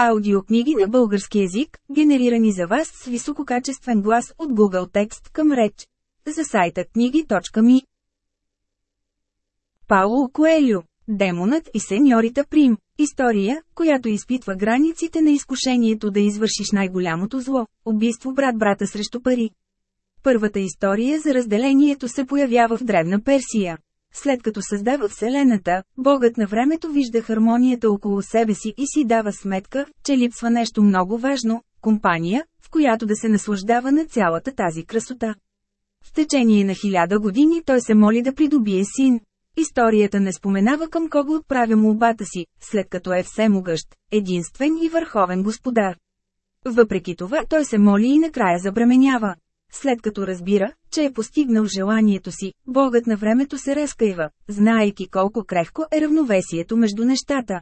Аудиокниги на български език, генерирани за вас с висококачествен глас от Google Текст към реч. За сайта книги.ми Пауло Коелю Демонът и сеньорита Прим История, която изпитва границите на изкушението да извършиш най-голямото зло – убийство брат-брата срещу пари. Първата история за разделението се появява в Древна Персия. След като създава Вселената, Богът на времето вижда хармонията около себе си и си дава сметка, че липсва нещо много важно – компания, в която да се наслаждава на цялата тази красота. В течение на хиляда години той се моли да придобие син. Историята не споменава към кого отправя молбата си, след като е всемогъщ, единствен и върховен господар. Въпреки това той се моли и накрая забременява. След като разбира, че е постигнал желанието си, Богът на времето се разкаива, знаейки колко крехко е равновесието между нещата.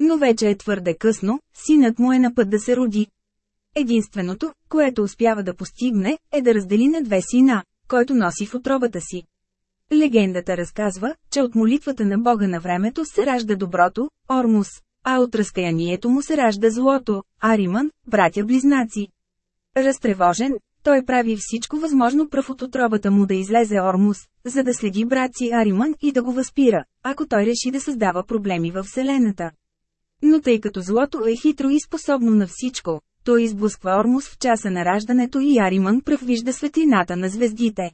Но вече е твърде късно, синът му е на път да се роди. Единственото, което успява да постигне, е да раздели на две сина, който носи в отробата си. Легендата разказва, че от молитвата на Бога на времето се ражда доброто, Ормус, а от разкаянието му се ражда злото, Ариман, братя-близнаци. Разтревожен, той прави всичко възможно пръв от отробата му да излезе Ормус, за да следи брат си Ариман и да го възпира, ако той реши да създава проблеми във Вселената. Но тъй като злото е хитро и способно на всичко, той изблъсква Ормус в часа на раждането и Ариман пръв вижда светлината на звездите.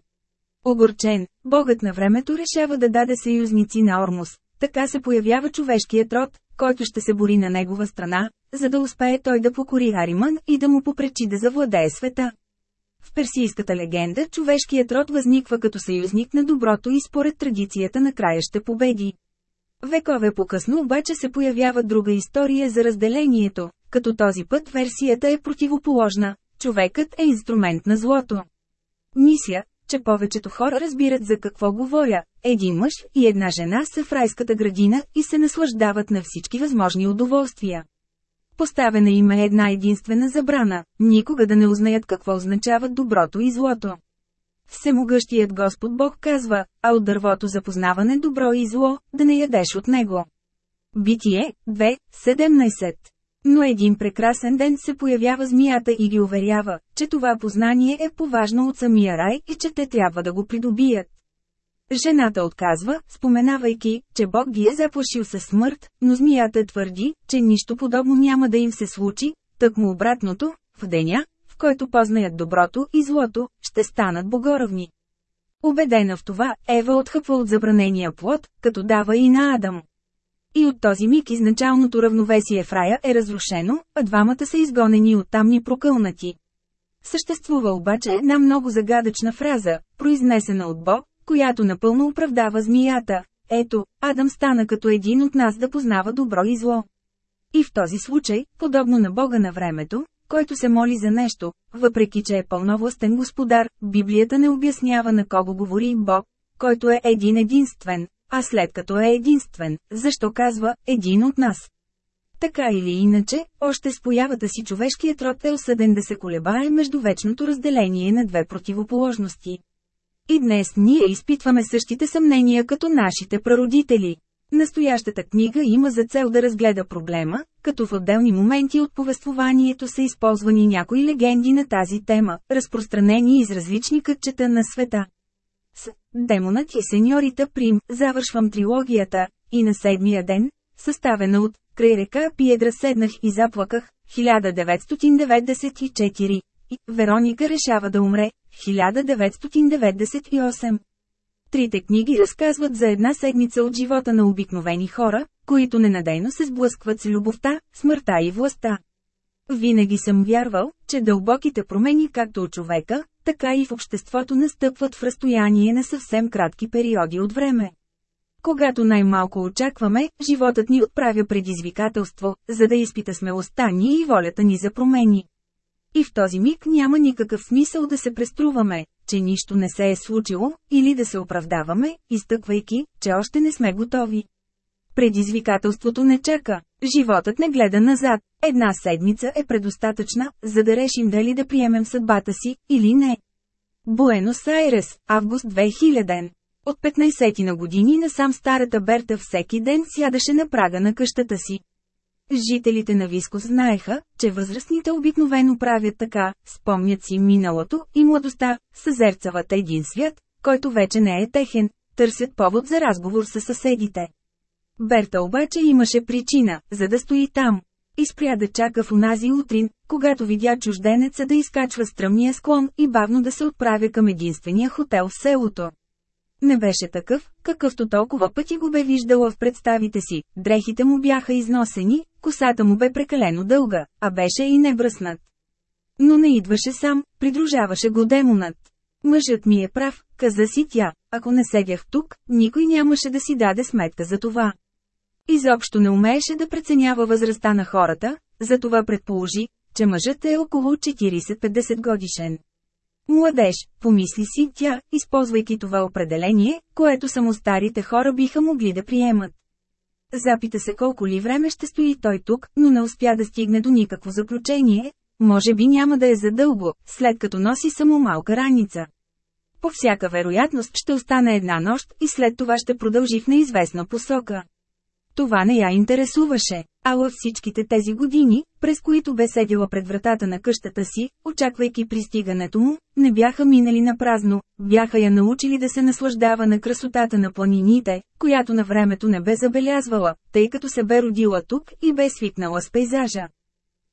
Огорчен, богът на времето решава да даде съюзници на Ормус. Така се появява човешкият род, който ще се бори на негова страна, за да успее той да покори Ариман и да му попречи да завладее света. В персийската легенда човешкият род възниква като съюзник на доброто и според традицията накрая ще победи. Векове по-късно обаче се появява друга история за разделението, като този път версията е противоположна – човекът е инструмент на злото. Мисля, че повечето хора разбират за какво говоря. Един мъж и една жена са в райската градина и се наслаждават на всички възможни удоволствия. Поставена им е една единствена забрана – никога да не узнаят какво означават доброто и злото. Всемогъщият Господ Бог казва, а от дървото за познаване добро и зло, да не ядеш от него. Битие, 2, 17 но един прекрасен ден се появява змията и ги уверява, че това познание е поважно от самия рай и че те трябва да го придобият. Жената отказва, споменавайки, че Бог ги е заплашил със смърт, но змията твърди, че нищо подобно няма да им се случи, тък му обратното, в деня, в който познаят доброто и злото, ще станат богоравни. Убедена в това, Ева отхъпва от забранения плод, като дава и на Адам. И от този миг изначалното равновесие в рая е разрушено, а двамата са изгонени от тамни прокълнати. Съществува обаче една много загадъчна фраза, произнесена от Бог, която напълно оправдава змията. Ето, Адам стана като един от нас да познава добро и зло. И в този случай, подобно на Бога на времето, който се моли за нещо, въпреки че е пълновластен господар, Библията не обяснява на кого говори Бог, който е един единствен, а след като е единствен, защо казва «един от нас»? Така или иначе, още с появата си човешкият род е осъден да се колебае между вечното разделение на две противоположности. И днес ние изпитваме същите съмнения като нашите прародители. Настоящата книга има за цел да разгледа проблема, като в отделни моменти от повествованието са използвани някои легенди на тази тема, разпространени из различни кътчета на света. С «Демонът и сеньорита Прим» завършвам трилогията, и на седмия ден, съставена от «Край река Пиедра седнах и заплаках» 1994 и «Вероника решава да умре» 1998. Трите книги разказват за една седмица от живота на обикновени хора, които ненадейно се сблъскват с любовта, смъртта и властта. Винаги съм вярвал, че дълбоките промени както от човека, така и в обществото настъпват в разстояние на съвсем кратки периоди от време. Когато най-малко очакваме, животът ни отправя предизвикателство, за да изпита смелостта ни и волята ни за промени. И в този миг няма никакъв смисъл да се преструваме, че нищо не се е случило, или да се оправдаваме, изтъквайки, че още не сме готови. Предизвикателството не чака, животът не гледа назад, една седмица е предостатъчна, за да решим дали да приемем съдбата си, или не. Буенос Айрес, август 2000. От 15 на години насам старата Берта всеки ден сядаше на прага на къщата си. Жителите на Вискос знаеха, че възрастните обикновено правят така, спомнят си миналото и младостта, съзерцават един свят, който вече не е техен, търсят повод за разговор с съседите. Берта обаче имаше причина, за да стои там. И спря да чака в онази утрин, когато видя чужденеца да изкачва стръмния склон и бавно да се отправя към единствения хотел в селото. Не беше такъв, какъвто толкова пъти го бе виждала в представите си, дрехите му бяха износени, косата му бе прекалено дълга, а беше и небръснат. Но не идваше сам, придружаваше го демонът. Мъжът ми е прав, каза си тя, ако не седях тук, никой нямаше да си даде сметка за това. Изобщо не умееше да преценява възрастта на хората, затова предположи, че мъжът е около 40-50 годишен. Младеж, помисли си тя, използвайки това определение, което само старите хора биха могли да приемат. Запита се колко ли време ще стои той тук, но не успя да стигне до никакво заключение, може би няма да е задълго, след като носи само малка раница. По всяка вероятност ще остане една нощ и след това ще продължи в неизвестна посока. Това не я интересуваше, ала всичките тези години, през които бе седила пред вратата на къщата си, очаквайки пристигането му, не бяха минали на празно, бяха я научили да се наслаждава на красотата на планините, която на времето не бе забелязвала, тъй като се бе родила тук и бе свикнала с пейзажа.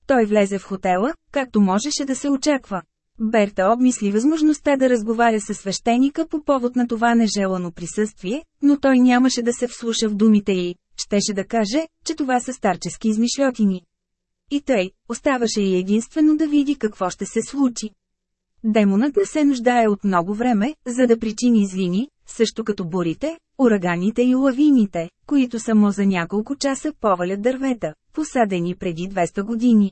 Той влезе в хотела, както можеше да се очаква. Берта обмисли възможността да разговаря с свещеника по повод на това нежелано присъствие, но той нямаше да се вслуша в думите й, щеше да каже, че това са старчески измишлетини. И тъй, оставаше и единствено да види какво ще се случи. Демонът не се нуждае от много време, за да причини злини, също като бурите, ураганите и лавините, които само за няколко часа повалят дървета, посадени преди 200 години.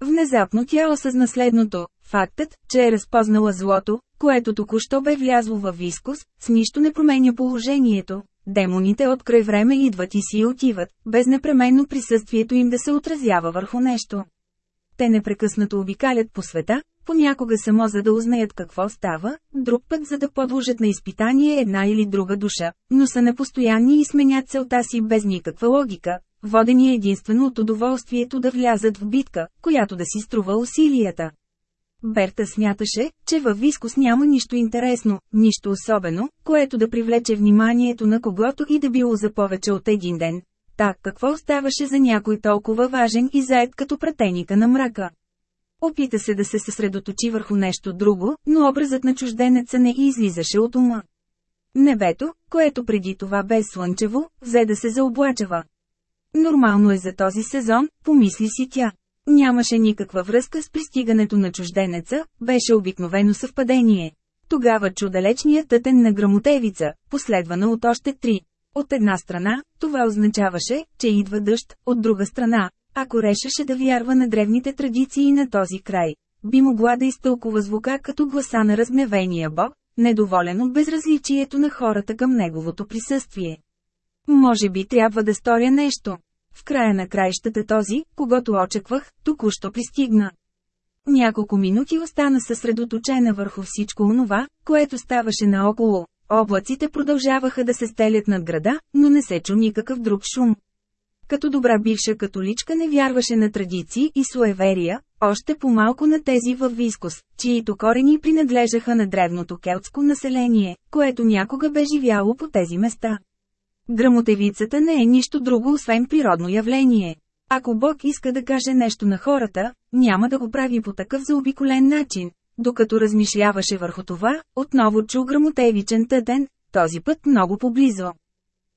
Внезапно тя осъзна следното – фактът, че е разпознала злото, което току-що бе влязло във вискус, с нищо не променя положението. Демоните от край време идват и си отиват, без непременно присъствието им да се отразява върху нещо. Те непрекъснато обикалят по света, понякога само за да узнаят какво става, друг път за да подложат на изпитание една или друга душа, но са непостоянни и сменят целта си без никаква логика, водени единствено от удоволствието да влязат в битка, която да си струва усилията. Берта смяташе, че във Вискус няма нищо интересно, нищо особено, което да привлече вниманието на когото и да било за повече от един ден. Так какво оставаше за някой толкова важен и заед като пратеника на мрака? Опита се да се съсредоточи върху нещо друго, но образът на чужденеца не излизаше от ума. Небето, което преди това бе слънчево, взе да се заоблачава. Нормално е за този сезон, помисли си тя. Нямаше никаква връзка с пристигането на чужденеца, беше обикновено съвпадение. Тогава чу далечният тътен на грамотевица, последвана от още три. От една страна, това означаваше, че идва дъжд, от друга страна, ако решеше да вярва на древните традиции на този край, би могла да изтълкува звука като гласа на разгневения бог, недоволен от безразличието на хората към неговото присъствие. Може би трябва да сторя нещо. В края на краищата този, когато очаквах, току-що пристигна. Няколко минути остана съсредоточена върху всичко онова, което ставаше наоколо. Облаците продължаваха да се стелят над града, но не се чу никакъв друг шум. Като добра бивша католичка не вярваше на традиции и суеверия, още по-малко на тези във Вискус, чието корени принадлежаха на древното келтско население, което някога бе живяло по тези места. Грамотевицата не е нищо друго освен природно явление. Ако Бог иска да каже нещо на хората, няма да го прави по такъв заобиколен начин. Докато размишляваше върху това, отново чу грамотевичен тътен, този път много поблизо.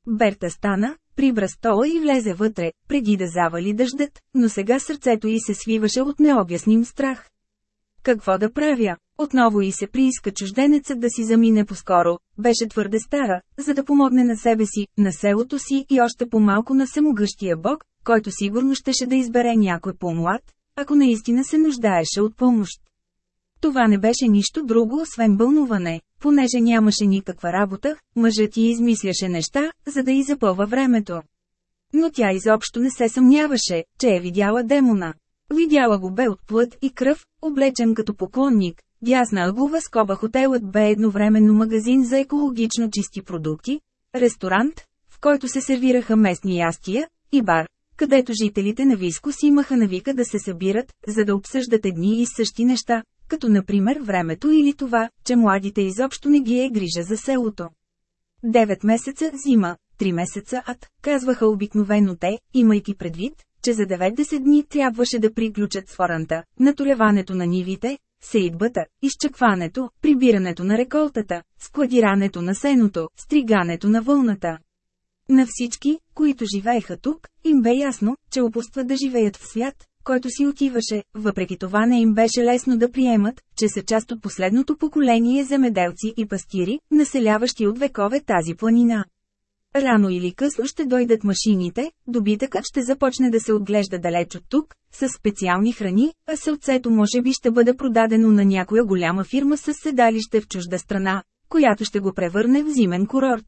Берта стана, прибра стола и влезе вътре, преди да завали дъждът, но сега сърцето й се свиваше от необясним страх. Какво да правя? Отново и се прииска чужденецът да си замине поскоро, беше твърде стара, за да помогне на себе си, на селото си и още по-малко на самогъщия бог, който сигурно щеше да избере някой по-млад, ако наистина се нуждаеше от помощ. Това не беше нищо друго освен бълнуване, понеже нямаше никаква работа, мъжът ти измисляше неща, за да й запълва времето. Но тя изобщо не се съмняваше, че е видяла демона. Видяла го бе от плът и кръв, облечен като поклонник. Дясна ъглова скоба хотелът бе едновременно магазин за екологично чисти продукти, ресторант, в който се сервираха местни ястия, и бар, където жителите на Вискус имаха навика да се събират, за да обсъждат едни и същи неща, като например времето или това, че младите изобщо не ги е грижа за селото. Девет месеца зима, три месеца ад, казваха обикновено те, имайки предвид, че за 90 дни трябваше да приключат с форанта, натоляването на нивите, сейдбата, изчакването, прибирането на реколтата, складирането на сеното, стригането на вълната. На всички, които живееха тук, им бе ясно, че опустват да живеят в свят, който си отиваше, въпреки това не им беше лесно да приемат, че са част от последното поколение земеделци и пастири, населяващи от векове тази планина. Рано или късно ще дойдат машините, добитъкът ще започне да се отглежда далеч от тук, с специални храни, а сълцето може би ще бъде продадено на някоя голяма фирма с седалище в чужда страна, която ще го превърне в зимен курорт.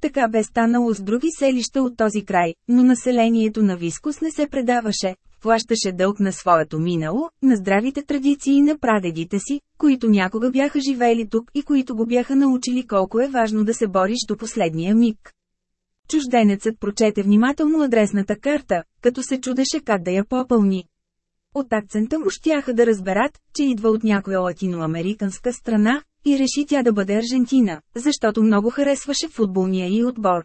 Така бе станало с други селища от този край, но населението на Вискус не се предаваше, плащаше дълг на своето минало, на здравите традиции на прадедите си, които някога бяха живели тук и които го бяха научили колко е важно да се бориш до последния миг. Чужденецът прочете внимателно адресната карта, като се чудеше как да я попълни. От акцента му щяха да разберат, че идва от някоя латиноамериканска страна, и реши тя да бъде Аржентина, защото много харесваше футболния и отбор.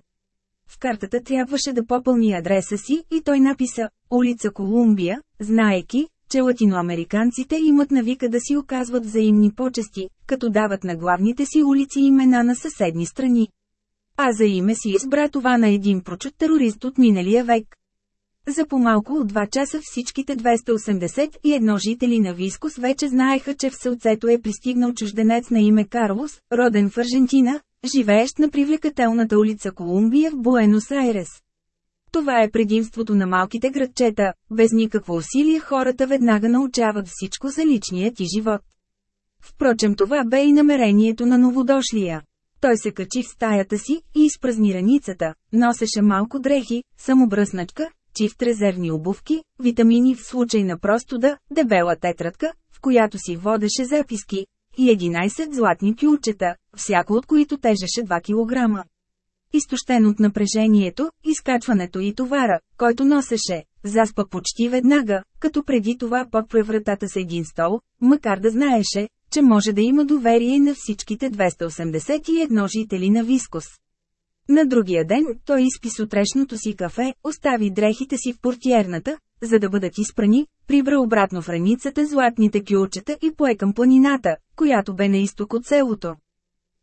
В картата трябваше да попълни адреса си и той написа «Улица Колумбия», знаеки, че латиноамериканците имат навика да си оказват взаимни почести, като дават на главните си улици имена на съседни страни. А за име си избра това на един прочут терорист от миналия век. За по-малко от 2 часа всичките 281 жители на Вискус вече знаеха, че в сълцето е пристигнал чужденец на име Карлос, роден в Аржентина, живеещ на привлекателната улица Колумбия в Буенос Айрес. Това е предимството на малките градчета, без никакво усилие хората веднага научават всичко за личния ти живот. Впрочем това бе и намерението на новодошлия. Той се качи в стаята си и изпразни раницата, носеше малко дрехи, самобръсначка, чифт резервни обувки, витамини в случай на простуда, дебела тетрадка, в която си водеше записки, и 11 златни кюлчета, всяко от които тежеше 2 кг. Изтощен от напрежението, изкачването и товара, който носеше, заспа почти веднага, като преди това подпре вратата с един стол, макар да знаеше, че може да има доверие на всичките 281 жители на Вискос. На другия ден той изпи сутрешното си кафе, остави дрехите си в портиерната, за да бъдат изпрани, прибра обратно в раницата златните кюлчета и пое към планината, която бе на изток от селото.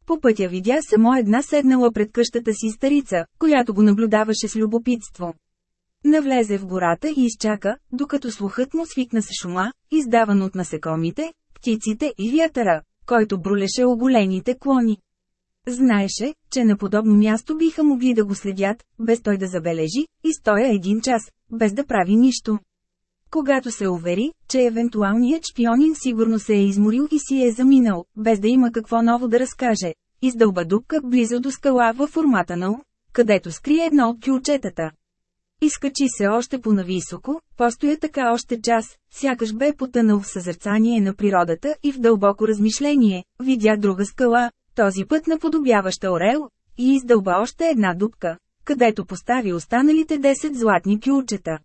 По пътя видя само една седнала пред къщата си старица, която го наблюдаваше с любопитство. Навлезе в гората и изчака, докато слухът му свикна с шума, издаван от насекомите, птиците и вятъра, който брулеше оголените клони. Знаеше, че на подобно място биха могли да го следят, без той да забележи, и стоя един час, без да прави нищо. Когато се увери, че евентуалният шпионин сигурно се е изморил и си е заминал, без да има какво ново да разкаже, издълба дупка близо до скала във формата на У, където скрие едно от ключетата. Изкачи се още по-нависоко, постоя така още час, сякаш бе потънал в съзерцание на природата и в дълбоко размишление, видя друга скала, този път наподобяваща орел, и издълба още една дупка, където постави останалите 10 златни кюлчета.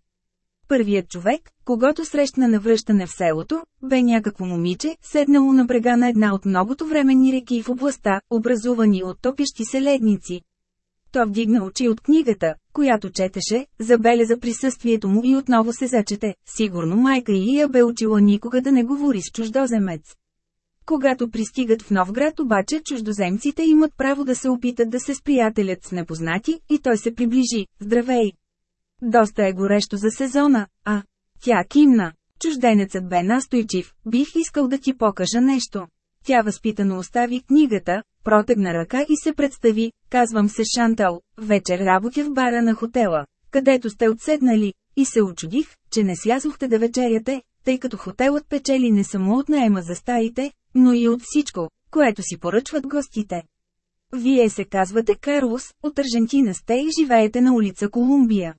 Първият човек, когато срещна на връщане в селото, бе някакво момиче, седнало на брега на една от многото временни реки в областта, образувани от топещи се ледници. То вдигна очи от книгата, която четеше, забеляза присъствието му и отново се зачете. Сигурно майка и я бе учила никога да не говори с чуждоземец. Когато пристигат в нов град обаче чуждоземците имат право да се опитат да се сприятелят с непознати, и той се приближи. Здравей! Доста е горещо за сезона, а... Тя кимна. Чужденецът бе настойчив, бих искал да ти покажа нещо. Тя възпитано остави книгата, протегна ръка и се представи, казвам се Шантал, вечер работя в бара на хотела, където сте отседнали, и се очудих, че не слязохте да вечеряте, тъй като хотелът печели не само от наема за стаите, но и от всичко, което си поръчват гостите. Вие се казвате Карлос, от Аржентина сте и живеете на улица Колумбия.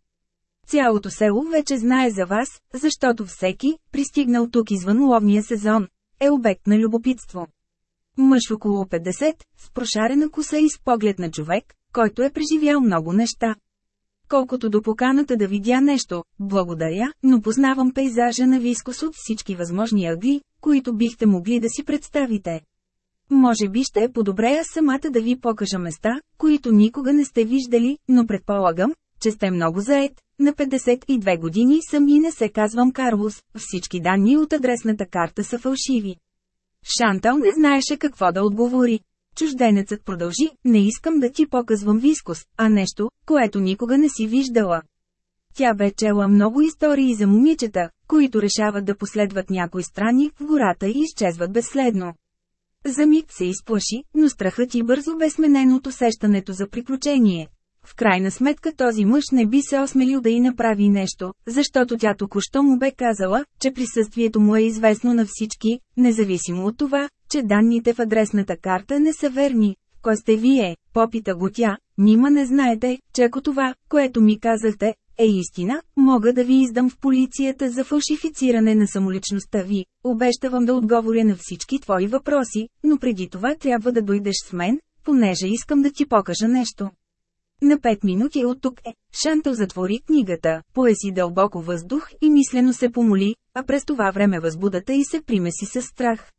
Цялото село вече знае за вас, защото всеки, пристигнал тук извън ловния сезон, е обект на любопитство. Мъж около 50, с прошарена коса и с поглед на човек, който е преживял много неща. Колкото до поканата да видя нещо, благодаря, но познавам пейзажа на Вискос от всички възможни ъгли, които бихте могли да си представите. Може би ще е по-добре аз самата да ви покажа места, които никога не сте виждали, но предполагам, че сте много заед. На 52 години съм и не се казвам Карлос, всички данни от адресната карта са фалшиви. Шантал не знаеше какво да отговори. Чужденецът продължи, не искам да ти показвам вискус, а нещо, което никога не си виждала. Тя бе чела много истории за момичета, които решават да последват някои страни в гората и изчезват безследно. За миг се изплаши, но страхът и бързо бе сменен от усещането за приключение. В крайна сметка този мъж не би се осмелил да й направи нещо, защото тя току-що му бе казала, че присъствието му е известно на всички, независимо от това, че данните в адресната карта не са верни. Кой сте вие? Попита го тя. Нима не знаете, че ако това, което ми казахте, е истина, мога да ви издам в полицията за фалшифициране на самоличността ви. Обещавам да отговоря на всички твои въпроси, но преди това трябва да дойдеш с мен, понеже искам да ти покажа нещо. На пет минути от тук е. Шантъл затвори книгата, поеси дълбоко въздух и мислено се помоли, а през това време възбудата и се примеси с страх.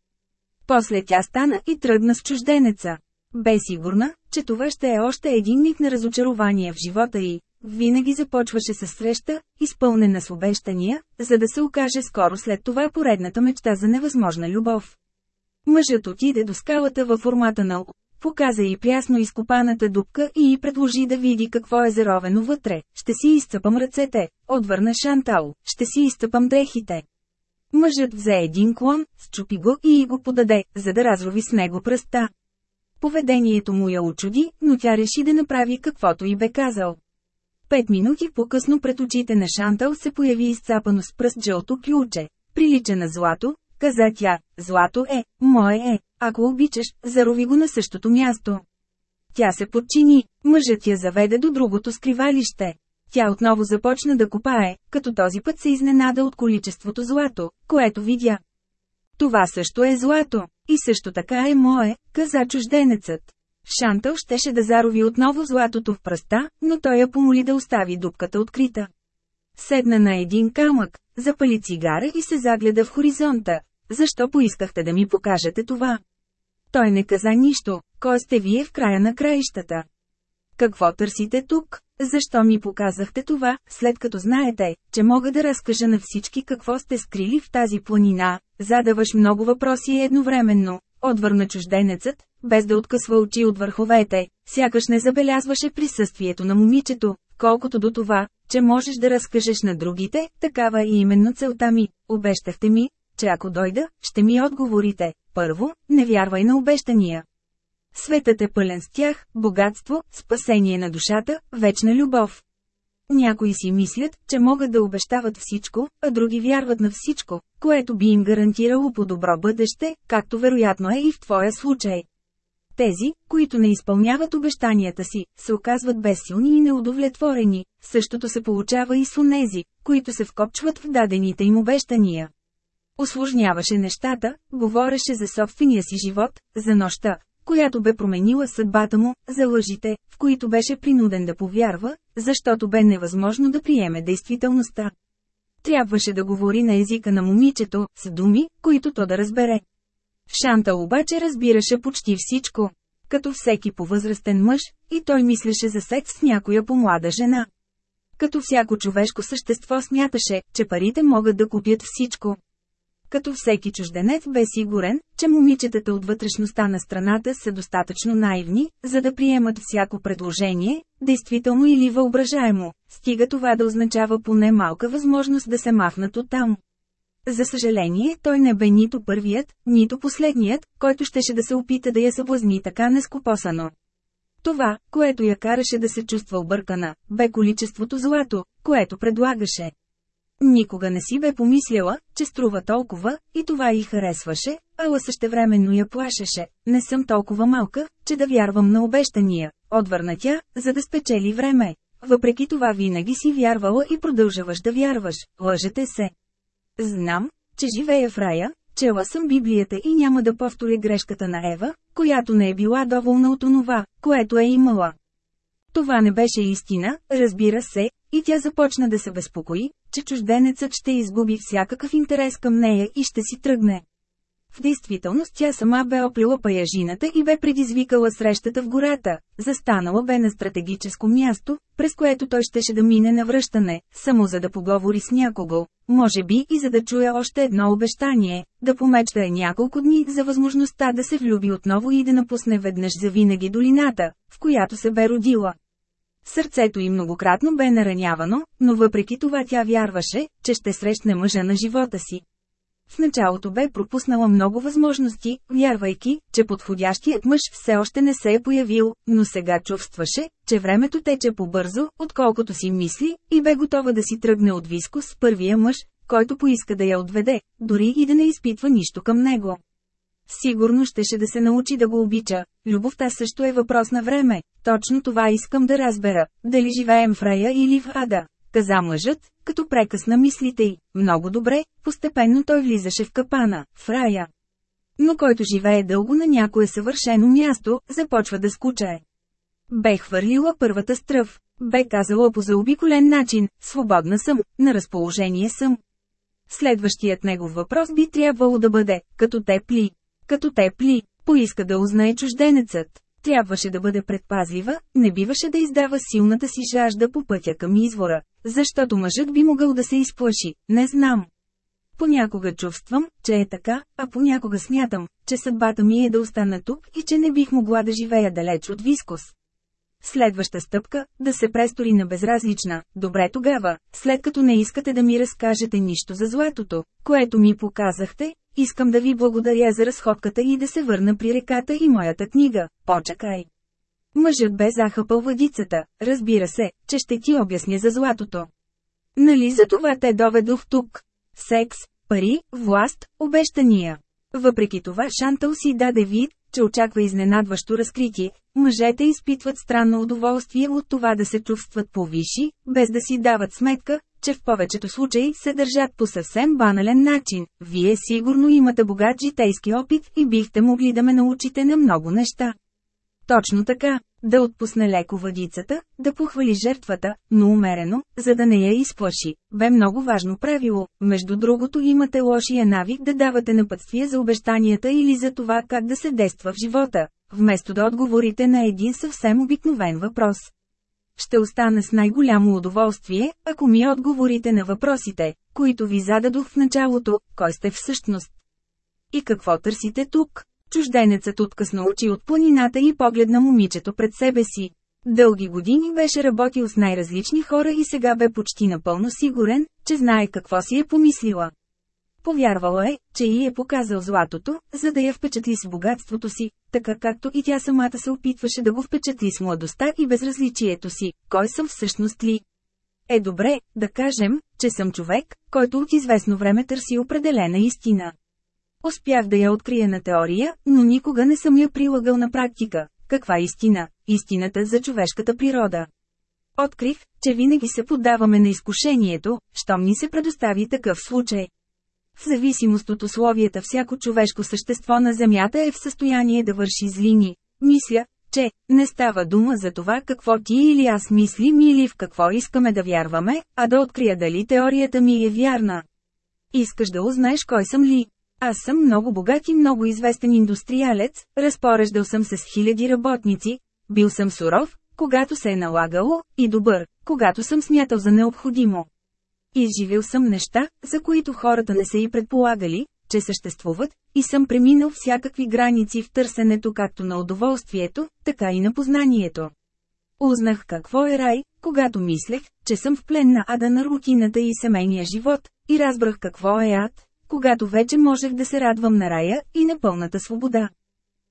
После тя стана и тръгна с чужденеца. Бе сигурна, че това ще е още един миг на разочарование в живота й. Винаги започваше с среща, изпълнена с обещания, за да се окаже скоро след това поредната мечта за невъзможна любов. Мъжът отиде до скалата във формата на Показа и прясно изкопаната дупка и й предложи да види какво е заровено вътре. Ще си изцъпам ръцете, отвърна Шантал, ще си изцъпам дрехите. Мъжът взе един клон, счупи го и го подаде, за да разрови с него пръста. Поведението му я очуди, но тя реши да направи каквото и бе казал. Пет минути по-късно пред очите на Шантал се появи изцапано с пръст жълто ключе. Прилича на злато, каза тя, злато е, мое е, ако обичаш, зарови го на същото място. Тя се подчини, мъжът я заведе до другото скривалище. Тя отново започна да копае, като този път се изненада от количеството злато, което видя. Това също е злато, и също така е мое, каза чужденецът. Шантъл щеше да зарови отново златото в пръста, но той я помоли да остави дупката открита. Седна на един камък, запали цигара и се загледа в хоризонта. Защо поискахте да ми покажете това? Той не каза нищо, кой сте вие в края на краищата. Какво търсите тук? Защо ми показахте това, след като знаете, че мога да разкажа на всички какво сте скрили в тази планина? Задаваш много въпроси едновременно, отвърна чужденецът, без да откъсва очи от върховете, сякаш не забелязваше присъствието на момичето, колкото до това, че можеш да разкажеш на другите, такава е именно целта ми. Обещахте ми, че ако дойда, ще ми отговорите. Първо, не вярвай на обещания. Светът е пълен с тях, богатство, спасение на душата, вечна любов. Някои си мислят, че могат да обещават всичко, а други вярват на всичко, което би им гарантирало по-добро бъдеще, както вероятно е и в твоя случай. Тези, които не изпълняват обещанията си, се оказват безсилни и неудовлетворени, същото се получава и с онези, които се вкопчват в дадените им обещания. Осложняваше нещата, говореше за собствения си живот, за нощта, която бе променила съдбата му, за лъжите, в които беше принуден да повярва, защото бе невъзможно да приеме действителността. Трябваше да говори на езика на момичето, с думи, които то да разбере. Шанта обаче разбираше почти всичко. Като всеки повъзрастен мъж, и той мислеше за секс с някоя помлада жена. Като всяко човешко същество смяташе, че парите могат да купят всичко. Като всеки чужденец бе сигурен, че момичетата от вътрешността на страната са достатъчно наивни, за да приемат всяко предложение, действително или въображаемо, стига това да означава поне малка възможност да се махнат оттам. За съжаление, той не бе нито първият, нито последният, който щеше да се опита да я съблазни така нескопосано. Това, което я караше да се чувства объркана, бе количеството злато, което предлагаше. Никога не си бе помисляла, че струва толкова, и това й харесваше, ала същевременно я плашеше. Не съм толкова малка, че да вярвам на обещания, отвърна тя, за да спечели време. Въпреки това винаги си вярвала и продължаваш да вярваш, лъжете се. Знам, че живея в рая, чела съм Библията и няма да повторя грешката на Ева, която не е била доволна от онова, което е имала. Това не беше истина, разбира се, и тя започна да се безпокои, че чужденецът ще изгуби всякакъв интерес към нея и ще си тръгне. В действителност тя сама бе оплила паяжината и бе предизвикала срещата в гората, застанала бе на стратегическо място, през което той щеше да мине на връщане, само за да поговори с някого, може би и за да чуе още едно обещание, да помечтае няколко дни за възможността да се влюби отново и да напусне веднъж за винаги долината, в която се бе родила. Сърцето й многократно бе наранявано, но въпреки това тя вярваше, че ще срещне мъжа на живота си. В началото бе пропуснала много възможности, вярвайки, че подходящият мъж все още не се е появил, но сега чувстваше, че времето тече по-бързо, отколкото си мисли, и бе готова да си тръгне от Вискус с първия мъж, който поиска да я отведе, дори и да не изпитва нищо към него. Сигурно щеше да се научи да го обича. Любовта също е въпрос на време. Точно това искам да разбера. Дали живеем в рая или в ада каза мъжът, като прекъсна мислите й. Много добре, постепенно той влизаше в капана, в рая. Но който живее дълго на някое съвършено място, започва да скучае. Бе хвърлила първата стръв. Бе казала по заобиколен начин, свободна съм, на разположение съм. Следващият негов въпрос би трябвало да бъде, като тепли. Като тепли, поиска да узнае чужденецът. Трябваше да бъде предпазлива, не биваше да издава силната си жажда по пътя към извора, защото мъжът би могъл да се изплаши, не знам. Понякога чувствам, че е така, а понякога смятам, че съдбата ми е да остана тук и че не бих могла да живея далеч от Вискос. Следваща стъпка – да се престори на безразлична. Добре тогава, след като не искате да ми разкажете нищо за златото, което ми показахте, искам да ви благодаря за разходката и да се върна при реката и моята книга. Почакай. Мъжът бе захъпал въдицата, разбира се, че ще ти обясня за златото. Нали за това те доведох тук? Секс, пари, власт, обещания. Въпреки това Шантъл си даде вид, че очаква изненадващо разкритие. Мъжете изпитват странно удоволствие от това да се чувстват повиши, без да си дават сметка, че в повечето случаи се държат по съвсем банален начин. Вие сигурно имате богат житейски опит и бихте могли да ме научите на много неща. Точно така, да отпусне леко въдицата, да похвали жертвата, но умерено, за да не я изплаши, бе много важно правило. Между другото имате лошия навик да давате напътствия за обещанията или за това как да се действа в живота, вместо да отговорите на един съвсем обикновен въпрос. Ще остана с най-голямо удоволствие, ако ми отговорите на въпросите, които ви зададох в началото, кой сте всъщност. И какво търсите тук? Чужденецът откъсна очи от планината и погледна момичето пред себе си. Дълги години беше работил с най-различни хора и сега бе почти напълно сигурен, че знае какво си е помислила. Повярвала е, че и е показал златото, за да я впечатли с богатството си, така както и тя самата се опитваше да го впечатли с младостта и безразличието си, кой съм всъщност ли. Е добре, да кажем, че съм човек, който от известно време търси определена истина. Успях да я открия на теория, но никога не съм я прилагал на практика. Каква истина? Истината за човешката природа. Открих, че винаги се поддаваме на изкушението, щом ни се предостави такъв случай. В зависимост от условията всяко човешко същество на Земята е в състояние да върши злини. Мисля, че не става дума за това какво ти или аз мислим или в какво искаме да вярваме, а да открия дали теорията ми е вярна. Искаш да узнаеш кой съм ли? Аз съм много богат и много известен индустриалец, разпореждал съм се с хиляди работници, бил съм суров, когато се е налагало, и добър, когато съм смятал за необходимо. Изживил съм неща, за които хората не са и предполагали, че съществуват, и съм преминал всякакви граници в търсенето както на удоволствието, така и на познанието. Узнах какво е рай, когато мислех, че съм в плен на ада на рутината и семейния живот, и разбрах какво е ад, когато вече можех да се радвам на рая и на пълната свобода.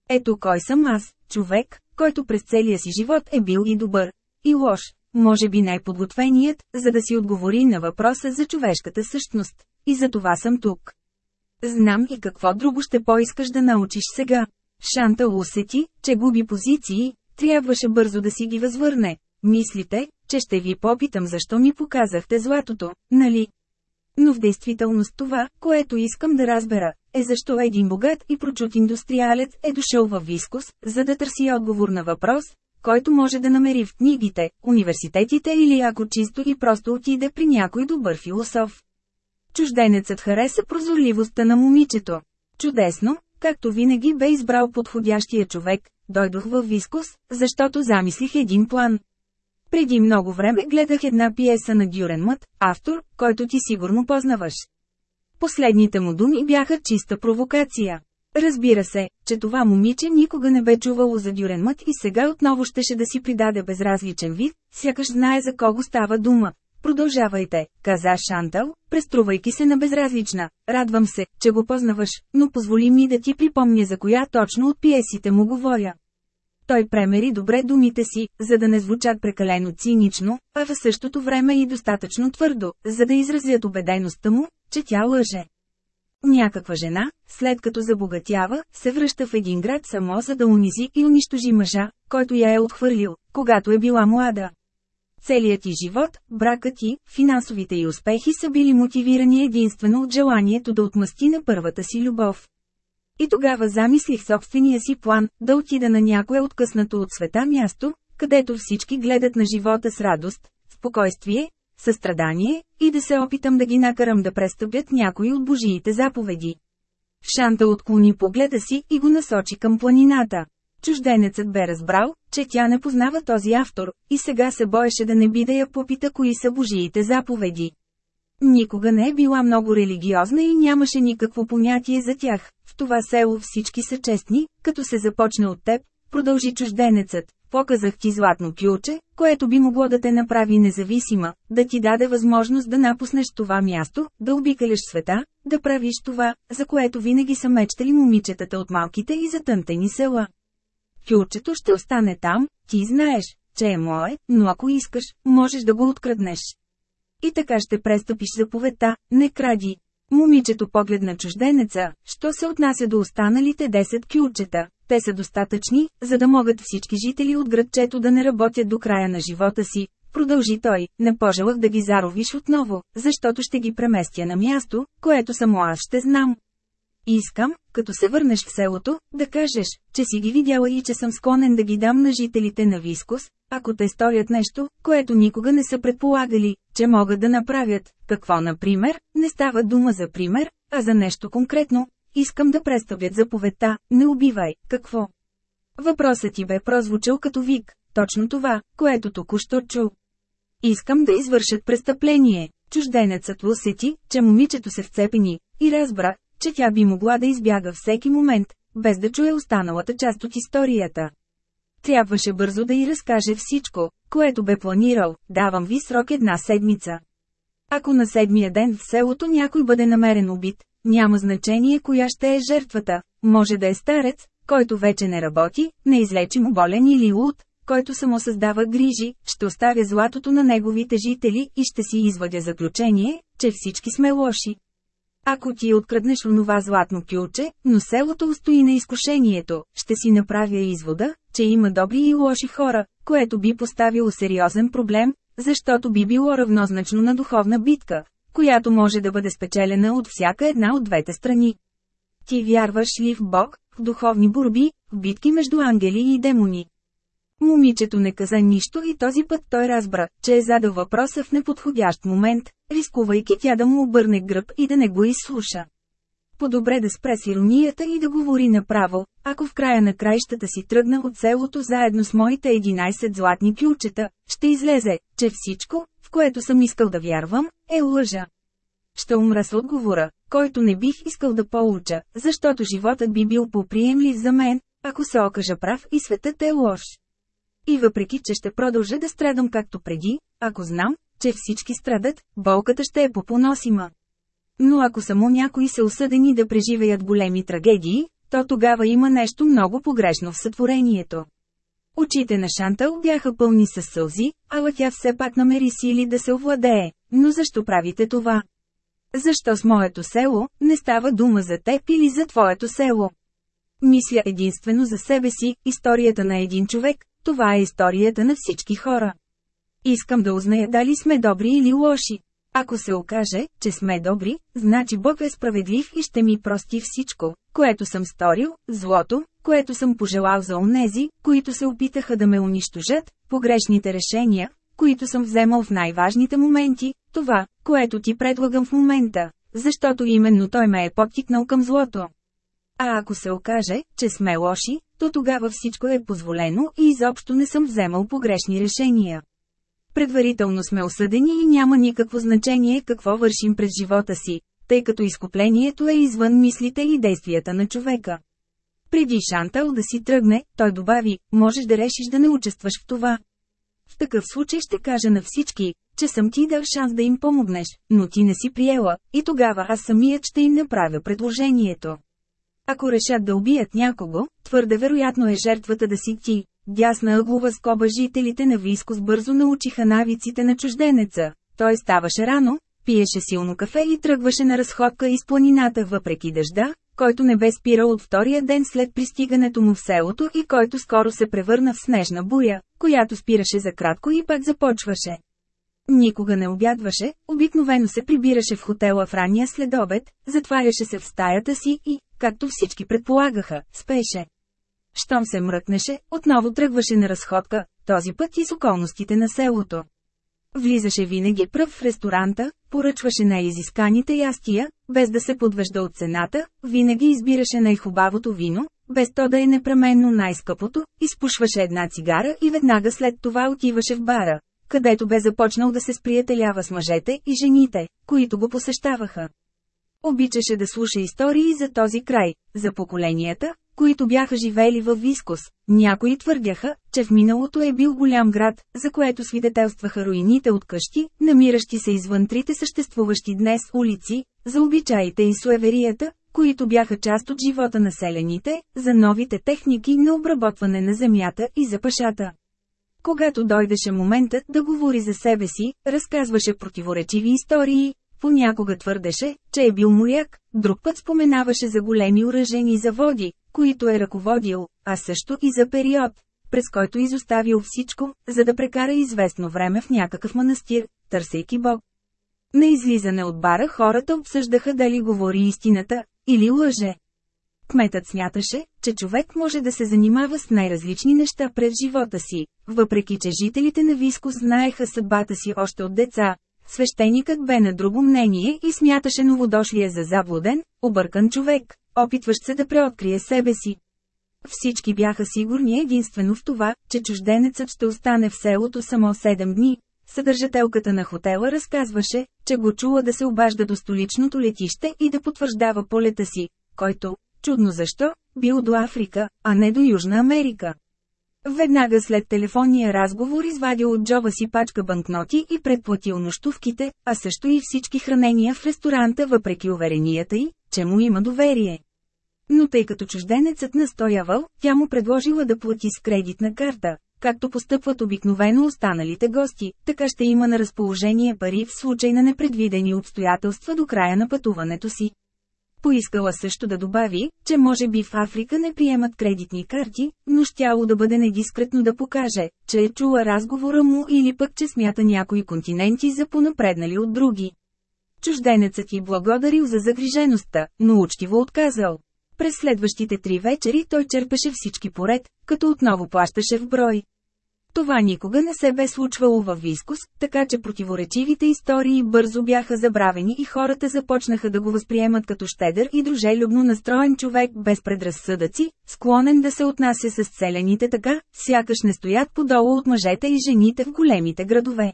Ето кой съм аз, човек, който през целия си живот е бил и добър, и лош, може би най-подготвеният, за да си отговори на въпроса за човешката същност. И за това съм тук. Знам и какво друго ще поискаш да научиш сега. Шанта усети, че губи позиции, трябваше бързо да си ги възвърне. Мислите, че ще ви попитам защо ми показахте златото, нали? Но в действителност това, което искам да разбера, е защо един богат и прочут индустриалец е дошъл във Вискус, за да търси отговор на въпрос, който може да намери в книгите, университетите или ако чисто и просто отиде при някой добър философ. Чужденецът хареса прозорливостта на момичето. Чудесно, както винаги бе избрал подходящия човек, дойдох във Вискус, защото замислих един план. Преди много време гледах една пиеса на Дюренмът, автор, който ти сигурно познаваш. Последните му думи бяха чиста провокация. Разбира се, че това момиче никога не бе чувало за Дюренмът и сега отново щеше да си придаде безразличен вид, сякаш знае за кого става дума. Продължавайте, каза Шантал, преструвайки се на безразлична. Радвам се, че го познаваш, но позволи ми да ти припомня за коя точно от пиесите му говоря. Той премери добре думите си, за да не звучат прекалено цинично, а в същото време и достатъчно твърдо, за да изразят убедеността му, че тя лъже. Някаква жена, след като забогатява, се връща в един град само за да унизи и унищожи мъжа, който я е отхвърлил, когато е била млада. Целият ти живот, бракът ти, финансовите й успехи са били мотивирани единствено от желанието да отмъсти на първата си любов. И тогава замислих собствения си план, да отида на някое откъснато от света място, където всички гледат на живота с радост, спокойствие, състрадание, и да се опитам да ги накарам да престъпят някои от Божиите заповеди. Шанта отклони погледа си и го насочи към планината. Чужденецът бе разбрал, че тя не познава този автор, и сега се боеше да не би да я попита кои са Божиите заповеди. Никога не е била много религиозна и нямаше никакво понятие за тях. В това село всички са честни, като се започне от теб, продължи чужденецът. Показах ти златно кюче, което би могло да те направи независима, да ти даде възможност да напуснеш това място, да обикаляш света, да правиш това, за което винаги са мечтали момичетата от малките и затънтени села. Кючето ще остане там, ти знаеш, че е мое, но ако искаш, можеш да го откраднеш. И така ще престъпиш заповедта, не кради. Момичето погледна чужденеца, що се отнася до останалите 10 кюлчета. Те са достатъчни, за да могат всички жители от градчето да не работят до края на живота си. Продължи той, не пожелах да ги заровиш отново, защото ще ги преместя на място, което само аз ще знам. Искам, като се върнеш в селото, да кажеш, че си ги видяла и че съм склонен да ги дам на жителите на Вискус, ако те сторят нещо, което никога не са предполагали, че могат да направят. Какво, например, не става дума за пример, а за нещо конкретно. Искам да престъпят заповедта, не убивай, какво? Въпросът ти бе прозвучал като вик, точно това, което току-що чул. Искам да извършат престъпление. Чужденецът усети, че момичето се вцепени, и разбра, че тя би могла да избяга всеки момент, без да чуе останалата част от историята. Трябваше бързо да й разкаже всичко, което бе планирал, давам ви срок една седмица. Ако на седмия ден в селото някой бъде намерен убит, няма значение коя ще е жертвата, може да е старец, който вече не работи, неизлечимо болен или луд, който само създава грижи, ще оставя златото на неговите жители и ще си извадя заключение, че всички сме лоши. Ако ти откраднеш онова златно кюлче, но селото устои на изкушението, ще си направя извода, че има добри и лоши хора, което би поставило сериозен проблем, защото би било равнозначно на духовна битка, която може да бъде спечелена от всяка една от двете страни. Ти вярваш ли в Бог, в духовни борби, в битки между ангели и демони? Момичето не каза нищо и този път той разбра, че е задал въпроса в неподходящ момент, рискувайки тя да му обърне гръб и да не го изслуша. По-добре да спре с иронията и да говори направо, ако в края на краищата си тръгна от селото заедно с моите 11 златни кюлчета, ще излезе, че всичко, в което съм искал да вярвам, е лъжа. Ще умра с отговора, който не бих искал да получа, защото животът би бил поприемлив за мен, ако се окажа прав и светът е лош. И въпреки, че ще продължа да страдам както преди, ако знам, че всички страдат, болката ще е попоносима. Но ако само някои са осъдени да преживеят големи трагедии, то тогава има нещо много погрешно в сътворението. Очите на Шантъл бяха пълни с сълзи, ала тя все пак намери сили да се овладее. Но защо правите това? Защо с моето село, не става дума за теб или за твоето село? Мисля единствено за себе си, историята на един човек, това е историята на всички хора. Искам да узная дали сме добри или лоши. Ако се окаже, че сме добри, значи Бог е справедлив и ще ми прости всичко, което съм сторил, злото, което съм пожелал за онези, които се опитаха да ме унищожат, погрешните решения, които съм вземал в най-важните моменти, това, което ти предлагам в момента, защото именно той ме е подтикнал към злото. А ако се окаже, че сме лоши, то тогава всичко е позволено и изобщо не съм вземал погрешни решения. Предварително сме осъдени и няма никакво значение какво вършим през живота си, тъй като изкуплението е извън мислите и действията на човека. Преди Шантал да си тръгне, той добави, можеш да решиш да не участваш в това. В такъв случай ще кажа на всички, че съм ти дал шанс да им помогнеш, но ти не си приела, и тогава аз самият ще им направя предложението. Ако решат да убият някого, твърде вероятно е жертвата да си ти. Дясна ъглова скоба жителите на Вискос бързо научиха навиците на чужденеца. Той ставаше рано, пиеше силно кафе и тръгваше на разходка из планината въпреки дъжда, който не бе спирал от втория ден след пристигането му в селото и който скоро се превърна в снежна буря, която спираше за кратко и пак започваше. Никога не обядваше, обикновено се прибираше в хотела в ранния следобед, затваряше се в стаята си и, както всички предполагаха, спеше. Щом се мръкнеше, отново тръгваше на разходка, този път и с околностите на селото. Влизаше винаги пръв в ресторанта, поръчваше най-изисканите ястия, без да се подвежда от цената, винаги избираше най-хубавото вино, без то да е непременно най-скъпото, изпушваше една цигара и веднага след това отиваше в бара, където бе започнал да се сприятелява с мъжете и жените, които го посещаваха. Обичаше да слуша истории за този край, за поколенията, които бяха живели във Вискос. Някои твърдяха, че в миналото е бил голям град, за което свидетелстваха руините от къщи, намиращи се извън трите съществуващи днес улици, за обичаите и суеверията, които бяха част от живота на селените, за новите техники на обработване на земята и за пашата. Когато дойдеше моментът да говори за себе си, разказваше противоречиви истории, понякога твърдеше, че е бил моряк, друг път споменаваше за големи уражени заводи, които е ръководил, а също и за период, през който изоставил всичко, за да прекара известно време в някакъв манастир, търсейки Бог. На излизане от бара хората обсъждаха дали говори истината, или лъже. Кметът смяташе, че човек може да се занимава с най-различни неща през живота си, въпреки че жителите на Вискос знаеха съдбата си още от деца. Свещеникът бе на друго мнение и смяташе новодошлия за заблуден, объркан човек, опитващ се да преоткрие себе си. Всички бяха сигурни единствено в това, че чужденецът ще остане в селото само 7 дни. Съдържателката на хотела разказваше, че го чула да се обажда до столичното летище и да потвърждава полета си, който, чудно защо, бил до Африка, а не до Южна Америка. Веднага след телефонния разговор извадил от джоба си пачка банкноти и предплатил нощувките, а също и всички хранения в ресторанта въпреки уверенията й, че му има доверие. Но тъй като чужденецът настоявал, тя му предложила да плати с кредитна карта, както постъпват обикновено останалите гости, така ще има на разположение пари в случай на непредвидени обстоятелства до края на пътуването си. Поискала също да добави, че може би в Африка не приемат кредитни карти, но щяло да бъде недискретно да покаже, че е чула разговора му или пък че смята някои континенти за понапреднали от други. Чужденецът и благодарил за загрижеността, но учтиво отказал. През следващите три вечери той черпеше всички поред, като отново плащаше в брой. Това никога не се бе случвало във Вискус, така че противоречивите истории бързо бяха забравени и хората започнаха да го възприемат като щедър и дружелюбно настроен човек без предразсъдъци, склонен да се отнася с целените така, сякаш не стоят подолу от мъжете и жените в големите градове.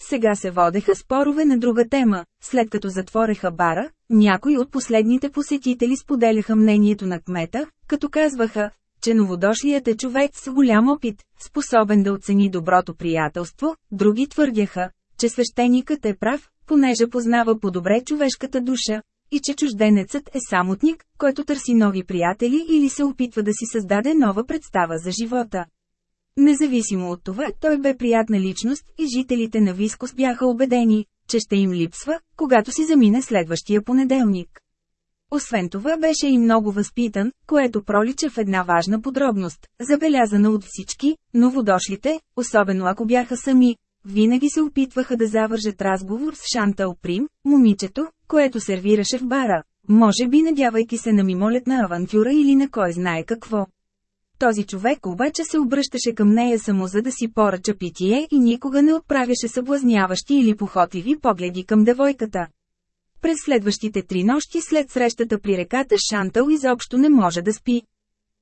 Сега се водеха спорове на друга тема, след като затвореха бара, някои от последните посетители споделяха мнението на кмета, като казваха, че новодошлият е човек с голям опит, способен да оцени доброто приятелство, други твърдяха, че свещеникът е прав, понеже познава по-добре човешката душа, и че чужденецът е самотник, който търси нови приятели или се опитва да си създаде нова представа за живота. Независимо от това, той бе приятна личност и жителите на Вискос бяха убедени, че ще им липсва, когато си замине следващия понеделник. Освен това беше и много възпитан, което пролича в една важна подробност, забелязана от всички, новодошлите, особено ако бяха сами. винаги се опитваха да завържат разговор с Шантал Прим, момичето, което сервираше в бара, може би надявайки се на мимолетна авантюра или на кой знае какво. Този човек обаче се обръщаше към нея само за да си поръча питие и никога не отправяше съблазняващи или похотливи погледи към девойката. През следващите три нощи след срещата при реката Шантал изобщо не може да спи.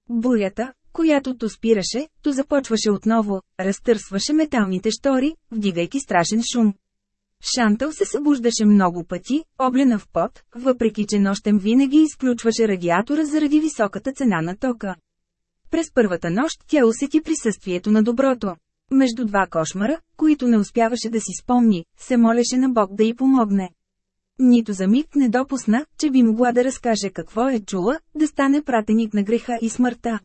Бурята, която то спираше, то започваше отново, разтърсваше металните штори, вдигайки страшен шум. Шантъл се събуждаше много пъти, облена в пот, въпреки че нощем винаги изключваше радиатора заради високата цена на тока. През първата нощ тя усети присъствието на доброто. Между два кошмара, които не успяваше да си спомни, се молеше на Бог да й помогне. Нито за миг не допусна, че би могла да разкаже какво е чула, да стане пратеник на греха и смъртта.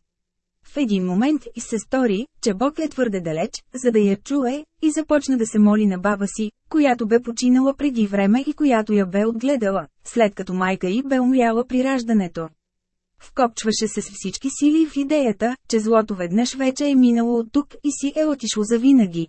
В един момент и се стори, че Бог е твърде далеч, за да я чуе, и започна да се моли на баба си, която бе починала преди време и която я бе отгледала, след като майка й бе умряла при раждането. Вкопчваше се с всички сили в идеята, че злото веднъж вече е минало от тук и си е отишло завинаги.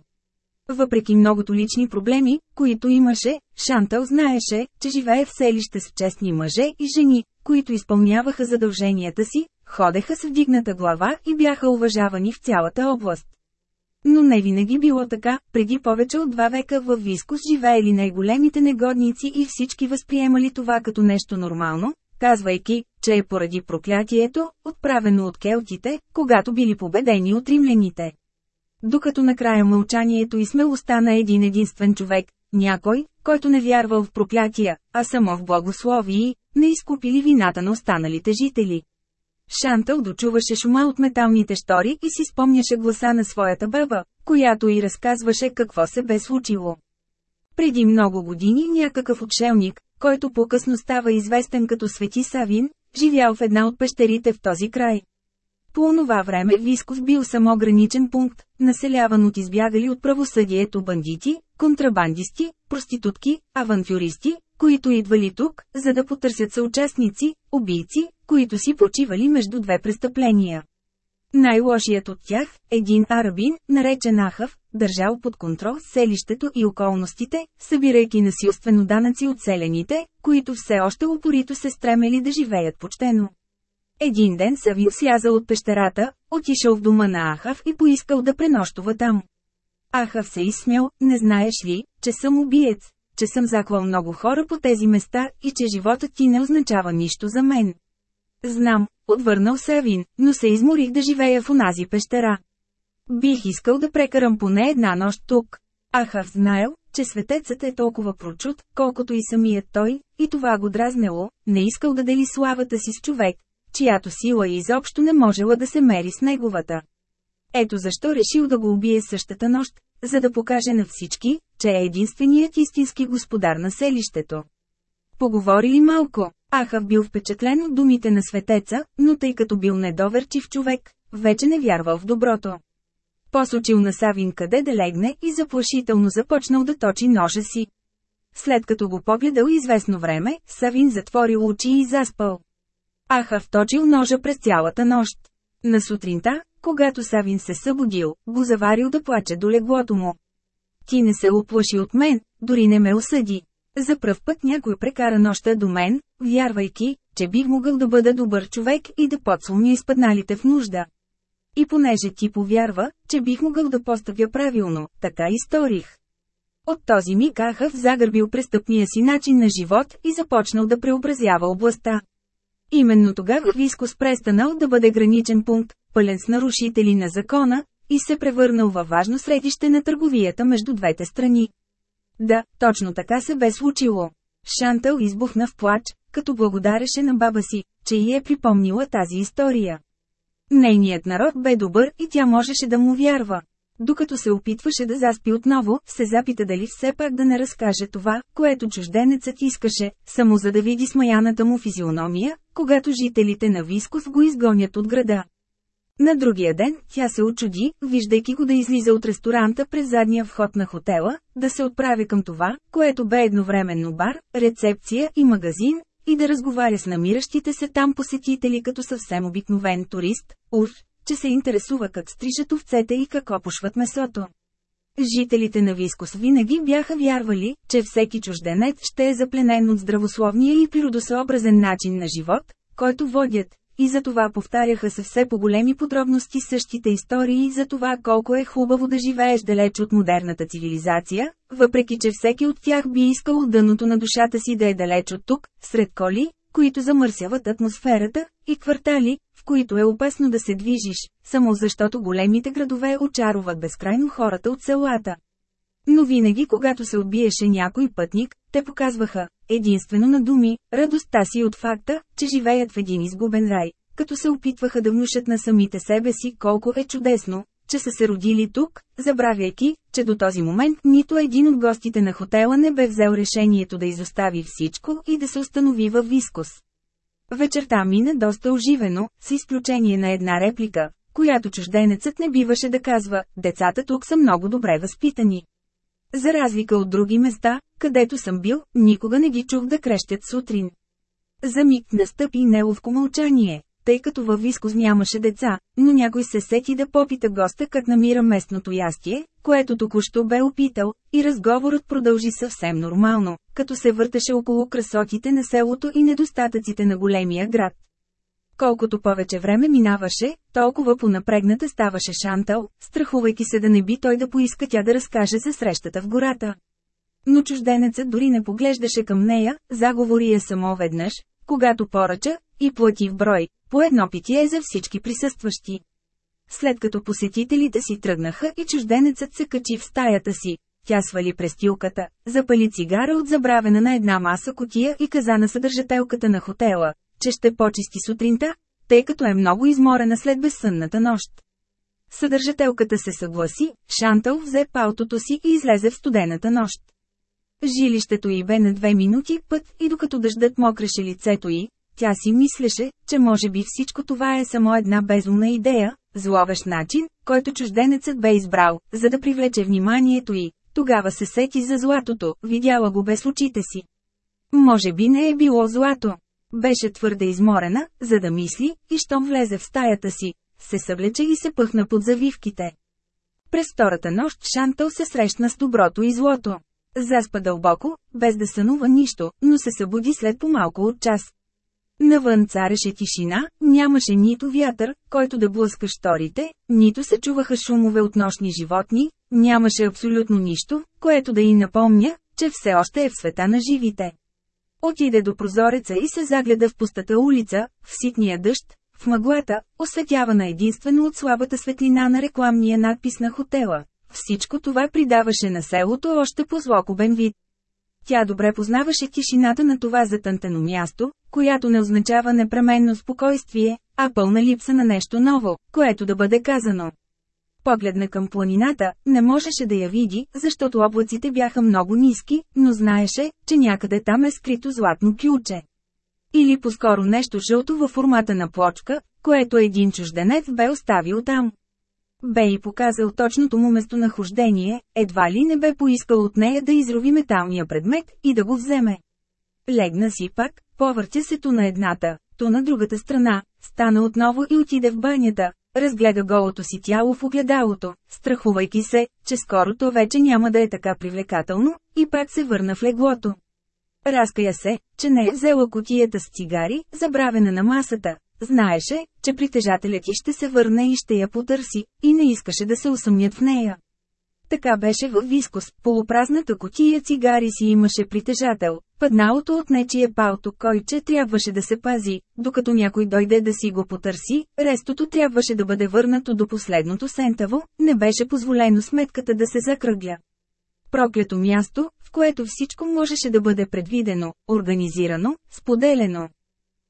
Въпреки многото лични проблеми, които имаше, Шантъл знаеше, че живее в селище с честни мъже и жени, които изпълняваха задълженията си, ходеха с вдигната глава и бяха уважавани в цялата област. Но не винаги било така, преди повече от два века в Вискус живеели най-големите негодници и всички възприемали това като нещо нормално, казвайки, че е поради проклятието, отправено от келтите, когато били победени от римляните. Докато накрая мълчанието и смелостта на един единствен човек, някой, който не вярвал в проклятия, а само в благословии, не изкупили вината на останалите жители. Шантъл дочуваше шума от металните штори и си спомняше гласа на своята баба, която й разказваше какво се бе случило. Преди много години някакъв отшелник, който по-късно става известен като Свети Савин, живял в една от пещерите в този край. По онова време Висков бил само граничен пункт, населяван от избягали от правосъдието бандити, контрабандисти, проститутки, авантюристи, които идвали тук, за да потърсят съучастници, убийци, които си почивали между две престъпления. Най-лошият от тях, един арабин, наречен Ахав, държал под контрол селището и околностите, събирайки насилствено данъци от селените, които все още упорито се стремели да живеят почтено. Един ден Савин слязал от пещерата, отишъл в дома на Ахав и поискал да пренощува там. Ахав се изсмял, не знаеш ли, че съм убиец, че съм заклал много хора по тези места и че животът ти не означава нищо за мен. Знам, отвърнал Савин, но се изморих да живея в онази пещера. Бих искал да прекарам поне една нощ тук. Ахав знаел, че светецът е толкова прочут, колкото и самият той, и това го дразнело, не искал да дели славата си с човек, чиято сила изобщо не можела да се мери с неговата. Ето защо решил да го убие същата нощ, за да покаже на всички, че е единственият истински господар на селището. Поговорили малко, Ахав бил впечатлен от думите на светеца, но тъй като бил недоверчив човек, вече не вярвал в доброто. Посочил на Савин къде да легне и заплашително започнал да точи ножа си. След като го погледал известно време, Савин затворил очи и заспал. Ахав точил ножа през цялата нощ. На сутринта, когато Савин се събудил, го заварил да плаче до леглото му. Ти не се оплаши от мен, дори не ме осъди. За пръв път някой прекара нощта до мен, вярвайки, че бих могъл да бъда добър човек и да подслоня изпадналите в нужда. И понеже ти повярва, че бих могъл да поставя правилно, така и сторих. От този миг Ахав загърбил престъпния си начин на живот и започнал да преобразява областта. Именно тогава Вискос престанал да бъде граничен пункт, пълен с нарушители на закона, и се превърнал във важно средище на търговията между двете страни. Да, точно така се бе случило. Шантъл избухна в плач, като благодареше на баба си, че й е припомнила тази история. Нейният народ бе добър и тя можеше да му вярва. Докато се опитваше да заспи отново, се запита дали все пак да не разкаже това, което чужденецът искаше, само за да види смаяната му физиономия, когато жителите на Вискос го изгонят от града. На другия ден, тя се очуди, виждайки го да излиза от ресторанта през задния вход на хотела, да се отправи към това, което бе едновременно бар, рецепция и магазин, и да разговаря с намиращите се там посетители като съвсем обикновен турист, уж, че се интересува как стрижат овцете и как опушват месото. Жителите на Вискос винаги бяха вярвали, че всеки чужденец ще е запленен от здравословния и природосъобразен начин на живот, който водят, и затова повтаряха се все по големи подробности същите истории за това колко е хубаво да живееш далеч от модерната цивилизация, въпреки че всеки от тях би искал дъното на душата си да е далеч от тук, сред коли, които замърсяват атмосферата, и квартали, в които е опасно да се движиш, само защото големите градове очаруват безкрайно хората от селата. Но винаги когато се отбиеше някой пътник, те показваха, единствено на думи, радостта си от факта, че живеят в един изгубен рай, като се опитваха да внушат на самите себе си колко е чудесно, че са се родили тук, забравяйки, че до този момент нито един от гостите на хотела не бе взел решението да изостави всичко и да се установи във Вискос. Вечерта мина доста оживено, с изключение на една реплика, която чужденецът не биваше да казва, децата тук са много добре възпитани. За разлика от други места, където съм бил, никога не ги чух да крещят сутрин. За миг настъпи неловко мълчание, тъй като във Вискоз нямаше деца, но някой се сети да попита госта как намира местното ястие, което току-що бе опитал, и разговорът продължи съвсем нормално, като се въртеше около красотите на селото и недостатъците на големия град. Колкото повече време минаваше, толкова понапрегната ставаше Шантал, страхувайки се да не би той да поиска тя да разкаже за срещата в гората. Но чужденецът дори не поглеждаше към нея, заговори я само веднъж, когато поръча, и плати в брой, по едно питие за всички присъстващи. След като посетителите си тръгнаха и чужденецът се качи в стаята си, тя свали престилката, запали цигара от забравена на една маса котия и каза на съдържателката на хотела, че ще почисти сутринта, тъй като е много изморена след безсънната нощ. Съдържателката се съгласи, Шантъл взе палтото си и излезе в студената нощ. Жилището й бе на две минути път и докато дъждът мокреше лицето й, тя си мислеше, че може би всичко това е само една безумна идея, зловещ начин, който чужденецът бе избрал, за да привлече вниманието й. Тогава се сети за златото, видяла го без очите си. Може би не е било злато. Беше твърде изморена, за да мисли, и щом влезе в стаята си, се съвлече и се пъхна под завивките. През втората нощ Шантъл се срещна с доброто и злото. Заспа дълбоко, без да сънува нищо, но се събуди след по-малко от час. Навън цареше тишина, нямаше нито вятър, който да блъска шторите, нито се чуваха шумове от нощни животни, нямаше абсолютно нищо, което да й напомня, че все още е в света на живите. Отиде до прозореца и се загледа в пустата улица, в ситния дъжд, в мъглата, осветявана единствено от слабата светлина на рекламния надпис на хотела. Всичко това придаваше на селото още по-злокобен вид. Тя добре познаваше тишината на това затънтено място, която не означава непременно спокойствие, а пълна липса на нещо ново, което да бъде казано. Погледна към планината, не можеше да я види, защото облаците бяха много ниски, но знаеше, че някъде там е скрито златно ключе. Или по-скоро нещо жълто във формата на плочка, което един чужденец бе оставил там. Бе и показал точното му местонахождение, едва ли не бе поискал от нея да изрови металния предмет и да го вземе. Легна си пак, повъртя се то на едната, то на другата страна, стана отново и отиде в банята, разгледа голото си тяло в огледалото, страхувайки се, че скоро то вече няма да е така привлекателно, и пак се върна в леглото. Разкая се, че не е взела котията с цигари, забравена на масата. Знаеше, че притежателят ти ще се върне и ще я потърси, и не искаше да се усъмнят в нея. Така беше във Вискос, полупразната котия цигари си имаше притежател, падналото от нечие палто койче трябваше да се пази, докато някой дойде да си го потърси, рестото трябваше да бъде върнато до последното сентаво, не беше позволено сметката да се закръгля. Проклято място, в което всичко можеше да бъде предвидено, организирано, споделено.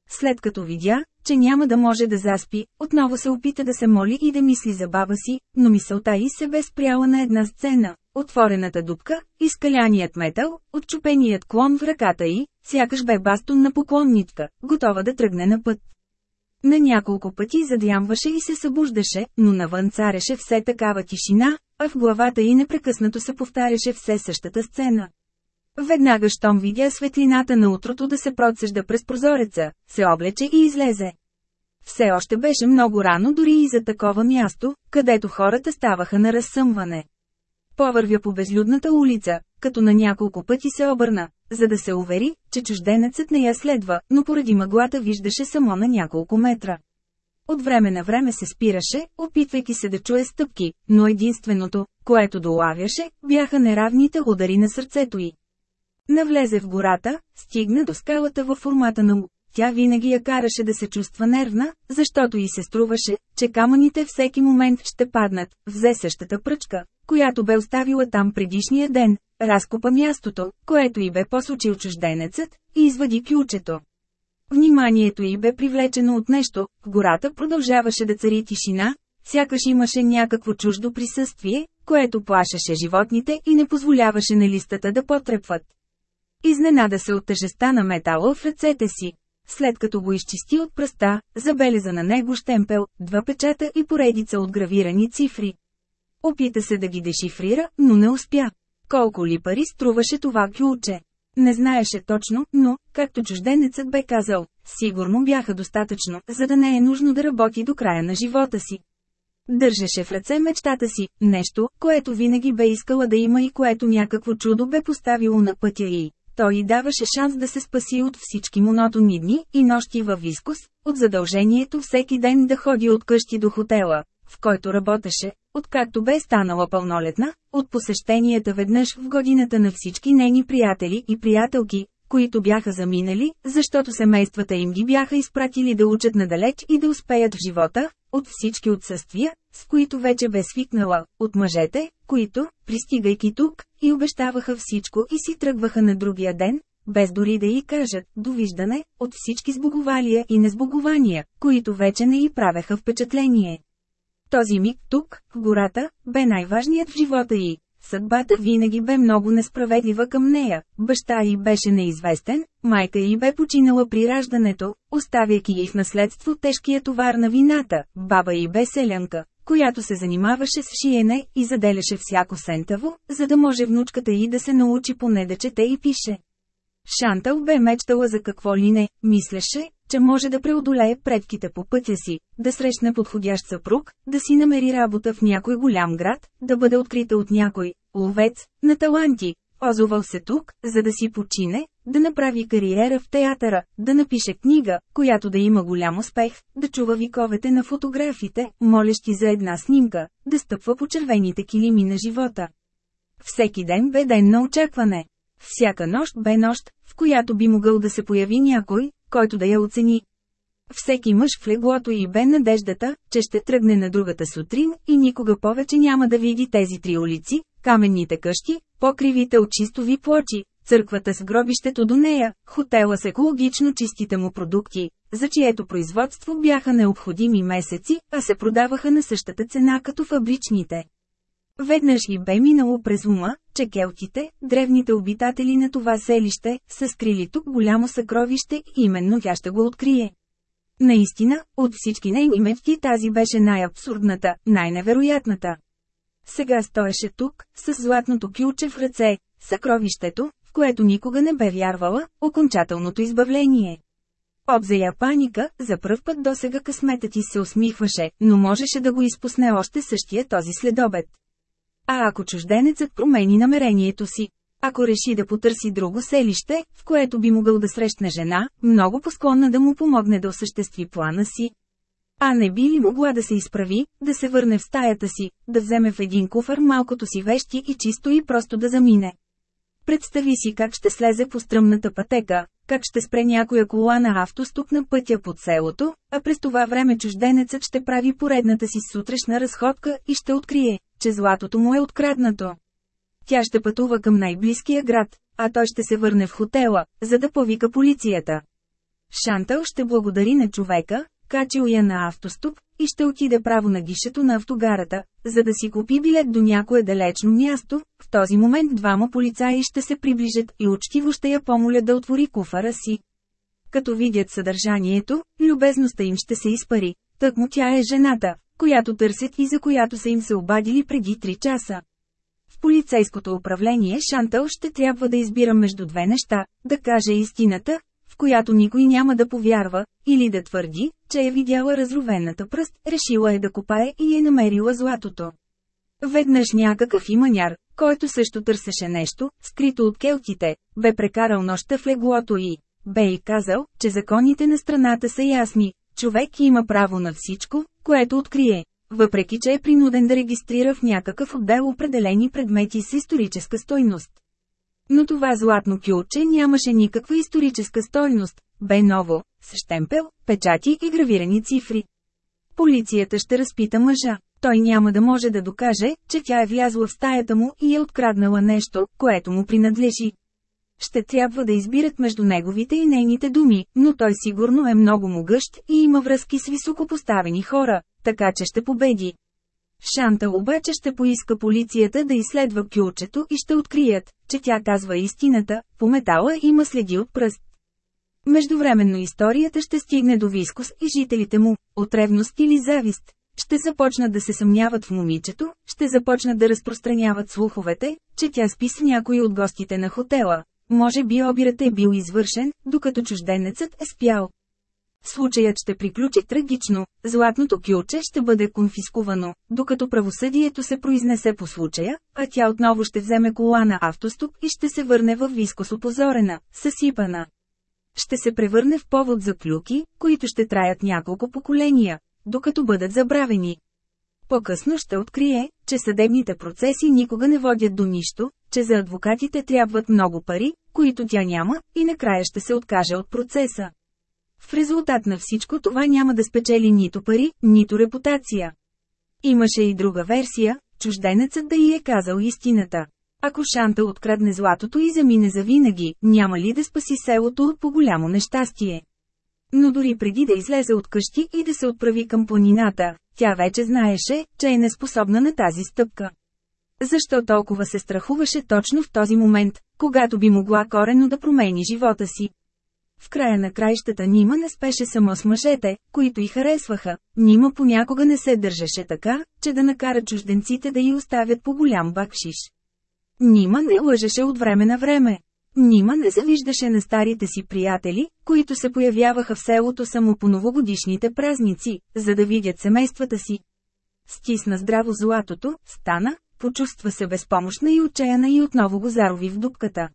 След като видя, че няма да може да заспи, отново се опита да се моли и да мисли за баба си, но мисълта й се бе спряла на една сцена. Отворената дупка, изкаляният метал, отчупеният клон в ръката й, сякаш бе бастун на поклонничка, готова да тръгне на път. На няколко пъти задямваше и се събуждаше, но навън цареше все такава тишина, а в главата й непрекъснато се повтаряше все същата сцена. Веднага щом видя светлината на утрото да се процежда през прозореца, се облече и излезе. Все още беше много рано дори и за такова място, където хората ставаха на разсъмване. Повървя по безлюдната улица, като на няколко пъти се обърна, за да се увери, че чужденецът не я следва, но поради мъглата виждаше само на няколко метра. От време на време се спираше, опитвайки се да чуе стъпки, но единственото, което долавяше, бяха неравните удари на сърцето й. Навлезе в гората, стигна до скалата във формата на му. Тя винаги я караше да се чувства нервна, защото й се струваше, че камъните всеки момент ще паднат. Взе същата пръчка, която бе оставила там предишния ден, разкопа мястото, което й бе посочил чужденецът, и извади ключето. Вниманието й бе привлечено от нещо, в гората продължаваше да цари тишина, сякаш имаше някакво чуждо присъствие, което плашеше животните и не позволяваше на листата да потрепват. Изненада се от тежеста на метала в ръцете си. След като го изчисти от пръста, забеляза на него штемпел, два печата и поредица от гравирани цифри. Опита се да ги дешифрира, но не успя. Колко ли пари струваше това ключе? Не знаеше точно, но, както чужденецът бе казал, сигурно бяха достатъчно, за да не е нужно да работи до края на живота си. Държеше в ръце мечтата си, нещо, което винаги бе искала да има и което някакво чудо бе поставило на пътя й. Той й даваше шанс да се спаси от всички монотонни дни и нощи във вискус, от задължението всеки ден да ходи от къщи до хотела, в който работеше, откакто бе станала пълнолетна, от посещенията веднъж в годината на всички нейни приятели и приятелки, които бяха заминали, защото семействата им ги бяха изпратили да учат надалеч и да успеят в живота, от всички отсъствия, с които вече бе свикнала, от мъжете, които, пристигайки тук, и обещаваха всичко и си тръгваха на другия ден, без дори да й кажат «довиждане», от всички сбоговалия и несбогования, които вече не й правеха впечатление. Този миг тук, в гората, бе най-важният в живота й. Съдбата винаги бе много несправедлива към нея, баща й беше неизвестен, майка й бе починала при раждането, оставяйки й в наследство тежкия товар на вината, баба й бе селянка, която се занимаваше с шиене и заделяше всяко сентаво, за да може внучката й да се научи поне да чете и пише. Шантъл бе мечтала за какво ли не, мислеше, че може да преодолее предките по пътя си, да срещне подходящ съпруг, да си намери работа в някой голям град, да бъде открита от някой ловец на таланти, озовал се тук, за да си почине, да направи кариера в театъра, да напише книга, която да има голям успех, да чува виковете на фотографите, молещи за една снимка, да стъпва по червените килими на живота. Всеки ден бе ден на очакване. Всяка нощ бе нощ, в която би могъл да се появи някой, който да я оцени. Всеки мъж в леглото и бе надеждата, че ще тръгне на другата сутрин и никога повече няма да види тези три улици, каменните къщи, покривите от чистови плочи, църквата с гробището до нея, хотела с екологично чистите му продукти, за чието производство бяха необходими месеци, а се продаваха на същата цена като фабричните. Веднъж и бе минало през ума, че келтите, древните обитатели на това селище, са скрили тук голямо съкровище и именно тя ще го открие. Наистина, от всички нейни мечти тази беше най-абсурдната, най-невероятната. Сега стоеше тук, с златното ключе в ръце, съкровището, в което никога не бе вярвала, окончателното избавление. Обзея паника, за пръв път досега късметът ти се усмихваше, но можеше да го изпусне още същия този следобед. А ако чужденецът промени намерението си, ако реши да потърси друго селище, в което би могъл да срещне жена, много посклонна да му помогне да осъществи плана си. А не би ли могла да се изправи, да се върне в стаята си, да вземе в един куфър малкото си вещи и чисто и просто да замине. Представи си как ще слезе по стръмната пътека, как ще спре някоя кола на автостоп на пътя под селото, а през това време чужденецът ще прави поредната си сутрешна разходка и ще открие, че златото му е откраднато. Тя ще пътува към най-близкия град, а той ще се върне в хотела, за да повика полицията. Шантъл ще благодари на човека, качил я на автостоп, и ще отиде право на гишето на автогарата, за да си купи билет до някое далечно място. В този момент двама полицаи ще се приближат и учтиво ще я помоля да отвори куфара си. Като видят съдържанието, любезността им ще се изпари, тък му тя е жената, която търсят и за която са им се обадили преди 3 часа. В полицейското управление Шантъл ще трябва да избира между две неща, да каже истината, в която никой няма да повярва, или да твърди, че е видяла разровената пръст, решила е да копае и е намерила златото. Веднъж някакъв иманяр, който също търсеше нещо, скрито от келтите, бе прекарал нощта в леглото и бе и казал, че законите на страната са ясни, човек има право на всичко, което открие, въпреки че е принуден да регистрира в някакъв отдел определени предмети с историческа стойност. Но това златно кюлче нямаше никаква историческа стойност, бе ново, с штемпел, печати и гравирани цифри. Полицията ще разпита мъжа. Той няма да може да докаже, че тя е влязла в стаята му и е откраднала нещо, което му принадлежи. Ще трябва да избират между неговите и нейните думи, но той сигурно е много могъщ и има връзки с високопоставени хора, така че ще победи. Шантал обаче ще поиска полицията да изследва кюлчето и ще открият, че тя казва истината, по метала има следи от пръст. Междувременно историята ще стигне до Вискос и жителите му, от ревност или завист. Ще започнат да се съмняват в момичето, ще започнат да разпространяват слуховете, че тя спи с някои от гостите на хотела. Може би обирът е бил извършен, докато чужденецът е спял. Случаят ще приключи трагично, златното кюлче ще бъде конфискувано, докато правосъдието се произнесе по случая, а тя отново ще вземе кола на автостоп и ще се върне в вискос опозорена, съсипана. Ще се превърне в повод за клюки, които ще траят няколко поколения, докато бъдат забравени. По-късно ще открие, че съдебните процеси никога не водят до нищо, че за адвокатите трябват много пари, които тя няма, и накрая ще се откаже от процеса. В резултат на всичко това няма да спечели нито пари, нито репутация. Имаше и друга версия, чужденецът да й е казал истината. Ако Шанта открадне златото и замине завинаги, няма ли да спаси селото от по-голямо нещастие? Но дори преди да излезе от къщи и да се отправи към планината, тя вече знаеше, че е неспособна на тази стъпка. Защо толкова се страхуваше точно в този момент, когато би могла корено да промени живота си? В края на краищата Нима не спеше само с мъжете, които й харесваха. Нима понякога не се държеше така, че да накара чужденците да й оставят по голям бакшиш. Нима не лъжеше от време на време. Нима не завиждаше на старите си приятели, които се появяваха в селото само по новогодишните празници, за да видят семействата си. Стисна здраво златото, стана, почувства се безпомощна и отчаяна и отново го зарови в дупката.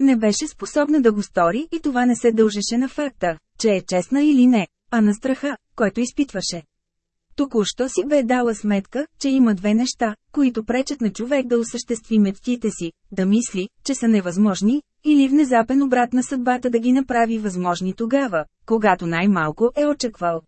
Не беше способна да го стори и това не се дължеше на факта, че е честна или не, а на страха, който изпитваше. Току-що си бе дала сметка, че има две неща, които пречат на човек да осъществи мечтите си, да мисли, че са невъзможни, или внезапен обрат на съдбата да ги направи възможни тогава, когато най-малко е очаквал.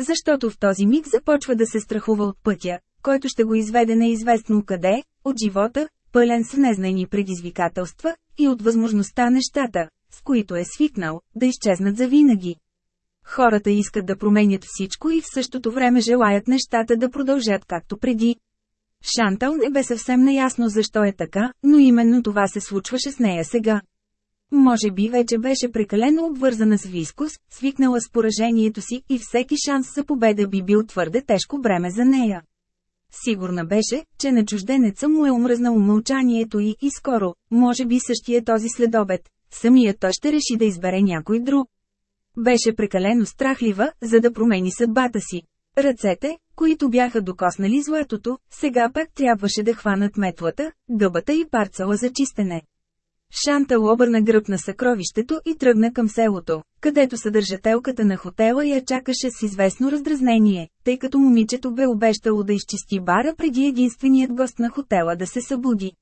Защото в този миг започва да се страхува от пътя, който ще го изведе неизвестно къде, от живота, пълен с незнайни предизвикателства, и от възможността нещата, с които е свикнал, да изчезнат завинаги. Хората искат да променят всичко и в същото време желаят нещата да продължат както преди. Шантал не бе съвсем наясно защо е така, но именно това се случваше с нея сега. Може би вече беше прекалено обвързана с Вискус, свикнала с поражението си и всеки шанс за победа би бил твърде тежко бреме за нея. Сигурна беше, че на чужденеца му е омръзнало мълчанието и, и скоро, може би същия този следобед, самият той ще реши да избере някой друг. Беше прекалено страхлива, за да промени съдбата си. Ръцете, които бяха докоснали златото, сега пак трябваше да хванат метлата, гъбата и парцала за чистене. Шантал обърна гръб на съкровището и тръгна към селото, където съдържателката на хотела я чакаше с известно раздразнение, тъй като момичето бе обещало да изчисти бара преди единственият гост на хотела да се събуди.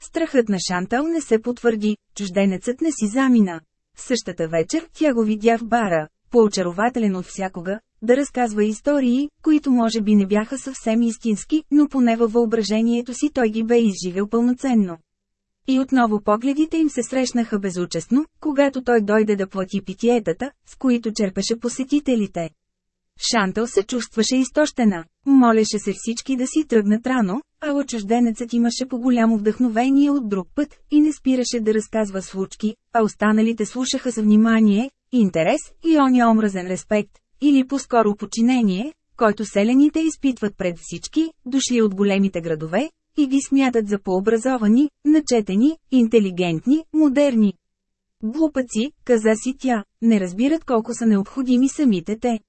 Страхът на Шантал не се потвърди, чужденецът не си замина. Същата вечер тя го видя в бара, поочарователен от всякога, да разказва истории, които може би не бяха съвсем истински, но поне във въображението си той ги бе изживел пълноценно. И отново погледите им се срещнаха безучестно, когато той дойде да плати питиетата, с които черпеше посетителите. Шантъл се чувстваше изтощена. Молеше се всички да си тръгнат рано, а чужденецът имаше по-голямо вдъхновение от друг път и не спираше да разказва случки, а останалите слушаха с внимание, интерес и оня омразен респект, или по-скоро подчинение, който селените изпитват пред всички, дошли от големите градове, и ги смятат за пообразовани, начетени, интелигентни, модерни. Глупаци, каза си тя, не разбират колко са необходими самите те.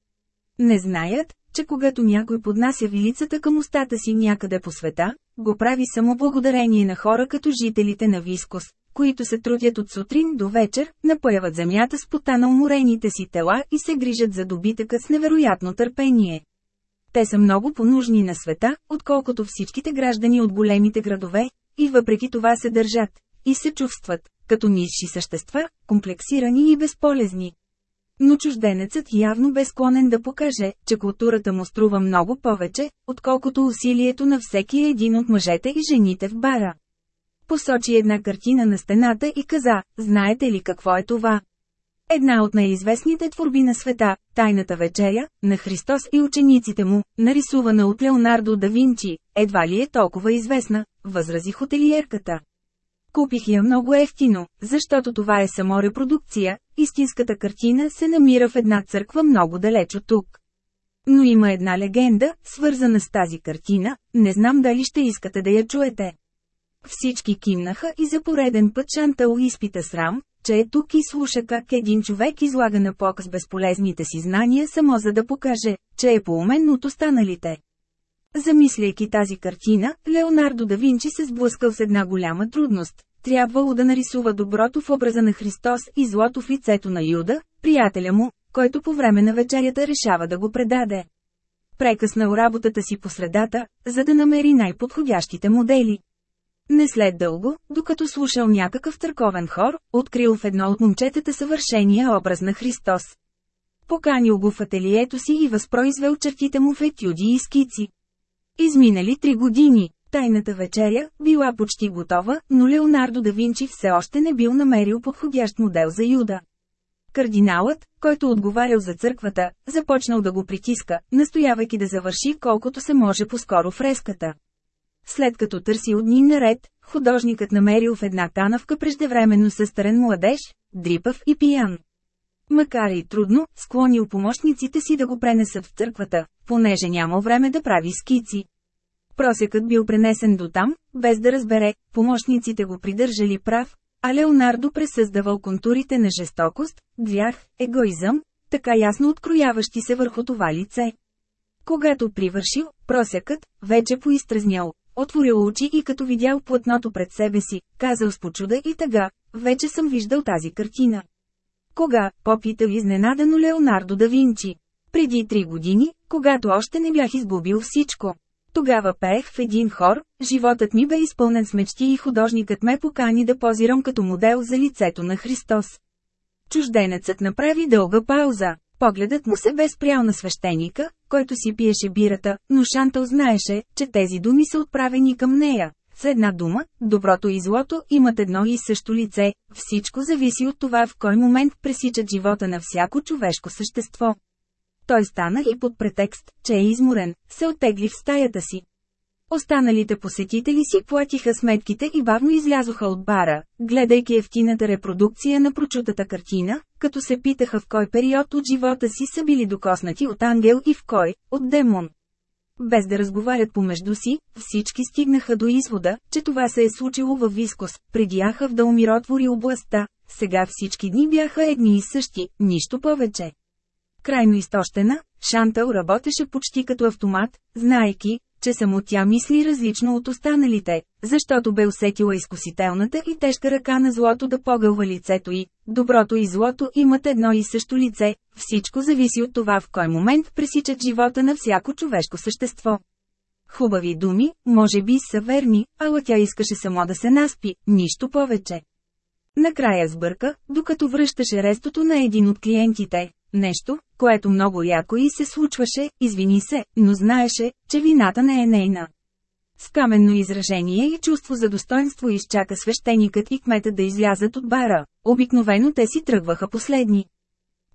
Не знаят, че когато някой поднася вилицата към устата си някъде по света, го прави само благодарение на хора като жителите на Вискос, които се трудят от сутрин до вечер, напояват земята с пота на уморените си тела и се грижат за добитъка с невероятно търпение. Те са много понужни на света, отколкото всичките граждани от големите градове, и въпреки това се държат, и се чувстват, като низши същества, комплексирани и безполезни. Но чужденецът явно бе склонен да покаже, че културата му струва много повече, отколкото усилието на всеки един от мъжете и жените в бара. Посочи една картина на стената и каза, знаете ли какво е това? Една от най-известните творби на света, Тайната вечеря, на Христос и учениците му, нарисувана от Леонардо да Винчи, едва ли е толкова известна, възрази хотелиерката. Купих я много ефтино, защото това е само репродукция, истинската картина се намира в една църква много далеч от тук. Но има една легенда, свързана с тази картина, не знам дали ще искате да я чуете. Всички кимнаха и за пореден път Шантал изпита срам, че е тук и слуша как един човек излага на показ безполезните си знания само за да покаже, че е поумен от останалите. Замисляйки тази картина, Леонардо да Винчи се сблъскал с една голяма трудност. Трябвало да нарисува доброто в образа на Христос и злото в лицето на Юда, приятеля му, който по време на вечерята решава да го предаде. Прекъснал работата си по средата, за да намери най-подходящите модели. Не след дълго, докато слушал някакъв търковен хор, открил в едно от момчетата съвършения образ на Христос. Поканил го в ателието си и възпроизвел чертите му в етюди и скици. Изминали три години, тайната вечеря била почти готова, но Леонардо да Винчи все още не бил намерил подходящ модел за Юда. Кардиналът, който отговарял за църквата, започнал да го притиска, настоявайки да завърши колкото се може по-скоро фреската. След като търси от дни наред, художникът намерил в една канавка преждевременно състарен младеж, дрипав и пиян. Макар и трудно, склонил помощниците си да го пренесат в църквата, понеже нямал време да прави скици. Просекът бил пренесен до там, без да разбере, помощниците го придържали прав, а Леонардо пресъздавал контурите на жестокост, грях, егоизъм, така ясно открояващи се върху това лице. Когато привършил, просекът, вече поизтръзнял, отворил очи и като видял платното пред себе си, казал с почуда и тъга, вече съм виждал тази картина. Кога, попитал изненадано Леонардо да Винчи. Преди три години, когато още не бях изгубил всичко. Тогава пеех в един хор, животът ми бе изпълнен с мечти и художникът ме покани да позирам като модел за лицето на Христос. Чужденецът направи дълга пауза. Погледът му се бе спрял на свещеника, който си пиеше бирата, но Шантъл знаеше, че тези думи са отправени към нея. С една дума, доброто и злото имат едно и също лице, всичко зависи от това в кой момент пресичат живота на всяко човешко същество. Той стана и под претекст, че е изморен, се оттегли в стаята си. Останалите посетители си платиха сметките и бавно излязоха от бара, гледайки ефтината репродукция на прочутата картина, като се питаха в кой период от живота си са били докоснати от ангел и в кой – от демон. Без да разговарят помежду си, всички стигнаха до извода, че това се е случило във Вискос, преди Ахав да умиротвори областта, сега всички дни бяха едни и същи, нищо повече. Крайно изтощена, Шантъл работеше почти като автомат, знаеки, че само тя мисли различно от останалите, защото бе усетила изкусителната и тежка ръка на злото да погълва лицето й. Доброто и злото имат едно и също лице, всичко зависи от това в кой момент пресичат живота на всяко човешко същество. Хубави думи, може би са верни, ала тя искаше само да се наспи, нищо повече. Накрая сбърка, докато връщаше рестото на един от клиентите. Нещо, което много яко и се случваше, извини се, но знаеше, че вината не е нейна. С каменно изражение и чувство за достоинство изчака свещеникът и кмета да излязат от бара. Обикновено те си тръгваха последни.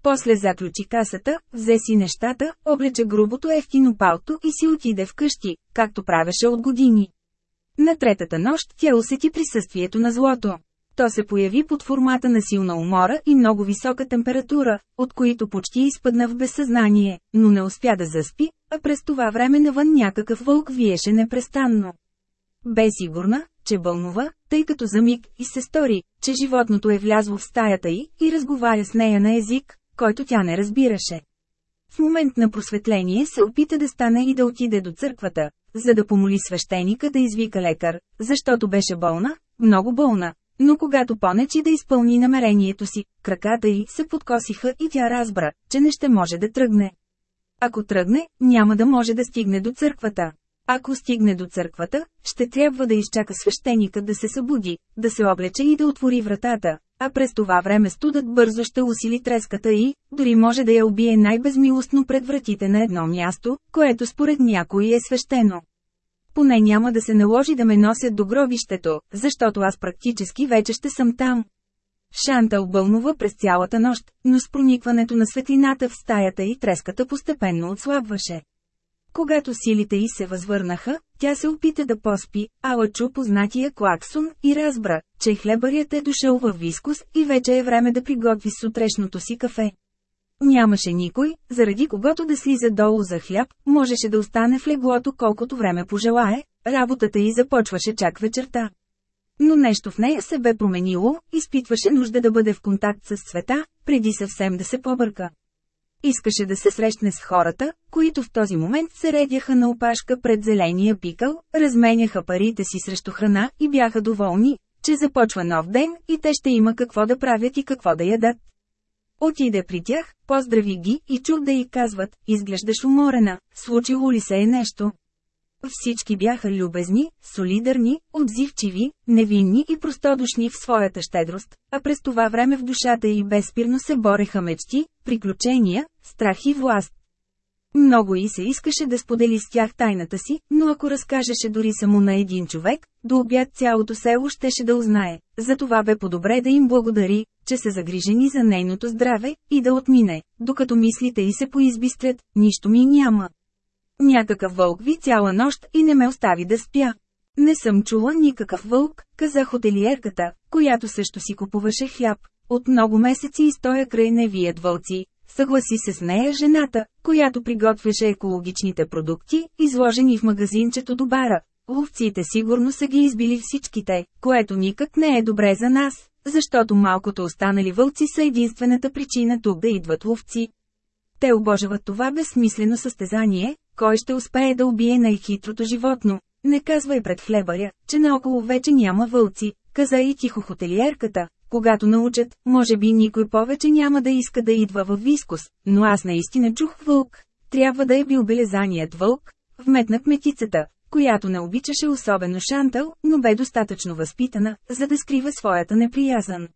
После заключи касата, взе си нещата, облече грубото ефтино палто и си отиде вкъщи, както правеше от години. На третата нощ тя усети присъствието на злото. То се появи под формата на силна умора и много висока температура, от които почти изпадна в безсъзнание, но не успя да заспи, а през това време навън някакъв вълк виеше непрестанно. Бе сигурна, че бълнува, тъй като за миг и се стори, че животното е влязло в стаята й и разговаря с нея на език, който тя не разбираше. В момент на просветление се опита да стане и да отиде до църквата, за да помоли свещеника да извика лекар, защото беше болна, много болна. Но когато понечи да изпълни намерението си, краката й се подкосиха и тя разбра, че не ще може да тръгне. Ако тръгне, няма да може да стигне до църквата. Ако стигне до църквата, ще трябва да изчака свещеникът да се събуди, да се облече и да отвори вратата, а през това време студът бързо ще усили треската и, дори може да я убие най-безмилостно пред вратите на едно място, което според някои е свещено. Поне няма да се наложи да ме носят до гробището, защото аз практически вече ще съм там. Шантъл бълнува през цялата нощ, но с проникването на светлината в стаята и треската постепенно отслабваше. Когато силите й се възвърнаха, тя се опита да поспи, ала чу познатия клаксон и разбра, че хлебарят е дошъл във вискус и вече е време да приготви сутрешното си кафе. Нямаше никой, заради когото да слиза долу за хляб, можеше да остане в леглото колкото време пожелае, работата й започваше чак вечерта. Но нещо в нея се бе променило, изпитваше нужда да бъде в контакт с света, преди съвсем да се побърка. Искаше да се срещне с хората, които в този момент се редяха на опашка пред зеления пикъл, разменяха парите си срещу храна и бяха доволни, че започва нов ден и те ще има какво да правят и какво да ядат. Отиде при тях, поздрави ги и чух да й казват, изглеждаш уморена, случило ли се е нещо. Всички бяха любезни, солидарни, отзивчиви, невинни и простодушни в своята щедрост, а през това време в душата й безспирно се бореха мечти, приключения, страх и власт. Много и се искаше да сподели с тях тайната си, но ако разкажеше дори само на един човек, до обяд цялото село щеше да узнае. Затова бе по-добре да им благодари, че се загрижени за нейното здраве, и да отмине, докато мислите й се поизбистрят, нищо ми няма. Някакъв вълк ви цяла нощ и не ме остави да спя. Не съм чула никакъв вълк, каза хотелиерката, която също си купуваше хляб. От много месеци и стоя край невият вълци. Съгласи се с нея жената, която приготвяше екологичните продукти, изложени в магазинчето до бара. Ловците сигурно са ги избили всичките, което никак не е добре за нас, защото малкото останали вълци са единствената причина тук да идват ловци. Те обожават това безсмислено състезание, кой ще успее да убие най-хитрото животно. Не казвай пред хлебаря, че наоколо вече няма вълци, каза и тихо хотелиерката. Когато научат, може би никой повече няма да иска да идва в вискус, но аз наистина чух вълк. Трябва да е бил белезаният вълк. Вметна кметицата, която не обичаше особено Шантъл, но бе достатъчно възпитана, за да скрива своята неприязан.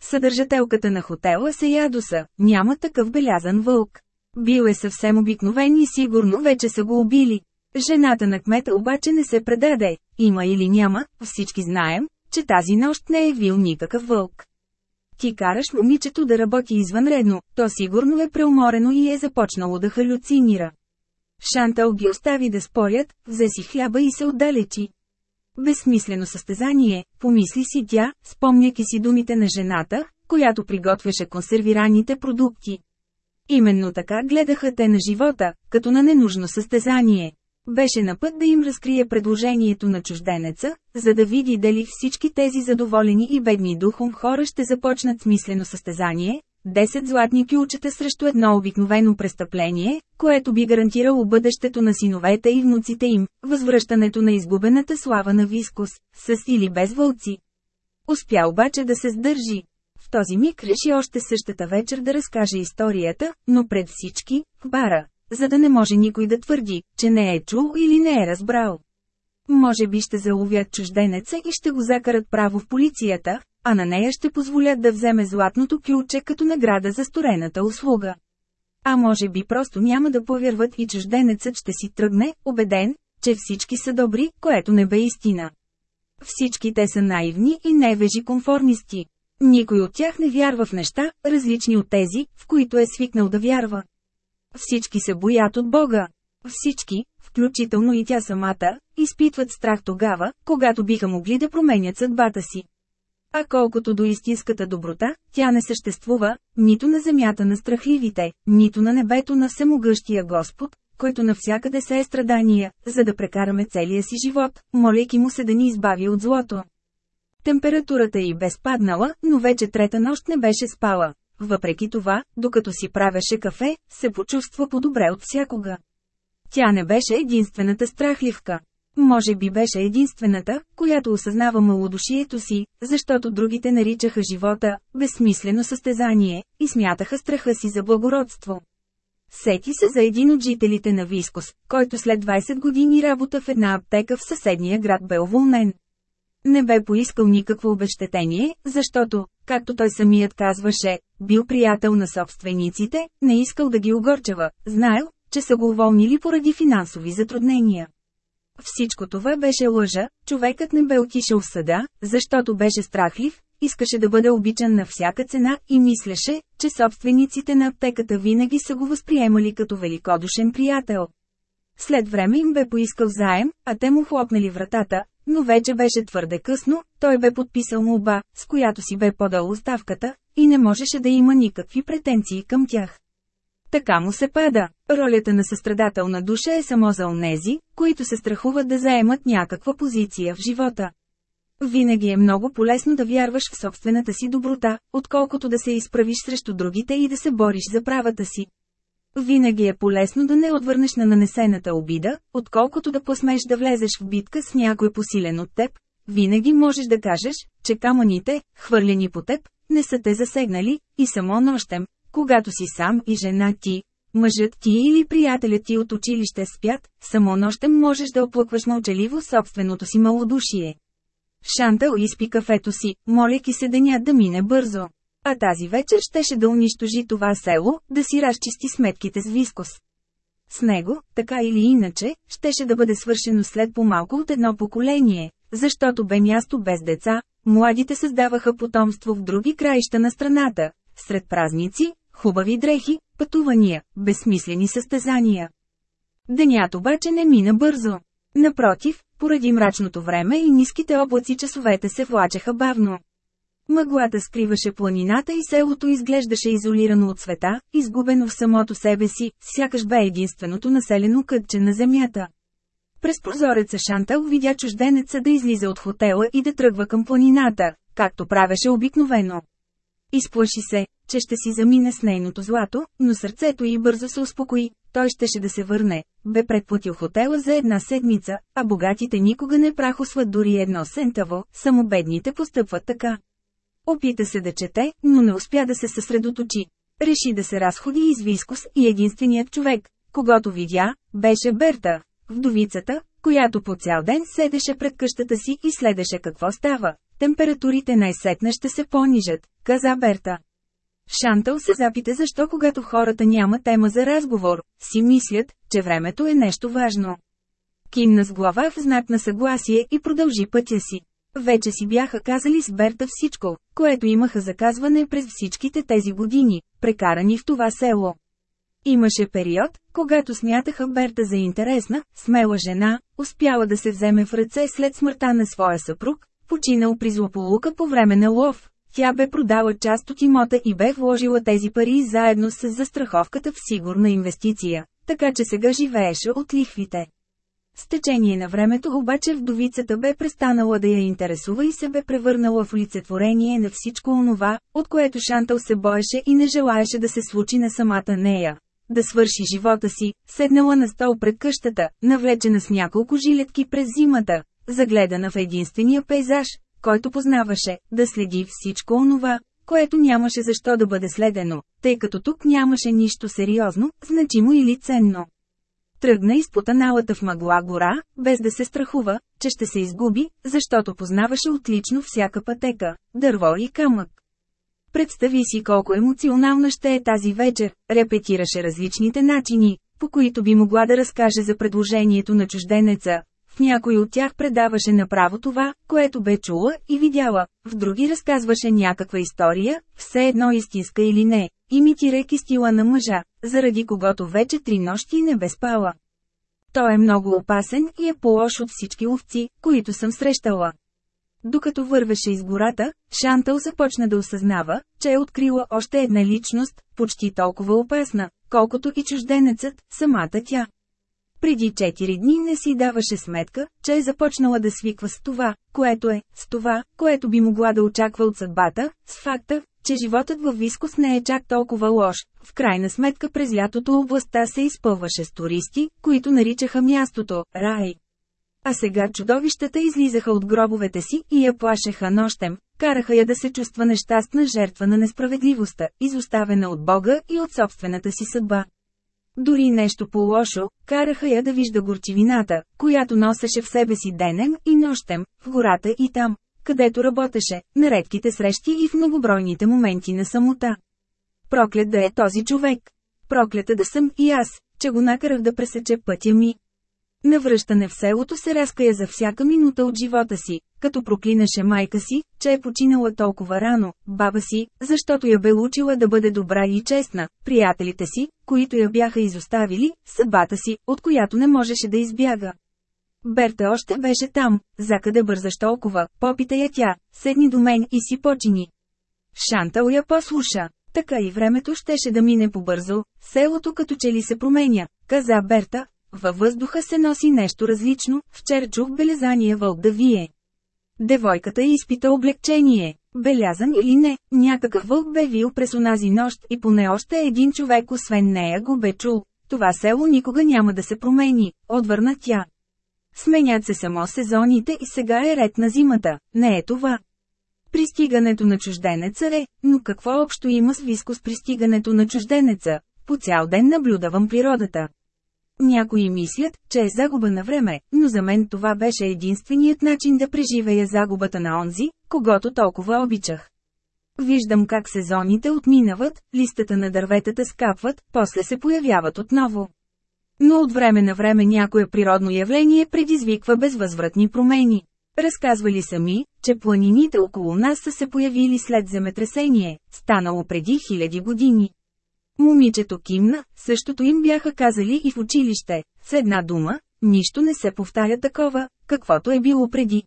Съдържателката на хотела се ядоса, няма такъв белязан вълк. Бил е съвсем обикновен и сигурно вече са го убили. Жената на кмета обаче не се предаде, има или няма, всички знаем, че тази нощ не е вил никакъв вълк. Ти караш момичето да работи извънредно, то сигурно е преуморено и е започнало да халюцинира. Шантал ги остави да спорят, взе си хляба и се отдалечи. Безсмислено състезание, помисли си тя, спомняки си думите на жената, която приготвяше консервираните продукти. Именно така гледаха те на живота, като на ненужно състезание. Беше на път да им разкрие предложението на чужденеца, за да види дали всички тези задоволени и бедни духом хора ще започнат смислено състезание, 10 златни кюлчета срещу едно обикновено престъпление, което би гарантирало бъдещето на синовете и внуците им, възвръщането на изгубената слава на Вискус, с или без вълци. Успя обаче да се сдържи. В този миг реши още същата вечер да разкаже историята, но пред всички, в бара, за да не може никой да твърди, че не е чул или не е разбрал. Може би ще заловят чужденеца и ще го закарат право в полицията, а на нея ще позволят да вземе златното кюлче като награда за сторената услуга. А може би просто няма да повярват и чужденецът ще си тръгне, убеден, че всички са добри, което не бе истина. Всички те са наивни и невежи конформисти. Никой от тях не вярва в неща, различни от тези, в които е свикнал да вярва. Всички се боят от Бога. Всички, включително и тя самата, изпитват страх тогава, когато биха могли да променят съдбата си. А колкото до истинската доброта, тя не съществува, нито на земята на страхливите, нито на небето на всемогъщия Господ, който навсякъде се е страдания, за да прекараме целия си живот, моляйки му се да ни избави от злото. Температурата й бе спаднала, но вече трета нощ не беше спала. Въпреки това, докато си правеше кафе, се почувства по-добре от всякога. Тя не беше единствената страхливка. Може би беше единствената, която осъзнава малодушието си, защото другите наричаха живота безсмислено състезание и смятаха страха си за благородство. Сети се за един от жителите на Вискос, който след 20 години работа в една аптека в съседния град бе уволнен. Не бе поискал никакво обещетение, защото, както той самият казваше, бил приятел на собствениците, не искал да ги огорчава, знаел, че са го уволнили поради финансови затруднения. Всичко това беше лъжа, човекът не бе отишъл в съда, защото беше страхлив, искаше да бъде обичан на всяка цена и мислеше, че собствениците на аптеката винаги са го възприемали като великодушен приятел. След време им бе поискал заем, а те му хлопнали вратата, но вече беше твърде късно, той бе подписал молба, с която си бе подал оставката, и не можеше да има никакви претенции към тях. Така му се пада. Ролята на състрадателна душа е само за онези, които се страхуват да заемат някаква позиция в живота. Винаги е много полезно да вярваш в собствената си доброта, отколкото да се изправиш срещу другите и да се бориш за правата си. Винаги е полезно да не отвърнеш на нанесената обида, отколкото да посмеш да влезеш в битка с някой посилен от теб. Винаги можеш да кажеш, че камъните, хвърлени по теб, не са те засегнали, и само нощем, когато си сам и жена ти, мъжът ти или приятелят ти от училище спят, само нощем можеш да оплъкваш мълчаливо собственото си малодушие. Шантъл изпи кафето си, моляки се деня да мине бързо. А тази вечер щеше да унищожи това село, да си разчисти сметките с вискос. С него, така или иначе, щеше да бъде свършено след по-малко от едно поколение, защото бе място без деца, младите създаваха потомство в други краища на страната, сред празници, хубави дрехи, пътувания, безсмислени състезания. Денят обаче не мина бързо. Напротив, поради мрачното време и ниските облаци часовете се влачеха бавно. Мъглата скриваше планината и селото изглеждаше изолирано от света, изгубено в самото себе си, сякаш бе единственото населено кътче на земята. През прозореца Шантал видя чужденеца да излиза от хотела и да тръгва към планината, както правеше обикновено. Изплаши се, че ще си замине с нейното злато, но сърцето й бързо се успокои, той щеше да се върне, бе предплатил хотела за една седмица, а богатите никога не прахосват дори едно сентаво, само бедните постъпват така. Опита се да чете, но не успя да се съсредоточи. Реши да се разходи из Вискус и единственият човек, когато видя, беше Берта, вдовицата, която по цял ден седеше пред къщата си и следеше какво става. Температурите най-сетне ще се понижат, каза Берта. Шантъл се запита защо когато хората няма тема за разговор, си мислят, че времето е нещо важно. Кимна с глава в знак на съгласие и продължи пътя си. Вече си бяха казали с Берта всичко, което имаха заказване през всичките тези години, прекарани в това село. Имаше период, когато смятаха Берта за интересна, смела жена, успяла да се вземе в ръце след смъртта на своя съпруг, починал при злополука по време на лов. Тя бе продала част от имота и бе вложила тези пари заедно с застраховката в сигурна инвестиция, така че сега живееше от лихвите. С течение на времето обаче вдовицата бе престанала да я интересува и се бе превърнала в олицетворение на всичко онова, от което Шантъл се боеше и не желаеше да се случи на самата нея. Да свърши живота си, седнала на стол пред къщата, навлечена с няколко жилетки през зимата, загледана в единствения пейзаж, който познаваше, да следи всичко онова, което нямаше защо да бъде следено, тъй като тук нямаше нищо сериозно, значимо или ценно. Тръгна изпод аналата в мъгла гора, без да се страхува, че ще се изгуби, защото познаваше отлично всяка пътека, дърво и камък. Представи си колко емоционална ще е тази вечер, репетираше различните начини, по които би могла да разкаже за предложението на чужденеца. В някой от тях предаваше направо това, което бе чула и видяла, в други разказваше някаква история, все едно истинска или не, имитирайки стила на мъжа, заради когото вече три нощи не бе спала. Той е много опасен и е по-лош от всички овци, които съм срещала. Докато вървеше из гората, Шантъл започна да осъзнава, че е открила още една личност, почти толкова опасна, колкото и чужденецът, самата тя. Преди 4 дни не си даваше сметка, че е започнала да свиква с това, което е, с това, което би могла да очаква от съдбата, с факта, че животът във Вискос не е чак толкова лош. В крайна сметка през лятото областта се изпълваше с туристи, които наричаха мястото – рай. А сега чудовищата излизаха от гробовете си и я плашеха нощем, караха я да се чувства нещастна жертва на несправедливостта, изоставена от Бога и от собствената си съдба. Дори нещо по-лошо, караха я да вижда горчивината, която носеше в себе си денем и нощем, в гората и там, където работеше, на редките срещи и в многобройните моменти на самота. Проклет да е този човек. Проклета да съм и аз, че го накарах да пресече пътя ми. Навръщане в селото се разкая за всяка минута от живота си, като проклинаше майка си, че е починала толкова рано, баба си, защото я бе учила да бъде добра и честна, приятелите си, които я бяха изоставили, съдбата си, от която не можеше да избяга. Берта още беше там, закъде бързаш толкова, попита я тя, седни до мен и си почини. Шантал я послуша. Така и времето щеше да мине побързо, селото като че ли се променя, каза Берта, във въздуха се носи нещо различно, вчера чух белезания вълк да вие. Девойката изпита облегчение. Белязан или не, някакъв вълк бе вил през онази нощ и поне още един човек освен нея го бе чул. Това село никога няма да се промени, отвърна тя. Сменят се само сезоните и сега е ред на зимата, не е това. Пристигането на чужденеца е, но какво общо има с виско с пристигането на чужденеца? По цял ден наблюдавам природата. Някои мислят, че е загуба на време, но за мен това беше единственият начин да преживея загубата на онзи, когато толкова обичах. Виждам как сезоните отминават, листата на дърветата скапват, после се появяват отново. Но от време на време някое природно явление предизвиква безвъзвратни промени. Разказвали са ми, че планините около нас са се появили след земетресение, станало преди хиляди години. Момичето кимна, същото им бяха казали и в училище. С една дума, нищо не се повтаря такова, каквото е било преди.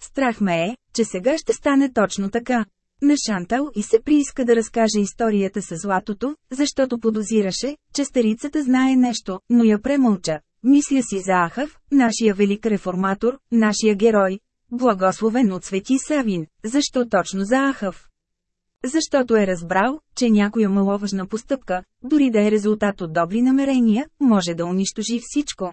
Страх ме е, че сега ще стане точно така. На Шантал и се прииска да разкаже историята с златото, защото подозираше, че старицата знае нещо, но я премълча. Мисля си за Ахав, нашия велик реформатор, нашия герой, благословен от Свети Савин, защо точно за Ахав? Защото е разбрал, че някоя маловажна постъпка, дори да е резултат от добри намерения, може да унищожи всичко.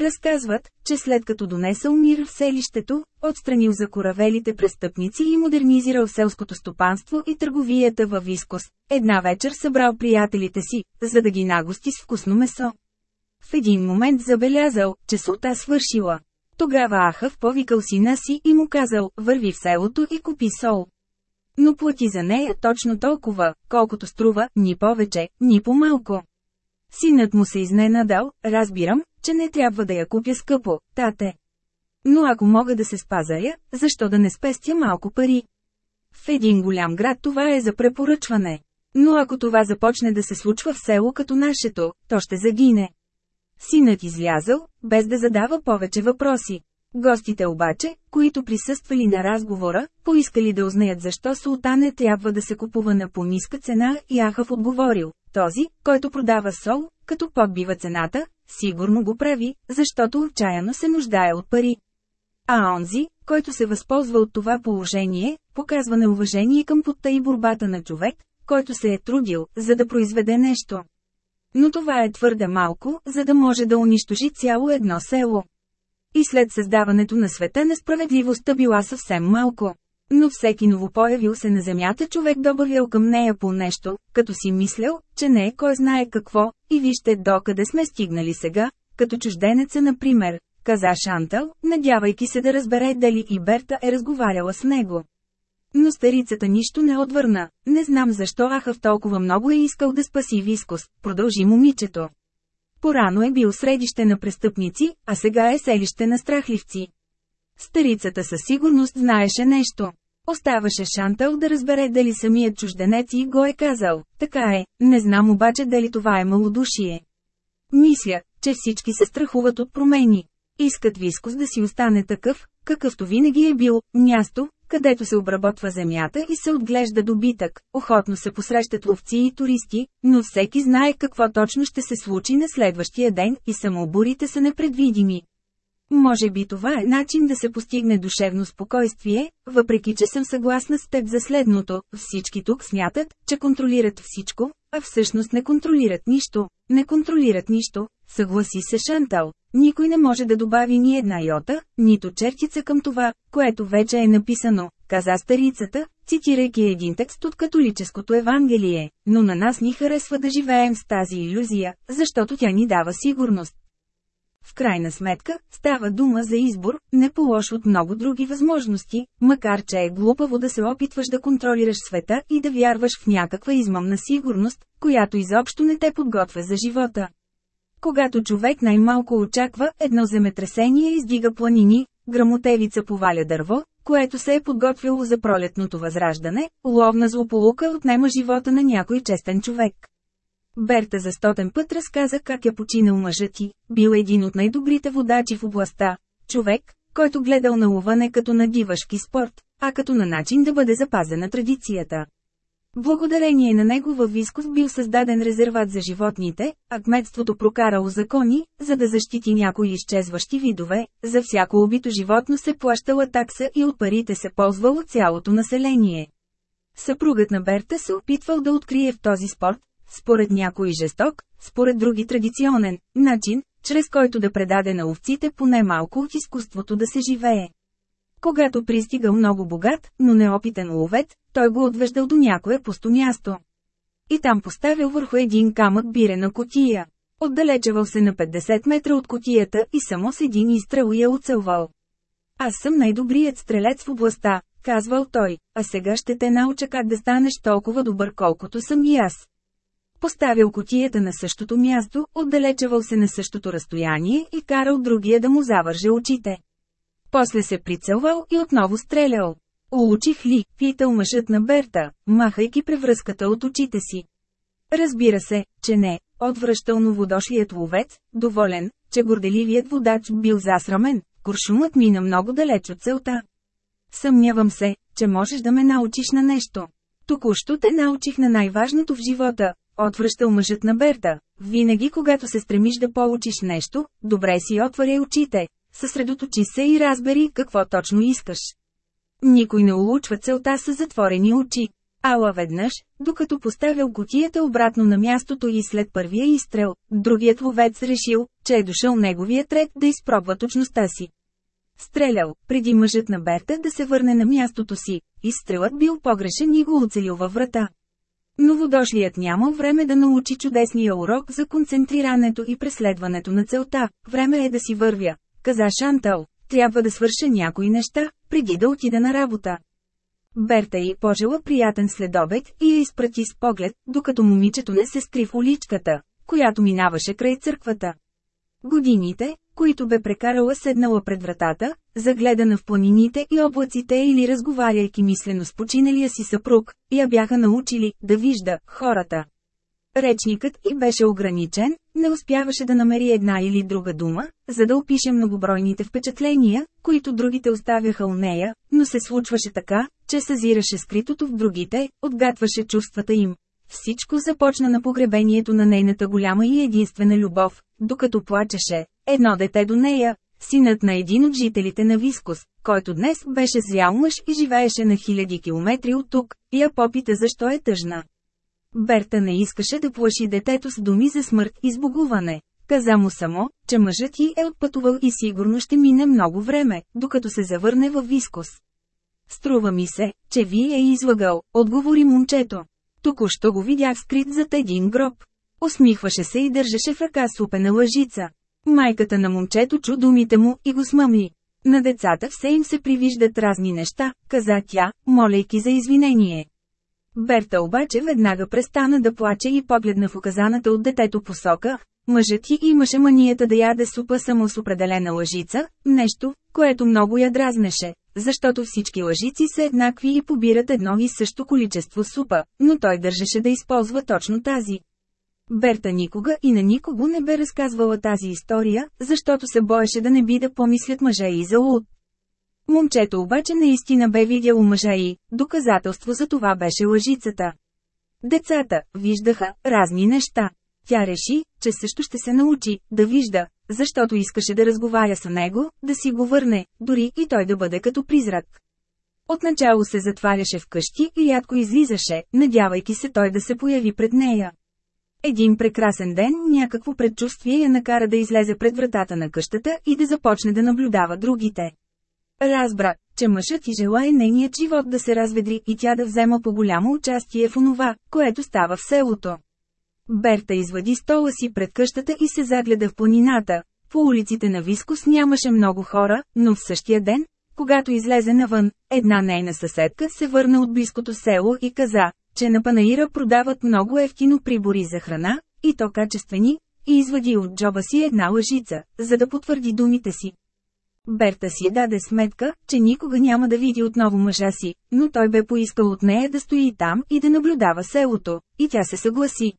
Разказват, че след като донесъл мир в селището, отстранил закоравелите престъпници и модернизирал селското стопанство и търговията във Вискос, една вечер събрал приятелите си, за да ги нагости с вкусно месо. В един момент забелязал, че султа свършила. Тогава Ахав повикал сина си и му казал, върви в селото и купи сол. Но плати за нея точно толкова, колкото струва, ни повече, ни по-малко. Синът му се изненадал, разбирам, че не трябва да я купя скъпо, тате. Но ако мога да се спазая, защо да не спестя малко пари? В един голям град това е за препоръчване. Но ако това започне да се случва в село като нашето, то ще загине. Синът излязъл, без да задава повече въпроси. Гостите обаче, които присъствали на разговора, поискали да узнаят защо султане трябва да се купува на по-ниска цена и Ахав отговорил, този, който продава сол, като подбива цената, сигурно го прави, защото отчаяно се нуждае от пари. А онзи, който се възползва от това положение, показва неуважение към потта и борбата на човек, който се е трудил, за да произведе нещо. Но това е твърде малко, за да може да унищожи цяло едно село. И след създаването на света несправедливостта била съвсем малко. Но всеки новопоявил се на земята човек добавил към нея по нещо, като си мислял, че не е кой знае какво, и вижте докъде сме стигнали сега, като чужденеца например, каза Шантал, надявайки се да разбере дали и Берта е разговаряла с него. Но старицата нищо не отвърна, не знам защо Ахав толкова много е искал да спаси Вискос, продължи момичето. Порано е бил средище на престъпници, а сега е селище на страхливци. Старицата със сигурност знаеше нещо. Оставаше Шантъл да разбере дали самият чужденец и го е казал. Така е, не знам обаче дали това е малодушие. Мисля, че всички се страхуват от промени. Искат Вискос да си остане такъв, какъвто винаги е бил, място, където се обработва земята и се отглежда добитък, охотно се посрещат ловци и туристи, но всеки знае какво точно ще се случи на следващия ден и самооборите са непредвидими. Може би това е начин да се постигне душевно спокойствие, въпреки че съм съгласна с теб за следното, всички тук смятат, че контролират всичко, а всъщност не контролират нищо, не контролират нищо, съгласи се Шантал. Никой не може да добави ни една йота, нито чертица към това, което вече е написано, каза старицата, цитирайки един текст от католическото Евангелие, но на нас ни харесва да живеем с тази иллюзия, защото тя ни дава сигурност. В крайна сметка, става дума за избор, не по-лош от много други възможности, макар че е глупаво да се опитваш да контролираш света и да вярваш в някаква измамна сигурност, която изобщо не те подготвя за живота. Когато човек най-малко очаква, едно земетресение издига планини, грамотевица поваля дърво, което се е подготвило за пролетното възраждане, ловна злополука отнема живота на някой честен човек. Берта за стотен път разказа как е починал мъжът ти, бил един от най-добрите водачи в областта, човек, който гледал на лова не като на дивашки спорт, а като на начин да бъде запазена традицията. Благодарение на него във Вискос бил създаден резерват за животните, а кметството прокарало закони, за да защити някои изчезващи видове, за всяко убито животно се плащала такса и от парите се ползвало цялото население. Съпругът на Берта се опитвал да открие в този спорт, според някои жесток, според други традиционен, начин, чрез който да предаде на овците поне малко от изкуството да се живее. Когато пристигал много богат, но неопитен ловец, той го отвеждал до някое пусто място. И там поставил върху един камък бирена котия. Отдалечавал се на 50 метра от котията и само с един изстрел я оцелвал. Аз съм най-добрият стрелец в областта, казвал той, а сега ще те науча как да станеш толкова добър колкото съм и аз. Поставил котията на същото място, отдалечавал се на същото разстояние и карал другия да му завърже очите. После се прицелвал и отново стрелял. Улучих ли, питал мъжът на Берта, махайки превръзката от очите си. Разбира се, че не, отвръщал новодошлият ловец, доволен, че горделивият водач бил засрамен, куршумът мина много далеч от целта. Съмнявам се, че можеш да ме научиш на нещо. Току-що те научих на най-важното в живота, отвръщал мъжът на Берта. Винаги когато се стремиш да получиш нещо, добре си отваряй очите, съсредоточи се и разбери какво точно искаш. Никой не улучва целта с затворени очи. Ала веднъж, докато поставил котията обратно на мястото и след първия изстрел, другият ловец решил, че е дошъл неговият ред да изпробва точността си. Стрелял, преди мъжът на Берта да се върне на мястото си, изстрелът бил погрешен и го оцелил във врата. Новодошлият нямал време да научи чудесния урок за концентрирането и преследването на целта. Време е да си вървя, каза Шантал. Трябва да свърша някои неща, преди да отида на работа. Берта й пожела приятен следобед и я изпрати с поглед, докато момичето не се скри в уличката, която минаваше край църквата. Годините, които бе прекарала седнала пред вратата, загледана в планините и облаците или разговаряйки мислено с починалия си съпруг, я бяха научили да вижда хората. Речникът и беше ограничен, не успяваше да намери една или друга дума, за да опише многобройните впечатления, които другите оставяха у нея, но се случваше така, че съзираше скритото в другите, отгатваше чувствата им. Всичко започна на погребението на нейната голяма и единствена любов, докато плачеше, едно дете до нея, синът на един от жителите на Вискус, който днес беше зрял мъж и живееше на хиляди километри от тук, я попита защо е тъжна. Берта не искаше да плаши детето с думи за смърт и сбогуване. Каза му само, че мъжът ти е отпътувал и сигурно ще мине много време, докато се завърне във Вискус. Струва ми се, че ви е излагал, отговори момчето. Току-що го видях скрит зад един гроб. Усмихваше се и държеше в ръка супена лъжица. Майката на момчето чу думите му и го смъмли. На децата все им се привиждат разни неща, каза тя, молейки за извинение. Берта обаче веднага престана да плаче и погледна в указаната от детето посока. Мъжът ти имаше манията да яде супа само с определена лъжица, нещо, което много я дразнеше, защото всички лъжици са еднакви и побират едно и също количество супа, но той държеше да използва точно тази. Берта никога и на никого не бе разказвала тази история, защото се боеше да не би да помислят мъжа и за луд. Момчето обаче наистина бе видяло мъжа и, доказателство за това беше лъжицата. Децата, виждаха, разни неща. Тя реши, че също ще се научи да вижда, защото искаше да разговаря с него, да си го върне, дори и той да бъде като призрак. Отначало се затваряше вкъщи и рядко излизаше, надявайки се той да се появи пред нея. Един прекрасен ден някакво предчувствие я накара да излезе пред вратата на къщата и да започне да наблюдава другите. Разбра, че мъжът и желая нейният живот да се разведри и тя да взема по-голямо участие в онова, което става в селото. Берта извади стола си пред къщата и се загледа в планината. По улиците на Вискус нямаше много хора, но в същия ден, когато излезе навън, една нейна съседка се върна от близкото село и каза, че на Панаира продават много ефтино прибори за храна, и то качествени, и извади от джоба си една лъжица, за да потвърди думите си. Берта си даде сметка, че никога няма да види отново мъжа си, но той бе поискал от нея да стои там и да наблюдава селото, и тя се съгласи.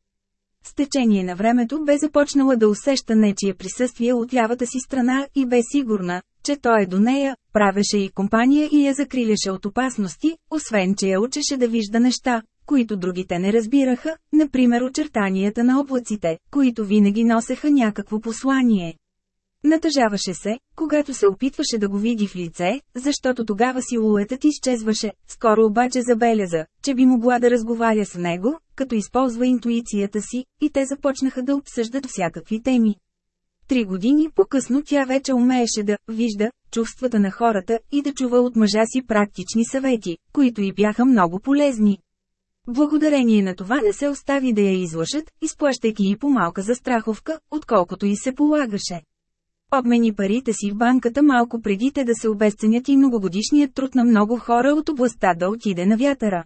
С течение на времето бе започнала да усеща нечие присъствие от лявата си страна и бе сигурна, че той е до нея, правеше и компания и я закриляше от опасности, освен че я учеше да вижда неща, които другите не разбираха, например очертанията на облаците, които винаги носеха някакво послание. Натъжаваше се, когато се опитваше да го види в лице, защото тогава силуетът изчезваше, скоро обаче забеляза, че би могла да разговаря с него, като използва интуицията си, и те започнаха да обсъждат всякакви теми. Три години по-късно тя вече умееше да вижда чувствата на хората и да чува от мъжа си практични съвети, които и бяха много полезни. Благодарение на това не се остави да я излъжат, изплащайки и по-малка за страховка, отколкото и се полагаше. Обмени парите си в банката малко преди те да се обесценят и многогодишният труд на много хора от областта да отиде на вятъра.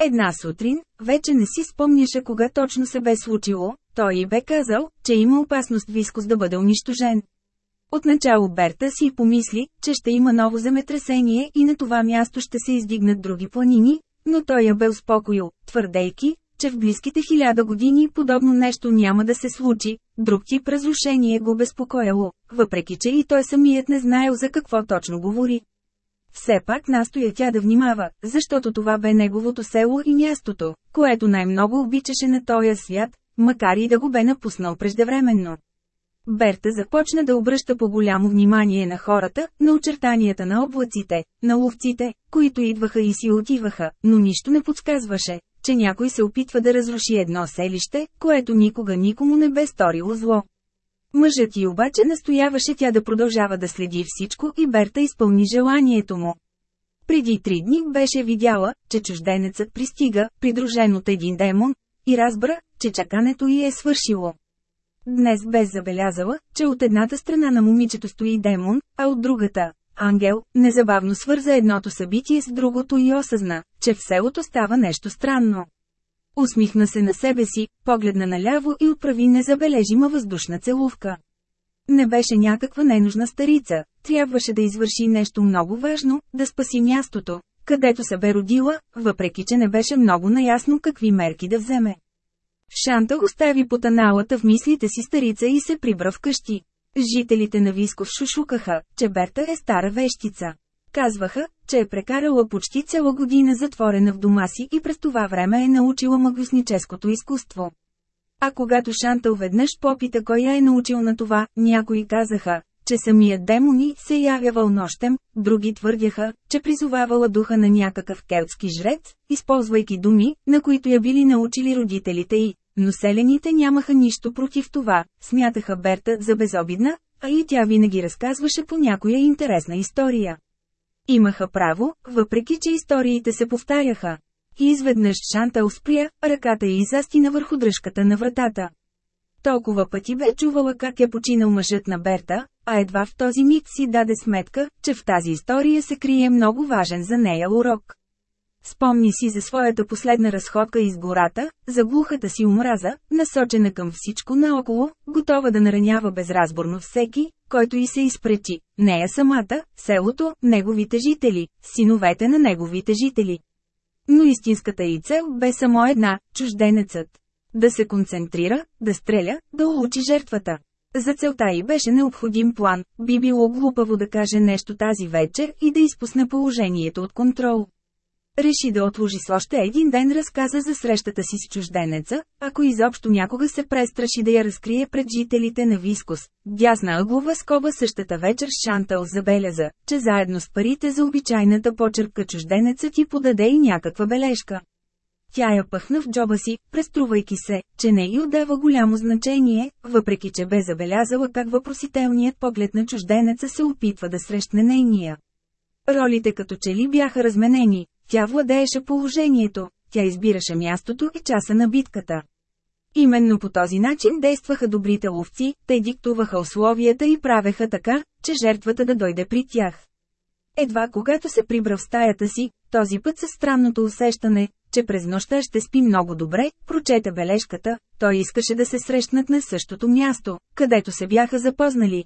Една сутрин, вече не си спомняше кога точно се бе случило, той и бе казал, че има опасност Вискос да бъде унищожен. Отначало Берта си помисли, че ще има ново земетресение и на това място ще се издигнат други планини, но той я бе успокоил, твърдейки, че в близките хиляда години подобно нещо няма да се случи, друг тип разрушение го безпокояло, въпреки че и той самият не знаел за какво точно говори. Все пак настоя тя да внимава, защото това бе неговото село и мястото, което най-много обичаше на този свят, макар и да го бе напуснал преждевременно. Берта започна да обръща по-голямо внимание на хората, на очертанията на облаците, на ловците, които идваха и си отиваха, но нищо не подсказваше, че някой се опитва да разруши едно селище, което никога никому не бе сторило зло. Мъжът й обаче настояваше тя да продължава да следи всичко и Берта изпълни желанието му. Преди три дни беше видяла, че чужденецът пристига, придружен от един демон, и разбра, че чакането й е свършило. Днес бе забелязала, че от едната страна на момичето стои демон, а от другата – ангел, незабавно свърза едното събитие с другото и осъзна, че в селото става нещо странно. Усмихна се на себе си, погледна наляво и отправи незабележима въздушна целувка. Не беше някаква ненужна старица, трябваше да извърши нещо много важно, да спаси мястото, където се бе родила, въпреки че не беше много наясно какви мерки да вземе. Шанта остави потаналата в мислите си старица и се прибра в къщи. Жителите на Висков шушукаха, че Берта е стара вещица. Казваха, че е прекарала почти цяла година затворена в дома си и през това време е научила магусническото изкуство. А когато Шантъл веднъж попита кой я е научил на това, някои казаха, че самият демони се явявал нощем, други твърдяха, че призовавала духа на някакъв келтски жрец, използвайки думи, на които я били научили родителите й. Но селените нямаха нищо против това, смятаха Берта за безобидна, а и тя винаги разказваше по някоя интересна история. Имаха право, въпреки че историите се повтаряха. И изведнъж Шанта успря, ръката й застина върху дръжката на вратата. Толкова пъти бе чувала как е починал мъжът на Берта, а едва в този миг си даде сметка, че в тази история се крие много важен за нея урок. Спомни си за своята последна разходка из гората, за глухата си омраза, насочена към всичко наоколо, готова да наранява безразборно всеки, който и се изпречи, нея самата, селото, неговите жители, синовете на неговите жители. Но истинската и цел бе само една – чужденецът. Да се концентрира, да стреля, да улучи жертвата. За целта и беше необходим план, би било глупаво да каже нещо тази вечер и да изпусне положението от контрол. Реши да отложи с още един ден разказа за срещата си с чужденеца, ако изобщо някога се престраши да я разкрие пред жителите на Вискус. Дясна ъглова скоба същата вечер с Шантъл забеляза, че заедно с парите за обичайната почерпка чужденеца ти подаде и някаква бележка. Тя я пъхна в джоба си, преструвайки се, че не й отдава голямо значение, въпреки че бе забелязала как въпросителният поглед на чужденеца се опитва да срещне нейния. Ролите като че ли бяха разменени, тя владееше положението, тя избираше мястото и часа на битката. Именно по този начин действаха добрите ловци, те диктуваха условията и правеха така, че жертвата да дойде при тях. Едва когато се прибра в стаята си, този път със странното усещане, че през нощта ще спи много добре, прочете бележката, той искаше да се срещнат на същото място, където се бяха запознали.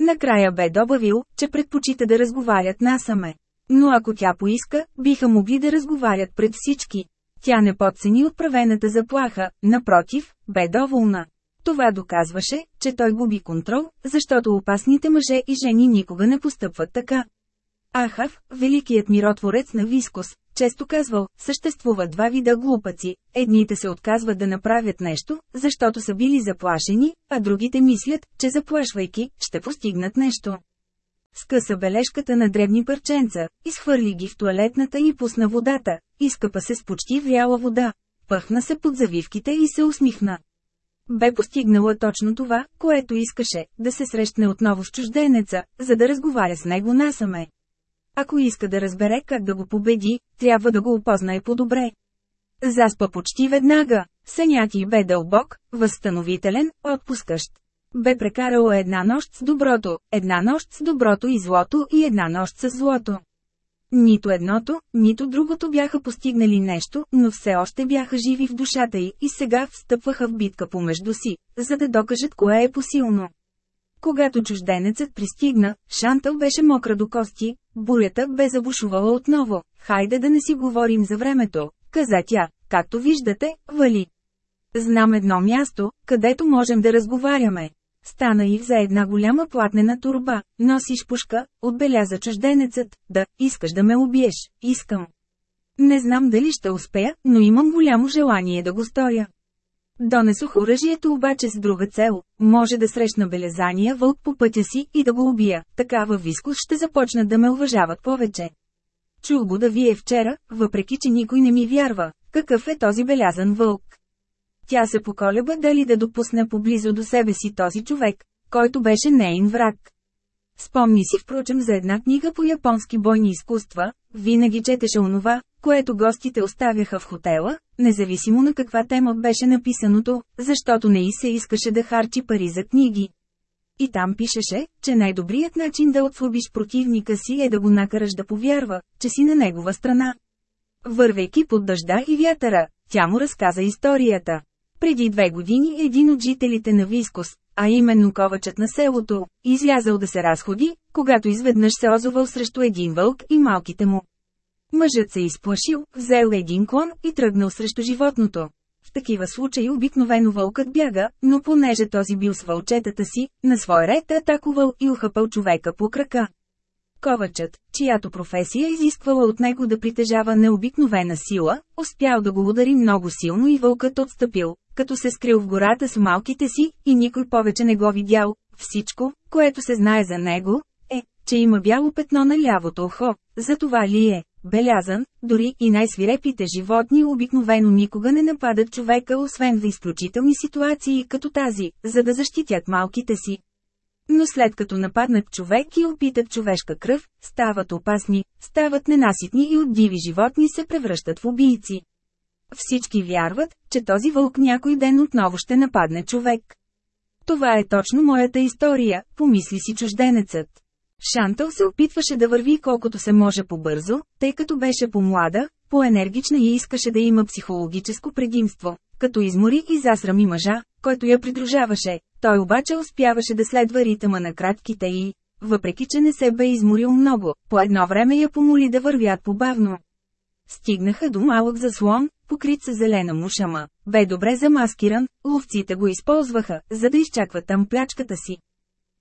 Накрая бе добавил, че предпочита да разговарят насаме. Но ако тя поиска, биха могли да разговарят пред всички. Тя не подцени отправената заплаха, напротив, бе доволна. Това доказваше, че той губи контрол, защото опасните мъже и жени никога не постъпват така. Ахав, великият миротворец на Вискос, често казвал, съществува два вида глупаци, едните се отказват да направят нещо, защото са били заплашени, а другите мислят, че заплашвайки, ще постигнат нещо. Скъса бележката на дребни парченца, изхвърли ги в туалетната и пусна водата, изкъпа се с почти вряла вода, пъхна се под завивките и се усмихна. Бе постигнала точно това, което искаше, да се срещне отново с чужденеца, за да разговаря с него насаме. Ако иска да разбере как да го победи, трябва да го опознае по-добре. Заспа почти веднага. Сънят и бе дълбок, възстановителен, отпускащ. Бе прекарала една нощ с доброто, една нощ с доброто и злото и една нощ с злото. Нито едното, нито другото бяха постигнали нещо, но все още бяха живи в душата й и сега встъпваха в битка помежду си, за да докажат кое е посилно. Когато чужденецът пристигна, Шантъл беше мокра до кости, бурята бе забушувала отново. Хайде да не си говорим за времето, каза тя, както виждате, вали. Знам едно място, където можем да разговаряме. Стана и за една голяма платнена турба, носиш пушка, отбеляза чужденецът, да, искаш да ме убиеш, искам. Не знам дали ще успея, но имам голямо желание да го сторя. Донесох оръжието обаче с друга цел, може да срещна белезания вълк по пътя си и да го убия, такава вискус ще започнат да ме уважават повече. Чух го да вие вчера, въпреки че никой не ми вярва, какъв е този белязан вълк. Тя се поколеба дали да допусне поблизо до себе си този човек, който беше нейн враг. Спомни си впрочем за една книга по японски бойни изкуства, винаги четеше онова, което гостите оставяха в хотела, независимо на каква тема беше написаното, защото не и се искаше да харчи пари за книги. И там пишеше, че най-добрият начин да отслабиш противника си е да го накараш да повярва, че си на негова страна. Вървейки под дъжда и вятъра, тя му разказа историята. Преди две години един от жителите на Вискос, а именно ковачът на селото, излязъл да се разходи, когато изведнъж се озовал срещу един вълк и малките му. Мъжът се изплашил, взел един клон и тръгнал срещу животното. В такива случаи обикновено вълкът бяга, но понеже този бил с вълчетата си, на свой ред е атакувал и ухапал човека по крака. Ковачът, чиято професия изисквала от него да притежава необикновена сила, успял да го удари много силно и вълкът отстъпил, като се скрил в гората с малките си, и никой повече не го видял. Всичко, което се знае за него, е, че има бяло петно на лявото ухо. За това ли е? Белязан, дори и най-свирепите животни обикновено никога не нападат човека освен в изключителни ситуации като тази, за да защитят малките си. Но след като нападнат човек и опитат човешка кръв, стават опасни, стават ненаситни и от диви животни се превръщат в убийци. Всички вярват, че този вълк някой ден отново ще нападне човек. Това е точно моята история, помисли си чужденецът. Шантъл се опитваше да върви колкото се може по-бързо, тъй като беше по-млада, по-енергична и искаше да има психологическо предимство, като измори и засрами мъжа, който я придружаваше. Той обаче успяваше да следва ритъма на кратките и, въпреки че не се бе изморил много, по едно време я помоли да вървят побавно. Стигнаха до малък заслон, покрит с зелена мушама. Бе добре замаскиран, ловците го използваха, за да изчакват там плячката си.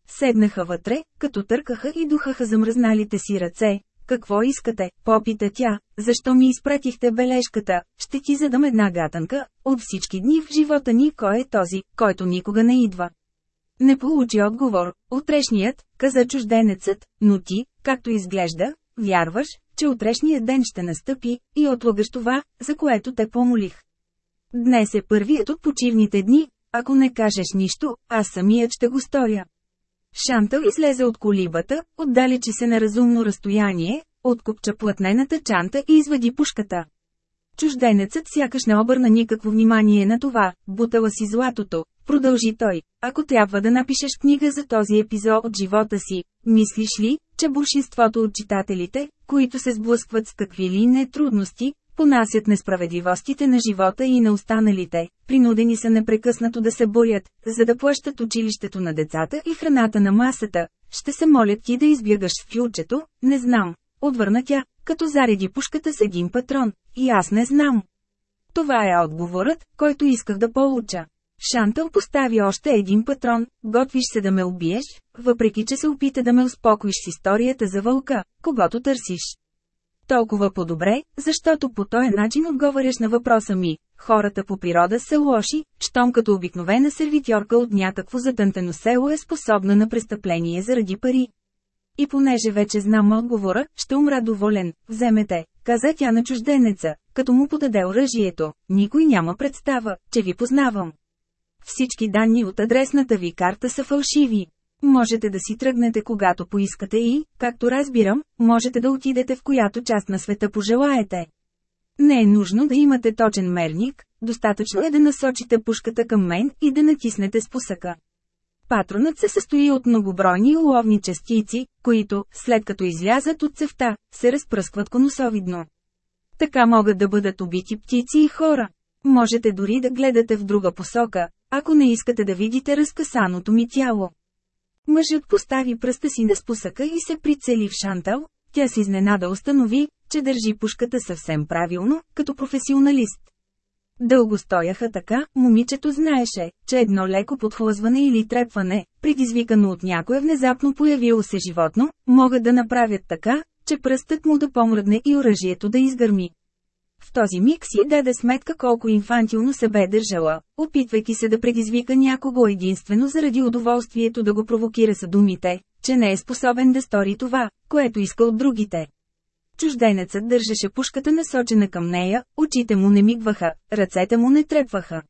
Седнаха вътре, като търкаха и духаха замръзналите си ръце, какво искате, попита тя, защо ми изпратихте бележката, ще ти задам една гатанка, от всички дни в живота ни кой е този, който никога не идва. Не получи отговор, утрешният, каза чужденецът, но ти, както изглежда, вярваш, че утрешният ден ще настъпи, и отлагаш това, за което те помолих. Днес е първият от почивните дни, ако не кажеш нищо, аз самият ще го сторя. Шантъл излезе от колибата, отдалечи се на разумно разстояние, откопча платнената чанта и извади пушката. Чужденецът сякаш не обърна никакво внимание на това, бутала си златото, продължи той. Ако трябва да напишеш книга за този епизод от живота си, мислиш ли, че большинството от читателите, които се сблъскват с какви ли не трудности, понасят несправедливостите на живота и на останалите, принудени са непрекъснато да се борят, за да плащат училището на децата и храната на масата. Ще се молят ти да избягаш в фюлчето, не знам. Отвърна тя, като зареди пушката с един патрон, и аз не знам. Това е отговорът, който исках да получа. Шантъл постави още един патрон, готвиш се да ме убиеш, въпреки че се опита да ме успокоиш с историята за вълка, когато търсиш. Толкова по-добре, защото по този начин отговаряш на въпроса ми. Хората по природа са лоши, щом като обикновена сервитьорка от някакво затънтено село е способна на престъпление заради пари. И понеже вече знам отговора, ще умра доволен. Вземете, каза тя на чужденеца, като му подаде оръжието. Никой няма представа, че ви познавам. Всички данни от адресната ви карта са фалшиви. Можете да си тръгнете когато поискате и, както разбирам, можете да отидете в която част на света пожелаете. Не е нужно да имате точен мерник, достатъчно е да насочите пушката към мен и да натиснете спусъка. Патронът се състои от многобройни уловни частици, които, след като излязат от цевта, се разпръскват конусовидно. Така могат да бъдат убити птици и хора. Можете дори да гледате в друга посока, ако не искате да видите разкъсаното ми тяло. Мъжът постави пръста си на спусъка и се прицели в Шантал, тя се изненада установи, че държи пушката съвсем правилно, като професионалист. Дълго стояха така, момичето знаеше, че едно леко подхлъзване или трепване, предизвикано от някое внезапно появило се животно, могат да направят така, че пръстът му да помръдне и оръжието да изгърми. В този миг си даде сметка колко инфантилно се бе държала, опитвайки се да предизвика някого единствено заради удоволствието да го провокира са думите, че не е способен да стори това, което иска от другите. Чужденецът държеше пушката насочена към нея, очите му не мигваха, ръцете му не трепваха.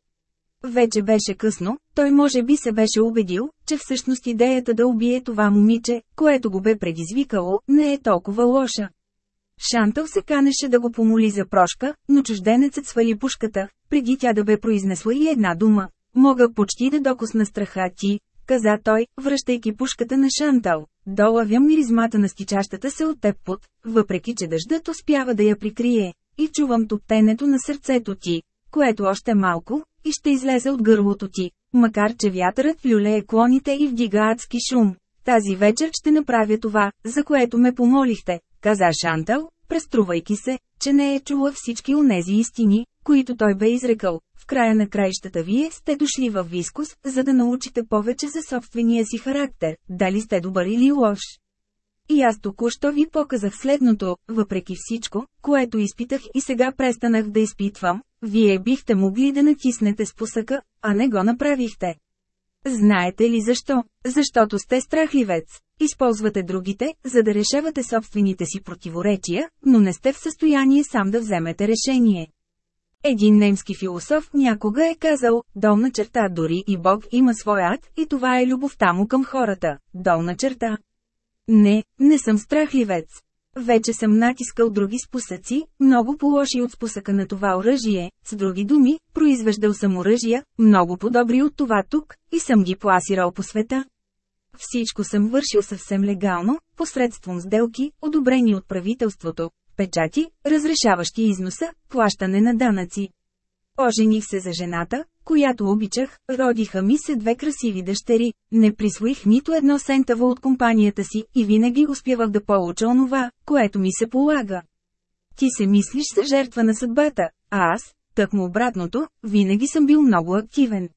Вече беше късно, той може би се беше убедил, че всъщност идеята да убие това момиче, което го бе предизвикало, не е толкова лоша. Шантъл се канеше да го помоли за прошка, но чужденецът свали пушката, преди тя да бе произнесла и една дума. Мога почти да докосна страха ти, каза той, връщайки пушката на Шантал. Долавям миризмата на стичащата се от теб пот, въпреки че дъждът успява да я прикрие, и чувам топтенето на сърцето ти, което още малко, и ще излезе от гърлото ти, макар че вятърът люлее клоните и вдига адски шум. Тази вечер ще направя това, за което ме помолихте, каза Шантал, преструвайки се, че не е чула всички онези истини, които той бе изрекал. В края на краищата вие сте дошли в Вискус, за да научите повече за собствения си характер, дали сте добър или лош. И аз току-що ви показах следното, въпреки всичко, което изпитах и сега престанах да изпитвам, вие бихте могли да натиснете спусъка, а не го направихте. Знаете ли защо? Защото сте страхливец. Използвате другите, за да решавате собствените си противоречия, но не сте в състояние сам да вземете решение. Един немски философ някога е казал, долна черта дори и Бог има своя ад, и това е любовта му към хората, долна черта. Не, не съм страхливец. Вече съм натискал други спусъци, много по-лоши от спусъка на това оръжие, с други думи, произвеждал съм оръжия, много по-добри от това тук, и съм ги пласирал по света. Всичко съм вършил съвсем легално, посредством сделки, одобрени от правителството, печати, разрешаващи износа, плащане на данъци. Ожених се за жената, която обичах, родиха ми се две красиви дъщери, не присвоих нито едно сентаво от компанията си и винаги успявах да получа онова, което ми се полага. Ти се мислиш за жертва на съдбата, а аз, тъкмо обратното, винаги съм бил много активен.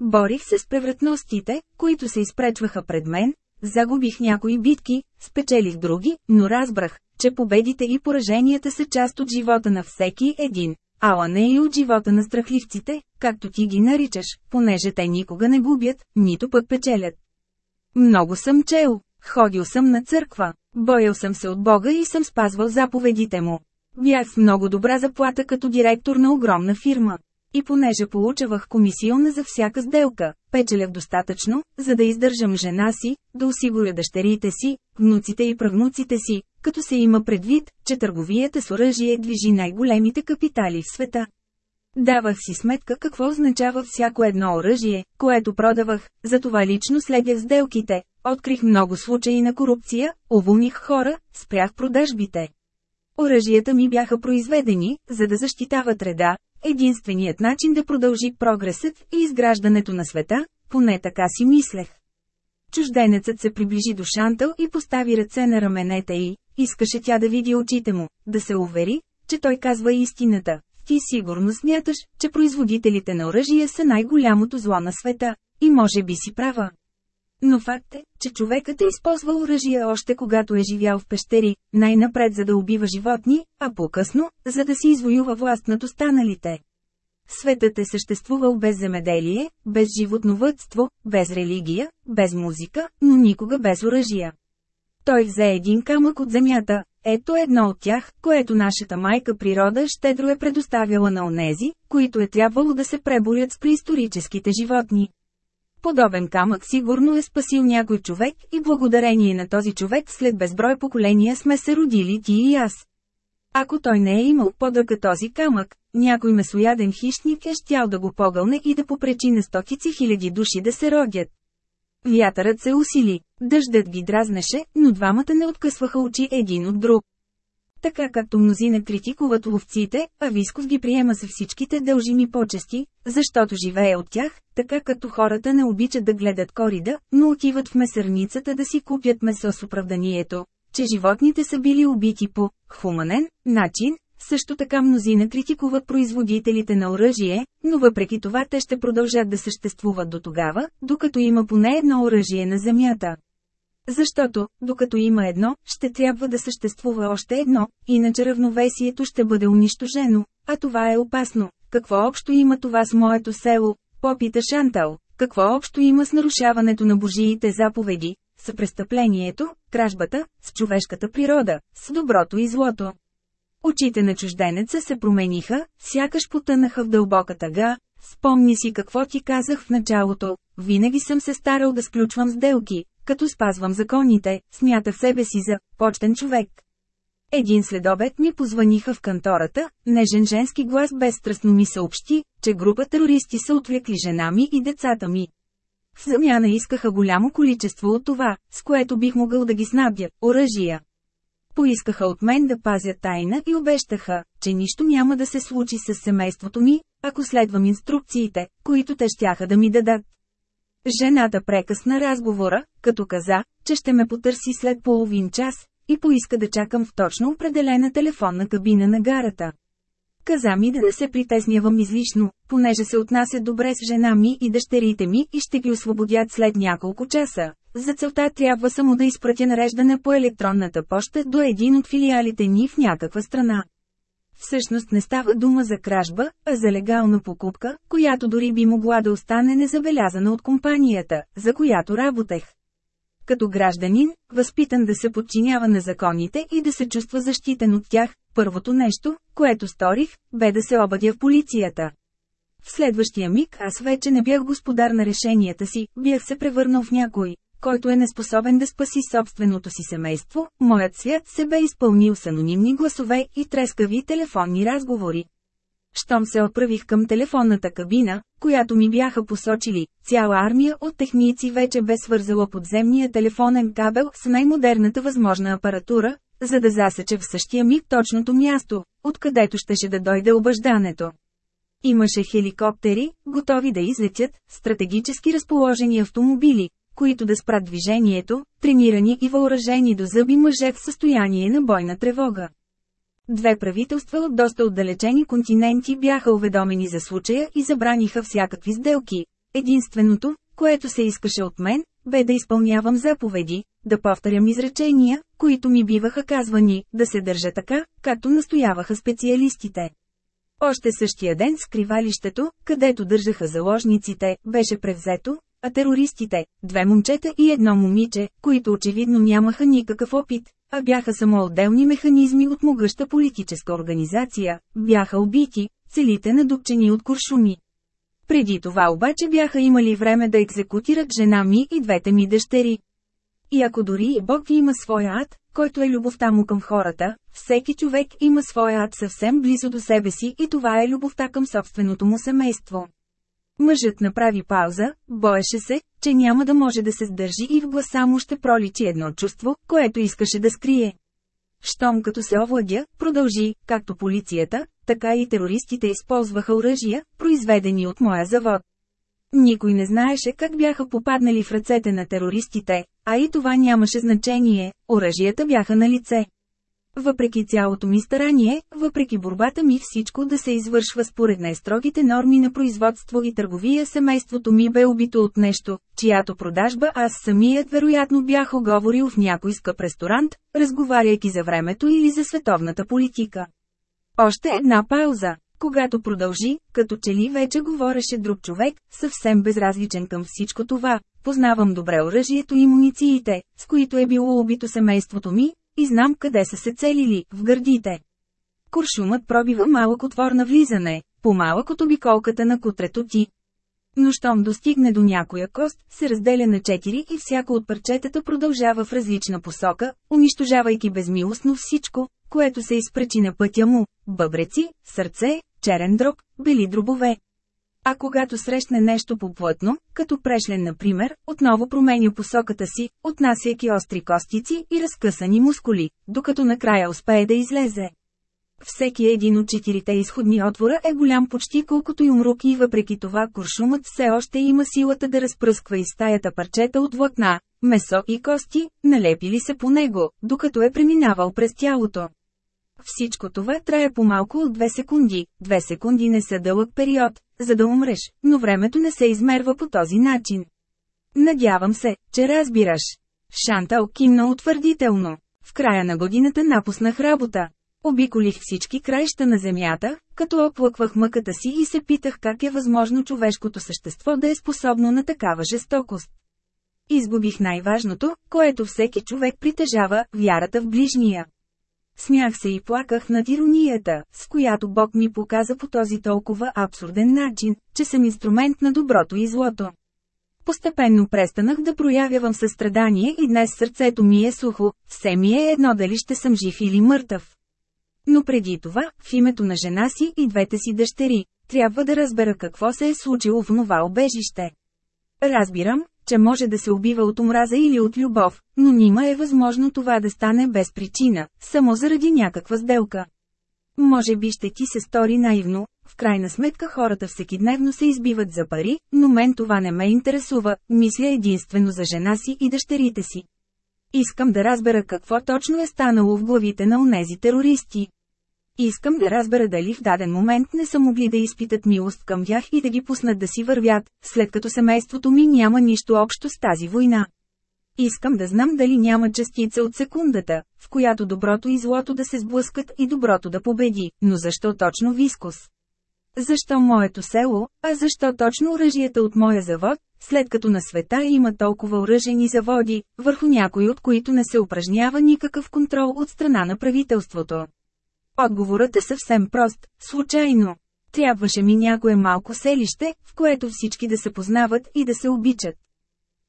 Борих се с превратностите, които се изпречваха пред мен, загубих някои битки, спечелих други, но разбрах, че победите и пораженията са част от живота на всеки един, ала не и от живота на страхливците, както ти ги наричаш, понеже те никога не губят, нито пък печелят. Много съм чел, ходил съм на църква, боял съм се от Бога и съм спазвал заповедите му. Бях с много добра заплата като директор на огромна фирма. И понеже получавах комисионна за всяка сделка, печелях достатъчно, за да издържам жена си, да осигуря дъщерите си, внуците и правнуците си, като се има предвид, че търговията с оръжие движи най-големите капитали в света. Давах си сметка какво означава всяко едно оръжие, което продавах, затова лично следях сделките, открих много случаи на корупция, уволних хора, спрях продажбите. Оръжията ми бяха произведени, за да защитават реда, единственият начин да продължи прогресът и изграждането на света, поне така си мислех. Чужденецът се приближи до Шантъл и постави ръце на раменете й, искаше тя да види очите му, да се увери, че той казва истината. Ти сигурно смяташ, че производителите на оръжие са най-голямото зло на света, и може би си права. Но факт е, че човекът е използвал оръжие още когато е живял в пещери, най-напред за да убива животни, а по-късно, за да си извоюва власт над останалите. Светът е съществувал без земеделие, без животновътство, без религия, без музика, но никога без оръжия. Той взе един камък от земята, ето едно от тях, което нашата майка природа щедро е предоставяла на онези, които е трябвало да се преборят с преисторическите животни. Подобен камък сигурно е спасил някой човек и благодарение на този човек след безброй поколения сме се родили ти и аз. Ако той не е имал подъка този камък, някой месояден хищник е щял да го погълне и да попречи на стотици хиляди души да се родят. Вятърът се усили, дъждът ги дразнеше, но двамата не откъсваха очи един от друг. Така както мнозина критикуват ловците, а Висков ги приема с всичките дължими почести, защото живее от тях, така като хората не обичат да гледат корида, но отиват в месърницата да си купят месо с оправданието, че животните са били убити по хуманен начин, също така мнозина критикуват производителите на оръжие, но въпреки това те ще продължат да съществуват до тогава, докато има поне едно оръжие на Земята. Защото, докато има едно, ще трябва да съществува още едно, иначе равновесието ще бъде унищожено, а това е опасно. Какво общо има това с моето село? Попита Шантал. Какво общо има с нарушаването на Божиите заповеди, с престъплението, кражбата, с човешката природа, с доброто и злото? Очите на чужденеца се промениха, сякаш потънаха в дълбока тъга. Спомни си какво ти казах в началото, винаги съм се старал да сключвам сделки, като спазвам законите, смятах себе си за почтен човек. Един следобед ми позваниха в кантората, нежен женски глас безстрастно ми съобщи, че група терористи са отвлекли жена ми и децата ми. В замяна искаха голямо количество от това, с което бих могъл да ги снабдя – оръжия. Поискаха от мен да пазя тайна и обещаха, че нищо няма да се случи с семейството ми, ако следвам инструкциите, които те щяха да ми дадат. Жената прекъсна разговора, като каза, че ще ме потърси след половин час, и поиска да чакам в точно определена телефонна кабина на гарата. Каза ми да не се притеснявам излишно, понеже се отнася добре с жена ми и дъщерите ми и ще ги освободят след няколко часа. За целта трябва само да изпратя нареждане по електронната поща до един от филиалите ни в някаква страна. Всъщност не става дума за кражба, а за легална покупка, която дори би могла да остане незабелязана от компанията, за която работех. Като гражданин, възпитан да се подчинява на законите и да се чувства защитен от тях, първото нещо, което сторих, бе да се обадя в полицията. В следващия миг аз вече не бях господар на решенията си, бях се превърнал в някой, който е неспособен да спаси собственото си семейство, моят свят се бе изпълнил с анонимни гласове и трескави телефонни разговори. Щом се отправих към телефонната кабина, която ми бяха посочили, цяла армия от техници вече бе свързала подземния телефонен кабел с най-модерната възможна апаратура, за да засече в същия миг точното място, откъдето щеше да дойде обаждането. Имаше хеликоптери, готови да излетят, стратегически разположени автомобили, които да спрат движението, тренирани и въоръжени до зъби мъже в състояние на бойна тревога. Две правителства от доста отдалечени континенти бяха уведомени за случая и забраниха всякакви сделки. Единственото, което се искаше от мен, бе да изпълнявам заповеди, да повторям изречения, които ми биваха казвани, да се държа така, както настояваха специалистите. Още същия ден скривалището, където държаха заложниците, беше превзето, а терористите, две момчета и едно момиче, които очевидно нямаха никакъв опит, а бяха само отделни механизми от могъща политическа организация, бяха убити, целите надупчени от куршуми. Преди това обаче бяха имали време да екзекутират жена ми и двете ми дъщери. И ако дори Бог има своя ад, който е любовта му към хората, всеки човек има своя ад съвсем близо до себе си и това е любовта към собственото му семейство. Мъжът направи пауза, боеше се, че няма да може да се сдържи и в гласа му ще проличи едно чувство, което искаше да скрие. Щом като се овладя, продължи, както полицията, така и терористите използваха оръжия, произведени от моя завод. Никой не знаеше как бяха попаднали в ръцете на терористите, а и това нямаше значение, оръжията бяха на лице. Въпреки цялото ми старание, въпреки борбата ми всичко да се извършва според най-строгите норми на производство и търговия семейството ми бе убито от нещо, чиято продажба аз самият вероятно бях оговорил в някой скъп ресторант, разговаряйки за времето или за световната политика. Още една пауза. Когато продължи, като че ли вече говореше друг човек, съвсем безразличен към всичко това, познавам добре оръжието и мунициите, с които е било убито семейството ми, и знам къде са се целили, в гърдите. Куршумът пробива малък отвор на влизане, по-малък от обиколката на кутрето ти. Но щом достигне до някоя кост, се разделя на четири и всяко от парчетата продължава в различна посока, унищожавайки безмилостно всичко, което се изпречи на пътя му – бъбреци, сърце, черен дрог, бели дробове. А когато срещне нещо поплътно, като прешлен например, отново променя посоката си, отнасяйки остри костици и разкъсани мускули, докато накрая успее да излезе. Всеки един от четирите изходни отвора е голям почти колкото юмрук и въпреки това куршумът все още има силата да разпръсква из стаята парчета от влакна, месо и кости, налепили се по него, докато е преминавал през тялото. Всичко това трае по-малко от две секунди. Две секунди не са дълъг период, за да умреш, но времето не се измерва по този начин. Надявам се, че разбираш. Шантал кимна утвърдително. В края на годината напуснах работа. Обиколих всички краища на земята, като оплъквах мъката си и се питах как е възможно човешкото същество да е способно на такава жестокост. Изгубих най-важното, което всеки човек притежава – вярата в ближния. Смях се и плаках над иронията, с която Бог ми показа по този толкова абсурден начин, че съм инструмент на доброто и злото. Постепенно престанах да проявявам състрадание и днес сърцето ми е сухо, все ми е едно дали ще съм жив или мъртъв. Но преди това, в името на жена си и двете си дъщери, трябва да разбера какво се е случило в това обежище. Разбирам, че може да се убива от омраза или от любов, но нима е възможно това да стане без причина, само заради някаква сделка. Може би ще ти се стори наивно, в крайна сметка хората всекидневно се избиват за пари, но мен това не ме интересува, мисля единствено за жена си и дъщерите си. Искам да разбера какво точно е станало в главите на онези терористи. Искам да разбера дали в даден момент не са могли да изпитат милост към тях и да ги пуснат да си вървят, след като семейството ми няма нищо общо с тази война. Искам да знам дали няма частица от секундата, в която доброто и злото да се сблъскат и доброто да победи, но защо точно Вискус? Защо моето село, а защо точно оръжията от моя завод, след като на света има толкова оръжени заводи, върху някои от които не се упражнява никакъв контрол от страна на правителството? Отговорът е съвсем прост – случайно. Трябваше ми някое малко селище, в което всички да се познават и да се обичат.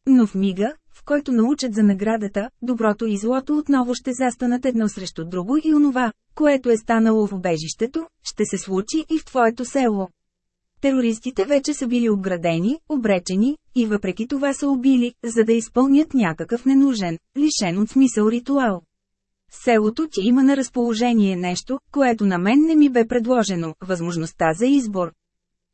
Но в мига, в който научат за наградата, доброто и злото отново ще застанат едно срещу друго и онова, което е станало в убежището, ще се случи и в твоето село. Терористите вече са били обградени, обречени, и въпреки това са убили, за да изпълнят някакъв ненужен, лишен от смисъл ритуал. Селото ти има на разположение нещо, което на мен не ми бе предложено – възможността за избор.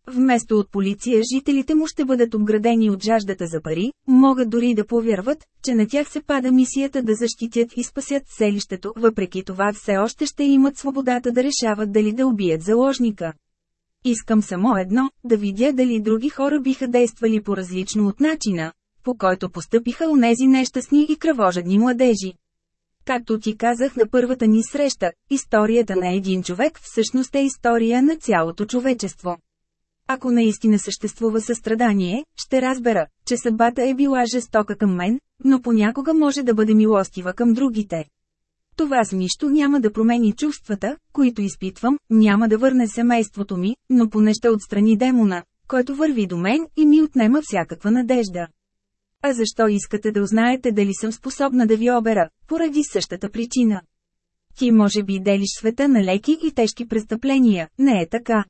Вместо от полиция жителите му ще бъдат обградени от жаждата за пари, могат дори да повярват, че на тях се пада мисията да защитят и спасят селището, въпреки това все още ще имат свободата да решават дали да убият заложника. Искам само едно, да видя дали други хора биха действали по различно от начина, по който постъпиха онези нещастни и кръвожадни младежи. Както ти казах на първата ни среща, историята на един човек всъщност е история на цялото човечество. Ако наистина съществува състрадание, ще разбера, че съдбата е била жестока към мен, но понякога може да бъде милостива към другите. Това с нищо няма да промени чувствата, които изпитвам, няма да върне семейството ми, но поне ще отстрани демона, който върви до мен и ми отнема всякаква надежда. А защо искате да узнаете дали съм способна да ви обера? Поради същата причина. Ти може би делиш света на леки и тежки престъпления, не е така.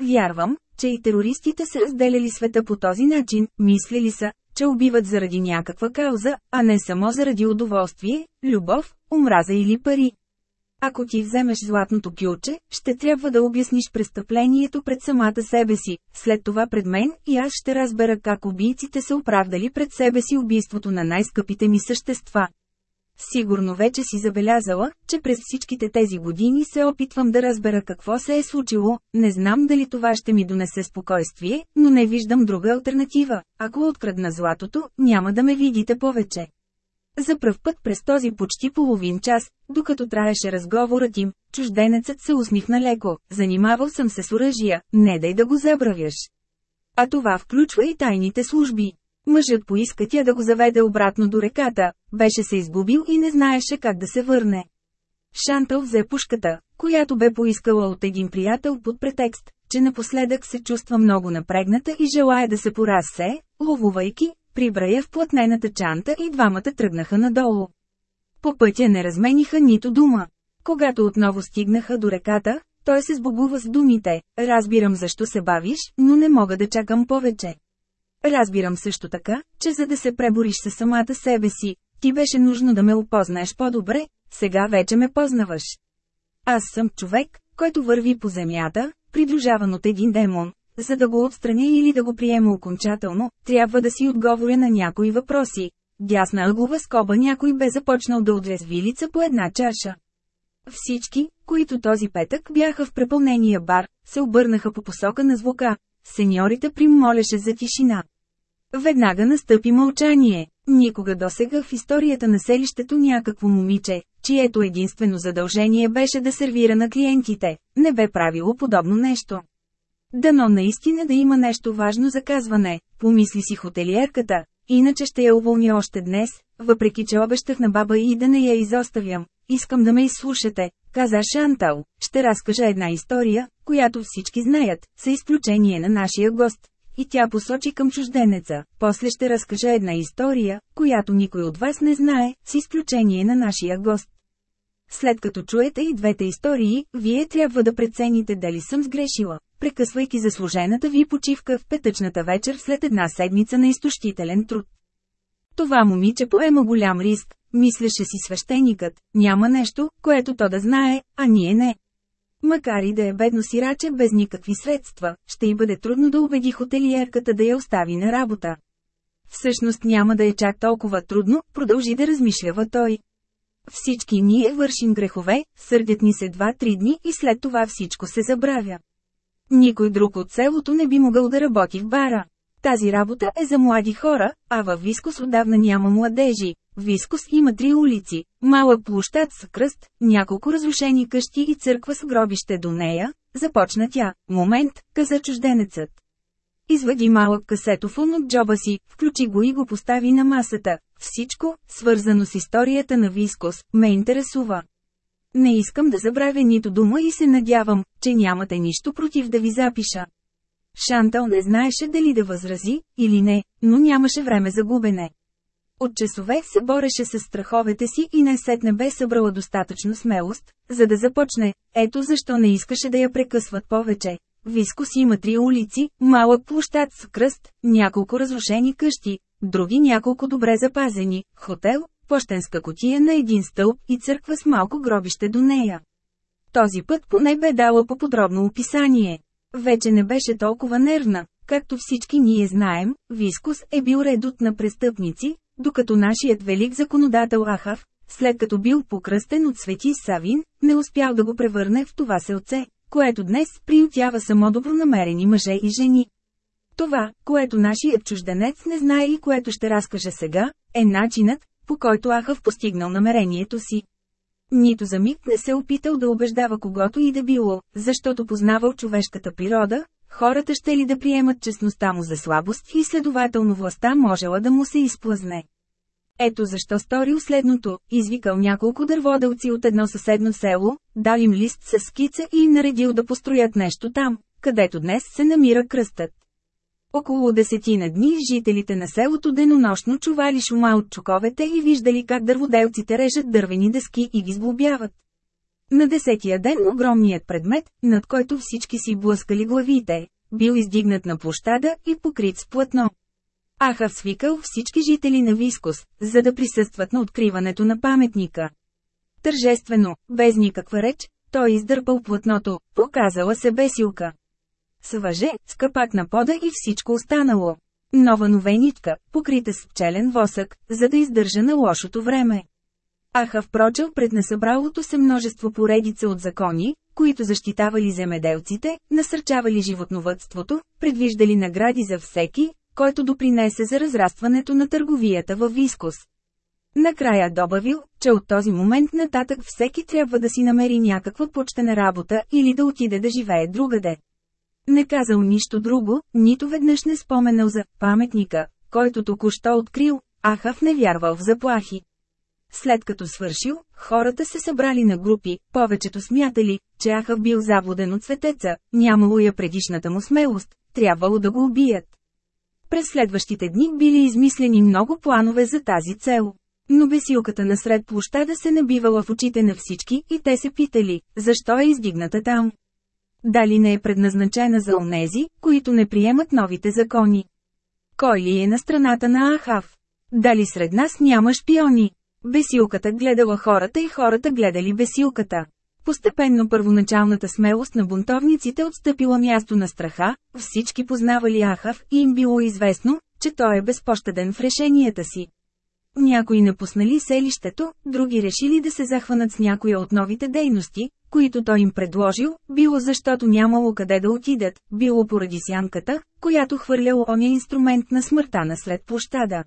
Вярвам, че и терористите са разделяли света по този начин, мислили са, че убиват заради някаква кауза, а не само заради удоволствие, любов, омраза или пари. Ако ти вземеш златното кюлче, ще трябва да обясниш престъплението пред самата себе си, след това пред мен и аз ще разбера как убийците са оправдали пред себе си убийството на най-скъпите ми същества. Сигурно вече си забелязала, че през всичките тези години се опитвам да разбера какво се е случило, не знам дали това ще ми донесе спокойствие, но не виждам друга альтернатива. Ако открадна златото, няма да ме видите повече. За пръв път през този почти половин час, докато траеше разговорът им, чужденецът се усмихна леко, занимавал съм се с оръжия, не дай да го забравяш. А това включва и тайните служби. Мъжът поиска тя да го заведе обратно до реката, беше се изгубил и не знаеше как да се върне. Шантъл взе пушката, която бе поискала от един приятел под претекст, че напоследък се чувства много напрегната и желая да се поразсе, ловувайки, прибра я в платнената чанта и двамата тръгнаха надолу. По пътя не размениха нито дума. Когато отново стигнаха до реката, той се сбогува с думите, разбирам защо се бавиш, но не мога да чакам повече. Разбирам също така, че за да се пребориш със самата себе си, ти беше нужно да ме опознаеш по-добре, сега вече ме познаваш. Аз съм човек, който върви по земята, придружаван от един демон. За да го отстраня или да го приема окончателно, трябва да си отговоря на някои въпроси. Дясна ъглова скоба някой бе започнал да с вилица по една чаша. Всички, които този петък бяха в препълнения бар, се обърнаха по посока на звука. Сеньорите примолеше за тишина. Веднага настъпи мълчание. Никога досега в историята на селището някакво момиче, чието единствено задължение беше да сервира на клиентите, не бе правило подобно нещо. Дано наистина да има нещо важно за казване, помисли си хотелиерката, иначе ще я уволня още днес, въпреки че обещах на баба и да не я изоставям. Искам да ме изслушате, каза Шантал, ще разкажа една история, която всички знаят, с изключение на нашия гост, и тя посочи към чужденеца. После ще разкажа една история, която никой от вас не знае, с изключение на нашия гост. След като чуете и двете истории, вие трябва да прецените дали съм сгрешила, прекъсвайки заслужената ви почивка в петъчната вечер след една седмица на изтощителен труд. Това момиче поема голям риск, мислеше си свещеникът, няма нещо, което то да знае, а ние не. Макар и да е бедно сираче без никакви средства, ще й бъде трудно да убеди хотелиерката да я остави на работа. Всъщност няма да е чак толкова трудно, продължи да размишлява той. Всички ние вършим грехове, сърдят ни се два-три дни и след това всичко се забравя. Никой друг от селото не би могъл да работи в бара. Тази работа е за млади хора, а във Вискос отдавна няма младежи. Вискос има три улици, малък площад с кръст, няколко разрушени къщи и църква с гробище до нея. Започна тя. Момент, каза чужденецът. Извади малък касетофон от джоба си, включи го и го постави на масата. Всичко, свързано с историята на Вискос, ме интересува. Не искам да забравя нито дума и се надявам, че нямате нищо против да ви запиша. Шантал не знаеше дали да възрази, или не, но нямаше време за губене. От часове се бореше с страховете си и най-сетне бе събрала достатъчно смелост, за да започне. Ето защо не искаше да я прекъсват повече. Вискос има три улици, малък площад с кръст, няколко разрушени къщи, други няколко добре запазени, хотел, пощенска котия на един стълб и църква с малко гробище до нея. Този път поне бе дала по подробно описание. Вече не беше толкова нервна, както всички ние знаем, Вискус е бил редут на престъпници, докато нашият велик законодател Ахав, след като бил покръстен от свети Савин, не успял да го превърне в това селце, което днес приютява само добронамерени мъже и жени. Това, което нашият чужденец не знае и което ще разкаже сега, е начинът, по който Ахав постигнал намерението си. Нито за миг не се опитал да убеждава когото и да било, защото познавал човешката природа, хората ще ли да приемат честността му за слабост и следователно властта можела да му се изплъзне. Ето защо сторил следното, извикал няколко дърводелци от едно съседно село, дал им лист с скица и им наредил да построят нещо там, където днес се намира кръстът. Около десетина дни жителите на селото денонощно чували шума от чуковете и виждали как дърводелците режат дървени дъски и ги сглобяват. На десетия ден огромният предмет, над който всички си блъскали главите, бил издигнат на площада и покрит с платно. Ахав свикал всички жители на Вискус, за да присъстват на откриването на паметника. Тържествено, без никаква реч, той издърпал платното, показала се бесилка. С въже, с капак на пода и всичко останало. Нова новеничка, покрита с пчелен восък, за да издържа на лошото време. Ахав прочел пред насъбралото се множество поредица от закони, които защитавали земеделците, насърчавали животновътството, предвиждали награди за всеки, който допринесе за разрастването на търговията във Вискус. Накрая добавил, че от този момент нататък всеки трябва да си намери някаква почтена работа или да отиде да живее другаде. Не казал нищо друго, нито веднъж не споменал за паметника, който току-що открил, Ахав не вярвал в заплахи. След като свършил, хората се събрали на групи, повечето смятали, че Ахав бил заблуден от светеца, нямало я предишната му смелост, трябвало да го убият. През следващите дни били измислени много планове за тази цел. Но бесилката насред площада се набивала в очите на всички и те се питали, защо е издигната там. Дали не е предназначена за онези, които не приемат новите закони? Кой ли е на страната на Ахав? Дали сред нас няма шпиони? Бесилката гледала хората и хората гледали бесилката. Постепенно първоначалната смелост на бунтовниците отстъпила място на страха, всички познавали Ахав и им било известно, че той е безпощаден в решенията си. Някои напуснали селището, други решили да се захванат с някоя от новите дейности, които той им предложил, било защото нямало къде да отидат, било поради сянката, която хвърлял оня инструмент на смъртта на след площада.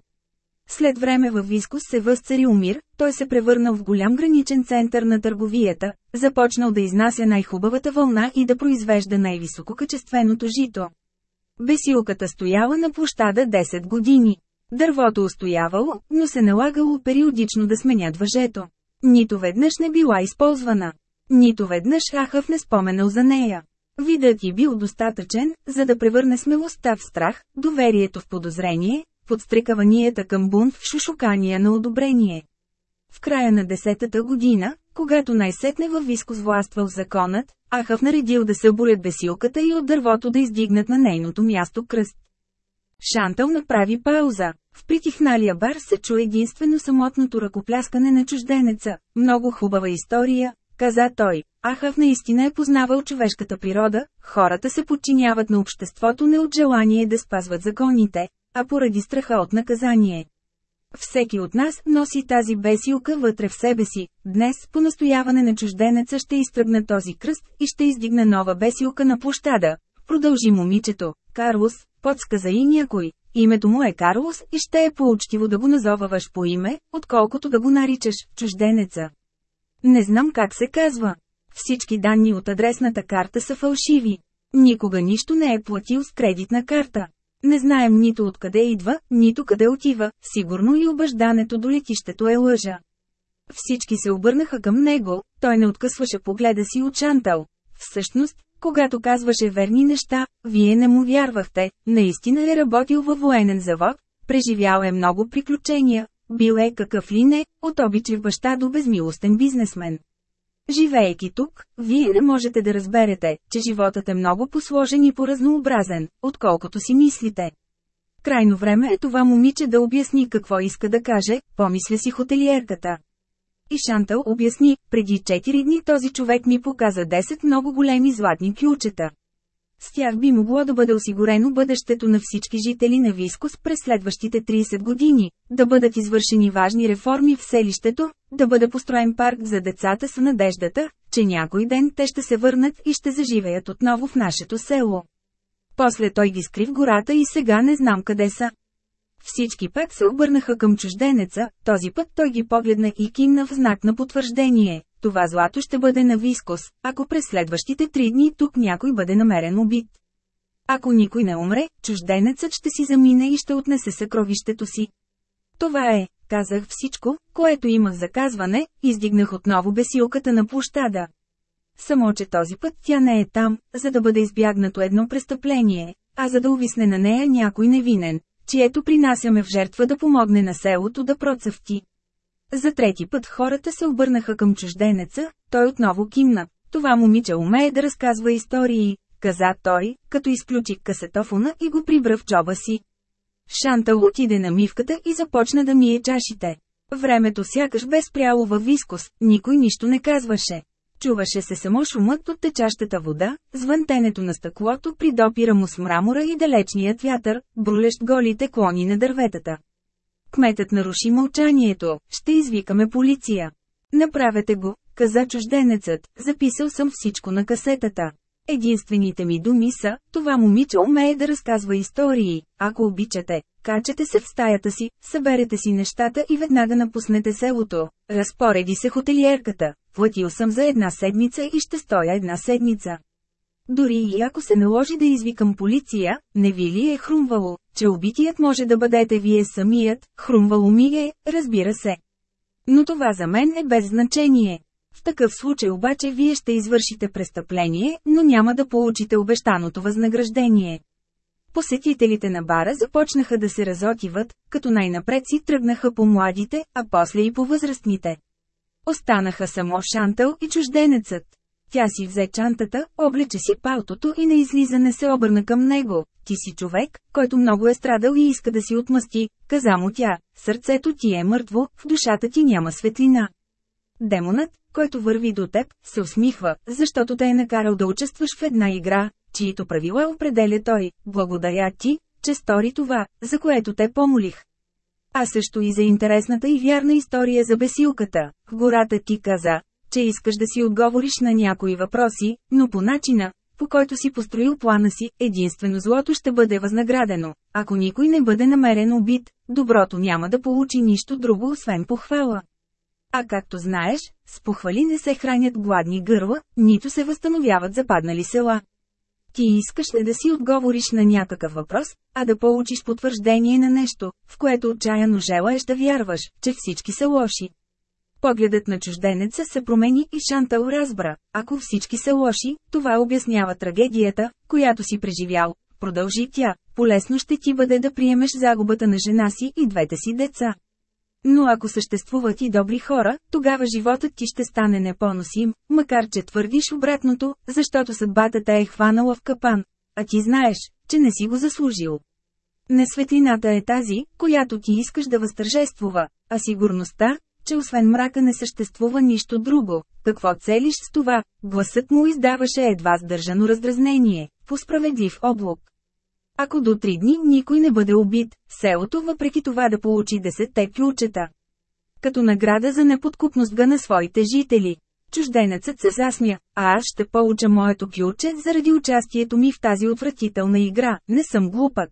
След време във Вискус се възцарил мир, той се превърнал в голям граничен център на търговията, започнал да изнася най-хубавата вълна и да произвежда най-висококачественото жито. Бесилката стояла на площада 10 години. Дървото устоявало, но се налагало периодично да сменят въжето. Нито веднъж не била използвана. Нито веднъж Ахав не споменал за нея. Видът ти бил достатъчен, за да превърне смелостта в страх, доверието в подозрение, подстрекаванията към бунт в шушукания на одобрение. В края на десетата година, когато най-сетне във Вискос властвал законът, Ахав наредил да съборят бесилката и от дървото да издигнат на нейното място кръст. Шантъл направи пауза. В притихналия бар се чу единствено самотното ръкопляскане на чужденеца. Много хубава история, каза той. Ахав наистина е познавал човешката природа, хората се подчиняват на обществото не от желание да спазват законите, а поради страха от наказание. Всеки от нас носи тази бесилка вътре в себе си. Днес, по настояване на чужденеца ще изтръгна този кръст и ще издигна нова бесилка на площада. Продължи момичето. Карлос, подсказа и някой. Името му е Карлос и ще е поучтиво да го назоваваш по име, отколкото да го наричаш чужденеца. Не знам как се казва. Всички данни от адресната карта са фалшиви. Никога нищо не е платил с кредитна карта. Не знаем нито откъде идва, нито къде отива, сигурно и обаждането до летището е лъжа. Всички се обърнаха към него, той не откъсваше погледа си от Шантал. Всъщност, когато казваше верни неща, вие не му вярвахте, наистина е работил във военен завод, преживял е много приключения, бил е какъв ли не, от обичив баща до безмилостен бизнесмен. Живеейки тук, вие не можете да разберете, че животът е много посложен и поразнообразен, отколкото си мислите. Крайно време е това момиче да обясни какво иска да каже, помисля си хотелиерката. И Шантъл обясни, преди 4 дни този човек ми показа 10 много големи златни ключета. С тях би могло да бъде осигурено бъдещето на всички жители на Вискос през следващите 30 години, да бъдат извършени важни реформи в селището, да бъде построен парк за децата с надеждата, че някой ден те ще се върнат и ще заживеят отново в нашето село. После той ги скри в гората и сега не знам къде са. Всички пак се обърнаха към чужденеца, този път той ги погледна и кимна в знак на потвърждение. Това злато ще бъде на вискос, ако през следващите три дни тук някой бъде намерен убит. Ако никой не умре, чужденецът ще си замине и ще отнесе съкровището си. Това е, казах всичко, което имах за казване, издигнах отново бесилката на площада. Само, че този път тя не е там, за да бъде избягнато едно престъпление, а за да увисне на нея някой невинен, чието принасяме в жертва да помогне на селото да процъфти. За трети път хората се обърнаха към чужденеца, той отново кимна. Това момиче умее да разказва истории, каза той, като изключи касетофона и го прибра в джоба си. Шантал отиде на мивката и започна да мие чашите. Времето сякаш бе спряло във вискус, никой нищо не казваше. Чуваше се само шумът от течащата вода, звънтенето на стъклото при допира му с мрамора и далечният вятър, брулещ голите клони на дърветата. Кметът наруши мълчанието, ще извикаме полиция. Направете го, каза чужденецът, записал съм всичко на касетата. Единствените ми думи са, това момиче умее да разказва истории, ако обичате, качете се в стаята си, съберете си нещата и веднага напуснете селото. Разпореди се хотелиерката, платил съм за една седмица и ще стоя една седмица. Дори и ако се наложи да извикам полиция, не ви ли е хрумвало, че убитият може да бъдете вие самият, хрумвало ми е, разбира се. Но това за мен е без значение. В такъв случай обаче вие ще извършите престъпление, но няма да получите обещаното възнаграждение. Посетителите на бара започнаха да се разотиват, като най-напред си тръгнаха по младите, а после и по възрастните. Останаха само Шантъл и чужденецът. Тя си взе чантата, облече си палтото и на излизане се обърна към него. Ти си човек, който много е страдал и иска да си отмъсти, каза му тя. Сърцето ти е мъртво, в душата ти няма светлина. Демонът, който върви до теб, се усмихва, защото те е накарал да участваш в една игра, чието правила определя той. Благодаря ти, че стори това, за което те помолих. А също и за интересната и вярна история за бесилката. В гората ти каза, че искаш да си отговориш на някои въпроси, но по начина, по който си построил плана си, единствено злото ще бъде възнаградено. Ако никой не бъде намерен убит, доброто няма да получи нищо друго освен похвала. А както знаеш, с похвали не се хранят гладни гърла, нито се възстановяват западнали села. Ти искаш ли да си отговориш на някакъв въпрос, а да получиш потвърждение на нещо, в което отчаяно желаеш да вярваш, че всички са лоши. Погледът на чужденеца се промени и Шантал разбра, ако всички са лоши, това обяснява трагедията, която си преживял. Продължи тя, полесно ще ти бъде да приемеш загубата на жена си и двете си деца. Но ако съществуват и добри хора, тогава животът ти ще стане непоносим, макар че твърдиш обратното, защото съдбата те е хванала в капан. А ти знаеш, че не си го заслужил. Не светлината е тази, която ти искаш да възтържествува, а сигурността, че освен мрака не съществува нищо друго. Какво целиш с това? Гласът му издаваше едва сдържано раздразнение, по справедлив облак. Ако до три дни никой не бъде убит, селото въпреки това да получи десетте ключета. Като награда за неподкупността на своите жители. Чужденецът се засмя, а аз ще получа моето ключе заради участието ми в тази отвратителна игра, не съм глупак.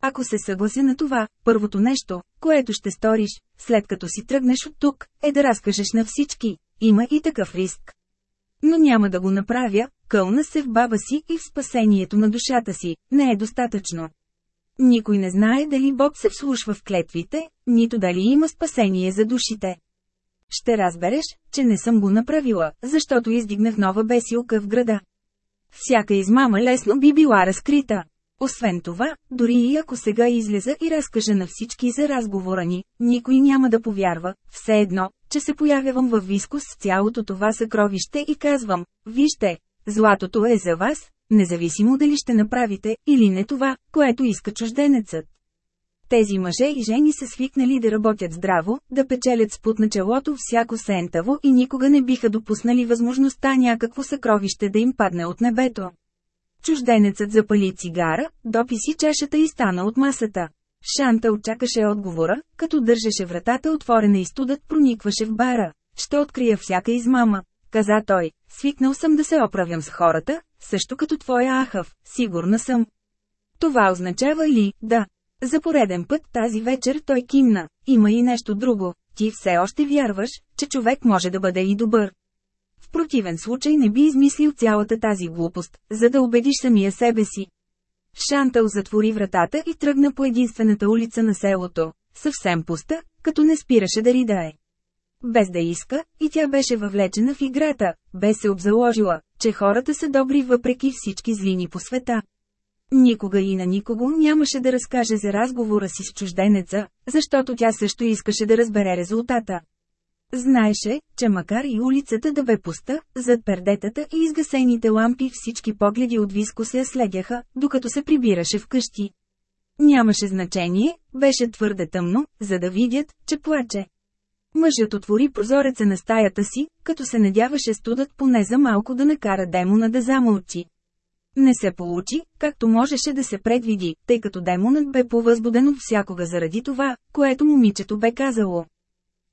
Ако се съглася на това, първото нещо, което ще сториш, след като си тръгнеш от тук, е да разкажеш на всички. Има и такъв риск. Но няма да го направя, кълна се в баба си и в спасението на душата си, не е достатъчно. Никой не знае дали Бог се вслушва в клетвите, нито дали има спасение за душите. Ще разбереш, че не съм го направила, защото издигнах нова бесилка в града. Всяка измама лесно би била разкрита. Освен това, дори и ако сега излеза и разкажа на всички за разговора ни, никой няма да повярва, все едно, че се появявам във вискус с цялото това съкровище и казвам, вижте, златото е за вас, независимо дали ще направите или не това, което иска чужденецът. Тези мъже и жени са свикнали да работят здраво, да печелят с пут на челото всяко сентаво и никога не биха допуснали възможността някакво съкровище да им падне от небето. Чужденецът запали цигара, допи си чашата и стана от масата. Шанта очакаше отговора, като държеше вратата отворена и студът проникваше в бара. Ще открия всяка измама, каза той. Свикнал съм да се оправям с хората, също като твоя Ахав, сигурна съм. Това означава ли, да. За пореден път тази вечер той кимна, има и нещо друго, ти все още вярваш, че човек може да бъде и добър. В противен случай не би измислил цялата тази глупост, за да убедиш самия себе си. Шантъл затвори вратата и тръгна по единствената улица на селото, съвсем пуста, като не спираше да ридае. Без да иска, и тя беше въвлечена в играта, бе се обзаложила, че хората са добри въпреки всички злини по света. Никога и на никого нямаше да разкаже за разговора си с чужденеца, защото тя също искаше да разбере резултата. Знаеше, че макар и улицата да бе пуста, зад пердетата и изгасените лампи всички погледи от Виско се следяха, докато се прибираше вкъщи. Нямаше значение, беше твърде тъмно, за да видят, че плаче. Мъжът отвори прозореца на стаята си, като се надяваше студът поне за малко да накара демона да замълчи. Не се получи, както можеше да се предвиди, тъй като демонът бе повъзбуден от всякога заради това, което момичето бе казало.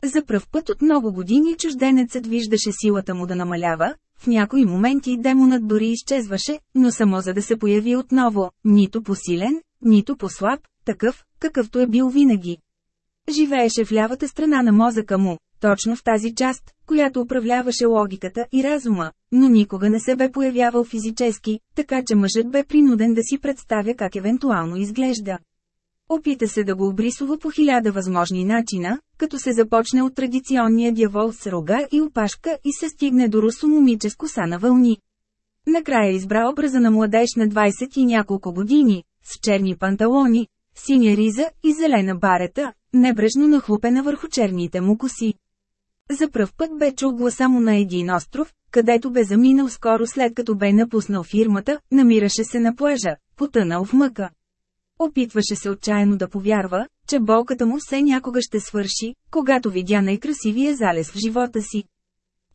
За пръв път от много години чужденецът виждаше силата му да намалява, в някои моменти демонът дори изчезваше, но само за да се появи отново, нито посилен, нито по-слаб, такъв, какъвто е бил винаги. Живееше в лявата страна на мозъка му, точно в тази част, която управляваше логиката и разума, но никога не се бе появявал физически, така че мъжът бе принуден да си представя как евентуално изглежда. Опита се да го обрисува по хиляда възможни начина, като се започне от традиционния дявол с рога и опашка и се стигне до русо момиче на вълни. Накрая избра образа на младеж на 20 и няколко години, с черни панталони, синя риза и зелена барета, небрежно нахлупена върху черните му коси. За пръв път бе чул гласа му на един остров, където бе заминал скоро след като бе напуснал фирмата, намираше се на плажа, потънал в мъка. Опитваше се отчаяно да повярва, че болката му все някога ще свърши, когато видя най-красивия залез в живота си.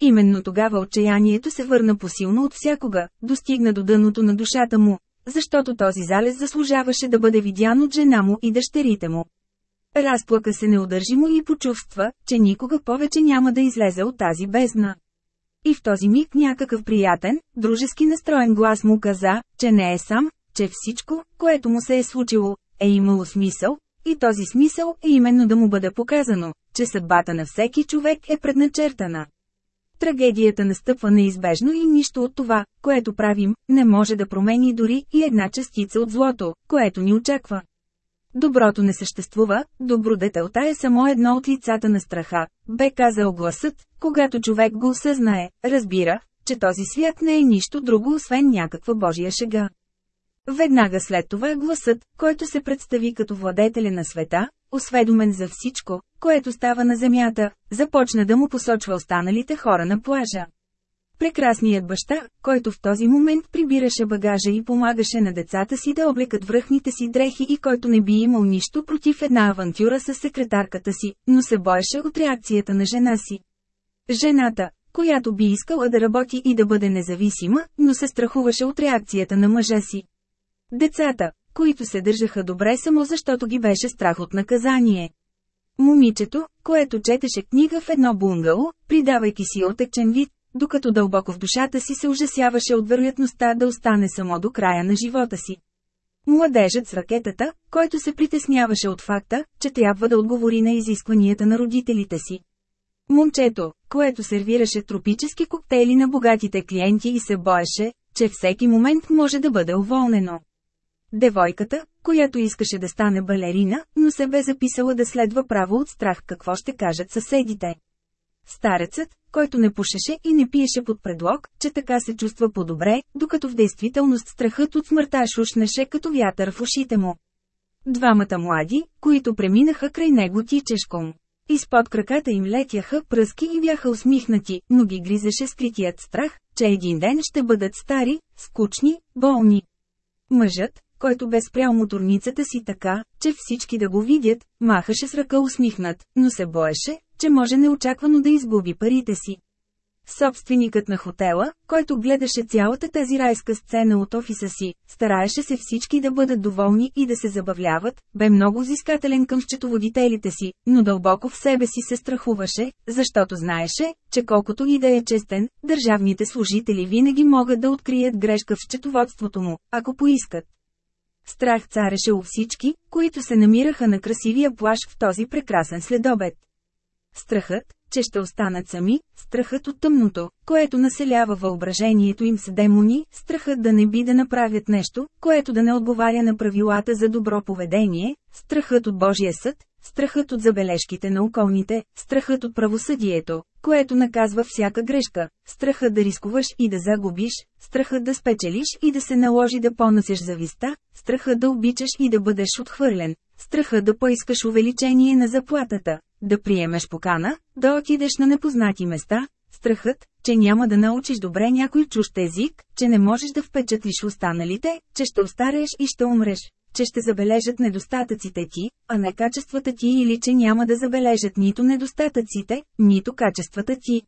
Именно тогава отчаянието се върна посилно от всякога, достигна до дъното на душата му, защото този залез заслужаваше да бъде видян от жена му и дъщерите му. Разплака се неудържимо и почувства, че никога повече няма да излезе от тази бездна. И в този миг някакъв приятен, дружески настроен глас му каза, че не е сам, че всичко, което му се е случило, е имало смисъл, и този смисъл е именно да му бъде показано, че съдбата на всеки човек е предначертана. Трагедията настъпва неизбежно и нищо от това, което правим, не може да промени дори и една частица от злото, което ни очаква. Доброто не съществува, добродетелта е само едно от лицата на страха, бе казал гласът, когато човек го осъзнае, разбира, че този свят не е нищо друго освен някаква божия шега. Веднага след това гласът, който се представи като владетеля на света, осведомен за всичко, което става на земята, започна да му посочва останалите хора на плажа. Прекрасният баща, който в този момент прибираше багажа и помагаше на децата си да облекат връхните си дрехи и който не би имал нищо против една авантюра с секретарката си, но се боеше от реакцията на жена си. Жената, която би искала да работи и да бъде независима, но се страхуваше от реакцията на мъжа си. Децата, които се държаха добре само защото ги беше страх от наказание. Момичето, което четеше книга в едно бунгало, придавайки си отекчен вид, докато дълбоко в душата си се ужасяваше от вероятността да остане само до края на живота си. Младежът с ракетата, който се притесняваше от факта, че трябва да отговори на изискванията на родителите си. Момчето, което сервираше тропически коктейли на богатите клиенти и се боеше, че всеки момент може да бъде уволнено. Девойката, която искаше да стане балерина, но се бе записала да следва право от страх какво ще кажат съседите. Старецът, който не пушеше и не пиеше под предлог, че така се чувства по-добре, докато в действителност страхът от смъртта шушнеше като вятър в ушите му. Двамата млади, които преминаха край него тичешком. Изпод краката им летяха пръски и бяха усмихнати, но ги гризеше скритият страх, че един ден ще бъдат стари, скучни, болни. Мъжът, който бе спрял моторницата си така, че всички да го видят, махаше с ръка усмихнат, но се боеше, че може неочаквано да изгуби парите си. Собственикът на хотела, който гледаше цялата тази райска сцена от офиса си, стараеше се всички да бъдат доволни и да се забавляват, бе много зискателен към счетоводителите си, но дълбоко в себе си се страхуваше, защото знаеше, че колкото и да е честен, държавните служители винаги могат да открият грешка в счетоводството му, ако поискат. Страх цареше у всички, които се намираха на красивия плаж в този прекрасен следобед. Страхът, че ще останат сами, страхът от тъмното, което населява въображението им с демони, страхът да не би да направят нещо, което да не отговаря на правилата за добро поведение, страхът от Божия съд, страхът от забележките на околните, страхът от правосъдието, което наказва всяка грешка, страхът да рискуваш и да загубиш, страхът да спечелиш и да се наложи да понасеш зависта, страхът да обичаш и да бъдеш отхвърлен, страхът да поискаш увеличение на заплатата, да приемеш покана, да отидеш на непознати места, страхът, че няма да научиш добре някой чужд език, че не можеш да впечатлиш останалите, че ще остарееш и ще умреш, че ще забележат недостатъците ти, а не качествата ти или че няма да забележат нито недостатъците, нито качествата ти.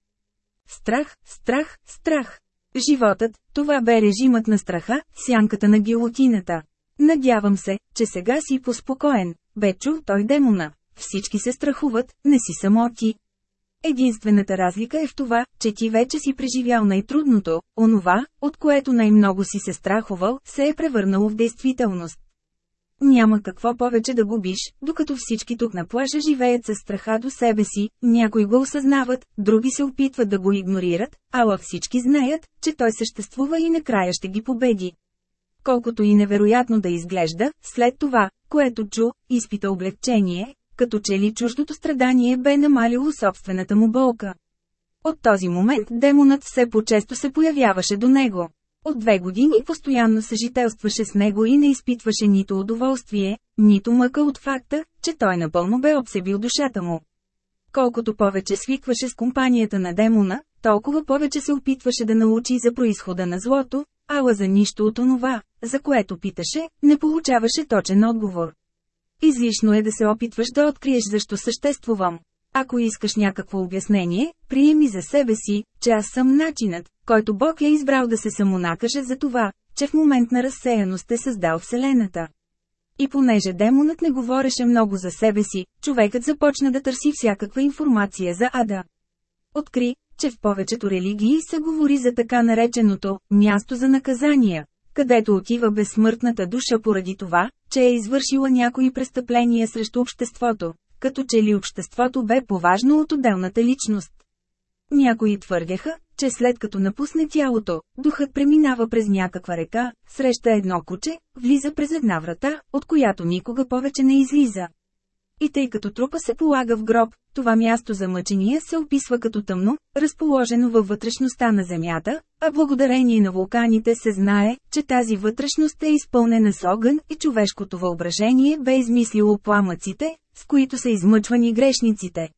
Страх, страх, страх. Животът, това бе режимът на страха, сянката на гилотината. Надявам се, че сега си поспокоен, бе чул той демона. Всички се страхуват, не си само ти. Единствената разлика е в това, че ти вече си преживял най-трудното, онова, от което най-много си се страхувал, се е превърнало в действителност. Няма какво повече да губиш, докато всички тук на плажа живеят със страха до себе си, някои го осъзнават, други се опитват да го игнорират, ала всички знаят, че той съществува и накрая ще ги победи. Колкото и невероятно да изглежда, след това, което чу, изпита облегчение, като че ли чуждото страдание бе намалило собствената му болка. От този момент демонът все по-често се появяваше до него. От две години постоянно съжителстваше с него и не изпитваше нито удоволствие, нито мъка от факта, че той напълно бе обсебил душата му. Колкото повече свикваше с компанията на демона, толкова повече се опитваше да научи за происхода на злото, ала за нищо от онова, за което питаше, не получаваше точен отговор. Излишно е да се опитваш да откриеш защо съществувам. Ако искаш някакво обяснение, приеми за себе си, че аз съм начинът, който Бог е избрал да се самонакаже за това, че в момент на разсеяност е създал Вселената. И понеже демонът не говореше много за себе си, човекът започна да търси всякаква информация за Ада. Откри, че в повечето религии се говори за така нареченото «място за наказания», където отива безсмъртната душа поради това, че е извършила някои престъпления срещу обществото, като че ли обществото бе поважно от отделната личност. Някои твърдяха, че след като напусне тялото, духът преминава през някаква река, среща едно куче, влиза през една врата, от която никога повече не излиза. И тъй като трупа се полага в гроб, това място за мъчения се описва като тъмно, разположено във вътрешността на Земята, а благодарение на вулканите се знае, че тази вътрешност е изпълнена с огън и човешкото въображение бе измислило пламъците, с които са измъчвани грешниците.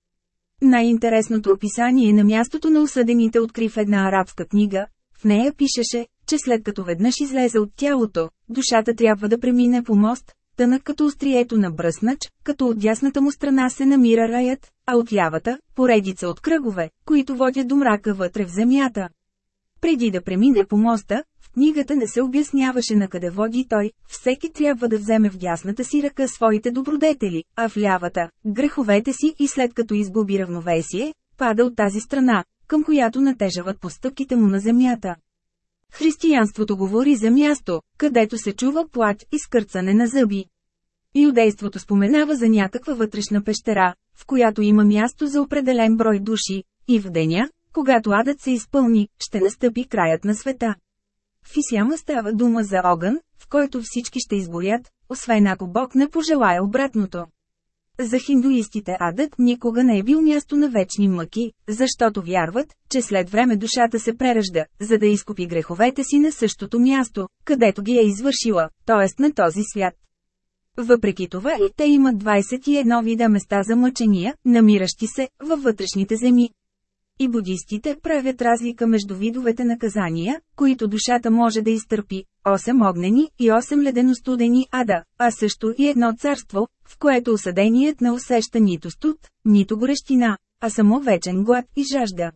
Най-интересното описание на мястото на осъдените откри в една арабска книга. В нея пишеше, че след като веднъж излезе от тялото, душата трябва да премине по мост, тънък като острието на бръснач, като от дясната му страна се намира раят, а от лявата – поредица от кръгове, които водят до мрака вътре в земята. Преди да премине по моста, в книгата не се обясняваше на къде води той, всеки трябва да вземе в дясната си ръка своите добродетели, а в лявата – греховете си и след като изгуби равновесие, пада от тази страна, към която натежават постъпките му на земята. Християнството говори за място, където се чува плач и скърцане на зъби. Юдейството споменава за някаква вътрешна пещера, в която има място за определен брой души, и в деня, когато адът се изпълни, ще настъпи краят на света. В Исяма става дума за огън, в който всички ще изгорят, освен ако Бог не пожелая обратното. За хиндуистите адът никога не е бил място на вечни мъки, защото вярват, че след време душата се преражда, за да изкупи греховете си на същото място, където ги е извършила, т.е. на този свят. Въпреки това и те имат 21 вида места за мъчения, намиращи се във вътрешните земи. И будистите правят разлика между видовете наказания, които душата може да изтърпи, 8 огнени и 8 ледено-студени ада, а също и едно царство, в което осъденият не усеща нито студ, нито горещина, а само вечен глад и жажда.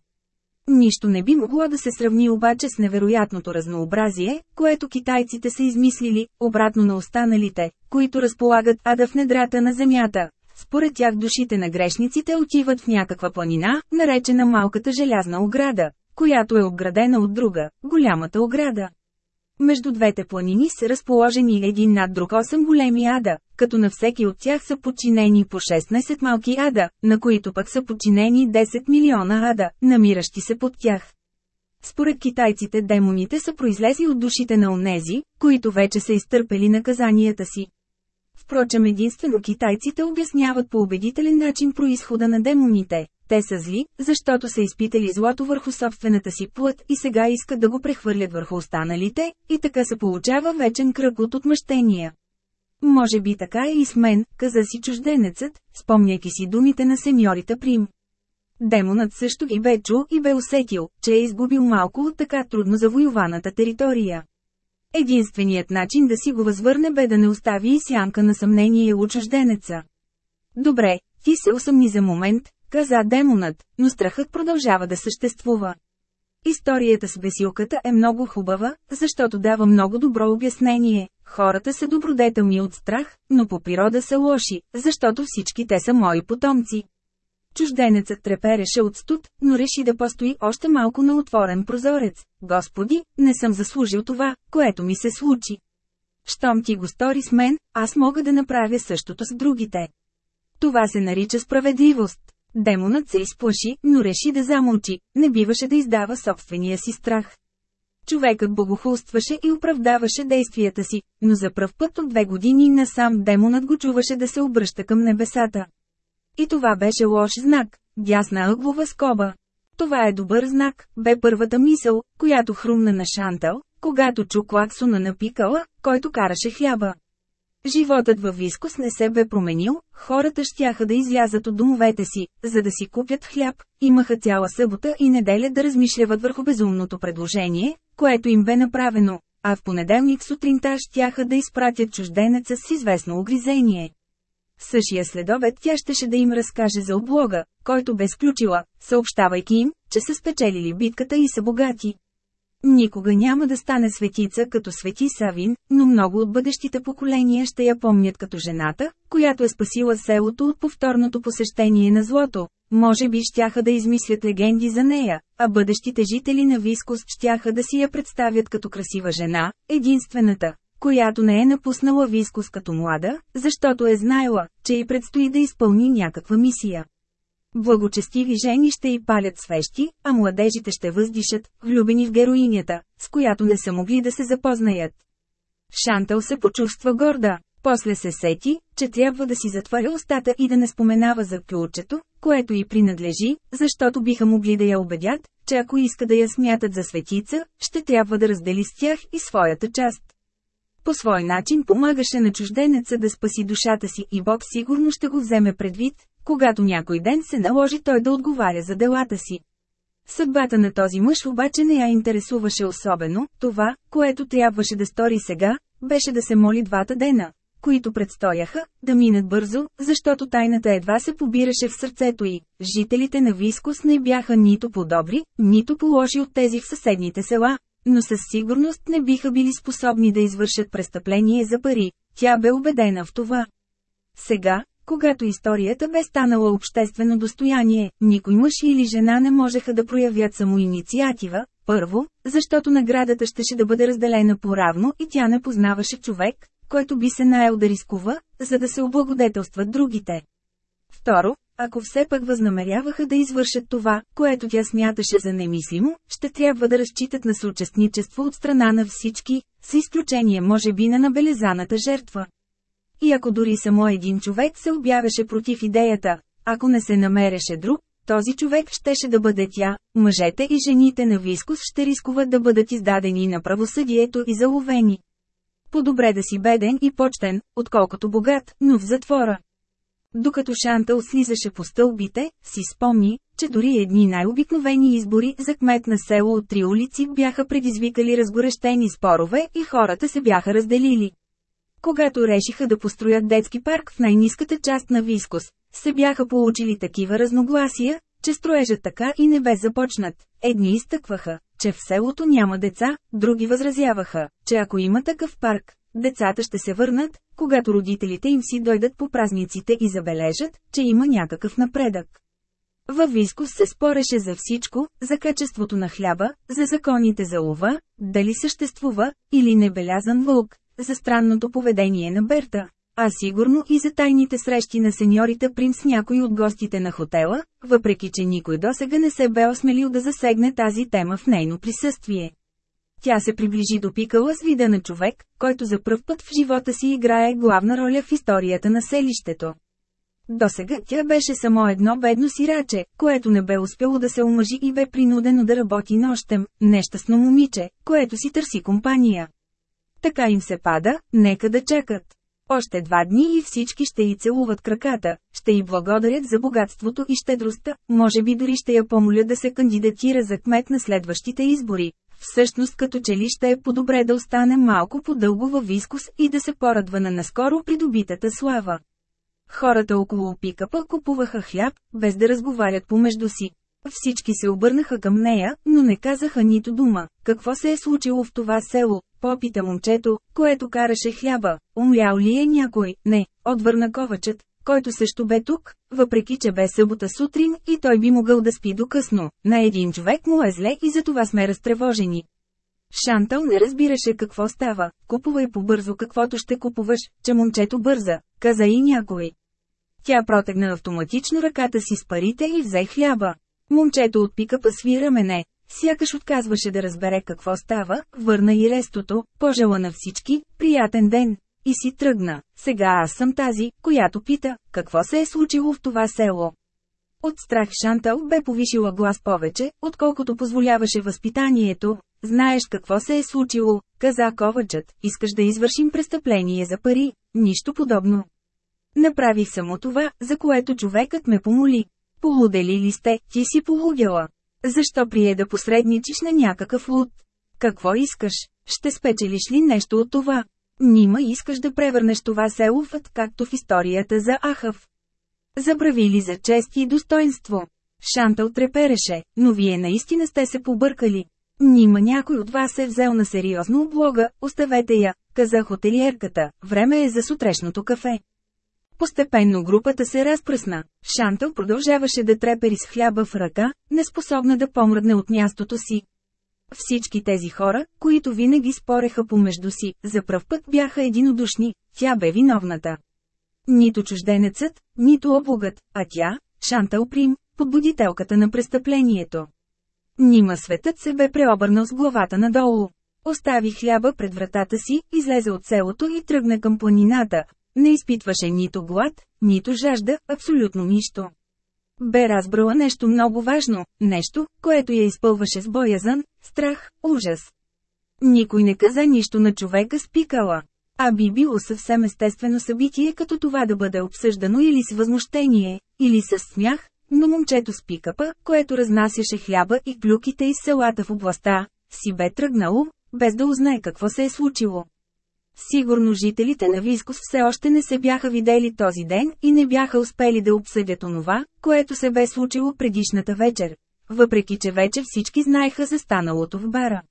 Нищо не би могло да се сравни обаче с невероятното разнообразие, което китайците са измислили, обратно на останалите, които разполагат ада в недрата на земята. Според тях душите на грешниците отиват в някаква планина, наречена малката желязна ограда, която е обградена от друга, голямата ограда. Между двете планини са разположени един над друг 8 големи ада, като на всеки от тях са подчинени по 16 малки ада, на които пък са подчинени 10 милиона ада, намиращи се под тях. Според китайците демоните са произлезли от душите на онези, които вече са изтърпели наказанията си. Впрочем единствено китайците обясняват по убедителен начин происхода на демоните. Те са зли, защото са изпитали злото върху собствената си плът и сега искат да го прехвърлят върху останалите, и така се получава вечен кръг от отмъщения. Може би така е и с мен, каза си чужденецът, спомняйки си думите на сеньорита Прим. Демонът също ги бе чул и бе усетил, че е изгубил малко от така трудно завоюваната територия. Единственият начин да си го възвърне бе да не остави и сянка на съмнение у чужденеца. Добре, ти се усъмни за момент, каза демонът, но страхът продължава да съществува. Историята с бесилката е много хубава, защото дава много добро обяснение. Хората са добродетелни от страх, но по природа са лоши, защото всички те са мои потомци. Чужденецът трепереше от студ, но реши да постои още малко на отворен прозорец. Господи, не съм заслужил това, което ми се случи. Щом ти го стори с мен, аз мога да направя същото с другите. Това се нарича справедливост. Демонът се изплаши, но реши да замълчи, не биваше да издава собствения си страх. Човекът богохулстваше и оправдаваше действията си, но за пръв път от две години насам демонът го чуваше да се обръща към небесата. И това беше лош знак, дясна ъглова скоба. Това е добър знак, бе първата мисъл, която хрумна на Шантъл, когато чу клаксона на пикала, който караше хляба. Животът във Вискос не се бе променил, хората щяха да излязат от домовете си, за да си купят хляб, имаха цяла събота и неделя да размишляват върху безумното предложение, което им бе направено, а в понеделник сутринта щяха да изпратят чужденеца с известно огризение. Същия следобед тя щеше да им разкаже за облога, който бе сключила, съобщавайки им, че са спечелили битката и са богати. Никога няма да стане светица като Свети Савин, но много от бъдещите поколения ще я помнят като жената, която е спасила селото от повторното посещение на злото. Може би щяха да измислят легенди за нея, а бъдещите жители на Вискос щяха да си я представят като красива жена, единствената, която не е напуснала Вискос като млада, защото е знаела, че й предстои да изпълни някаква мисия. Благочестиви жени ще й палят свещи, а младежите ще въздишат, влюбени в героинята, с която не са могли да се запознаят. Шантъл се почувства горда. После се сети, че трябва да си затворя устата и да не споменава за ключето, което й принадлежи, защото биха могли да я убедят, че ако иска да я смятат за светица, ще трябва да раздели с тях и своята част. По свой начин помагаше на чужденеца да спаси душата си и Бог сигурно ще го вземе предвид, когато някой ден се наложи той да отговаря за делата си. Съдбата на този мъж обаче не я интересуваше особено, това, което трябваше да стори сега, беше да се моли двата дена, които предстояха, да минат бързо, защото тайната едва се побираше в сърцето й. Жителите на Вискос не бяха нито по-добри, нито по-лоши от тези в съседните села, но със сигурност не биха били способни да извършат престъпление за пари. Тя бе убедена в това. Сега, когато историята бе станала обществено достояние, никой мъж или жена не можеха да проявят самоинициатива, първо, защото наградата щеше да бъде разделена по-равно и тя не познаваше човек, който би се наел да рискува, за да се облагодетелстват другите. Второ, ако все пък възнамеряваха да извършат това, което тя смяташе за немислимо, ще трябва да разчитат на съучастничество от страна на всички, с изключение може би на набелезаната жертва. И ако дори само един човек се обявеше против идеята, ако не се намереше друг, този човек щеше да бъде тя, мъжете и жените на Вискус ще рискуват да бъдат издадени на правосъдието и заловени. По-добре да си беден и почтен, отколкото богат, но в затвора. Докато Шантъл слизаше по стълбите, си спомни, че дори едни най-обикновени избори за кмет на село от три улици бяха предизвикали разгорещени спорове и хората се бяха разделили. Когато решиха да построят детски парк в най-низката част на Вискос, се бяха получили такива разногласия, че строежът така и не бе започнат. Едни изтъкваха, че в селото няма деца, други възразяваха, че ако има такъв парк, децата ще се върнат, когато родителите им си дойдат по празниците и забележат, че има някакъв напредък. Във Вискус се спореше за всичко, за качеството на хляба, за законите за лова, дали съществува, или небелязан вълк, за странното поведение на Берта, а сигурно и за тайните срещи на сеньорите Принц с някой от гостите на хотела, въпреки че никой досега не се бе осмелил да засегне тази тема в нейно присъствие. Тя се приближи до пикала с вида на човек, който за пръв път в живота си играе главна роля в историята на селището. Досега тя беше само едно бедно сираче, което не бе успяло да се омъжи и бе принудено да работи нощем, нещастно момиче, което си търси компания. Така им се пада, нека да чакат. Още два дни и всички ще й целуват краката, ще й благодарят за богатството и щедростта, може би дори ще я помоля да се кандидатира за кмет на следващите избори. Всъщност като че ли ще е по-добре да остане малко по-дълго във вискус и да се порадва на наскоро придобитата слава. Хората около пикапа купуваха хляб, без да разговарят помежду си. Всички се обърнаха към нея, но не казаха нито дума. Какво се е случило в това село? Попита момчето, което караше хляба. Умлял ли е някой? Не, отвърна ковачът, който също бе тук, въпреки че бе събота сутрин и той би могъл да спи до късно. На един човек му е зле и за това сме разтревожени. Шантъл не разбираше какво става. Купувай побързо каквото ще купуваш, че момчето бърза, каза и някой. Тя протегна автоматично ръката си с парите и взе хляба. Момчето от пикапа мене, сякаш отказваше да разбере какво става, върна и рестото, пожела на всички, приятен ден, и си тръгна. Сега аз съм тази, която пита, какво се е случило в това село. От страх Шантал бе повишила глас повече, отколкото позволяваше възпитанието. Знаеш какво се е случило, каза ковачът, искаш да извършим престъпление за пари, нищо подобно. Направих само това, за което човекът ме помоли. Полудели ли сте, ти си полудела. Защо прие да посредничиш на някакъв луд? Какво искаш? Ще спечелиш ли нещо от това? Нима искаш да превърнеш това село както в историята за Ахав. Забрави ли за чест и достоинство? Шантъл трепереше, но вие наистина сте се побъркали. Нима някой от вас е взел на сериозно облога, оставете я, каза хотелиерката, време е за сутрешното кафе. Постепенно групата се разпръсна. Шантъл продължаваше да трепери с хляба в ръка, неспособна да помръдне от мястото си. Всички тези хора, които винаги спореха помежду си, за пръв път бяха единодушни, тя бе виновната. Нито чужденецът, нито облогът, а тя, Шантъл Прим, подбудителката на престъплението. Нима светът се бе преобърнал с главата надолу. Остави хляба пред вратата си, излезе от селото и тръгна към планината, не изпитваше нито глад, нито жажда, абсолютно нищо. Бе разбрала нещо много важно, нещо, което я изпълваше с боязън, страх, ужас. Никой не каза нищо на човека с пикала. А би било съвсем естествено събитие като това да бъде обсъждано или с възмущение, или с смях, но момчето с пикапа, което разнасяше хляба и клюките из селата в областта, си бе тръгнало, без да узнае какво се е случило. Сигурно жителите на Вискус все още не се бяха видели този ден и не бяха успели да обсъдят онова, което се бе случило предишната вечер, въпреки че вече всички знаеха за станалото в бара.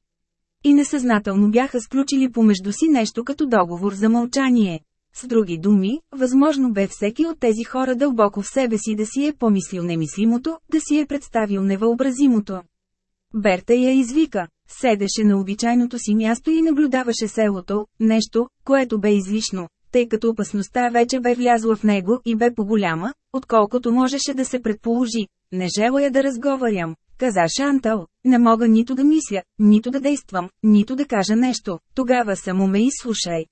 И несъзнателно бяха сключили помежду си нещо като договор за мълчание. С други думи, възможно бе всеки от тези хора дълбоко в себе си да си е помислил немислимото, да си е представил невъобразимото. Берта я извика. Седеше на обичайното си място и наблюдаваше селото, нещо, което бе излишно, тъй като опасността вече бе влязла в него и бе по-голяма, отколкото можеше да се предположи. Не желая да разговарям, каза Шантал, не мога нито да мисля, нито да действам, нито да кажа нещо, тогава само ме изслушай.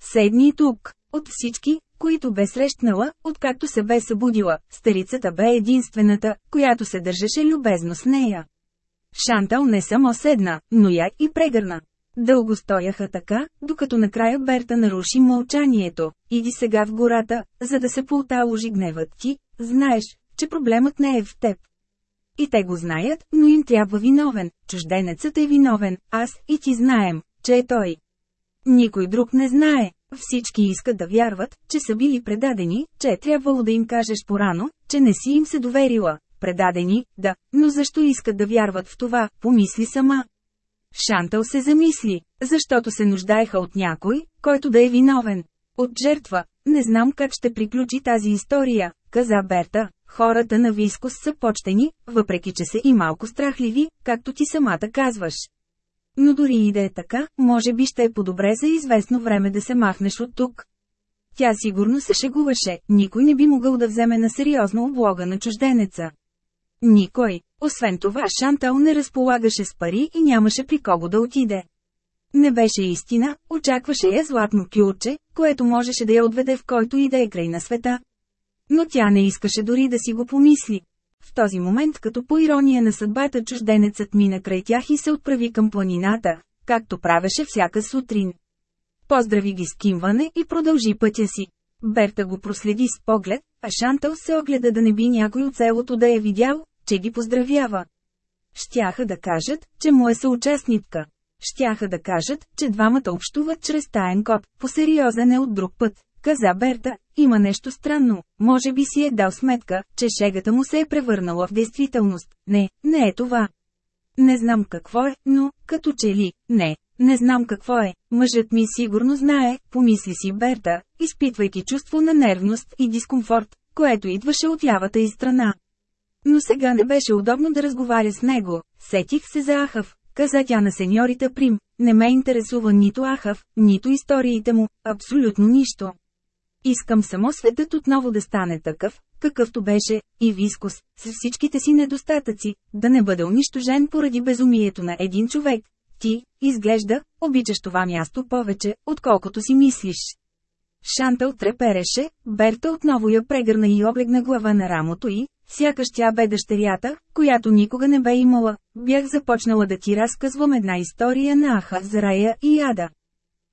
Седни тук. От всички, които бе срещнала, откакто се бе събудила, старицата бе единствената, която се държеше любезно с нея. Шантал не само седна, но я и прегърна. Дълго стояха така, докато накрая Берта наруши мълчанието. Иди сега в гората, за да се поуталожи гневът ти, знаеш, че проблемът не е в теб. И те го знаят, но им трябва виновен. Чужденецът е виновен, аз и ти знаем, че е той. Никой друг не знае. Всички искат да вярват, че са били предадени, че е трябвало да им кажеш порано, че не си им се доверила, предадени, да, но защо искат да вярват в това, помисли сама. Шантъл се замисли, защото се нуждаеха от някой, който да е виновен. От жертва, не знам как ще приключи тази история, каза Берта. Хората на Вискос са почтени, въпреки че са и малко страхливи, както ти самата казваш. Но дори и да е така, може би ще е по-добре за известно време да се махнеш от тук. Тя сигурно се шегуваше, никой не би могъл да вземе на сериозно облога на чужденеца. Никой. Освен това Шантал не разполагаше с пари и нямаше при кого да отиде. Не беше истина, очакваше я златно кюлче, което можеше да я отведе в който и да е край на света. Но тя не искаше дори да си го помисли. В този момент като по ирония на съдбата чужденецът мина край тях и се отправи към планината, както правеше всяка сутрин. Поздрави ги с кимване и продължи пътя си. Берта го проследи с поглед, а Шантъл се огледа да не би някой от селото да е видял, че ги поздравява. Щяха да кажат, че му е съучастнитка. Щяха да кажат, че двамата общуват чрез таен код, по-сериозен е от друг път. Каза Берта, има нещо странно, може би си е дал сметка, че шегата му се е превърнала в действителност. Не, не е това. Не знам какво е, но, като че ли, не, не знам какво е. Мъжът ми сигурно знае, помисли си Берта, изпитвайки чувство на нервност и дискомфорт, което идваше от лявата и страна. Но сега не беше удобно да разговаря с него, сетих се за Ахав, каза тя на сеньорита Прим, не ме интересува нито Ахав, нито историите му, абсолютно нищо. Искам само светът отново да стане такъв, какъвто беше, и Вискус, с всичките си недостатъци, да не бъде унищожен поради безумието на един човек. Ти, изглежда, обичаш това място повече, отколкото си мислиш. Шантъл трепереше, Берта отново я прегърна и облегна глава на рамото й, сякаш тя бе дъщерята, която никога не бе имала. Бях започнала да ти разказвам една история на Аха, Зарая и Ада.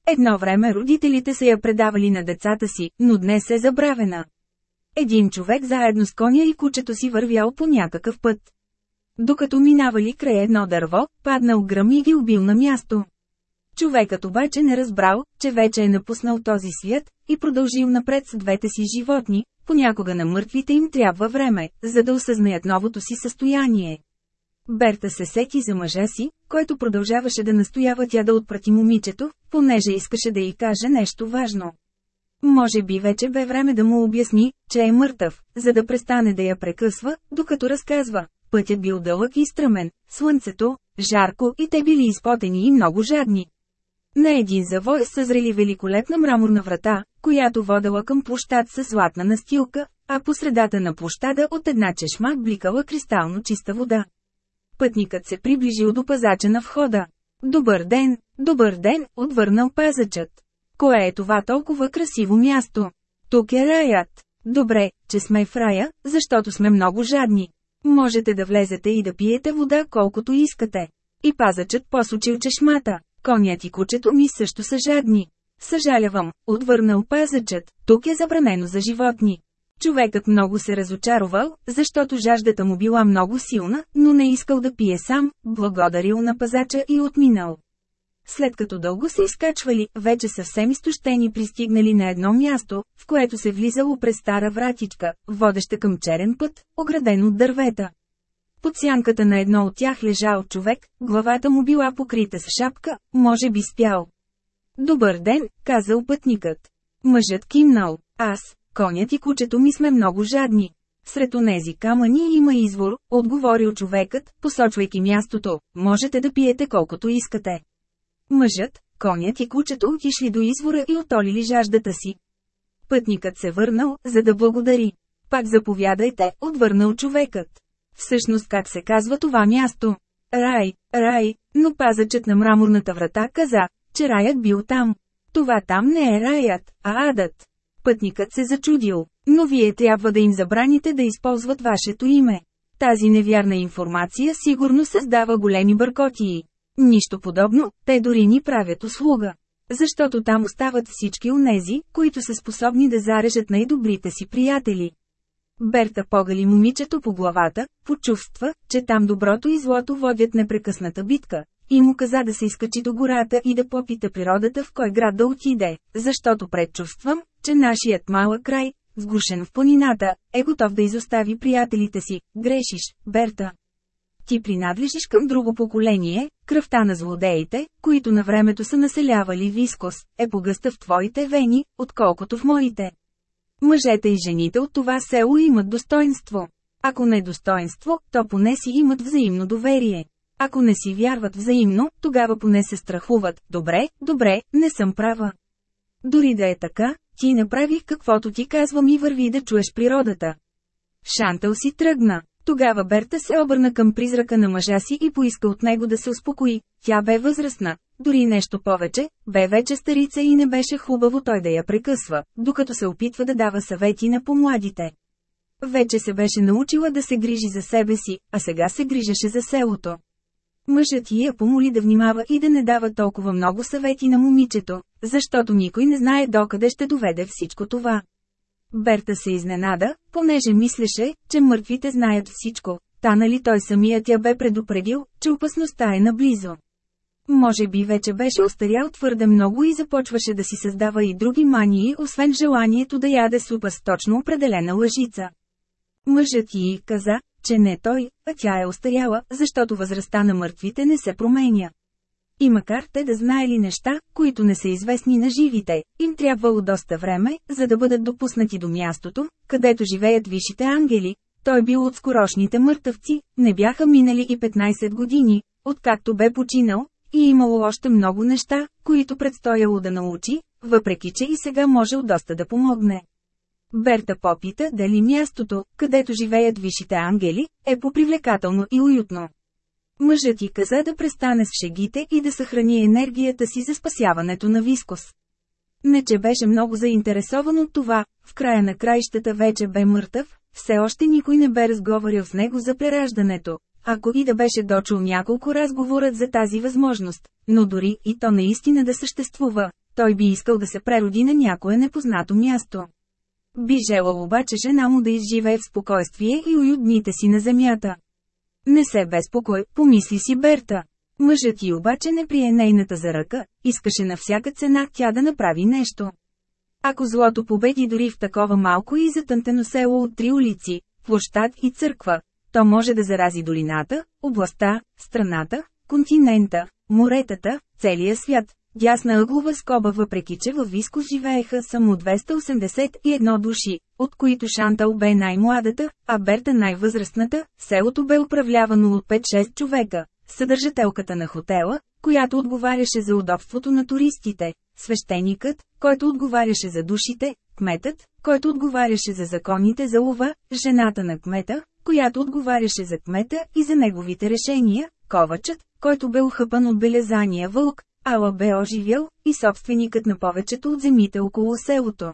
Едно време родителите са я предавали на децата си, но днес е забравена. Един човек заедно с коня и кучето си вървял по някакъв път. Докато минавали край едно дърво, паднал гръм и ги убил на място. Човекът обаче не разбрал, че вече е напуснал този свят, и продължил напред с двете си животни, понякога на мъртвите им трябва време, за да осъзнаят новото си състояние. Берта се сети за мъжа си, който продължаваше да настоява тя да отпрати момичето, понеже искаше да й каже нещо важно. Може би вече бе време да му обясни, че е мъртъв, за да престане да я прекъсва, докато разказва. Пътят бил дълъг и стръмен, слънцето, жарко и те били изпотени и много жадни. На един завой съзрели великолепна мраморна врата, която водела към площад с златна настилка, а по средата на площада от една чешма бликала кристално чиста вода. Пътникът се приближил до пазача на входа. Добър ден, добър ден, отвърнал пазачът. Кое е това толкова красиво място? Тук е раят. Добре, че сме в рая, защото сме много жадни. Можете да влезете и да пиете вода колкото искате. И пазачът посочил чешмата. Конят и кучето ми също са жадни. Съжалявам, отвърнал пазачът, тук е забранено за животни. Човекът много се разочаровал, защото жаждата му била много силна, но не искал да пие сам, благодарил на пазача и отминал. След като дълго се изкачвали, вече съвсем изтощени пристигнали на едно място, в което се влизало през стара вратичка, водеща към черен път, ограден от дървета. Под сянката на едно от тях лежал човек, главата му била покрита с шапка, може би спял. Добър ден, казал пътникът. Мъжът кимнал. Аз, конят и кучето ми сме много жадни. Сред онези камъни има извор, отговорил човекът, посочвайки мястото, можете да пиете колкото искате. Мъжът, конят и кучето отишли до извора и отолили жаждата си. Пътникът се върнал, за да благодари. Пак заповядайте, отвърнал човекът. Всъщност как се казва това място? Рай, рай, но пазачът на мраморната врата каза, че раят бил там. Това там не е раят, а адът. Пътникът се зачудил, но вие трябва да им забраните да използват вашето име. Тази невярна информация сигурно създава големи бъркотии. Нищо подобно, те дори ни правят услуга. Защото там остават всички онези, които са способни да зарежат най-добрите си приятели. Берта погали момичето по главата, почувства, че там доброто и злото водят непрекъсната битка, и му каза да се изкачи до гората и да попита природата в кой град да отиде, защото предчувствам, че нашият малък край, сгушен в планината, е готов да изостави приятелите си. Грешиш, Берта. Ти принадлежиш към друго поколение, кръвта на злодеите, които на времето са населявали Вискос, е погъста в твоите вени, отколкото в моите. Мъжете и жените от това село имат достоинство. Ако не достоинство, то поне си имат взаимно доверие. Ако не си вярват взаимно, тогава поне се страхуват. Добре, добре, не съм права. Дори да е така, ти направих каквото ти казвам и върви да чуеш природата. Шантъл си тръгна. Тогава Берта се обърна към призрака на мъжа си и поиска от него да се успокои. Тя бе възрастна, дори нещо повече, бе вече старица и не беше хубаво той да я прекъсва, докато се опитва да дава съвети на помладите. Вече се беше научила да се грижи за себе си, а сега се грижеше за селото. Мъжът я помоли да внимава и да не дава толкова много съвети на момичето, защото никой не знае докъде ще доведе всичко това. Берта се изненада, понеже мислеше, че мъртвите знаят всичко, та нали той самият я бе предупредил, че опасността е наблизо. Може би вече беше остарял твърде много и започваше да си създава и други мании, освен желанието да яде супа с точно определена лъжица. Мъжът й каза, че не той, а тя е остаряла, защото възрастта на мъртвите не се променя. И макар те да знаели неща, които не са известни на живите, им трябвало доста време, за да бъдат допуснати до мястото, където живеят висшите ангели. Той бил от скорошните мъртъвци, не бяха минали и 15 години, откакто бе починал, и имало още много неща, които предстояло да научи, въпреки че и сега можел доста да помогне. Берта попита дали мястото, където живеят висшите ангели, е попривлекателно и уютно. Мъжът ти каза да престане с шегите и да съхрани енергията си за спасяването на Вискос. Не че беше много заинтересован от това, в края на краищата вече бе мъртъв, все още никой не бе разговарял с него за прераждането, ако и да беше дочул няколко разговорът за тази възможност, но дори и то наистина да съществува, той би искал да се прероди на някое непознато място. Би желал обаче жена му да изживее в спокойствие и уют дните си на земята. Не се безпокой, помисли си Берта. Мъжът ти обаче не прие нейната за ръка, искаше на всяка цена тя да направи нещо. Ако злото победи дори в такова малко и затънтено село от три улици, площад и църква, то може да зарази долината, областта, страната, континента, моретата, целия свят. Дясна ъглова скоба въпреки че във Виско живееха само 281 души, от които Шантал бе най-младата, а Берта най-възрастната, селото бе управлявано от 5-6 човека. Съдържателката на хотела, която отговаряше за удобството на туристите, свещеникът, който отговаряше за душите, кметът, който отговаряше за законите за лова, жената на кмета, която отговаряше за кмета и за неговите решения, ковачът, който бе ухъпан от белезания вълк, ала бе оживял, и собственикът на повечето от земите около селото.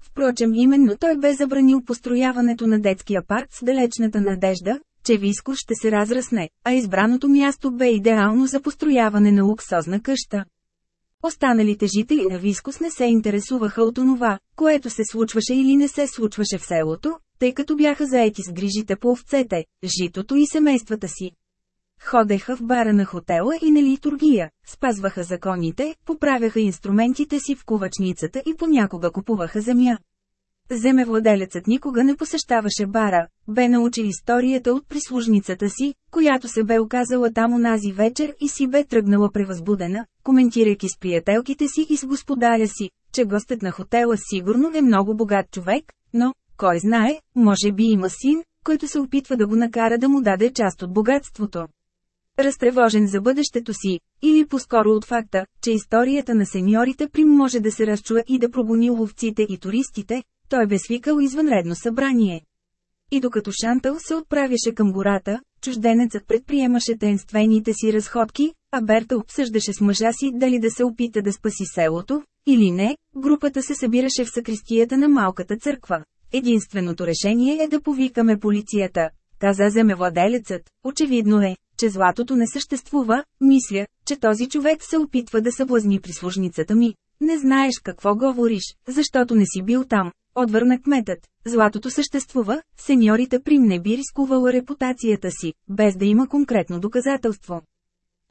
Впрочем именно той бе забранил построяването на детския парк с далечната надежда, че Виско ще се разрасне, а избраното място бе идеално за построяване на луксозна къща. Останалите жители на Вискос не се интересуваха от онова, което се случваше или не се случваше в селото, тъй като бяха заети с грижите по овцете, житото и семействата си. Ходеха в бара на хотела и на литургия, спазваха законите, поправяха инструментите си в кувачницата и понякога купуваха земя. Земевладелецът никога не посещаваше бара, бе научил историята от прислужницата си, която се бе оказала там онази вечер и си бе тръгнала превъзбудена, коментирайки с приятелките си и с господаря си, че гостът на хотела сигурно е много богат човек, но, кой знае, може би има син, който се опитва да го накара да му даде част от богатството. Разтревожен за бъдещето си, или по-скоро от факта, че историята на сеньорите Прим може да се разчуе и да прогони ловците и туристите, той бе свикал извънредно събрание. И докато Шантъл се отправяше към гората, чужденецът предприемаше тенствените си разходки, а Берта обсъждаше с мъжа си дали да се опита да спаси селото, или не, групата се събираше в сакристията на малката църква. Единственото решение е да повикаме полицията, каза земевладелецът. Очевидно е, че златото не съществува, мисля, че този човек се опитва да съблазни прислужницата ми. Не знаеш какво говориш, защото не си бил там, отвърна кметът. Златото съществува, сеньорите Прим не би рискувала репутацията си, без да има конкретно доказателство.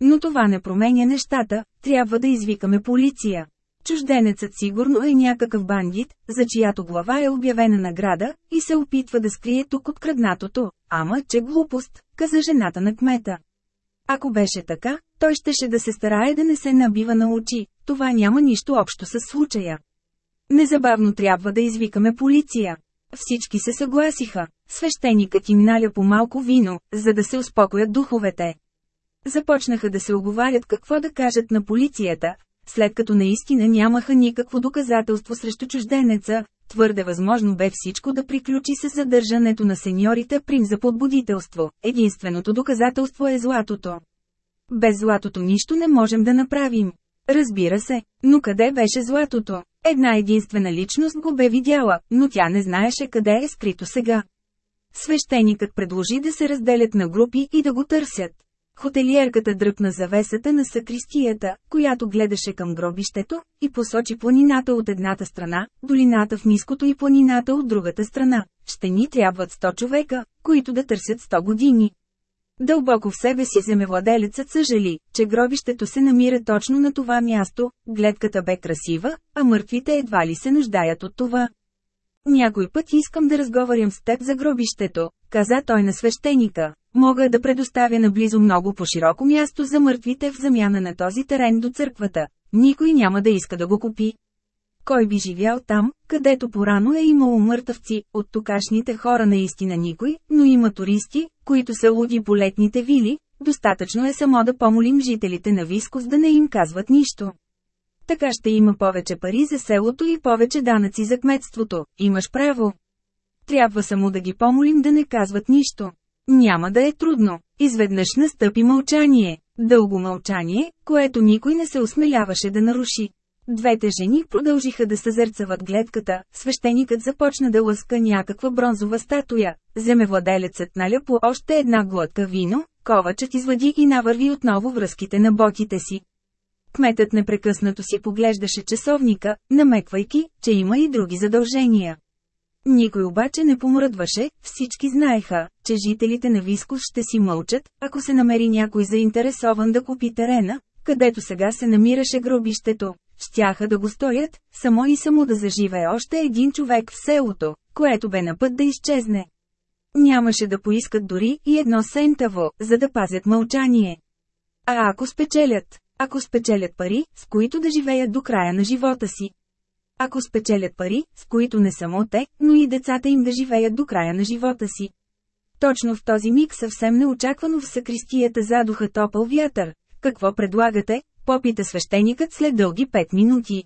Но това не променя нещата, трябва да извикаме полиция. Чужденецът сигурно е някакъв бандит, за чиято глава е обявена награда, и се опитва да скрие тук от краднатото. Ама, че глупост, каза жената на кмета. Ако беше така, той щеше да се старае да не се набива на очи, това няма нищо общо с случая. Незабавно трябва да извикаме полиция. Всички се съгласиха. Свещеникът им наля по малко вино, за да се успокоят духовете. Започнаха да се оговарят какво да кажат на полицията, след като наистина нямаха никакво доказателство срещу чужденеца, твърде възможно бе всичко да приключи с задържането на сеньорите Прим за подбудителство. Единственото доказателство е златото. Без златото нищо не можем да направим. Разбира се, но къде беше златото? Една единствена личност го бе видяла, но тя не знаеше къде е скрито сега. Свещеникът предложи да се разделят на групи и да го търсят. Хотелиерката дръпна завесата на сакристията, която гледаше към гробището, и посочи планината от едната страна, долината в ниското и планината от другата страна. Ще ни трябват 100 човека, които да търсят 100 години. Дълбоко в себе си земевладелецът съжали, че гробището се намира точно на това място, гледката бе красива, а мъртвите едва ли се нуждаят от това. Някой път искам да разговарям с теб за гробището, каза той на свещеника. Мога да предоставя наблизо много по-широко място за мъртвите в замяна на този терен до църквата. Никой няма да иска да го купи. Кой би живял там, където порано е имало мъртъвци, от токашните хора наистина никой, но има туристи, които са луди по летните вили, достатъчно е само да помолим жителите на Вискос да не им казват нищо. Така ще има повече пари за селото и повече данъци за кметството, имаш право. Трябва само да ги помолим да не казват нищо. Няма да е трудно. Изведнъж настъпи мълчание. Дълго мълчание, което никой не се осмеляваше да наруши. Двете жени продължиха да съзерцават гледката, свещеникът започна да лъска някаква бронзова статуя, земевладелецът наля по още една глътка вино, ковачът извади и навърви отново връзките на ботите си. Кметът непрекъснато си поглеждаше часовника, намеквайки, че има и други задължения. Никой обаче не помръдваше, всички знаеха, че жителите на Вискус ще си мълчат, ако се намери някой заинтересован да купи терена, където сега се намираше гробището. Щяха да го стоят, само и само да заживее още един човек в селото, което бе на път да изчезне. Нямаше да поискат дори и едно сентаво, за да пазят мълчание. А ако спечелят, ако спечелят пари, с които да живеят до края на живота си. Ако спечелят пари, с които не само те, но и децата им да живеят до края на живота си. Точно в този миг съвсем неочаквано в сакристията задуха топъл вятър. Какво предлагате? Попита свещеникът след дълги пет минути.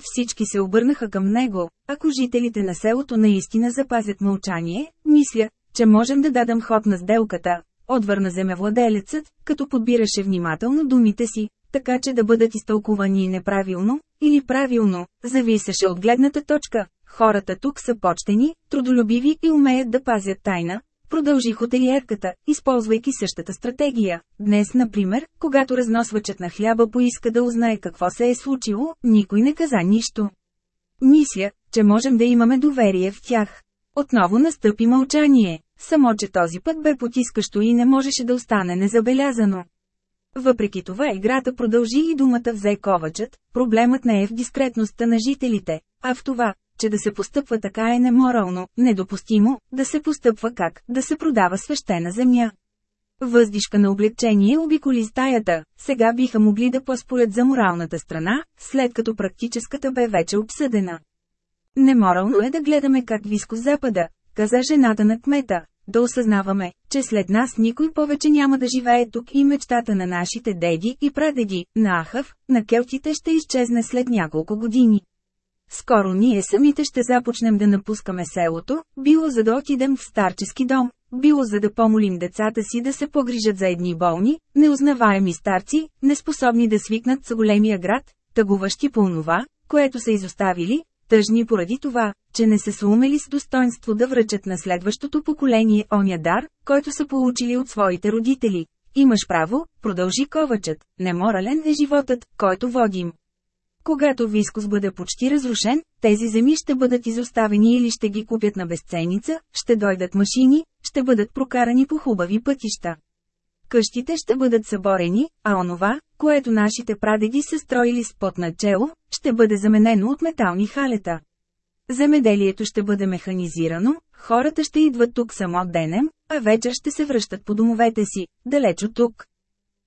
Всички се обърнаха към него. Ако жителите на селото наистина запазят мълчание, мисля, че можем да дадам ход на сделката, отвърна земевладелецът, като подбираше внимателно думите си, така че да бъдат изтълкувани неправилно, или правилно, зависеше от гледната точка. Хората тук са почтени, трудолюбиви и умеят да пазят тайна, продължи хотелиерката, използвайки същата стратегия. Днес, например, когато разносвачът на хляба поиска да узнае какво се е случило, никой не каза нищо. Мисля, че можем да имаме доверие в тях. Отново настъпи мълчание, само че този път бе потискащо и не можеше да остане незабелязано. Въпреки това играта продължи и думата взе ковачът, проблемът не е в дискретността на жителите, а в това, че да се постъпва така е неморално, недопустимо, да се постъпва как, да се продава свещена земя. Въздишка на облегчение обиколи стаята, сега биха могли да поспорят за моралната страна, след като практическата бе вече обсъдена. Неморално е да гледаме как виско запада, каза жената на кмета, да осъзнаваме, че след нас никой повече няма да живее тук и мечтата на нашите деди и прадеди, на Ахав, на келтите ще изчезне след няколко години. Скоро ние самите ще започнем да напускаме селото, било за да отидем в старчески дом, било за да помолим децата си да се погрижат за едни болни, неузнаваеми старци, неспособни да свикнат с големия град, тъгуващи по онова, което са изоставили, тъжни поради това, че не се сумели с достоинство да връчат на следващото поколение оня дар, който са получили от своите родители. Имаш право, продължи ковачът, неморален е животът, който водим. Когато Вискос бъде почти разрушен, тези земи ще бъдат изоставени или ще ги купят на безценица, ще дойдат машини, ще бъдат прокарани по хубави пътища. къщите ще бъдат съборени, а онова, което нашите прадеди са строили с пот начело, ще бъде заменено от метални халета. Земеделието ще бъде механизирано, хората ще идват тук само денем, а вечер ще се връщат по домовете си, далеч от тук.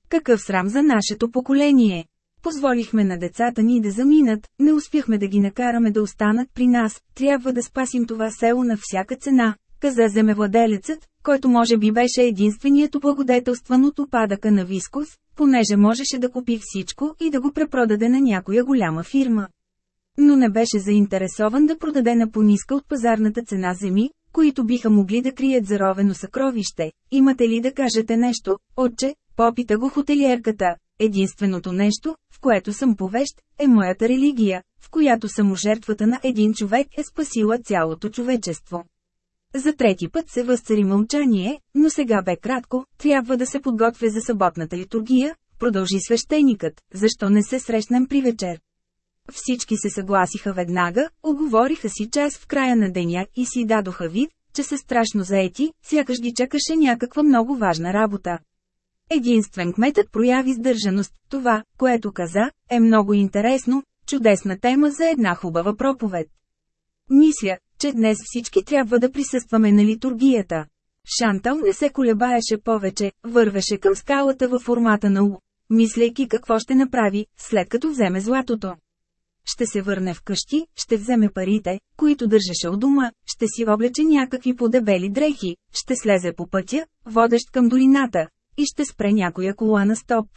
Какъв срам за нашето поколение! Позволихме на децата ни да заминат, не успяхме да ги накараме да останат при нас, трябва да спасим това село на всяка цена, каза земевладелецът, който може би беше единственият облагодетелстван от опадъка на Вискус, понеже можеше да купи всичко и да го препродаде на някоя голяма фирма. Но не беше заинтересован да продаде на пониска от пазарната цена земи, които биха могли да крият заровено съкровище. Имате ли да кажете нещо, отче? Попита го хотелиерката. Единственото нещо, в което съм повещ, е моята религия, в която само жертвата на един човек е спасила цялото човечество. За трети път се възцари мълчание, но сега бе кратко, трябва да се подготвя за съботната литургия, продължи свещеникът, защо не се срещнем при вечер. Всички се съгласиха веднага, оговориха си час в края на деня и си дадоха вид, че са страшно заети, сякаш ги чакаше някаква много важна работа. Единствен кметът прояви сдържаност, това, което каза, е много интересно, чудесна тема за една хубава проповед. Мисля, че днес всички трябва да присъстваме на литургията. Шантал не се колебаеше повече, вървеше към скалата във формата на У, мислейки какво ще направи, след като вземе златото. Ще се върне вкъщи, ще вземе парите, които държеше от дома, ще си облече някакви подебели дрехи, ще слезе по пътя, водещ към долината, и ще спре някоя кола на стоп.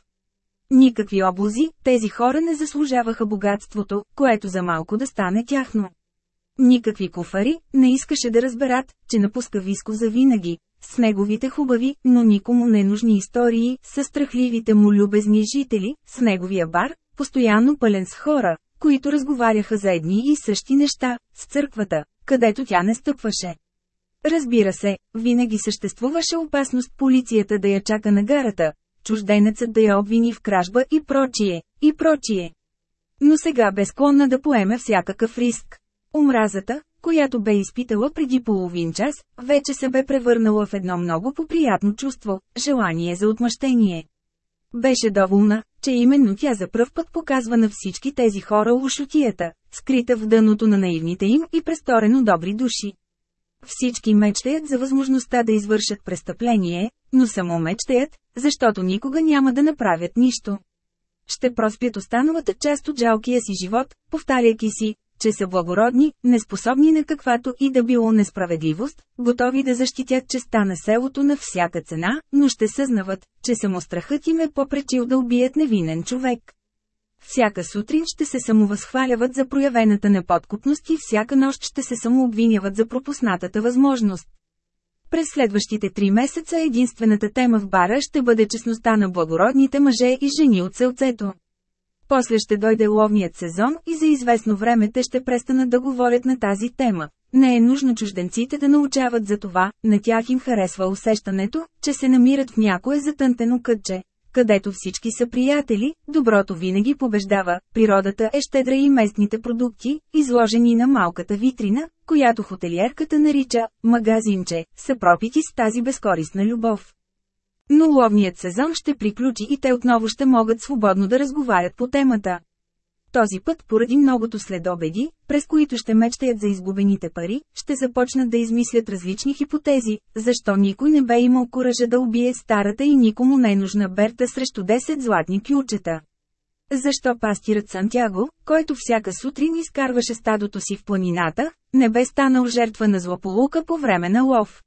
Никакви облози, тези хора не заслужаваха богатството, което за малко да стане тяхно. Никакви куфари, не искаше да разберат, че напуска Виско за винаги. С неговите хубави, но никому ненужни истории, с страхливите му любезни жители, с неговия бар, постоянно пълен с хора, които разговаряха за едни и същи неща, с църквата, където тя не стъпваше. Разбира се, винаги съществуваше опасност полицията да я чака на гарата, чужденецът да я обвини в кражба и прочие, и прочие. Но сега бе склонна да поеме всякакъв риск. Омразата, която бе изпитала преди половин час, вече се бе превърнала в едно много поприятно чувство – желание за отмъщение. Беше доволна, че именно тя за пръв път показва на всички тези хора ушотията, скрита в дъното на наивните им и престорено добри души. Всички мечтаят за възможността да извършат престъпление, но само мечтаят, защото никога няма да направят нищо. Ще проспят останалата част от жалкия си живот, повтаряйки си, че са благородни, неспособни на каквато и да било несправедливост, готови да защитят честа на селото на всяка цена, но ще съзнават, че само страхът им е попречил да убият невинен човек. Всяка сутрин ще се самовъзхваляват за проявената неподкупност и всяка нощ ще се самообвиняват за пропуснатата възможност. През следващите три месеца единствената тема в бара ще бъде честността на благородните мъже и жени от селцето. После ще дойде ловният сезон и за известно време те ще престанат да говорят на тази тема. Не е нужно чужденците да научават за това, на тях им харесва усещането, че се намират в някое затънтено кътче, където всички са приятели, доброто винаги побеждава, природата е щедра и местните продукти, изложени на малката витрина, която хотелиерката нарича «магазинче», са пропити с тази безкорисна любов. Но ловният сезон ще приключи и те отново ще могат свободно да разговарят по темата. Този път поради многото следобеди, през които ще мечтаят за изгубените пари, ще започнат да измислят различни хипотези, защо никой не бе имал коража да убие старата и никому не нужна Берта срещу 10 златни ключета. Защо пастирът Сантяго, който всяка сутрин изкарваше стадото си в планината, не бе станал жертва на злополука по време на лов?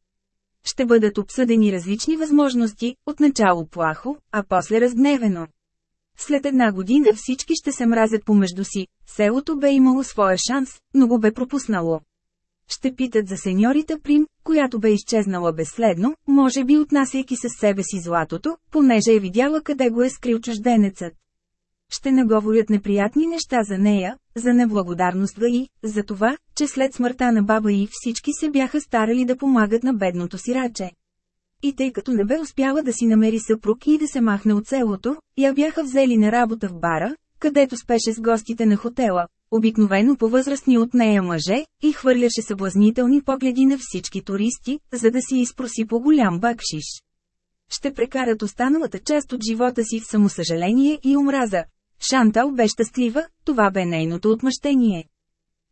Ще бъдат обсъдени различни възможности, отначало плахо, а после разгневено. След една година всички ще се мразят помежду си, селото бе имало своя шанс, но го бе пропуснало. Ще питат за сеньорита Прим, която бе изчезнала безследно, може би отнасяйки със себе си златото, понеже е видяла къде го е скрил чужденецът. Ще наговорят неприятни неща за нея, за неблагодарността и, за това, че след смъртта на баба и всички се бяха старали да помагат на бедното сираче. И тъй като не бе успяла да си намери съпруг и да се махне от селото, я бяха взели на работа в бара, където спеше с гостите на хотела, обикновено по-възрастни от нея мъже, и хвърляше съблазнителни погледи на всички туристи, за да си изпроси по голям бакшиш. ще прекарат останалата част от живота си в самосъжаление и омраза. Шантал бе щастлива, това бе нейното отмъщение.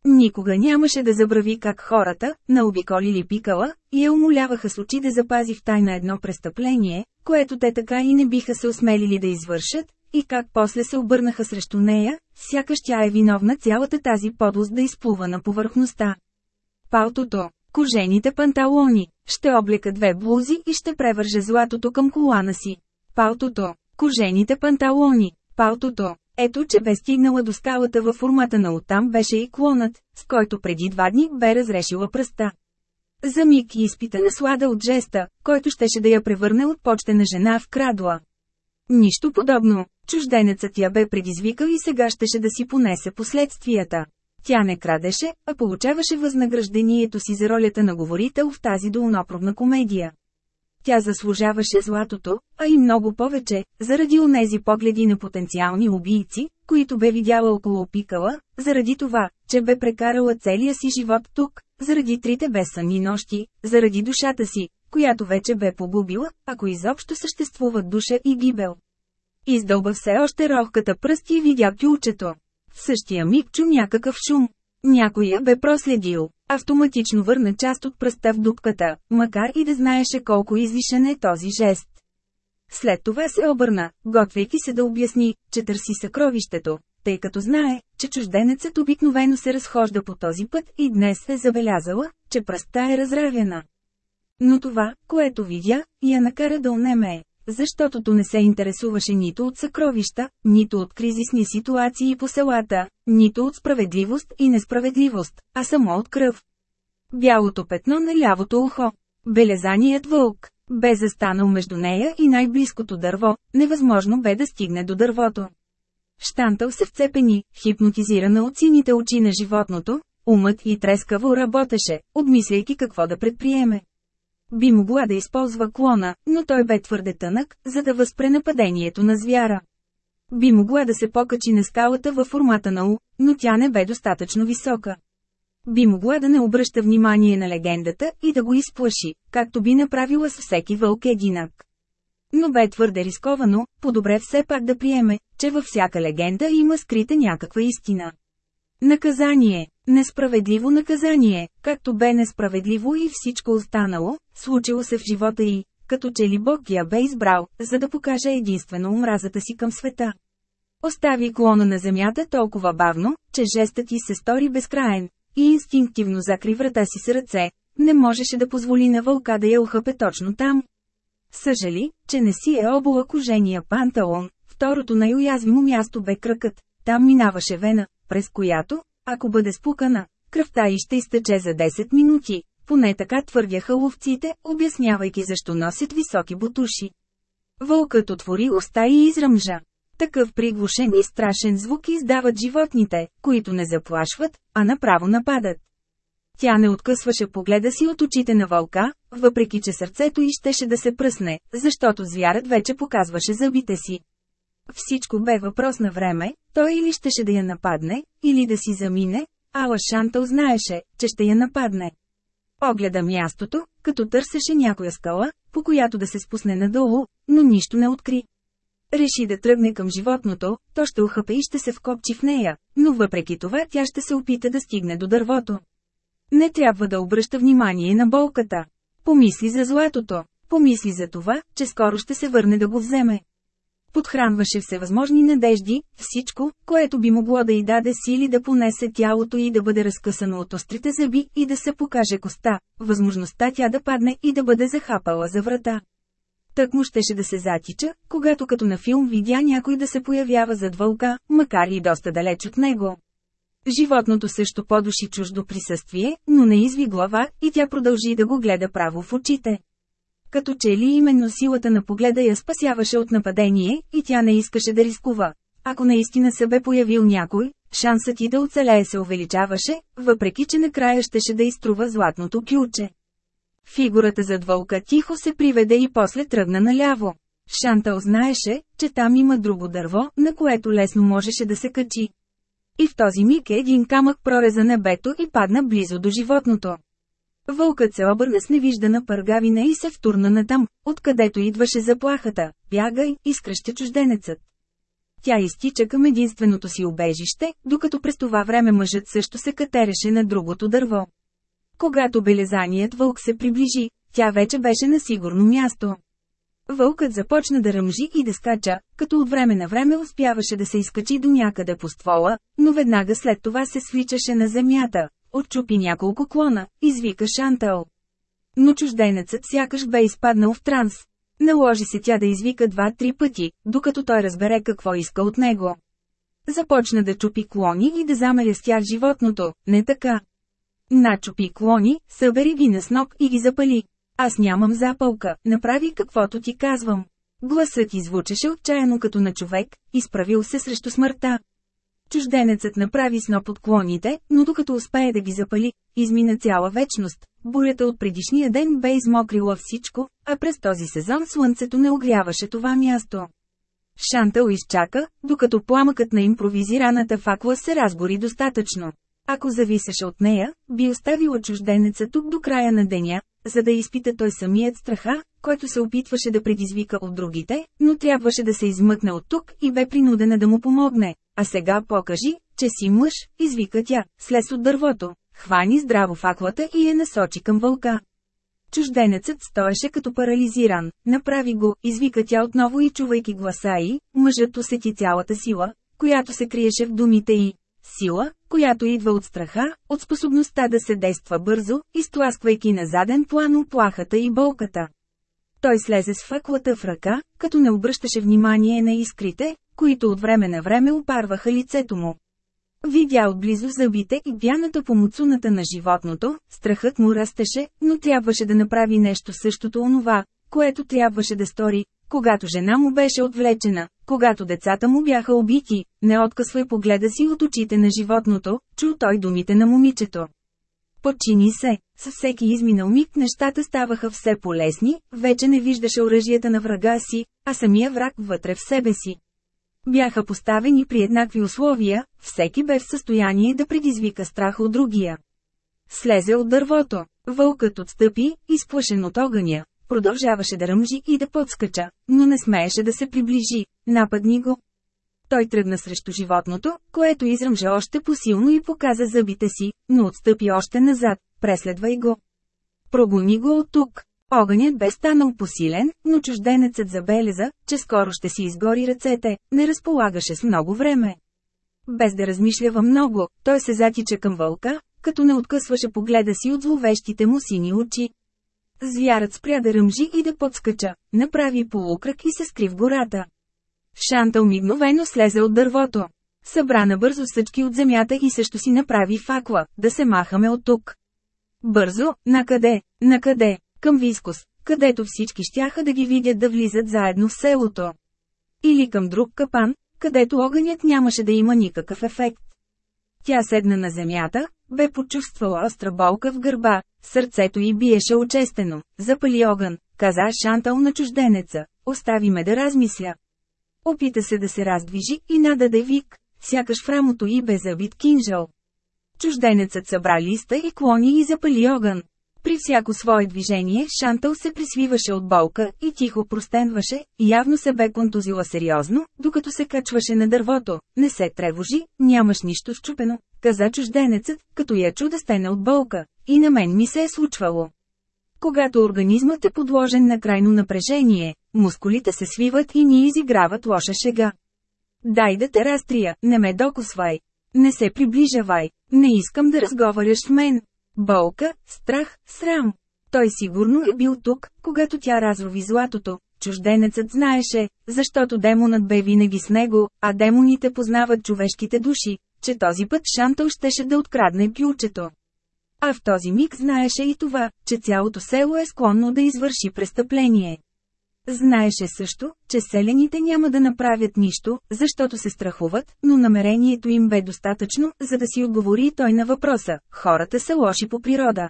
Никога нямаше да забрави как хората, наобиколили пикала, и я умоляваха с очи да запази в тайна едно престъпление, което те така и не биха се осмелили да извършат, и как после се обърнаха срещу нея, сякаш тя е виновна цялата тази подлост да изплува на повърхността. Палтото, кожените панталони, ще облека две блузи и ще превърже златото към колана си. Палтото, кожените панталони, палтото, ето че бе стигнала до скалата във формата на оттам беше и клонът, с който преди два дни бе разрешила пръста. За миг изпита наслада от жеста, който щеше да я превърне от почтена жена в крадла. Нищо подобно, чужденецът я бе предизвикал и сега щеше да си понесе последствията. Тя не крадеше, а получаваше възнаграждението си за ролята на говорител в тази долнопробна комедия. Тя заслужаваше златото, а и много повече, заради онези погледи на потенциални убийци, които бе видяла около пикала, заради това, че бе прекарала целия си живот тук, заради трите безсънни нощи, заради душата си, която вече бе погубила, ако изобщо съществуват душа и гибел. Издълба все още рохката пръсти и видя ключето. В същия миг чу някакъв шум. Някой я бе проследил. Автоматично върна част от пръста в дупката, макар и да знаеше колко излишен е този жест. След това се обърна, готвейки се да обясни, че търси съкровището, тъй като знае, че чужденецът обикновено се разхожда по този път и днес е забелязала, че пръста е разравена. Но това, което видя, я накара да унемее защото то не се интересуваше нито от съкровища, нито от кризисни ситуации по селата, нито от справедливост и несправедливост, а само от кръв. Бялото петно на лявото ухо. Белезаният вълк. Бе застанал между нея и най-близкото дърво, невъзможно бе да стигне до дървото. Штантъл се вцепени, хипнотизирана от сините очи на животното, умът и трескаво работеше, обмисляйки какво да предприеме. Би могла да използва клона, но той бе твърде тънък, за да възпре нападението на звяра. Би могла да се покачи на скалата във формата на У, но тя не бе достатъчно висока. Би могла да не обръща внимание на легендата и да го изплаши, както би направила с всеки вълк единак. Но бе твърде рисковано, по-добре все пак да приеме, че във всяка легенда има скрита някаква истина. Наказание. Несправедливо наказание, както бе несправедливо и всичко останало, случило се в живота й, като че ли Бог я бе избрал, за да покаже единствено омразата си към света. Остави клона на земята толкова бавно, че жестът ти се стори безкраен, и инстинктивно закри врата си с ръце, не можеше да позволи на вълка да я ухъпе точно там. Съжали, че не си е обула кожения панталон, второто най-уязвимо място бе кръкът, там минаваше вена, през която, ако бъде спукана, кръвта и ще изтече за 10 минути. Поне така твърдяха ловците, обяснявайки защо носят високи бутуши. Вълкът отвори уста и изръмжа. Такъв приглушен и страшен звук издават животните, които не заплашват, а направо нападат. Тя не откъсваше погледа си от очите на вълка, въпреки че сърцето й щеше да се пръсне, защото звярат вече показваше зъбите си. Всичко бе въпрос на време, той или щеше да я нападне, или да си замине, ала Шантъл знаеше, че ще я нападне. Огледа мястото, като търсеше някоя скала, по която да се спусне надолу, но нищо не откри. Реши да тръгне към животното, то ще ухъпе и ще се вкопчи в нея, но въпреки това тя ще се опита да стигне до дървото. Не трябва да обръща внимание на болката. Помисли за златото. Помисли за това, че скоро ще се върне да го вземе. Подхранваше всевъзможни надежди, всичко, което би могло да й даде сили да понесе тялото и да бъде разкъсано от острите зъби и да се покаже коста, възможността тя да падне и да бъде захапала за врата. Тък му щеше да се затича, когато като на филм видя някой да се появява зад вълка, макар и доста далеч от него. Животното също подуши чуждо присъствие, но не изви глава и тя продължи да го гледа право в очите. Като че ли именно силата на погледа я спасяваше от нападение, и тя не искаше да рискува. Ако наистина се бе появил някой, шансът и да оцелее се увеличаваше, въпреки че накрая щеше да изтрува златното ключе. Фигурата зад вълка тихо се приведе и после тръгна наляво. Шантал знаеше, че там има друго дърво, на което лесно можеше да се качи. И в този миг един камък прореза небето и падна близо до животното. Вълкът се обърна с невиждана пъргавина и се втурна натам, откъдето идваше заплахата. Бягай, изкръща чужденецът. Тя изтича към единственото си убежище, докато през това време мъжът също се катереше на другото дърво. Когато белезаният вълк се приближи, тя вече беше на сигурно място. Вълкът започна да ръмжи и да скача, като от време на време успяваше да се изкачи до някъде по ствола, но веднага след това се свичаше на земята, отчупи няколко клона, извика Шантал. Но чужденецът сякаш бе изпаднал в транс. Наложи се тя да извика два-три пъти, докато той разбере какво иска от него. Започна да чупи клони и да замеря с тях животното, не така. Начупи клони, събери ги на снок и ги запали. Аз нямам запалка, направи каквото ти казвам. Гласът извучеше отчаяно като на човек, изправил се срещу смъртта. Чужденецът направи сноп от клоните, но докато успее да ги запали, измина цяла вечност. Бурята от предишния ден бе измокрила всичко, а през този сезон слънцето не огряваше това място. Шантъл изчака, докато пламъкът на импровизираната факла се разгори достатъчно. Ако зависеше от нея, би оставила чужденеца тук до края на деня, за да изпита той самият страха, който се опитваше да предизвика от другите, но трябваше да се измъкне от тук и бе принудена да му помогне. А сега покажи, че си мъж, извика тя, слез от дървото, хвани здраво факлата и я насочи към вълка. Чужденецът стоеше като парализиран, направи го, извика тя отново и чувайки гласа й, мъжът усети цялата сила, която се криеше в думите й. Сила, която идва от страха, от способността да се действа бързо, изтласквайки на заден план оплахата и болката. Той слезе с факлата в ръка, като не обръщаше внимание на искрите, които от време на време опарваха лицето му. Видя отблизо зъбите и бяната по муцуната на животното, страхът му растеше, но трябваше да направи нещо същото онова, което трябваше да стори, когато жена му беше отвлечена, когато децата му бяха убити, не откъсвай погледа си от очите на животното, чу той думите на момичето. Почини се, със всеки изминал миг нещата ставаха все полезни, вече не виждаше оръжията на врага си, а самия враг вътре в себе си. Бяха поставени при еднакви условия, всеки бе в състояние да предизвика страх от другия. Слезе от дървото. Вълкът отстъпи, изплашен от огъня, продължаваше да ръмжи и да подскача, но не смееше да се приближи. Нападни го. Той тръгна срещу животното, което изръмжа още посилно и показа зъбите си, но отстъпи още назад. Преследвай го. Прогони го от тук. Огънят бе станал посилен, но чужденецът забеляза, че скоро ще си изгори ръцете, не разполагаше с много време. Без да размишлява много, той се затича към вълка, като не откъсваше погледа си от зловещите му сини очи. Звярат спря да ръмжи и да подскача, направи полукръг и се скри в гората. Шантъл мигновено слезе от дървото. Събра набързо съчки от земята и също си направи факла, да се махаме от тук. Бързо, накъде, накъде, към Вискус, където всички щяха да ги видят да влизат заедно в селото. Или към друг капан, където огънят нямаше да има никакъв ефект. Тя седна на земята, бе почувствала остра болка в гърба, сърцето й биеше очестено. Запали огън, каза Шантал на чужденеца, остави ме да размисля. Опита се да се раздвижи и нададе вик, сякаш в рамото й бе забит кинжал. Чужденецът събра листа и клони и запали огън. При всяко свое движение Шантъл се присвиваше от болка и тихо простенваше, явно се бе контузила сериозно, докато се качваше на дървото. Не се тревожи, нямаш нищо щупено, каза чужденецът, като я чу да стене от болка. И на мен ми се е случвало. Когато организмът е подложен на крайно напрежение, мускулите се свиват и ни изиграват лоша шега. Дай да те разтрия, не ме докосвай. Не се приближавай, не искам да разговаряш с мен. Болка, страх, срам. Той сигурно е бил тук, когато тя разрови златото. Чужденецът знаеше, защото демонът бе винаги с него, а демоните познават човешките души, че този път Шантъл щеше да открадне ключето. А в този миг знаеше и това, че цялото село е склонно да извърши престъпление. Знаеше също, че селените няма да направят нищо, защото се страхуват, но намерението им бе достатъчно, за да си отговори той на въпроса – хората са лоши по природа.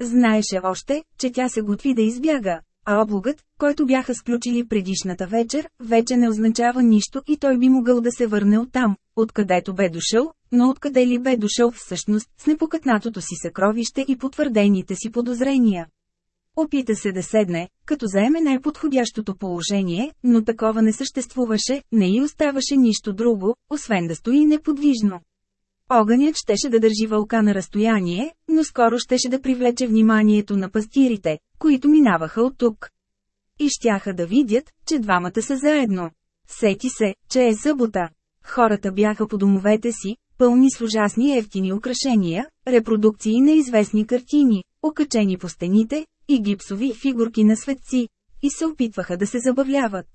Знаеше още, че тя се готви да избяга, а облогът, който бяха сключили предишната вечер, вече не означава нищо и той би могъл да се върне оттам, откъдето бе дошъл, но откъде ли бе дошъл всъщност с непокътнатото си съкровище и потвърдените си подозрения. Опита се да седне, като заеме най-подходящото положение, но такова не съществуваше, не и оставаше нищо друго, освен да стои неподвижно. Огънят щеше да държи вълка на разстояние, но скоро щеше да привлече вниманието на пастирите, които минаваха от тук. И щяха да видят, че двамата са заедно. Сети се, че е събота. Хората бяха по домовете си, пълни с ужасни ефтини украшения, репродукции на известни картини, окачени по стените, и гипсови фигурки на светци, и се опитваха да се забавляват.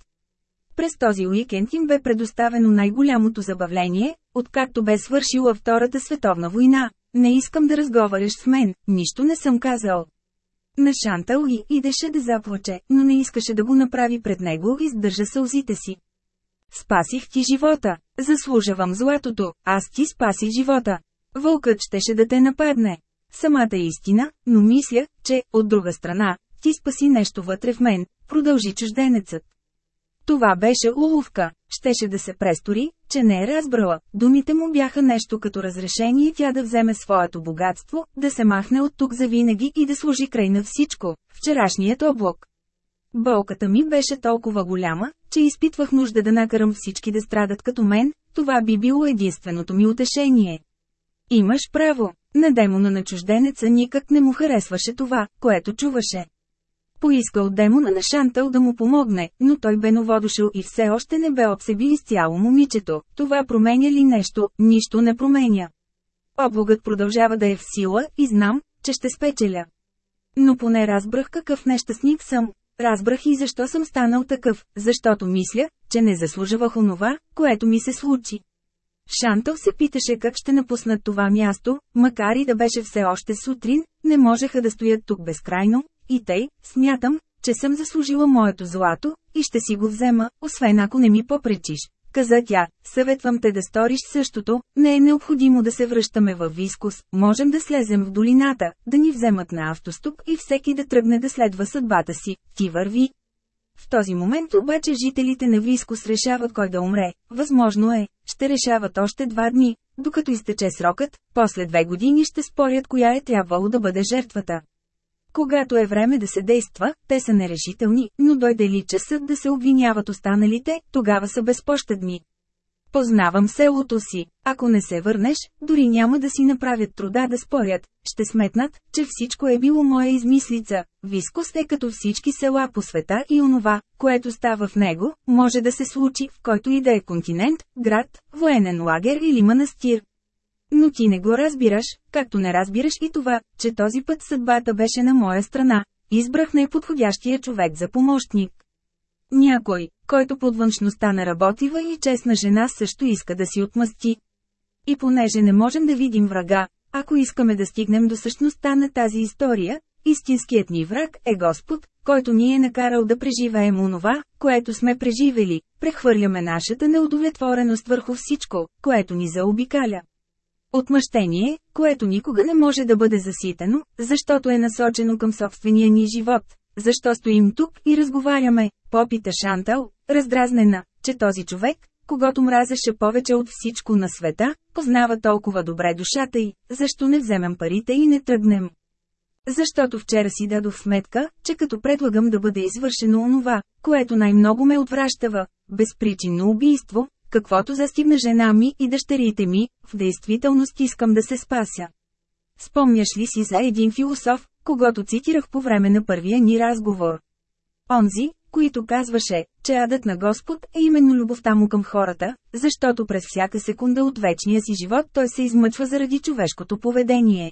През този уикенд им бе предоставено най-голямото забавление, откакто бе свършила Втората световна война. Не искам да разговаряш с мен, нищо не съм казал. На Шантал и идеше да заплаче, но не искаше да го направи пред него и сдържа сълзите си. Спасих ти живота, заслужавам златото, аз ти спасих живота. Вълкът щеше да те нападне. Самата истина, но мисля, че, от друга страна, ти спаси нещо вътре в мен, продължи чужденецът. Това беше уловка, щеше да се престори, че не е разбрала. Думите му бяха нещо като разрешение тя да вземе своето богатство, да се махне от тук завинаги и да служи край на всичко, вчерашният облак. Болката ми беше толкова голяма, че изпитвах нужда да накарам всички да страдат като мен, това би било единственото ми утешение. Имаш право, на демона на чужденеца никак не му харесваше това, което чуваше. Поиска от демона на Шантъл да му помогне, но той бе новодушил и все още не бе обсеби изцяло момичето. Това променя ли нещо? Нищо не променя. Облогът продължава да е в сила и знам, че ще спечеля. Но поне разбрах какъв нещастник съм. Разбрах и защо съм станал такъв, защото мисля, че не заслужавах онова, което ми се случи. Шантъл се питаше как ще напуснат това място, макар и да беше все още сутрин, не можеха да стоят тук безкрайно, и тъй, смятам, че съм заслужила моето злато, и ще си го взема, освен ако не ми попречиш. Каза тя, съветвам те да сториш същото, не е необходимо да се връщаме във Вискус, можем да слезем в долината, да ни вземат на автостоп и всеки да тръгне да следва съдбата си, ти върви. В този момент обаче жителите на Вискус решават кой да умре, възможно е, ще решават още два дни, докато изтече срокът, после две години ще спорят коя е трябвало да бъде жертвата. Когато е време да се действа, те са нерешителни, но дойде ли часът да се обвиняват останалите, тогава са безпощадни. Познавам селото си. Ако не се върнеш, дори няма да си направят труда да спорят. Ще сметнат, че всичко е било моя измислица. Вискос е като всички села по света и онова, което става в него, може да се случи в който и да е континент, град, военен лагер или манастир. Но ти не го разбираш, както не разбираш и това, че този път съдбата беше на моя страна. Избрах най-подходящия човек за помощник. Някой, който под външността на работива и честна жена също иска да си отмъсти. И понеже не можем да видим врага, ако искаме да стигнем до същността на тази история, истинският ни враг е Господ, който ни е накарал да преживеем онова, което сме преживели, прехвърляме нашата неудовлетвореност върху всичко, което ни заобикаля. Отмъщение, което никога не може да бъде заситено, защото е насочено към собствения ни живот. Защо стоим тук и разговаряме? Попита Шантал, раздразнена, че този човек, когато мразеше повече от всичко на света, познава толкова добре душата й, защо не вземем парите и не тръгнем? Защото вчера си дадох сметка, че като предлагам да бъде извършено онова, което най-много ме отвращава, безпричинно убийство, каквото застигна жена ми и дъщерите ми, в действителност искам да се спася. Спомняш ли си за един философ, когато цитирах по време на първия ни разговор? Онзи, който казваше, че адът на Господ е именно любовта му към хората, защото през всяка секунда от вечния си живот той се измъчва заради човешкото поведение.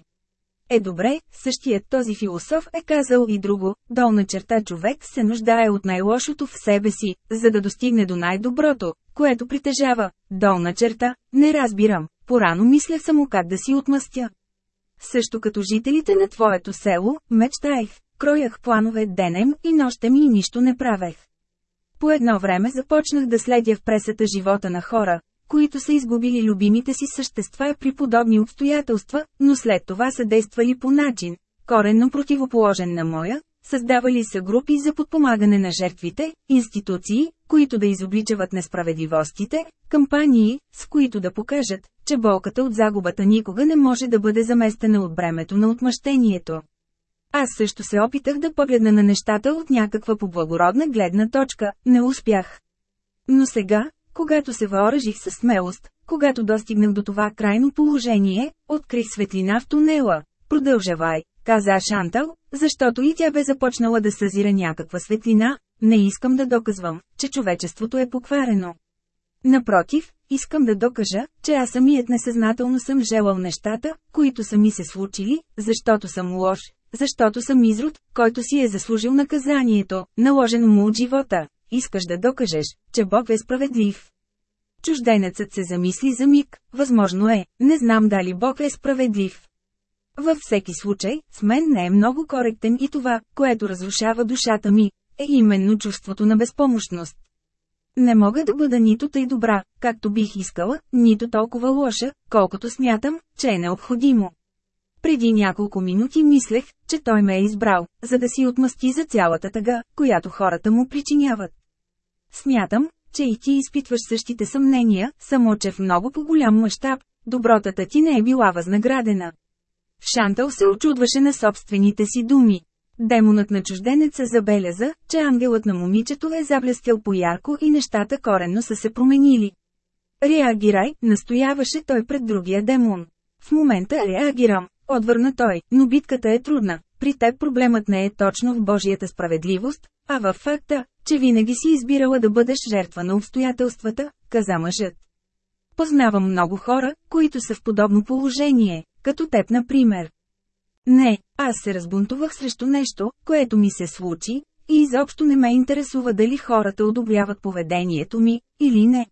Е добре, същият този философ е казал и друго, долна черта човек се нуждае от най-лошото в себе си, за да достигне до най-доброто, което притежава. Долна черта, не разбирам, порано мисля само как да си отмъстя. Също като жителите на твоето село, мечтаех, кроях планове денем и нощем и нищо не правех. По едно време започнах да следя в пресата живота на хора, които са изгубили любимите си същества при подобни обстоятелства, но след това са действали по начин, коренно противоположен на моя, създавали са групи за подпомагане на жертвите, институции, които да изобличават несправедливостите, кампании, с които да покажат, че болката от загубата никога не може да бъде заместена от бремето на отмъщението. Аз също се опитах да погледна на нещата от някаква поблагородна гледна точка, не успях. Но сега, когато се въоръжих със смелост, когато достигнах до това крайно положение, открих светлина в тунела. Продължавай, каза Шантал, защото и тя бе започнала да съзира някаква светлина, не искам да доказвам, че човечеството е покварено. Напротив, искам да докажа, че аз самият несъзнателно съм желал нещата, които са ми се случили, защото съм лош, защото съм изрод, който си е заслужил наказанието, наложено му от живота. Искаш да докажеш, че Бог е справедлив. Чужденецът се замисли за миг, възможно е, не знам дали Бог е справедлив. Във всеки случай, с мен не е много коректен и това, което разрушава душата ми, е именно чувството на безпомощност. Не мога да бъда нито тъй добра, както бих искала, нито толкова лоша, колкото смятам, че е необходимо. Преди няколко минути мислех, че той ме е избрал, за да си отмъсти за цялата тъга, която хората му причиняват. Смятам, че и ти изпитваш същите съмнения, само че в много по-голям мащаб, добротата ти не е била възнаградена. Шантъл се очудваше на собствените си думи. Демонът на чужденеца забеляза, че ангелът на момичето е заблестял по-ярко и нещата коренно са се променили. Реагирай, настояваше той пред другия демон. В момента реагирам, отвърна той, но битката е трудна. При теб проблемът не е точно в Божията справедливост, а във факта, че винаги си избирала да бъдеш жертва на обстоятелствата, каза мъжът. Познавам много хора, които са в подобно положение, като теб например. Не, аз се разбунтувах срещу нещо, което ми се случи, и изобщо не ме интересува дали хората одобряват поведението ми, или не.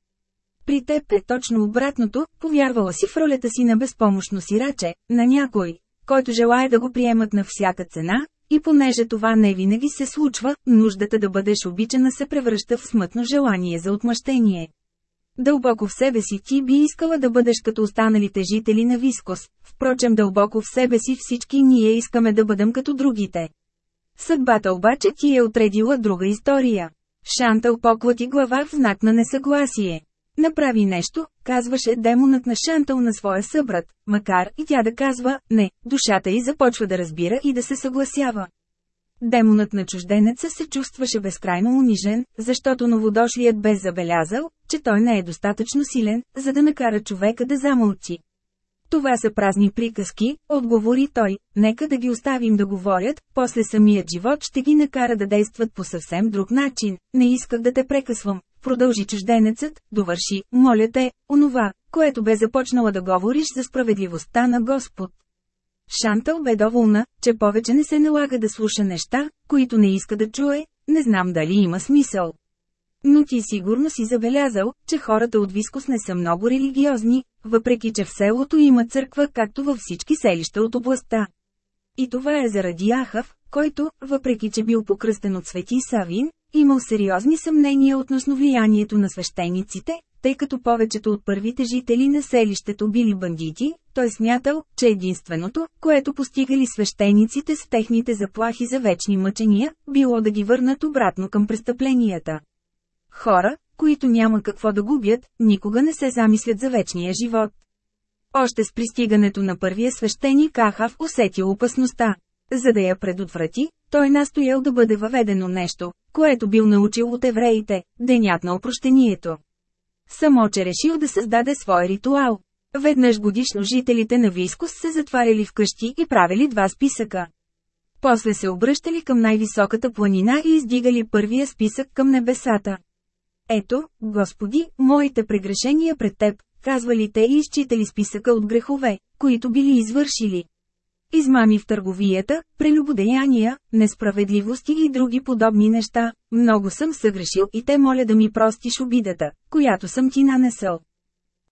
При теб е точно обратното, повярвала си в ролята си на безпомощно сираче, на някой, който желая да го приемат на всяка цена, и понеже това не винаги се случва, нуждата да бъдеш обичана се превръща в смътно желание за отмъщение. Дълбоко в себе си ти би искала да бъдеш като останалите жители на Вискос, впрочем дълбоко в себе си всички ние искаме да бъдем като другите. Съдбата обаче ти е отредила друга история. Шантъл поклати глава в знак на несъгласие. Направи нещо, казваше демонът на Шантъл на своя събрат, макар и тя да казва «не», душата й започва да разбира и да се съгласява. Демонът на чужденеца се чувстваше безкрайно унижен, защото новодошлият бе забелязал, че той не е достатъчно силен, за да накара човека да замълчи. Това са празни приказки, отговори той, нека да ги оставим да говорят, после самият живот ще ги накара да действат по съвсем друг начин, не исках да те прекъсвам, продължи чужденецът, довърши, моля те, онова, което бе започнала да говориш за справедливостта на Господ. Шантъл бе доволна, че повече не се налага да слуша неща, които не иска да чуе, не знам дали има смисъл. Но ти сигурно си забелязал, че хората от Вискос не са много религиозни, въпреки че в селото има църква както във всички селища от областта. И това е заради Ахав, който, въпреки че бил покръстен от Свети Савин, имал сериозни съмнения относно влиянието на свещениците, тъй като повечето от първите жители на селището били бандити, той смятал, че единственото, което постигали свещениците с техните заплахи за вечни мъчения, било да ги върнат обратно към престъпленията. Хора, които няма какво да губят, никога не се замислят за вечния живот. Още с пристигането на първия свещеник Ахав усетил опасността. За да я предотврати, той настоял да бъде въведено нещо, което бил научил от евреите – денят на опрощението. Само че решил да създаде свой ритуал. Веднъж годишно жителите на Вискос се затваряли вкъщи и правили два списъка. После се обръщали към най-високата планина и издигали първия списък към небесата. Ето, Господи, моите прегрешения пред Теб, казвали те и изчитали списъка от грехове, които били извършили. Измами в търговията, прелюбодеяния, несправедливости и други подобни неща, много съм съгрешил и те моля да ми простиш обидата, която съм ти нанесъл.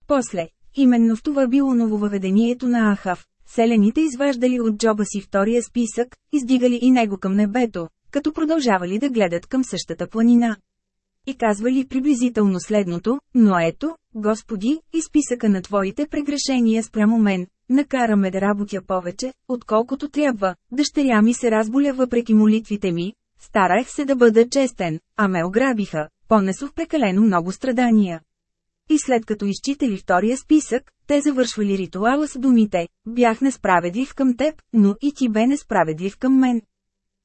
После, именно в това било нововъведението на Ахав, селените изваждали от джоба си втория списък, издигали и него към небето, като продължавали да гледат към същата планина. И казвали приблизително следното, но ето, Господи, и списъка на Твоите прегрешения спрямо мен, накараме да работя повече, отколкото трябва, дъщеря ми се разболя въпреки молитвите ми, старах се да бъда честен, а ме ограбиха, понесох прекалено много страдания. И след като изчитали втория списък, те завършвали ритуала с думите «Бях несправедлив към теб, но и ти бе несправедлив към мен».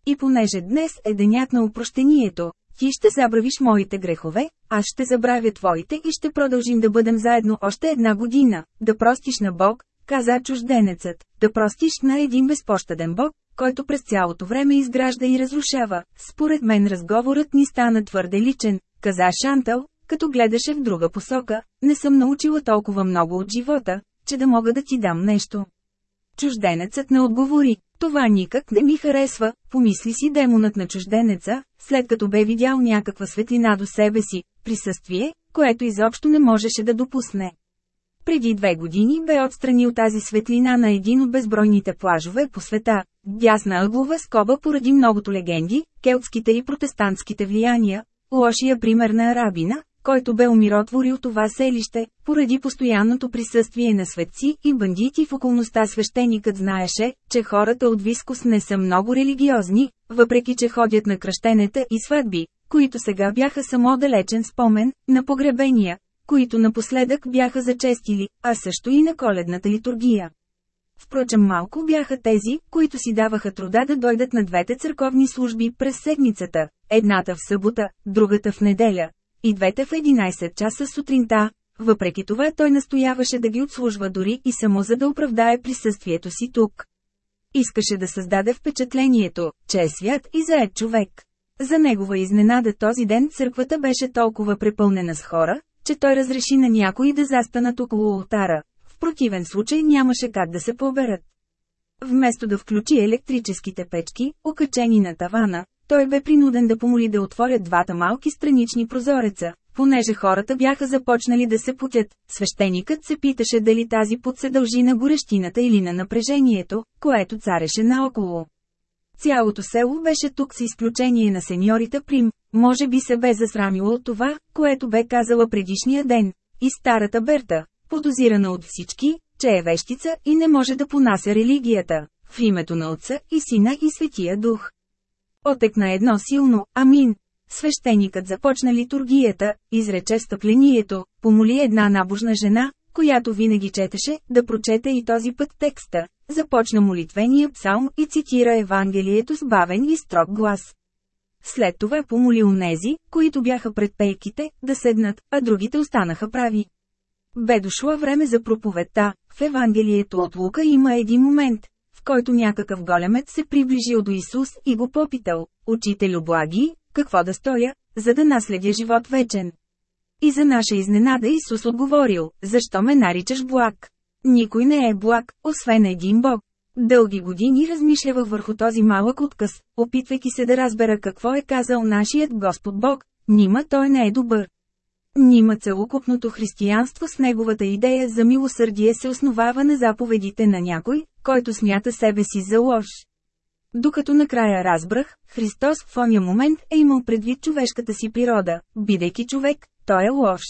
И понеже днес е денят на упрощението, ти ще забравиш моите грехове, аз ще забравя твоите и ще продължим да бъдем заедно още една година, да простиш на Бог, каза чужденецът, да простиш на един безпощаден Бог, който през цялото време изгражда и разрушава. Според мен разговорът ни стана твърде личен, каза Шантъл, като гледаше в друга посока, не съм научила толкова много от живота, че да мога да ти дам нещо. Чужденецът не отговори. Това никак не ми харесва, помисли си демонът на чужденеца, след като бе видял някаква светлина до себе си, присъствие, което изобщо не можеше да допусне. Преди две години бе отстранил тази светлина на един от безбройните плажове по света, дясна ъглова скоба поради многото легенди, келтските и протестантските влияния, лошия пример на арабина, който бе умиротворил това селище, поради постоянното присъствие на светци и бандити в околността. Свещеникът знаеше, че хората от Вискус не са много религиозни, въпреки че ходят на кръщенета и сватби, които сега бяха само далечен спомен, на погребения, които напоследък бяха зачестили, а също и на коледната литургия. Впрочем малко бяха тези, които си даваха труда да дойдат на двете църковни служби през седмицата, едната в събота, другата в неделя, и двете в 11 часа сутринта. Въпреки това той настояваше да ги отслужва дори и само за да оправдае присъствието си тук. Искаше да създаде впечатлението, че е свят и заед човек. За негова изненада този ден църквата беше толкова препълнена с хора, че той разреши на някои да застанат около ултара. В противен случай нямаше как да се поберат. Вместо да включи електрическите печки, окачени на тавана, той бе принуден да помоли да отворят двата малки странични прозореца, понеже хората бяха започнали да се потят. Свещеникът се питаше дали тази пот се дължи на горещината или на напрежението, което цареше наоколо. Цялото село беше тук с изключение на сеньорита Прим, може би се бе засрамило от това, което бе казала предишния ден, и старата Берта, подозирана от всички, че е вещица и не може да понася религията, в името на Отца и Сина и Светия Дух. Отекна едно силно «Амин». Свещеникът започна литургията, изрече стъплението, помоли една набожна жена, която винаги четеше, да прочете и този път текста. Започна молитвения псалм и цитира Евангелието с бавен и строг глас. След това помоли унези, които бяха пред пейките, да седнат, а другите останаха прави. Бе дошло време за проповедта. В Евангелието от Лука има един момент, в който някакъв големец се приближил до Исус и го попитал, «Учителю благи, какво да стоя, за да наследя живот вечен?» И за наша изненада Исус отговорил, «Защо ме наричаш благ? Никой не е благ, освен един Бог». Дълги години размишлявах върху този малък отказ, опитвайки се да разбера какво е казал нашият Господ Бог, нима той не е добър. Нима целокупното християнство с неговата идея за милосърдие се основава на заповедите на някой, който смята себе си за лош. Докато накрая разбрах, Христос в оня момент е имал предвид човешката си природа, бидейки човек, той е лош.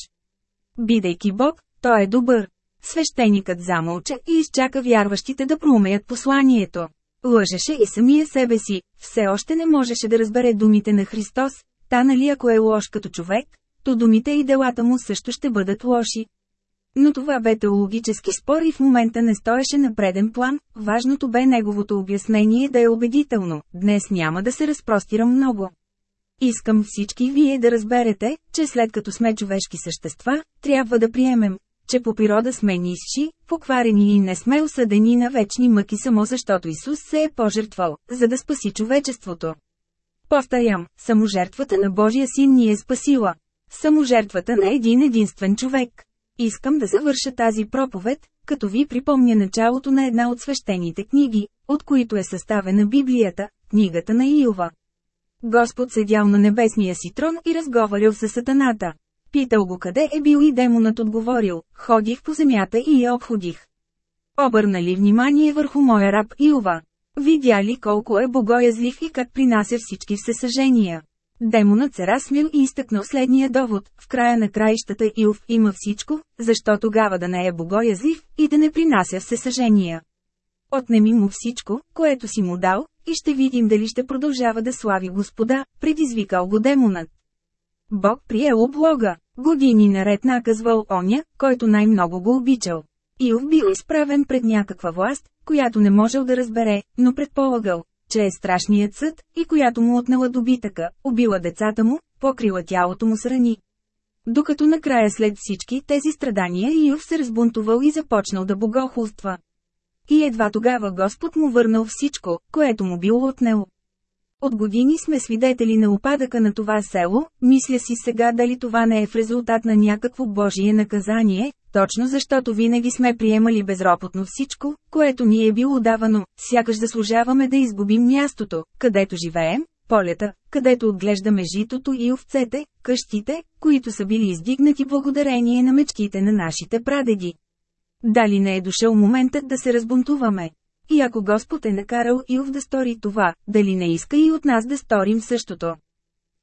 Бидейки Бог, той е добър. Свещеникът замълча и изчака вярващите да проумеят посланието. Лъжеше и самия себе си, все още не можеше да разбере думите на Христос, та нали ако е лош като човек, то думите и делата му също ще бъдат лоши. Но това бе теологически спор и в момента не стоеше на преден план, важното бе неговото обяснение да е убедително, днес няма да се разпростирам много. Искам всички вие да разберете, че след като сме човешки същества, трябва да приемем, че по природа сме нисши, покварени и не сме осъдени на вечни мъки само защото Исус се е пожертвал, за да спаси човечеството. Повтарям, саможертвата на Божия син ни е спасила. Саможертвата на един единствен човек. Искам да завърша тази проповед, като ви припомня началото на една от свещените книги, от които е съставена Библията, книгата на Иова. Господ седял на небесния си трон и разговарял с сатаната. Питал го къде е бил и демонът отговорил, ходих по земята и я обходих. Обърна ли внимание върху моя раб Иова? Видя ли колко е богоязлив и как принася всички всесъжения? Демонът се разсмил и изтъкнал следния довод, в края на краищата Илф има всичко, защо тогава да не е богоязлив и да не принася всесъжения. Отнеми му всичко, което си му дал, и ще видим дали ще продължава да слави Господа, предизвикал го демонът. Бог приел облога, години наред наказвал оня, който най-много го обичал. Илв бил изправен пред някаква власт, която не можел да разбере, но предполагал, че е страшният съд, и която му отнела добитъка, убила децата му, покрила тялото му с рани. Докато накрая след всички тези страдания Иов се разбунтувал и започнал да богохулства. И едва тогава Господ му върнал всичко, което му било отнело. От години сме свидетели на опадъка на това село, мисля си сега дали това не е в резултат на някакво Божие наказание, точно защото винаги сме приемали безропотно всичко, което ни е било давано, сякаш заслужаваме да изгубим мястото, където живеем, полета, където отглеждаме житото и овцете, къщите, които са били издигнати благодарение на мечките на нашите прадеди. Дали не е дошъл моментът да се разбунтуваме? И ако Господ е накарал Иов да стори това, дали не иска и от нас да сторим същото?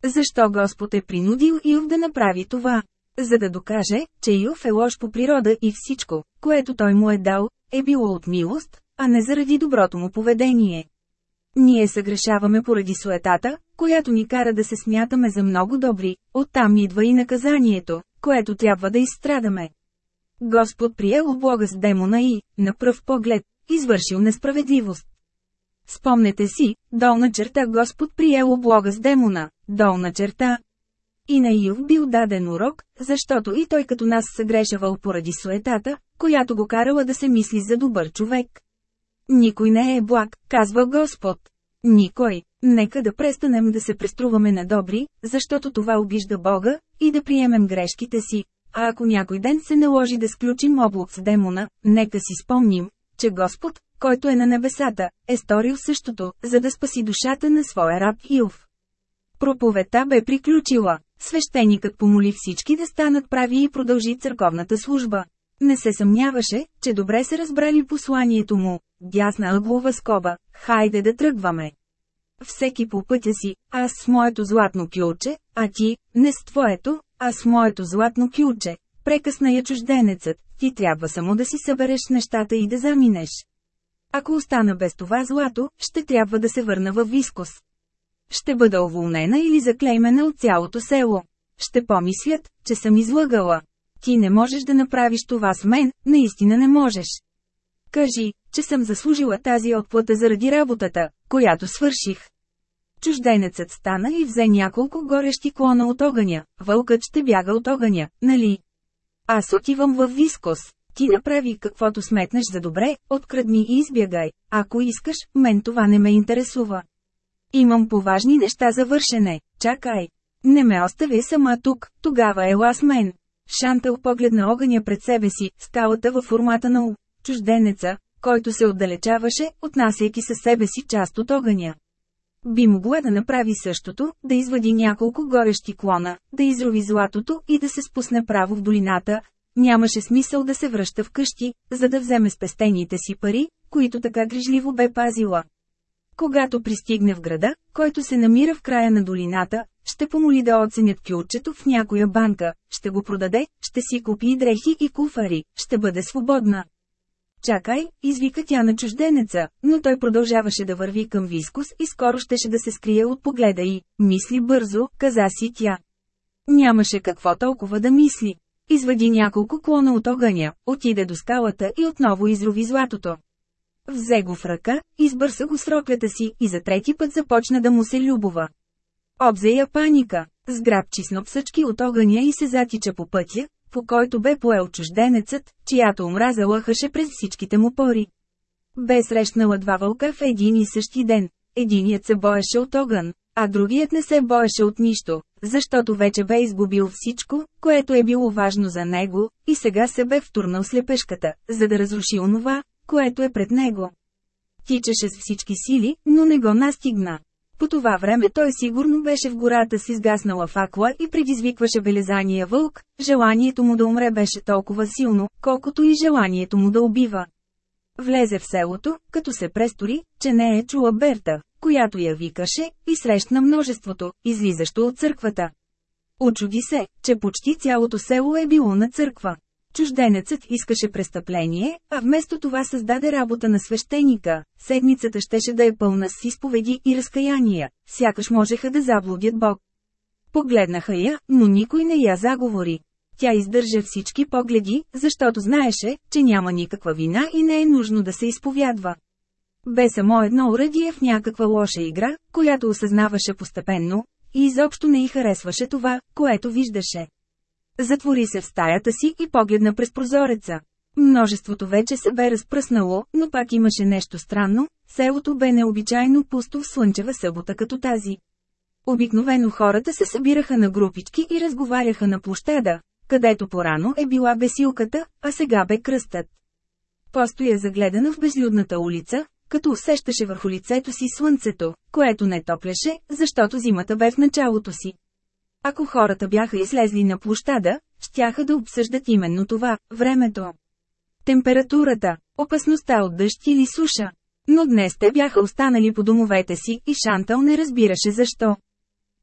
Защо Господ е принудил Иов да направи това? За да докаже, че Иов е лош по природа и всичко, което той му е дал, е било от милост, а не заради доброто му поведение. Ние съгрешаваме поради суетата, която ни кара да се смятаме за много добри, оттам идва и наказанието, което трябва да изстрадаме. Господ приел облога с демона и, на пръв поглед, извършил несправедливост. Спомнете си, долна черта Господ приел облога с демона, долна черта. И на Ив бил даден урок, защото и той като нас съгрешавал поради суетата, която го карала да се мисли за добър човек. Никой не е благ, казва Господ. Никой. Нека да престанем да се преструваме на добри, защото това обижда Бога, и да приемем грешките си. А ако някой ден се наложи да сключим облак с демона, нека си спомним, че Господ, който е на небесата, е сторил същото, за да спаси душата на своя раб Илф. Проповедта бе приключила. Свещеникът помоли всички да станат прави и продължи църковната служба. Не се съмняваше, че добре се разбрали посланието му. Дясна ъглова скоба, хайде да тръгваме. Всеки по пътя си, аз с моето златно кюлче, а ти, не с твоето, а с моето златно кюлче. Прекъсна я чужденецът, ти трябва само да си събереш нещата и да заминеш. Ако остана без това злато, ще трябва да се върна във Вискос. Ще бъда уволнена или заклеймена от цялото село. Ще помислят, че съм излъгала. Ти не можеш да направиш това с мен, наистина не можеш. Кажи, че съм заслужила тази отплата заради работата, която свърших. Чужденецът стана и взе няколко горещи клона от огъня. Вълкът ще бяга от огъня, нали? Аз отивам в Вискос. Ти направи каквото сметнеш за добре, открадни и избягай. Ако искаш, мен това не ме интересува. Имам поважни неща за вършене. Чакай. Не ме остави сама тук, тогава ела с мен. Шантъл погледна огъня пред себе си, скалата във формата на У. Чужденеца, който се отдалечаваше, отнасяйки със себе си част от огъня. Би могла да направи същото, да извади няколко горещи клона, да изрови златото и да се спусне право в долината. Нямаше смисъл да се връща вкъщи, за да вземе спестените си пари, които така грижливо бе пазила. Когато пристигне в града, който се намира в края на долината, ще помоли да оценят кюлчето в някоя банка, ще го продаде, ще си купи и дрехи и куфари, ще бъде свободна. Чакай, извика тя на чужденеца, но той продължаваше да върви към Вискус и скоро щеше да се скрие от погледа й. Мисли бързо, каза си тя. Нямаше какво толкова да мисли. Извади няколко клона от огъня, отиде до скалата и отново изрови златото. Взе го в ръка, избърса го с роклята си и за трети път започна да му се любова. Обзе я паника, сграбчи снопсъчки от огъня и се затича по пътя, по който бе поел чужденецът, чиято омраза лъхаше през всичките му пори. Бе срещнала два вълка в един и същи ден. Единият се боеше от огън, а другият не се боеше от нищо, защото вече бе изгубил всичко, което е било важно за него, и сега се бе втурнал слепешката, за да разруши онова, което е пред него. Тичаше с всички сили, но не го настигна. По това време той сигурно беше в гората с изгаснала факла и предизвикваше белезания вълк, желанието му да умре беше толкова силно, колкото и желанието му да убива. Влезе в селото, като се престори, че не е чула Берта, която я викаше, и срещна множеството, излизащо от църквата. Очуди се, че почти цялото село е било на църква. Чужденецът искаше престъпление, а вместо това създаде работа на свещеника. Седмицата щеше да е пълна с изповеди и разкаяния, сякаш можеха да заблудят Бог. Погледнаха я, но никой не я заговори. Тя издържа всички погледи, защото знаеше, че няма никаква вина и не е нужно да се изповядва. Бе само едно уредие в някаква лоша игра, която осъзнаваше постепенно, и изобщо не й харесваше това, което виждаше. Затвори се в стаята си и погледна през прозореца. Множеството вече се бе разпръснало, но пак имаше нещо странно, селото бе необичайно пусто в слънчева събота като тази. Обикновено хората се събираха на групички и разговаряха на площада, където порано е била бесилката, а сега бе кръстът. Постоя загледана в безлюдната улица, като усещаше върху лицето си слънцето, което не топлеше, защото зимата бе в началото си. Ако хората бяха излезли на площада, щяха да обсъждат именно това – времето. Температурата, опасността от дъжд или суша. Но днес те бяха останали по домовете си и Шантъл не разбираше защо.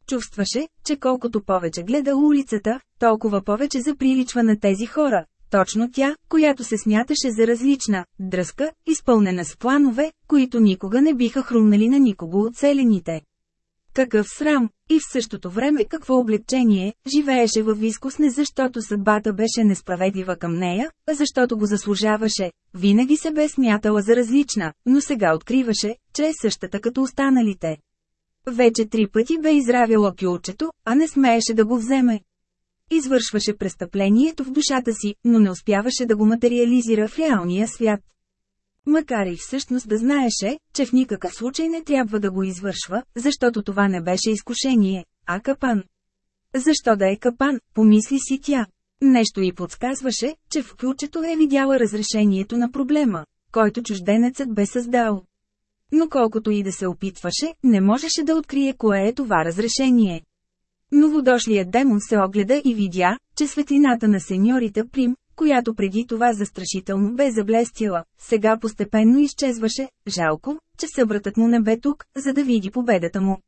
Чувстваше, че колкото повече гледа улицата, толкова повече заприличва на тези хора. Точно тя, която се смяташе за различна, дръзка, изпълнена с планове, които никога не биха хрумнали на никого от селените. Какъв срам, и в същото време какво облегчение, живееше във вискус не защото съдбата беше несправедлива към нея, а защото го заслужаваше. Винаги се бе смятала за различна, но сега откриваше, че е същата като останалите. Вече три пъти бе изравяло кюлчето, а не смееше да го вземе. Извършваше престъплението в душата си, но не успяваше да го материализира в реалния свят. Макар и всъщност да знаеше, че в никакъв случай не трябва да го извършва, защото това не беше изкушение, а капан. Защо да е капан, помисли си тя. Нещо й подсказваше, че в ключето е видяла разрешението на проблема, който чужденецът бе създал. Но колкото и да се опитваше, не можеше да открие кое е това разрешение. Новодошлият демон се огледа и видя, че светлината на сеньорите Прим, която преди това застрашително бе заблестила, сега постепенно изчезваше, жалко, че събратът му не бе тук, за да види победата му.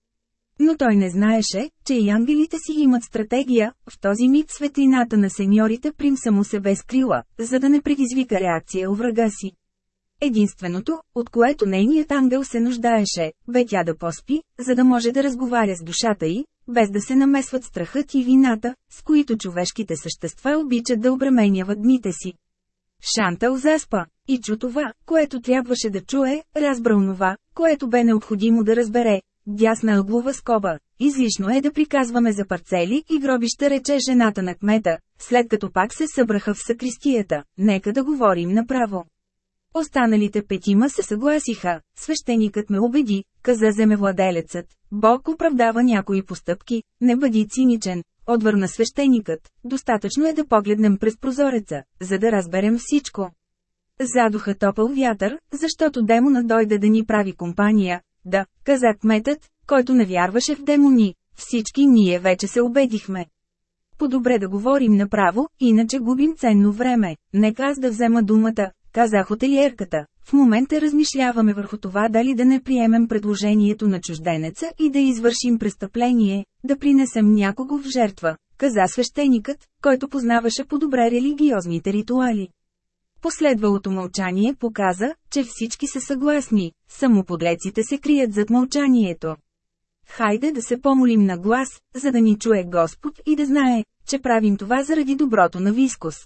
Но той не знаеше, че и ангелите си имат стратегия, в този миг светлината на сеньорите Прим само се бе скрила, за да не предизвика реакция у врага си. Единственото, от което нейният ангел се нуждаеше, бе тя да поспи, за да може да разговаря с душата й, без да се намесват страхът и вината, с които човешките същества обичат да обременяват дните си. Шантъл заспа, и чу това, което трябваше да чуе, разбра онова, което бе необходимо да разбере. Дясна ъглова скоба. Излишно е да приказваме за парцели и гробища рече жената на кмета, след като пак се събраха в сакристията. Нека да говорим направо. Останалите петима се съгласиха. Свещеникът ме убеди, каза земевладелецът. Бог оправдава някои постъпки, не бъди циничен. Отвърна свещеникът. Достатъчно е да погледнем през прозореца, за да разберем всичко. Задуха топъл вятър, защото демона дойде да ни прави компания. Да, каза кметът, който не вярваше в демони. Всички ние вече се убедихме. По-добре да говорим направо, иначе губим ценно време. Нека аз да взема думата, каза хотелиерката. В момента размишляваме върху това дали да не приемем предложението на чужденеца и да извършим престъпление, да принесем някого в жертва, каза свещеникът, който познаваше по-добре религиозните ритуали. Последвалото мълчание показа, че всички са съгласни, само подлеците се крият зад мълчанието. Хайде да се помолим на глас, за да ни чуе Господ и да знае, че правим това заради доброто на Вискус.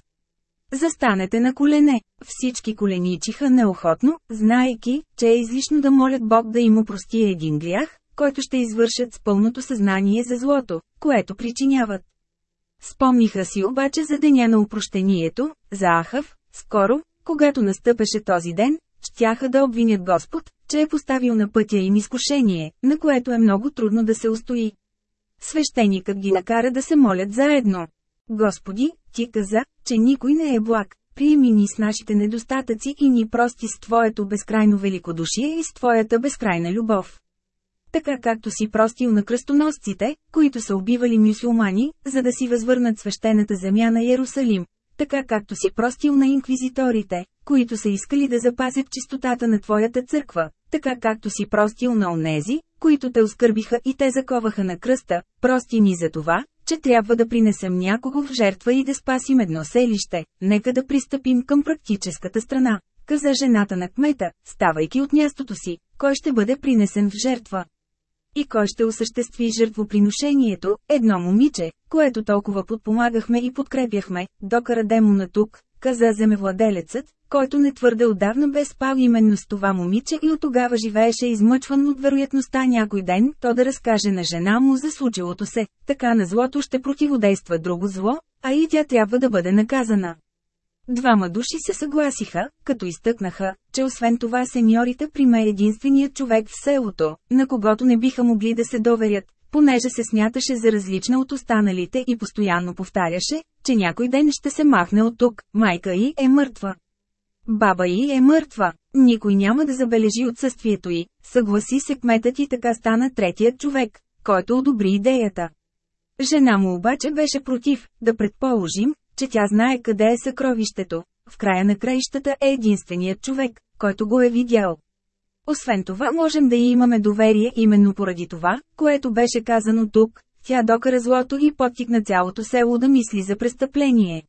Застанете на колене. Всички коленичиха неохотно, знаеки, че е излишно да молят Бог да им опрости един грях, който ще извършат с пълното съзнание за злото, което причиняват. Спомниха си обаче за деня на упрощението, за Ахав, скоро, когато настъпеше този ден, щяха да обвинят Господ, че е поставил на пътя им изкушение, на което е много трудно да се устои. Свещеникът ги накара да се молят заедно. Господи, ти каза, че никой не е благ, приеми ни с нашите недостатъци и ни прости с Твоето безкрайно великодушие и с Твоята безкрайна любов. Така както си простил на кръстоносците, които са убивали мюсюлмани, за да си възвърнат свещената земя на Иерусалим, така както си простил на инквизиторите, които са искали да запазят чистотата на твоята църква, така както си простил на онези, които те оскърбиха и те заковаха на кръста, прости ни за това, че трябва да принесем някого в жертва и да спасим едно селище, нека да пристъпим към практическата страна, каза жената на кмета, ставайки от мястото си, кой ще бъде принесен в жертва. И кой ще осъществи жертвоприношението, едно момиче, което толкова подпомагахме и подкрепяхме, докара демона тук, каза земевладелецът, който не твърде отдавна бе спал именно с това момиче и от тогава живееше измъчван от вероятността някой ден то да разкаже на жена му за случилото се, така на злото ще противодейства друго зло, а и тя трябва да бъде наказана. Двама души се съгласиха, като изтъкнаха, че освен това сеньорите приме единственият човек в селото, на когото не биха могли да се доверят, понеже се смяташе за различна от останалите и постоянно повтаряше, че някой ден ще се махне от тук, майка й е мъртва. Баба й е мъртва, никой няма да забележи отсъствието й, съгласи се кметът и така стана третият човек, който одобри идеята. Жена му обаче беше против, да предположим, че тя знае къде е съкровището. В края на краищата е единственият човек, който го е видял. Освен това можем да й имаме доверие именно поради това, което беше казано тук, тя докара злото и подтикна цялото село да мисли за престъпление.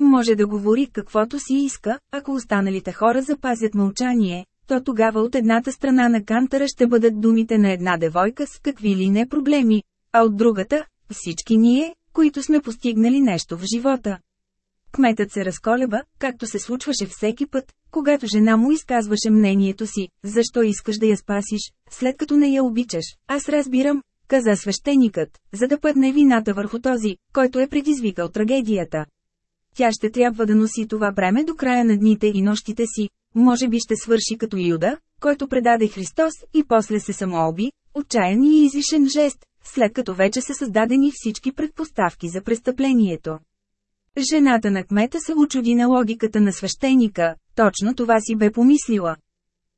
Може да говори каквото си иска, ако останалите хора запазят мълчание, то тогава от едната страна на кантара ще бъдат думите на една девойка с какви ли не проблеми, а от другата – всички ние, които сме постигнали нещо в живота. Кметът се разколеба, както се случваше всеки път, когато жена му изказваше мнението си, защо искаш да я спасиш, след като не я обичаш. Аз разбирам, каза свещеникът, за да пътне вината върху този, който е предизвикал трагедията. Тя ще трябва да носи това бреме до края на дните и нощите си, може би ще свърши като Юда, който предаде Христос и после се самооби, отчаян и излишен жест, след като вече са създадени всички предпоставки за престъплението. Жената на кмета се очуди на логиката на свещеника, точно това си бе помислила.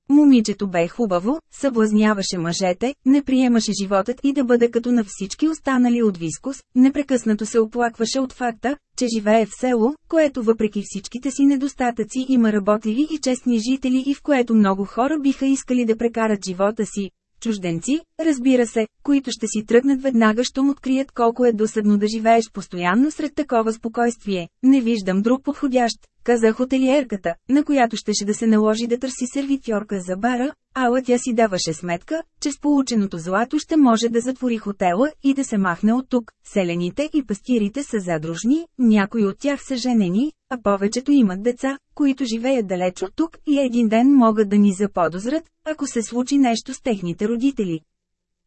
Момичето бе хубаво, съблазняваше мъжете, не приемаше животът и да бъде като на всички останали от вискус, непрекъснато се оплакваше от факта, че живее в село, което въпреки всичките си недостатъци има работливи и честни жители и в което много хора биха искали да прекарат живота си, Чужденци, разбира се, които ще си тръгнат веднага, щом открият колко е досадно да живееш постоянно сред такова спокойствие. Не виждам друг подходящ, каза хотелиерката, на която щеше да се наложи да търси сервитьорка за бара, ала тя си даваше сметка, че с полученото злато ще може да затвори хотела и да се махне от тук. Селените и пастирите са задружни, някои от тях са женени, а повечето имат деца, които живеят далеч от тук и един ден могат да ни заподозрат, ако се случи нещо с техните родители.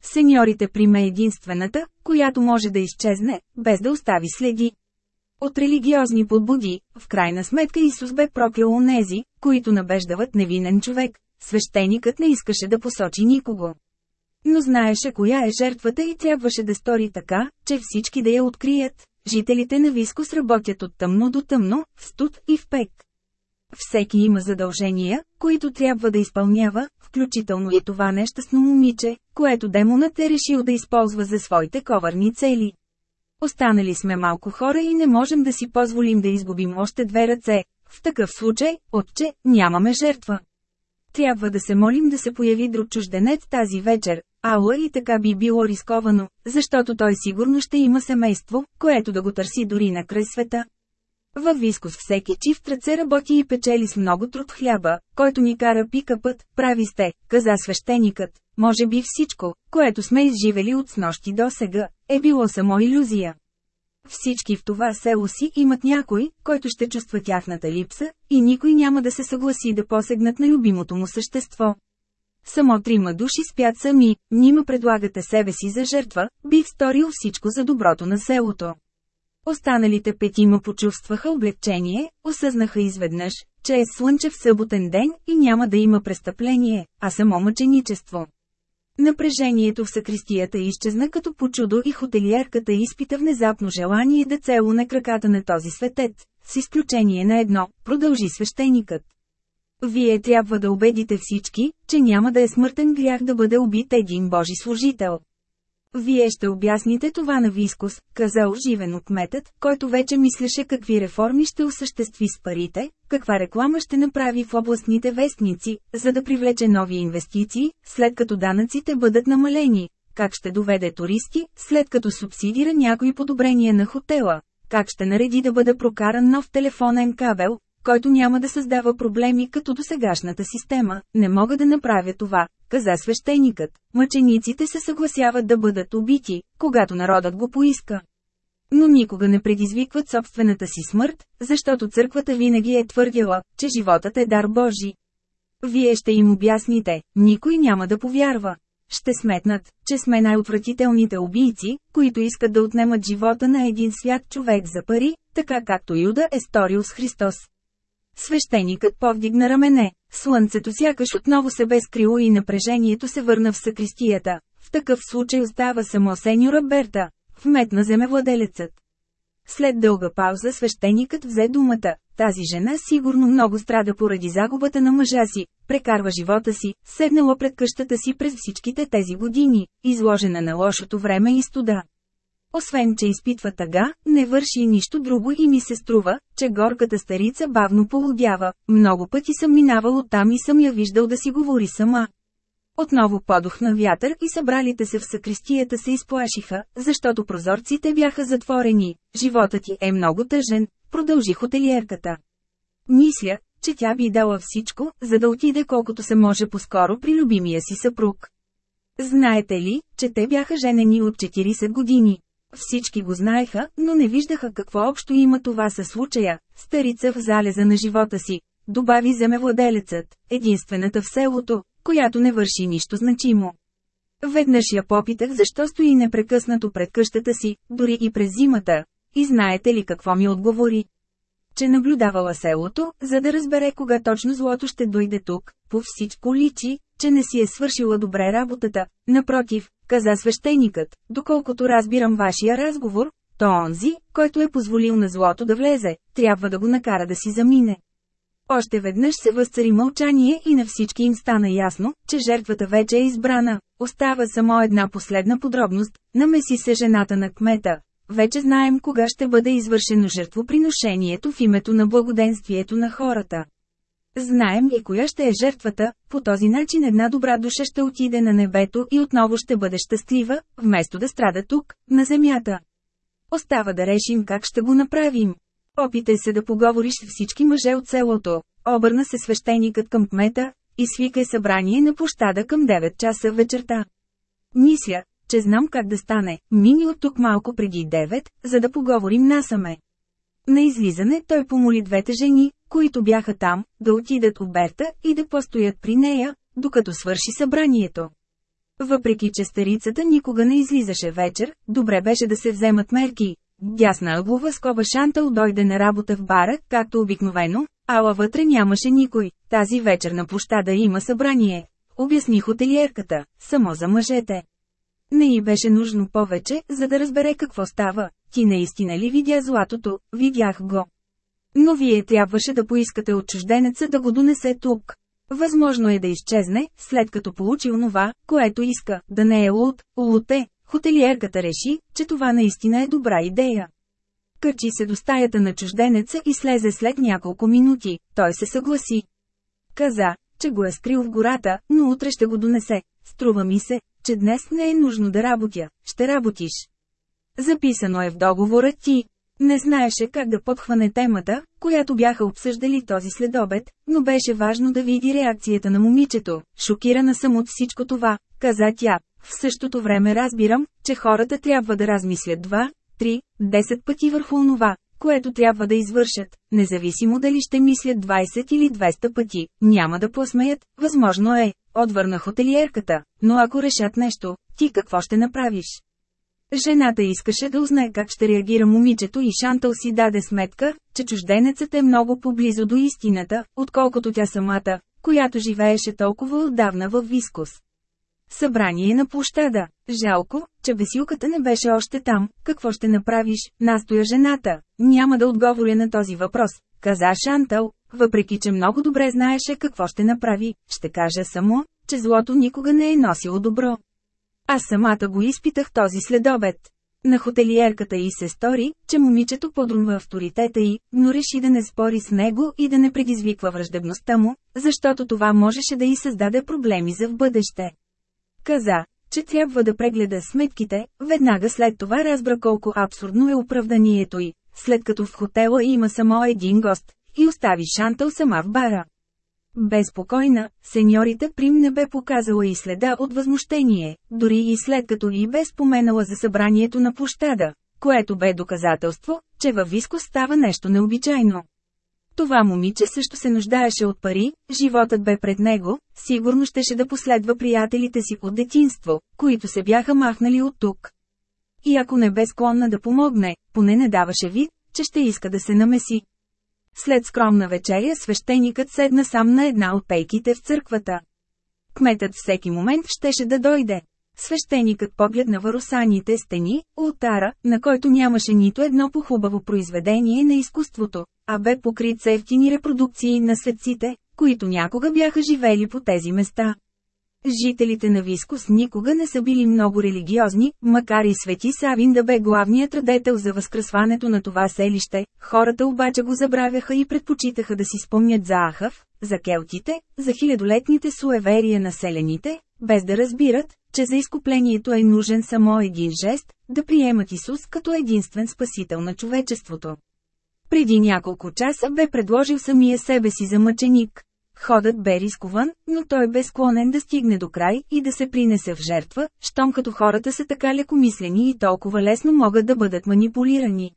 Сеньорите приме единствената, която може да изчезне, без да остави следи. От религиозни подбуди, в крайна сметка Исус бе проклял онези, които набеждават невинен човек. Свещеникът не искаше да посочи никого. Но знаеше коя е жертвата и трябваше да стори така, че всички да я открият. Жителите на Вискос работят от тъмно до тъмно, в студ и в пек. Всеки има задължения, които трябва да изпълнява, включително и това нещастно момиче, което демонът е решил да използва за своите коварни цели. Останали сме малко хора и не можем да си позволим да изгубим още две ръце. В такъв случай, отче, нямаме жертва. Трябва да се молим да се появи друг чужденец тази вечер, ала и така би било рисковано, защото той сигурно ще има семейство, което да го търси дори на край света. Във Вискус всеки чифт ръце работи и печели с много труд хляба, който ни кара пика път, прави сте, каза свещеникът. Може би всичко, което сме изживели от снощи до сега, е било само иллюзия. Всички в това село си имат някой, който ще чувства тяхната липса, и никой няма да се съгласи да посегнат на любимото му същество. Само трима души спят сами, нима предлагате себе си за жертва, бих сторил всичко за доброто на селото. Останалите петима почувстваха облегчение, осъзнаха изведнъж, че е слънчев съботен ден и няма да има престъпление, а само мъченичество. Напрежението в сакристията изчезна като по чудо и хотелиерката изпита внезапно желание да целуне краката на този светец, с изключение на едно, продължи свещеникът. Вие трябва да убедите всички, че няма да е смъртен грях да бъде убит един Божи служител. Вие ще обясните това на Вискус, каза оживено кметът, който вече мислеше какви реформи ще осъществи с парите, каква реклама ще направи в областните вестници, за да привлече нови инвестиции, след като данъците бъдат намалени, как ще доведе туристи, след като субсидира някои подобрения на хотела, как ще нареди да бъде прокаран нов телефонен кабел, който няма да създава проблеми като досегашната система, не мога да направя това, каза свещеникът. Мъчениците се съгласяват да бъдат убити, когато народът го поиска. Но никога не предизвикват собствената си смърт, защото църквата винаги е твърдила, че животът е дар Божи. Вие ще им обясните, никой няма да повярва. Ще сметнат, че сме най-отвратителните убийци, които искат да отнемат живота на един свят човек за пари, така както Юда е сторил с Христос. Свещеникът повдигна рамене. Слънцето сякаш отново се бе скрило и напрежението се върна в съкристията. В такъв случай остава само сеньора Берта, вметна земевладелецът. След дълга пауза свещеникът взе думата. Тази жена сигурно много страда поради загубата на мъжа си, прекарва живота си, седнала пред къщата си през всичките тези години, изложена на лошото време и студа. Освен, че изпитва тъга, не върши нищо друго и ми се струва, че горката старица бавно полудява. Много пъти съм минавал оттам и съм я виждал да си говори сама. Отново подохна вятър и събралите се в съкристията се изплашиха, защото прозорците бяха затворени. Животът ти е много тъжен, продължи хотелиерката. Мисля, че тя би дала всичко, за да отиде колкото се може по-скоро при любимия си съпруг. Знаете ли, че те бяха женени от 40 години? Всички го знаеха, но не виждаха какво общо има това със случая. Старица в залеза на живота си, добави земевладелецът, единствената в селото, която не върши нищо значимо. Веднъж я попитах защо стои непрекъснато пред къщата си, дори и през зимата. И знаете ли какво ми отговори? Че наблюдавала селото, за да разбере кога точно злото ще дойде тук, по всичко личи, че не си е свършила добре работата. Напротив, каза свещеникът, доколкото разбирам вашия разговор, то онзи, който е позволил на злото да влезе, трябва да го накара да си замине. Още веднъж се възцари мълчание и на всички им стана ясно, че жертвата вече е избрана. Остава само една последна подробност – намеси се жената на кмета. Вече знаем кога ще бъде извършено жертвоприношението в името на благоденствието на хората. Знаем и коя ще е жертвата, по този начин една добра душа ще отиде на небето и отново ще бъде щастлива, вместо да страда тук, на земята. Остава да решим как ще го направим. Опитай се да поговориш с всички мъже от селото. Обърна се свещеникът към кмета и свикай събрание на площада към 9 часа вечерта. Мисля, че знам как да стане, мини от тук малко преди 9, за да поговорим насаме. На излизане той помоли двете жени, които бяха там, да отидат от Берта и да постоят при нея, докато свърши събранието. Въпреки че старицата никога не излизаше вечер, добре беше да се вземат мерки. Дясна ъглова скоба Шантъл дойде на работа в бара, както обикновено, ала вътре нямаше никой. Тази вечер на площада има събрание. Обясни хотелиерката, само за мъжете. Не й беше нужно повече, за да разбере какво става. Ти наистина ли видя златото? Видях го. Но вие трябваше да поискате от чужденеца да го донесе тук. Възможно е да изчезне, след като получи онова, което иска, да не е луд, лут е. Хотелиерката реши, че това наистина е добра идея. Кърчи се до стаята на чужденеца и слезе след няколко минути, той се съгласи. Каза, че го е скрил в гората, но утре ще го донесе. Струва ми се, че днес не е нужно да работя, ще работиш. Записано е в договора ти. Не знаеше как да подхване темата, която бяха обсъждали този следобед, но беше важно да види реакцията на момичето. Шокирана съм от всичко това, каза тя. В същото време разбирам, че хората трябва да размислят два, три, десет пъти върху онова, което трябва да извършат, независимо дали ще мислят 20 или 200 пъти, няма да посмеят, възможно е, отвърна хотелиерката, но ако решат нещо, ти какво ще направиш? Жената искаше да узнае как ще реагира момичето и Шантъл си даде сметка, че чужденецът е много поблизо до истината, отколкото тя самата, която живееше толкова отдавна в Вискус. Събрание на площада. Жалко, че бесилката не беше още там. Какво ще направиш? Настоя жената. Няма да отговоря на този въпрос, каза Шантъл, въпреки че много добре знаеше какво ще направи. Ще кажа само, че злото никога не е носило добро. Аз самата го изпитах този следобед. На хотелиерката й се стори, че момичето подрумва авторитета й, но реши да не спори с него и да не предизвиква враждебността му, защото това можеше да й създаде проблеми за в бъдеще. Каза, че трябва да прегледа сметките, веднага след това разбра колко абсурдно е оправданието й, след като в хотела има само един гост, и остави Шантъл сама в бара. Безпокойна, сеньорите Прим не бе показала и следа от възмущение, дори и след като и бе споменала за събранието на площада, което бе доказателство, че във Виско става нещо необичайно. Това момиче също се нуждаеше от пари, животът бе пред него, сигурно щеше да последва приятелите си от детинство, които се бяха махнали от тук. И ако не бе склонна да помогне, поне не даваше вид, че ще иска да се намеси. След скромна вечеря свещеникът седна сам на една от пейките в църквата. Кметът всеки момент щеше да дойде. Свещеникът погледна варусаните стени, ултара, на който нямаше нито едно похубаво произведение на изкуството, а бе покрит с ефтини репродукции на светците, които някога бяха живели по тези места. Жителите на Вискус никога не са били много религиозни, макар и Свети Савин да бе главният радетел за възкръсването на това селище, хората обаче го забравяха и предпочитаха да си спомнят за Ахав, за келтите, за хилядолетните суеверия на селените, без да разбират, че за изкуплението е нужен само един жест, да приемат Исус като единствен спасител на човечеството. Преди няколко часа бе предложил самия себе си за мъченик. Ходът бе рискован, но той бе склонен да стигне до край и да се принесе в жертва, щом като хората са така лекомислени и толкова лесно могат да бъдат манипулирани.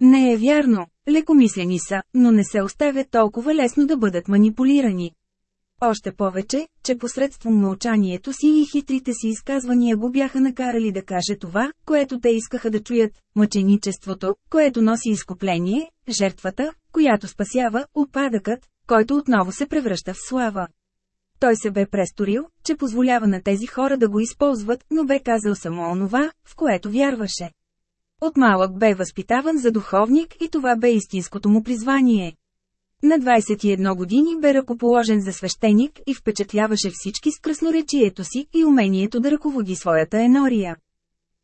Не е вярно, лекомислени са, но не се оставят толкова лесно да бъдат манипулирани. Още повече, че посредством мълчанието си и хитрите си изказвания го бяха накарали да каже това, което те искаха да чуят – мъченичеството, което носи изкупление, жертвата, която спасява, опадъкът, който отново се превръща в слава. Той се бе престорил, че позволява на тези хора да го използват, но бе казал само онова, в което вярваше. От малък бе възпитаван за духовник и това бе истинското му призвание. На 21 години бе ръкоположен за свещеник и впечатляваше всички с красноречието си и умението да ръководи своята енория.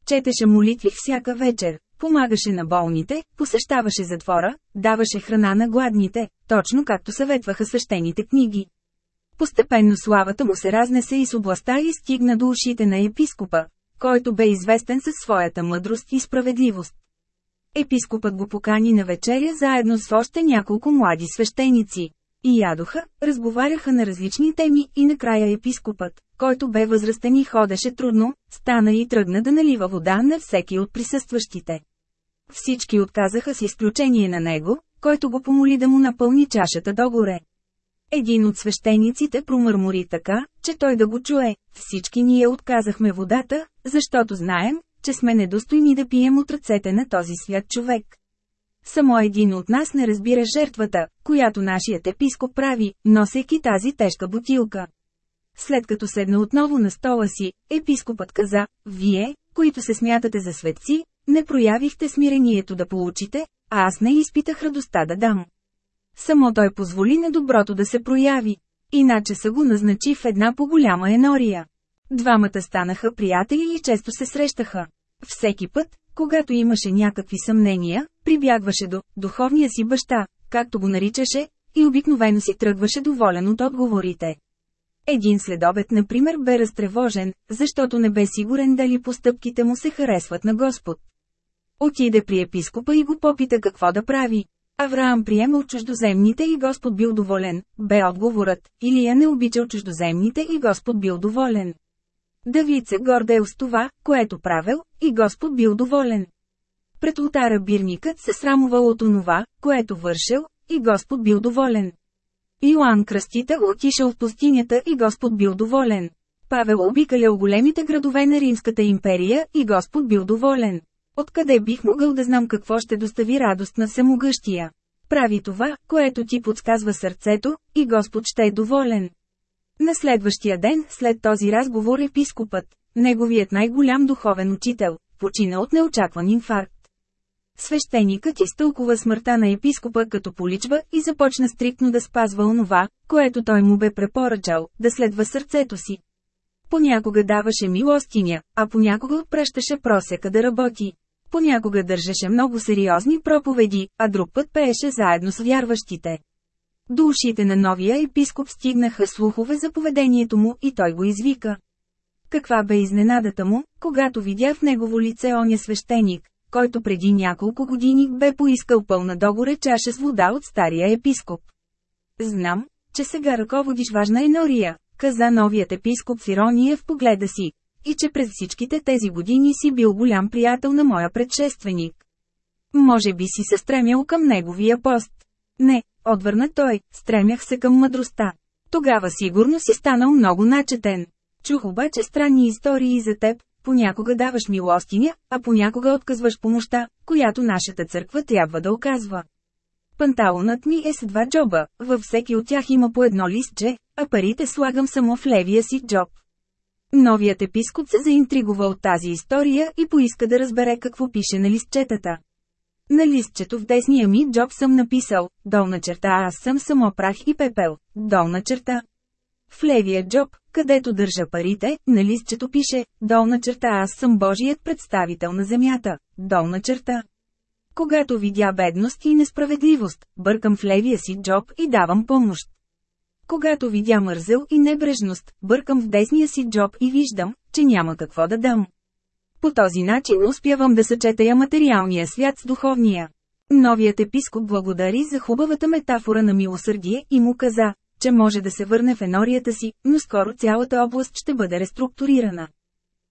Четеше молитви всяка вечер, помагаше на болните, посещаваше затвора, даваше храна на гладните, точно както съветваха свещените книги. Постепенно славата му се разнесе и с областта и стигна до ушите на епископа, който бе известен със своята мъдрост и справедливост. Епископът го покани на вечеря заедно с още няколко млади свещеници. И ядоха, разговаряха на различни теми и накрая епископът, който бе възрастен и ходеше трудно, стана и тръгна да налива вода на всеки от присъстващите. Всички отказаха с изключение на него, който го помоли да му напълни чашата догоре. Един от свещениците промърмори така, че той да го чуе. Всички ние отказахме водата, защото знаем, че сме недостойни да пием от ръцете на този свят човек. Само един от нас не разбира жертвата, която нашият епископ прави, носейки тази тежка бутилка. След като седна отново на стола си, епископът каза, вие, които се смятате за светци, не проявихте смирението да получите, а аз не изпитах радостта да дам. Само той позволи недоброто да се прояви. Иначе са го назначи в една по-голяма енория. Двамата станаха приятели и често се срещаха. Всеки път, когато имаше някакви съмнения, прибягваше до духовния си баща, както го наричаше, и обикновено си тръгваше доволен от отговорите. Един следобед, например, бе разтревожен, защото не бе сигурен дали постъпките му се харесват на Господ. Отиде при епископа и го попита какво да прави. Авраам приемал чуждоземните и Господ бил доволен, бе отговорът, Илия не обичал чуждоземните и Господ бил доволен. Давид се гордел с това, което правил, и Господ бил доволен. Пред ултара бирникът се срамувал от онова, което вършил, и Господ бил доволен. Йоанн Кръстител отишъл в пустинята и Господ бил доволен. Павел обикалял големите градове на Римската империя и Господ бил доволен. Откъде бих могъл да знам какво ще достави радост на самогъщия? Прави това, което ти подсказва сърцето, и Господ ще е доволен. На следващия ден, след този разговор епископът, неговият най-голям духовен учител, почина от неочакван инфаркт. Свещеникът изтълкува смъртта на епископа като поличба и започна стриктно да спазва онова, което той му бе препоръчал, да следва сърцето си. Понякога даваше милостиня, а понякога отпращаше просека да работи. Понякога държеше много сериозни проповеди, а друг път пееше заедно с вярващите. До ушите на новия епископ стигнаха слухове за поведението му и той го извика. Каква бе изненадата му, когато видя в негово лице оня свещеник, който преди няколко години бе поискал пълна догоре чаша с вода от стария епископ. Знам, че сега ръководиш важна енория, каза новият епископ в ирония в погледа си, и че през всичките тези години си бил голям приятел на моя предшественик. Може би си се стремял към неговия пост. Не, отвърна той, стремях се към мъдростта. Тогава сигурно си станал много начетен. Чух обаче странни истории за теб, понякога даваш милостиня, а понякога отказваш помощта, която нашата църква трябва да оказва. Панталонът ми е с два джоба, във всеки от тях има по едно листче, а парите слагам само в левия си джоб. Новият епископ се заинтригува от тази история и поиска да разбере какво пише на листчетата. На листчето в десния ми джоб съм написал, долна черта аз съм само прах и пепел, долна черта. В левия джоб, където държа парите, на листчето пише, долна черта аз съм Божият представител на земята, долна черта. Когато видя бедност и несправедливост, бъркам в левия си джоб и давам помощ. Когато видя мързел и небрежност, бъркам в десния си джоб и виждам, че няма какво да дам. По този начин успявам да съчетая материалния свят с духовния. Новият епископ благодари за хубавата метафора на милосърдие и му каза, че може да се върне в енорията си, но скоро цялата област ще бъде реструктурирана.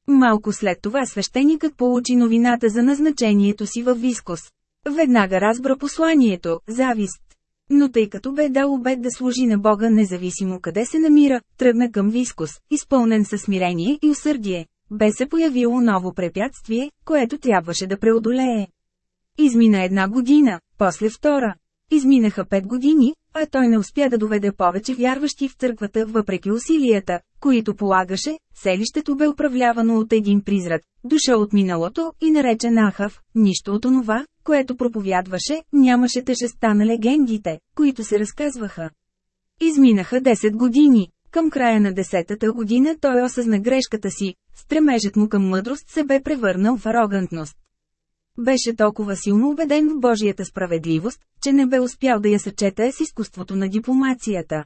Малко след това свещеникът получи новината за назначението си в Вискос. Веднага разбра посланието – завист. Но тъй като бе дал обед да служи на Бога независимо къде се намира, тръгна към Вискос, изпълнен със смирение и усърдие. Бе се появило ново препятствие, което трябваше да преодолее. Измина една година, после втора. Изминаха пет години, а той не успя да доведе повече вярващи в църквата въпреки усилията, които полагаше, селището бе управлявано от един призрак, дошъл от миналото и наречен Ахав, нищо от онова, което проповядваше, нямаше тежестта на легендите, които се разказваха. Изминаха 10 години. Към края на десетата година той осъзна грешката си, стремежът му към мъдрост се бе превърнал в арогантност. Беше толкова силно убеден в Божията справедливост, че не бе успял да я съчете с изкуството на дипломацията.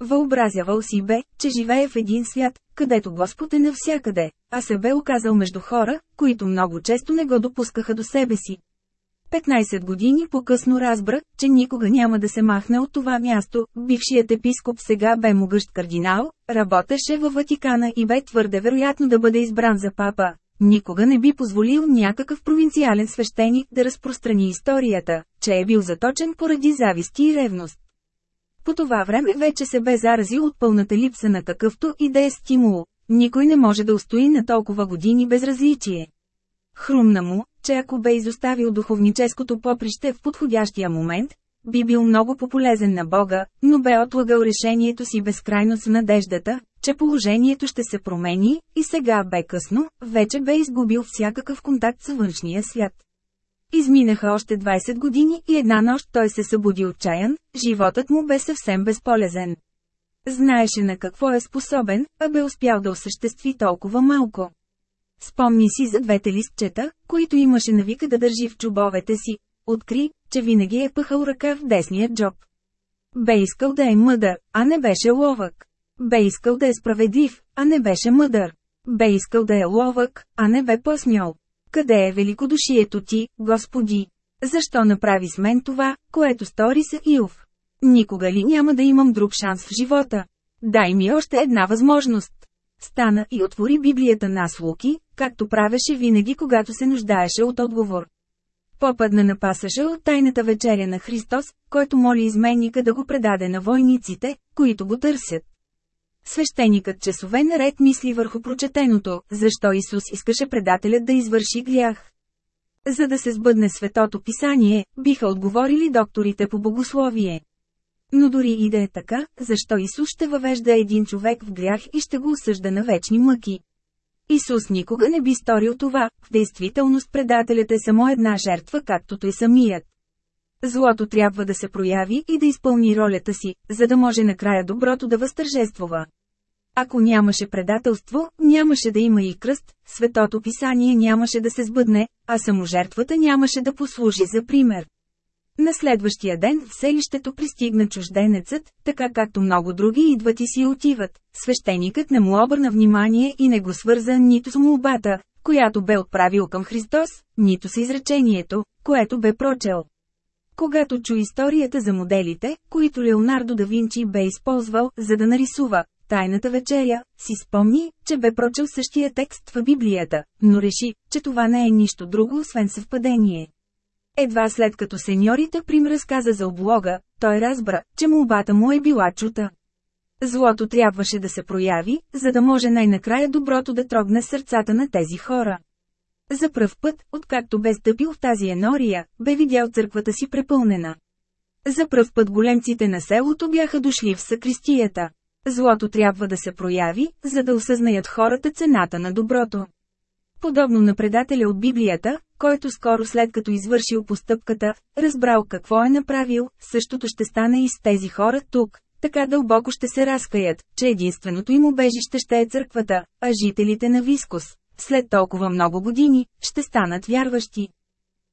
Въобразявал си бе, че живее в един свят, където Господ е навсякъде, а се бе оказал между хора, които много често не го допускаха до себе си. 15 години по-късно разбра, че никога няма да се махне от това място, бившият епископ сега бе могъщ кардинал, работеше във Ватикана и бе твърде вероятно да бъде избран за папа. Никога не би позволил някакъв провинциален свещеник да разпространи историята, че е бил заточен поради зависти и ревност. По това време вече се бе заразил от пълната липса на какъвто и да е стимул. Никой не може да устои на толкова години безразличие. Хрумна му, че ако бе изоставил духовническото поприще в подходящия момент, би бил много пополезен на Бога, но бе отлагал решението си безкрайно с надеждата, че положението ще се промени, и сега бе късно, вече бе изгубил всякакъв контакт с външния свят. Изминаха още 20 години и една нощ той се събуди отчаян, животът му бе съвсем безполезен. Знаеше на какво е способен, а бе успял да осъществи толкова малко. Спомни си за двете листчета, които имаше навика да държи в чубовете си. Откри, че винаги е пъхал ръка в десния джоб. Бе искал да е мъдър, а не беше ловък. Бе искал да е справедлив, а не беше мъдър. Бе искал да е ловък, а не бе посмял. Къде е великодушието ти, Господи? Защо направи с мен това, което стори с Илов? Никога ли няма да имам друг шанс в живота? Дай ми още една възможност. Стана и отвори Библията на Луки, както правеше винаги когато се нуждаеше от отговор. Попадна на пасажа от тайната вечеря на Христос, който моли изменника да го предаде на войниците, които го търсят. Свещеникът часове наред мисли върху прочетеното, защо Исус искаше предателят да извърши грях. За да се сбъдне светото писание, биха отговорили докторите по богословие. Но дори и да е така, защо Исус ще въвежда един човек в грях и ще го осъжда на вечни мъки? Исус никога не би сторил това, в действителност предателят е само една жертва както той самият. Злото трябва да се прояви и да изпълни ролята си, за да може накрая доброто да възтържествува. Ако нямаше предателство, нямаше да има и кръст, светото писание нямаше да се сбъдне, а саможертвата нямаше да послужи за пример. На следващия ден в селището пристигна чужденецът, така както много други идват и си отиват. Свещеникът не му обърна внимание и не го свърза нито с молбата, която бе отправил към Христос, нито с изречението, което бе прочел. Когато чу историята за моделите, които Леонардо да Винчи бе използвал, за да нарисува Тайната вечеря, си спомни, че бе прочел същия текст в Библията, но реши, че това не е нищо друго освен съвпадение. Едва след като сеньорите Прим разказа за облога, той разбра, че молбата му е била чута. Злото трябваше да се прояви, за да може най-накрая доброто да трогне сърцата на тези хора. За пръв път, откакто бе стъпил в тази енория, бе видял църквата си препълнена. За пръв път големците на селото бяха дошли в сакристията. Злото трябва да се прояви, за да осъзнаят хората цената на доброто. Подобно на предателя от Библията, който скоро след като извършил постъпката, разбрал какво е направил, същото ще стане и с тези хора тук. Така дълбоко ще се разкаят, че единственото им убежище ще е църквата, а жителите на Вискус, след толкова много години, ще станат вярващи.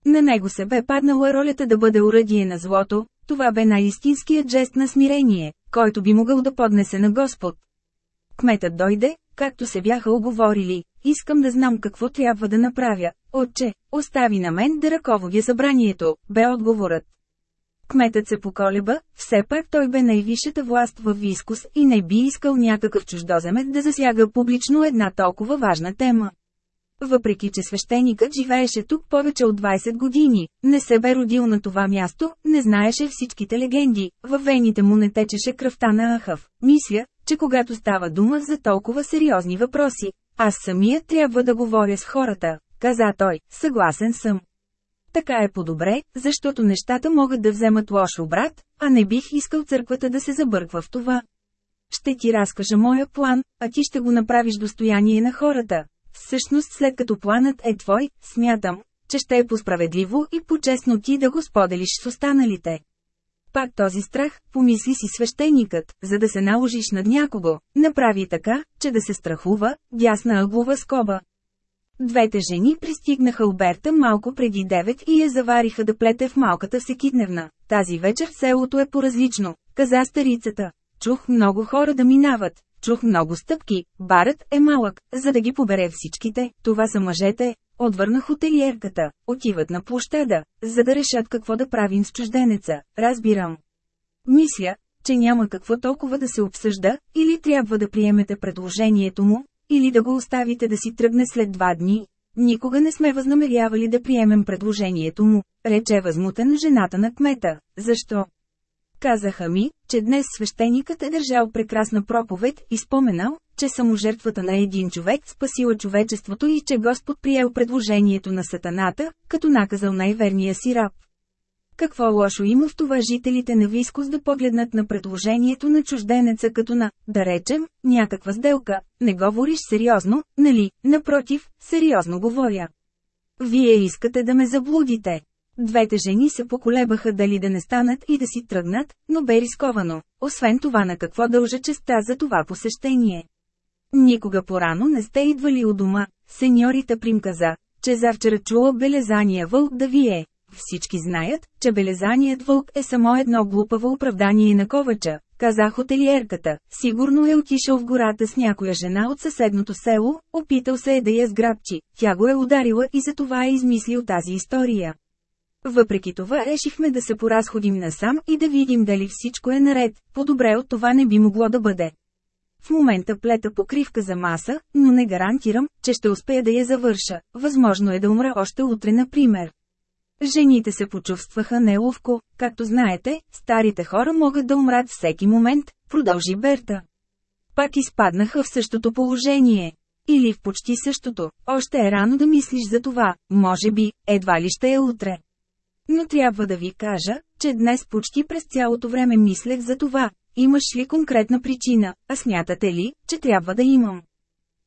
На него се бе паднала ролята да бъде уръдие на злото, това бе най-истинският жест на смирение, който би могъл да поднесе на Господ. Кметът дойде, както се бяха оговорили, искам да знам какво трябва да направя. Отче, остави на мен да ръководя събранието, бе отговорът. Кметът се поколеба, все пак той бе най-висшата власт в Вискус и не би искал някакъв чуждоземет да засяга публично една толкова важна тема. Въпреки че свещеникът живееше тук повече от 20 години, не се бе родил на това място, не знаеше всичките легенди, във вените му не течеше кръвта на Ахав. Мисля, че когато става дума за толкова сериозни въпроси, аз самия трябва да говоря с хората, каза той, съгласен съм. Така е по-добре, защото нещата могат да вземат лош обрат, а не бих искал църквата да се забърква в това. Ще ти разкажа моя план, а ти ще го направиш достояние на хората. Всъщност след като планът е твой, смятам, че ще е посправедливо и по-честно ти да го споделиш с останалите. Пак този страх, помисли си свещеникът, за да се наложиш над някого, направи така, че да се страхува, дясна ъглова скоба. Двете жени пристигнаха Алберта малко преди 9 и я завариха да плете в малката всекидневна. Тази вечер селото е по-различно, каза старицата. Чух много хора да минават, чух много стъпки, барът е малък, за да ги побере всичките, това са мъжете, отвърна хотелиерката, отиват на площада, за да решат какво да правим с чужденеца, разбирам. Мисля, че няма какво толкова да се обсъжда, или трябва да приемете предложението му, или да го оставите да си тръгне след два дни. Никога не сме възнамерявали да приемем предложението му, рече възмутен жената на кмета. Защо? Казаха ми, че днес свещеникът е държал прекрасна проповед и споменал, че саможертвата на един човек спасила човечеството и че Господ приел предложението на сатаната, като наказал най-верния си раб. Какво лошо има в това жителите на Вискус да погледнат на предложението на чужденеца като на, да речем, някаква сделка, не говориш сериозно, нали, напротив, сериозно говоря. Вие искате да ме заблудите. Двете жени се поколебаха дали да не станат и да си тръгнат, но бе рисковано, освен това на какво дължа честа за това посещение. Никога порано не сте идвали у дома, сеньорита Прим каза, че завчера чула белезания вълк да вие. Всички знаят, че белезаният вълк е само едно глупаво оправдание на ковача, каза хотелиерката. Сигурно е отишъл в гората с някоя жена от съседното село, опитал се е да я сграбчи, тя го е ударила и за това е измислил тази история. Въпреки това решихме да се поразходим насам и да видим дали всичко е наред, по-добре от това не би могло да бъде. В момента плета покривка за маса, но не гарантирам, че ще успея да я завърша, възможно е да умра още утре например. Жените се почувстваха неловко, както знаете, старите хора могат да умрат всеки момент, продължи Берта. Пак изпаднаха в същото положение. Или в почти същото, още е рано да мислиш за това, може би, едва ли ще е утре. Но трябва да ви кажа, че днес почти през цялото време мислех за това. Имаш ли конкретна причина, а смятате ли, че трябва да имам?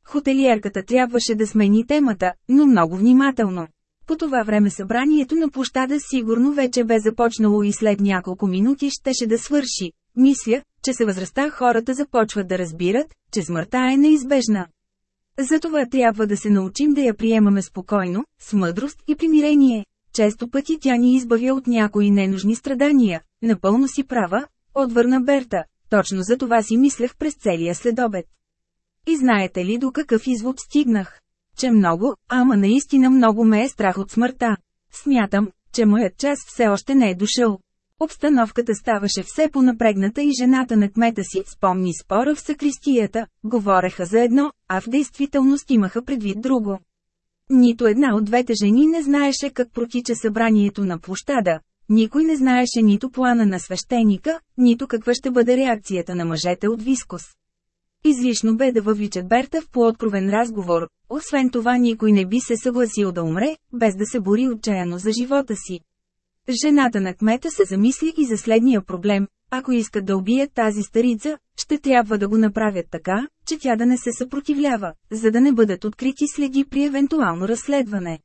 Хотелиерката трябваше да смени темата, но много внимателно. По това време събранието на площада сигурно вече бе започнало и след няколко минути щеше да свърши. Мисля, че се възрастта хората започват да разбират, че смъртта е неизбежна. Затова трябва да се научим да я приемаме спокойно, с мъдрост и примирение. Често пъти тя ни избавя от някои ненужни страдания. Напълно си права, отвърна Берта. Точно за това си мислех през целия следобед. И знаете ли до какъв извод стигнах? Че много, ама наистина много ме е страх от смъртта. Смятам, че моят час все още не е дошъл. Обстановката ставаше все по-напрегната и жената на кмета си спомни спора в сакристията, говореха за едно, а в действителност имаха предвид друго. Нито една от двете жени не знаеше как протича събранието на площада, никой не знаеше нито плана на свещеника, нито каква ще бъде реакцията на мъжете от Вискос. Излишно бе да въвличат Берта в по-откровен разговор, освен това никой не би се съгласил да умре, без да се бори отчаяно за живота си. Жената на кмета се замисли и за следния проблем. Ако искат да убият тази старица, ще трябва да го направят така, че тя да не се съпротивлява, за да не бъдат открити следи при евентуално разследване.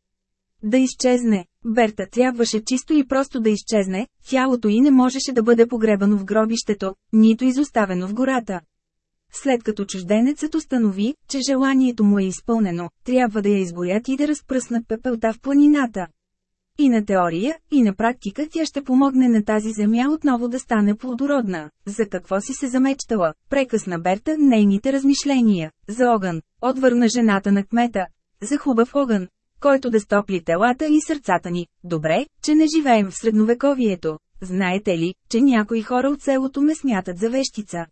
Да изчезне. Берта трябваше чисто и просто да изчезне, тялото й не можеше да бъде погребано в гробището, нито изоставено в гората. След като чужденецът установи, че желанието му е изпълнено, трябва да я изгорят и да разпръснат пепелта в планината. И на теория, и на практика тя ще помогне на тази земя отново да стане плодородна. За какво си се замечтала? Прекъсна Берта нейните размишления. За огън. Отвърна жената на кмета. За хубав огън, който да стопли телата и сърцата ни. Добре, че не живеем в средновековието. Знаете ли, че някои хора от селото ме смятат за вещица?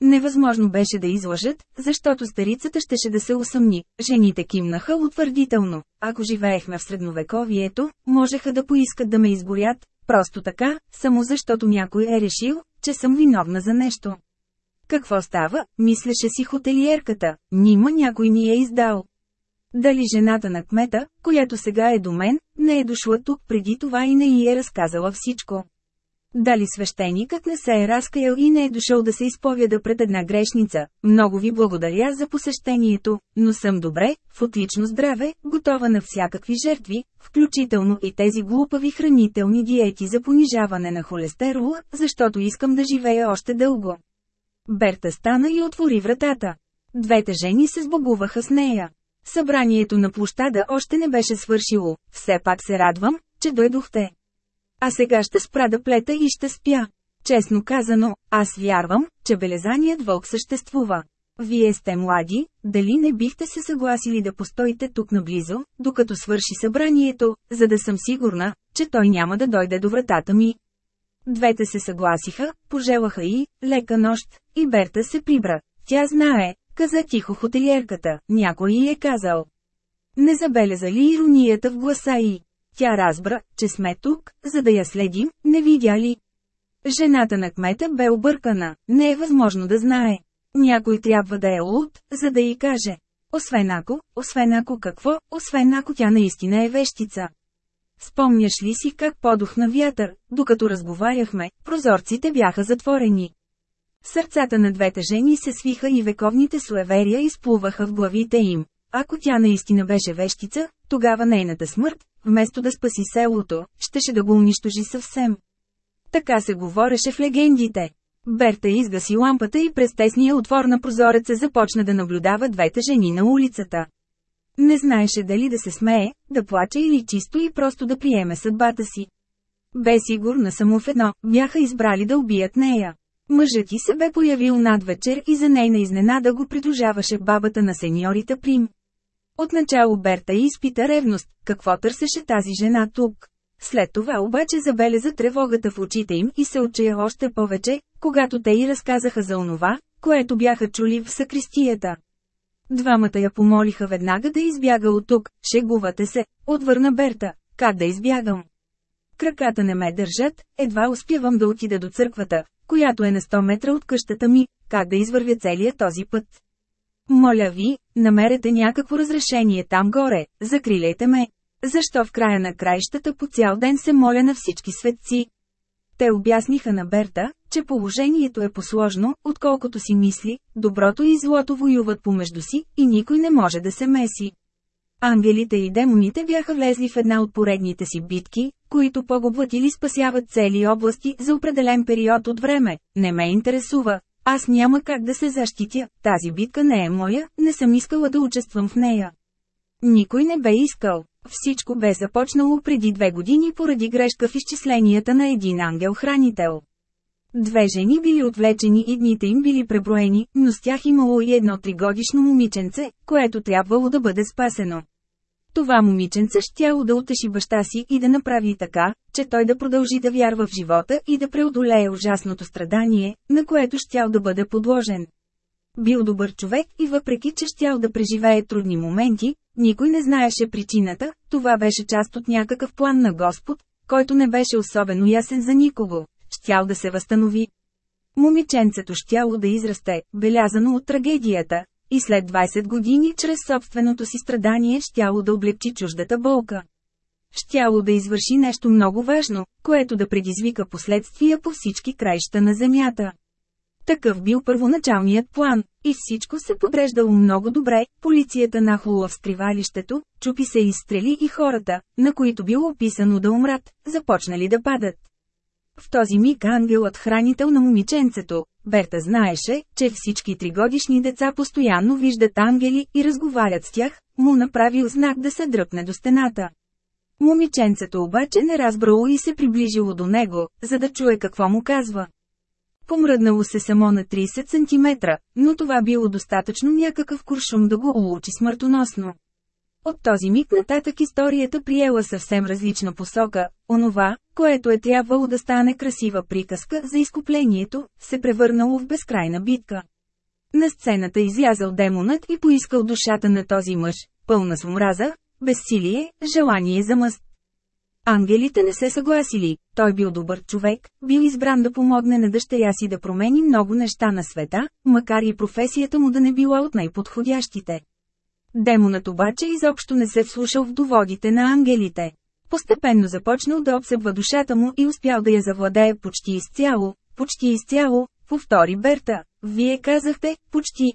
Невъзможно беше да излъжат, защото старицата щеше да се усъмни. Жените кимнаха утвърдително. Ако живеехме в средновековието, можеха да поискат да ме изгорят, просто така, само защото някой е решил, че съм виновна за нещо. Какво става, мислеше си хотелиерката, нима някой ми е издал. Дали жената на кмета, която сега е до мен, не е дошла тук преди това и не й е разказала всичко. Дали свещеникът не се е разкаял и не е дошъл да се изповяда пред една грешница, много ви благодаря за посещението, но съм добре, в отлично здраве, готова на всякакви жертви, включително и тези глупави хранителни диети за понижаване на холестерола, защото искам да живея още дълго. Берта стана и отвори вратата. Двете жени се сбогуваха с нея. Събранието на площада още не беше свършило, все пак се радвам, че дойдохте. А сега ще спра да плета и ще спя. Честно казано, аз вярвам, че белезаният вълк съществува. Вие сте млади, дали не бихте се съгласили да постоите тук наблизо, докато свърши събранието, за да съм сигурна, че той няма да дойде до вратата ми. Двете се съгласиха, пожелаха и, лека нощ, и Берта се прибра. Тя знае, каза тихо хотелиерката, някой й е казал. Не забеляза ли иронията в гласа й? Тя разбра, че сме тук, за да я следим, не видя ли. Жената на кмета бе объркана, не е възможно да знае. Някой трябва да е луд, за да й каже. Освен ако, освен ако какво, освен ако тя наистина е вещица. Спомняш ли си как подухна вятър, докато разговаряхме, прозорците бяха затворени. Сърцата на двете жени се свиха и вековните суеверия изплуваха в главите им. Ако тя наистина беше вещица, тогава нейната смърт, вместо да спаси селото, щеше да го унищожи съвсем. Така се говореше в легендите. Берта изгаси лампата и през тесния отвор на прозореца започна да наблюдава двете жени на улицата. Не знаеше дали да се смее, да плаче или чисто и просто да приеме съдбата си. Бе сигурна само в едно, бяха избрали да убият нея. Мъжът ти се бе появил над вечер и за нейна изненада го придружаваше бабата на сеньорита Прим. Отначало Берта изпита ревност, какво търсеше тази жена тук. След това обаче забеляза тревогата в очите им и се отчая още повече, когато те й разказаха за онова, което бяха чули в сакристията. Двамата я помолиха веднага да избяга от тук, шегувате се, отвърна Берта, как да избягам? Краката не ме държат, едва успявам да отида до църквата, която е на 100 метра от къщата ми, как да извървя целия този път. Моля ви, намерете някакво разрешение там горе, закриляйте ме. Защо в края на краищата по цял ден се моля на всички светци? Те обясниха на Берта, че положението е посложно, отколкото си мисли, доброто и злото воюват помежду си, и никой не може да се меси. Ангелите и демоните бяха влезли в една от поредните си битки, които погубват или спасяват цели области за определен период от време, не ме интересува. Аз няма как да се защитя, тази битка не е моя, не съм искала да участвам в нея. Никой не бе искал. Всичко бе започнало преди две години поради грешка в изчисленията на един ангел-хранител. Две жени били отвлечени и дните им били преброени, но с тях имало и едно тригодишно момиченце, което трябвало да бъде спасено. Това момиченце щяло да утеши баща си и да направи така, че той да продължи да вярва в живота и да преодолее ужасното страдание, на което щял да бъде подложен. Бил добър човек и въпреки, че щял да преживее трудни моменти, никой не знаеше причината, това беше част от някакъв план на Господ, който не беше особено ясен за никого, щял да се възстанови. Момиченцето щяло да израсте, белязано от трагедията, и след 20 години чрез собственото си страдание щяло да облегчи чуждата болка. Щяло да извърши нещо много важно, което да предизвика последствия по всички краища на земята. Такъв бил първоначалният план, и всичко се подреждало много добре, полицията нахлула в скривалището, чупи се изстрели и хората, на които било описано да умрат, започнали да падат. В този миг ангелът хранител на момиченцето, Берта знаеше, че всички тригодишни деца постоянно виждат ангели и разговарят с тях, му направил знак да се дръпне до стената. Момиченцето обаче не разбрало и се приближило до него, за да чуе какво му казва. Помръднало се само на 30 см, но това било достатъчно някакъв куршум да го улучи смъртоносно. От този миг нататък историята приела съвсем различна посока, онова, което е трябвало да стане красива приказка за изкуплението, се превърнало в безкрайна битка. На сцената излязъл демонът и поискал душата на този мъж, пълна с омраза, безсилие, желание за мъст. Ангелите не се съгласили, той бил добър човек, бил избран да помогне на дъщеря си да промени много неща на света, макар и професията му да не била от най-подходящите. Демонът обаче изобщо не се вслушал в доводите на ангелите. Постепенно започнал да обсебва душата му и успял да я завладее почти изцяло, почти изцяло, повтори Берта. Вие казахте, почти.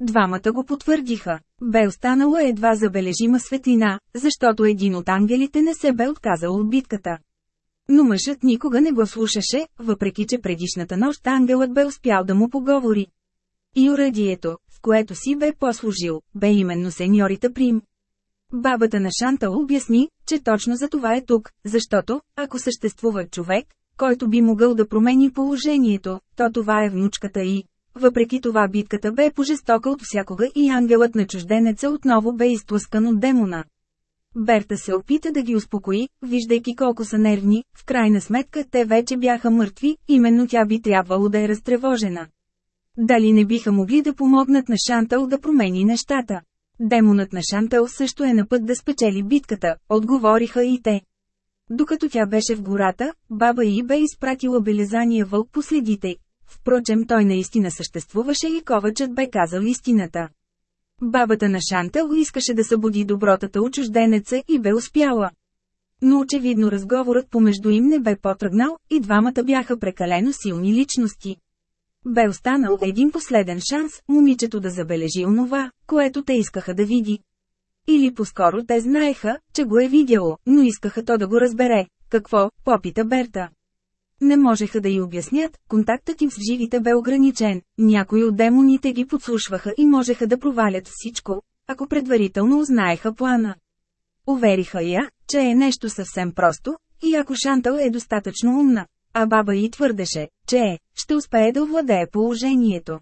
Двамата го потвърдиха. Бе останала едва забележима светлина, защото един от ангелите не се бе отказал от битката. Но мъжът никога не го слушаше, въпреки че предишната нощ ангелът бе успял да му поговори. И уредието, което си бе послужил, бе именно сеньорита Прим. Бабата на Шантал обясни, че точно за това е тук, защото, ако съществува човек, който би могъл да промени положението, то това е внучката и. Въпреки това битката бе пожестока от всякога и ангелът на чужденеца отново бе изтлъскан от демона. Берта се опита да ги успокои, виждайки колко са нервни, в крайна сметка те вече бяха мъртви, именно тя би трябвало да е разтревожена. Дали не биха могли да помогнат на Шантъл да промени нещата? Демонът на Шантъл също е на път да спечели битката, отговориха и те. Докато тя беше в гората, баба и бе изпратила белезания вълк по следите. Впрочем той наистина съществуваше и ковачът бе казал истината. Бабата на Шантъл искаше да събуди добротата от чужденеца и бе успяла. Но очевидно разговорът помежду им не бе потръгнал, и двамата бяха прекалено силни личности. Бе останал един последен шанс, момичето да забележи онова, което те искаха да види. Или по-скоро те знаеха, че го е видяло, но искаха то да го разбере. Какво, попита Берта. Не можеха да й обяснят, контактът им с живите бе ограничен, някои от демоните ги подслушваха и можеха да провалят всичко, ако предварително узнаеха плана. Увериха я, че е нещо съвсем просто, и ако Шантъл е достатъчно умна, а баба й твърдеше, че е, ще успее да овладее положението.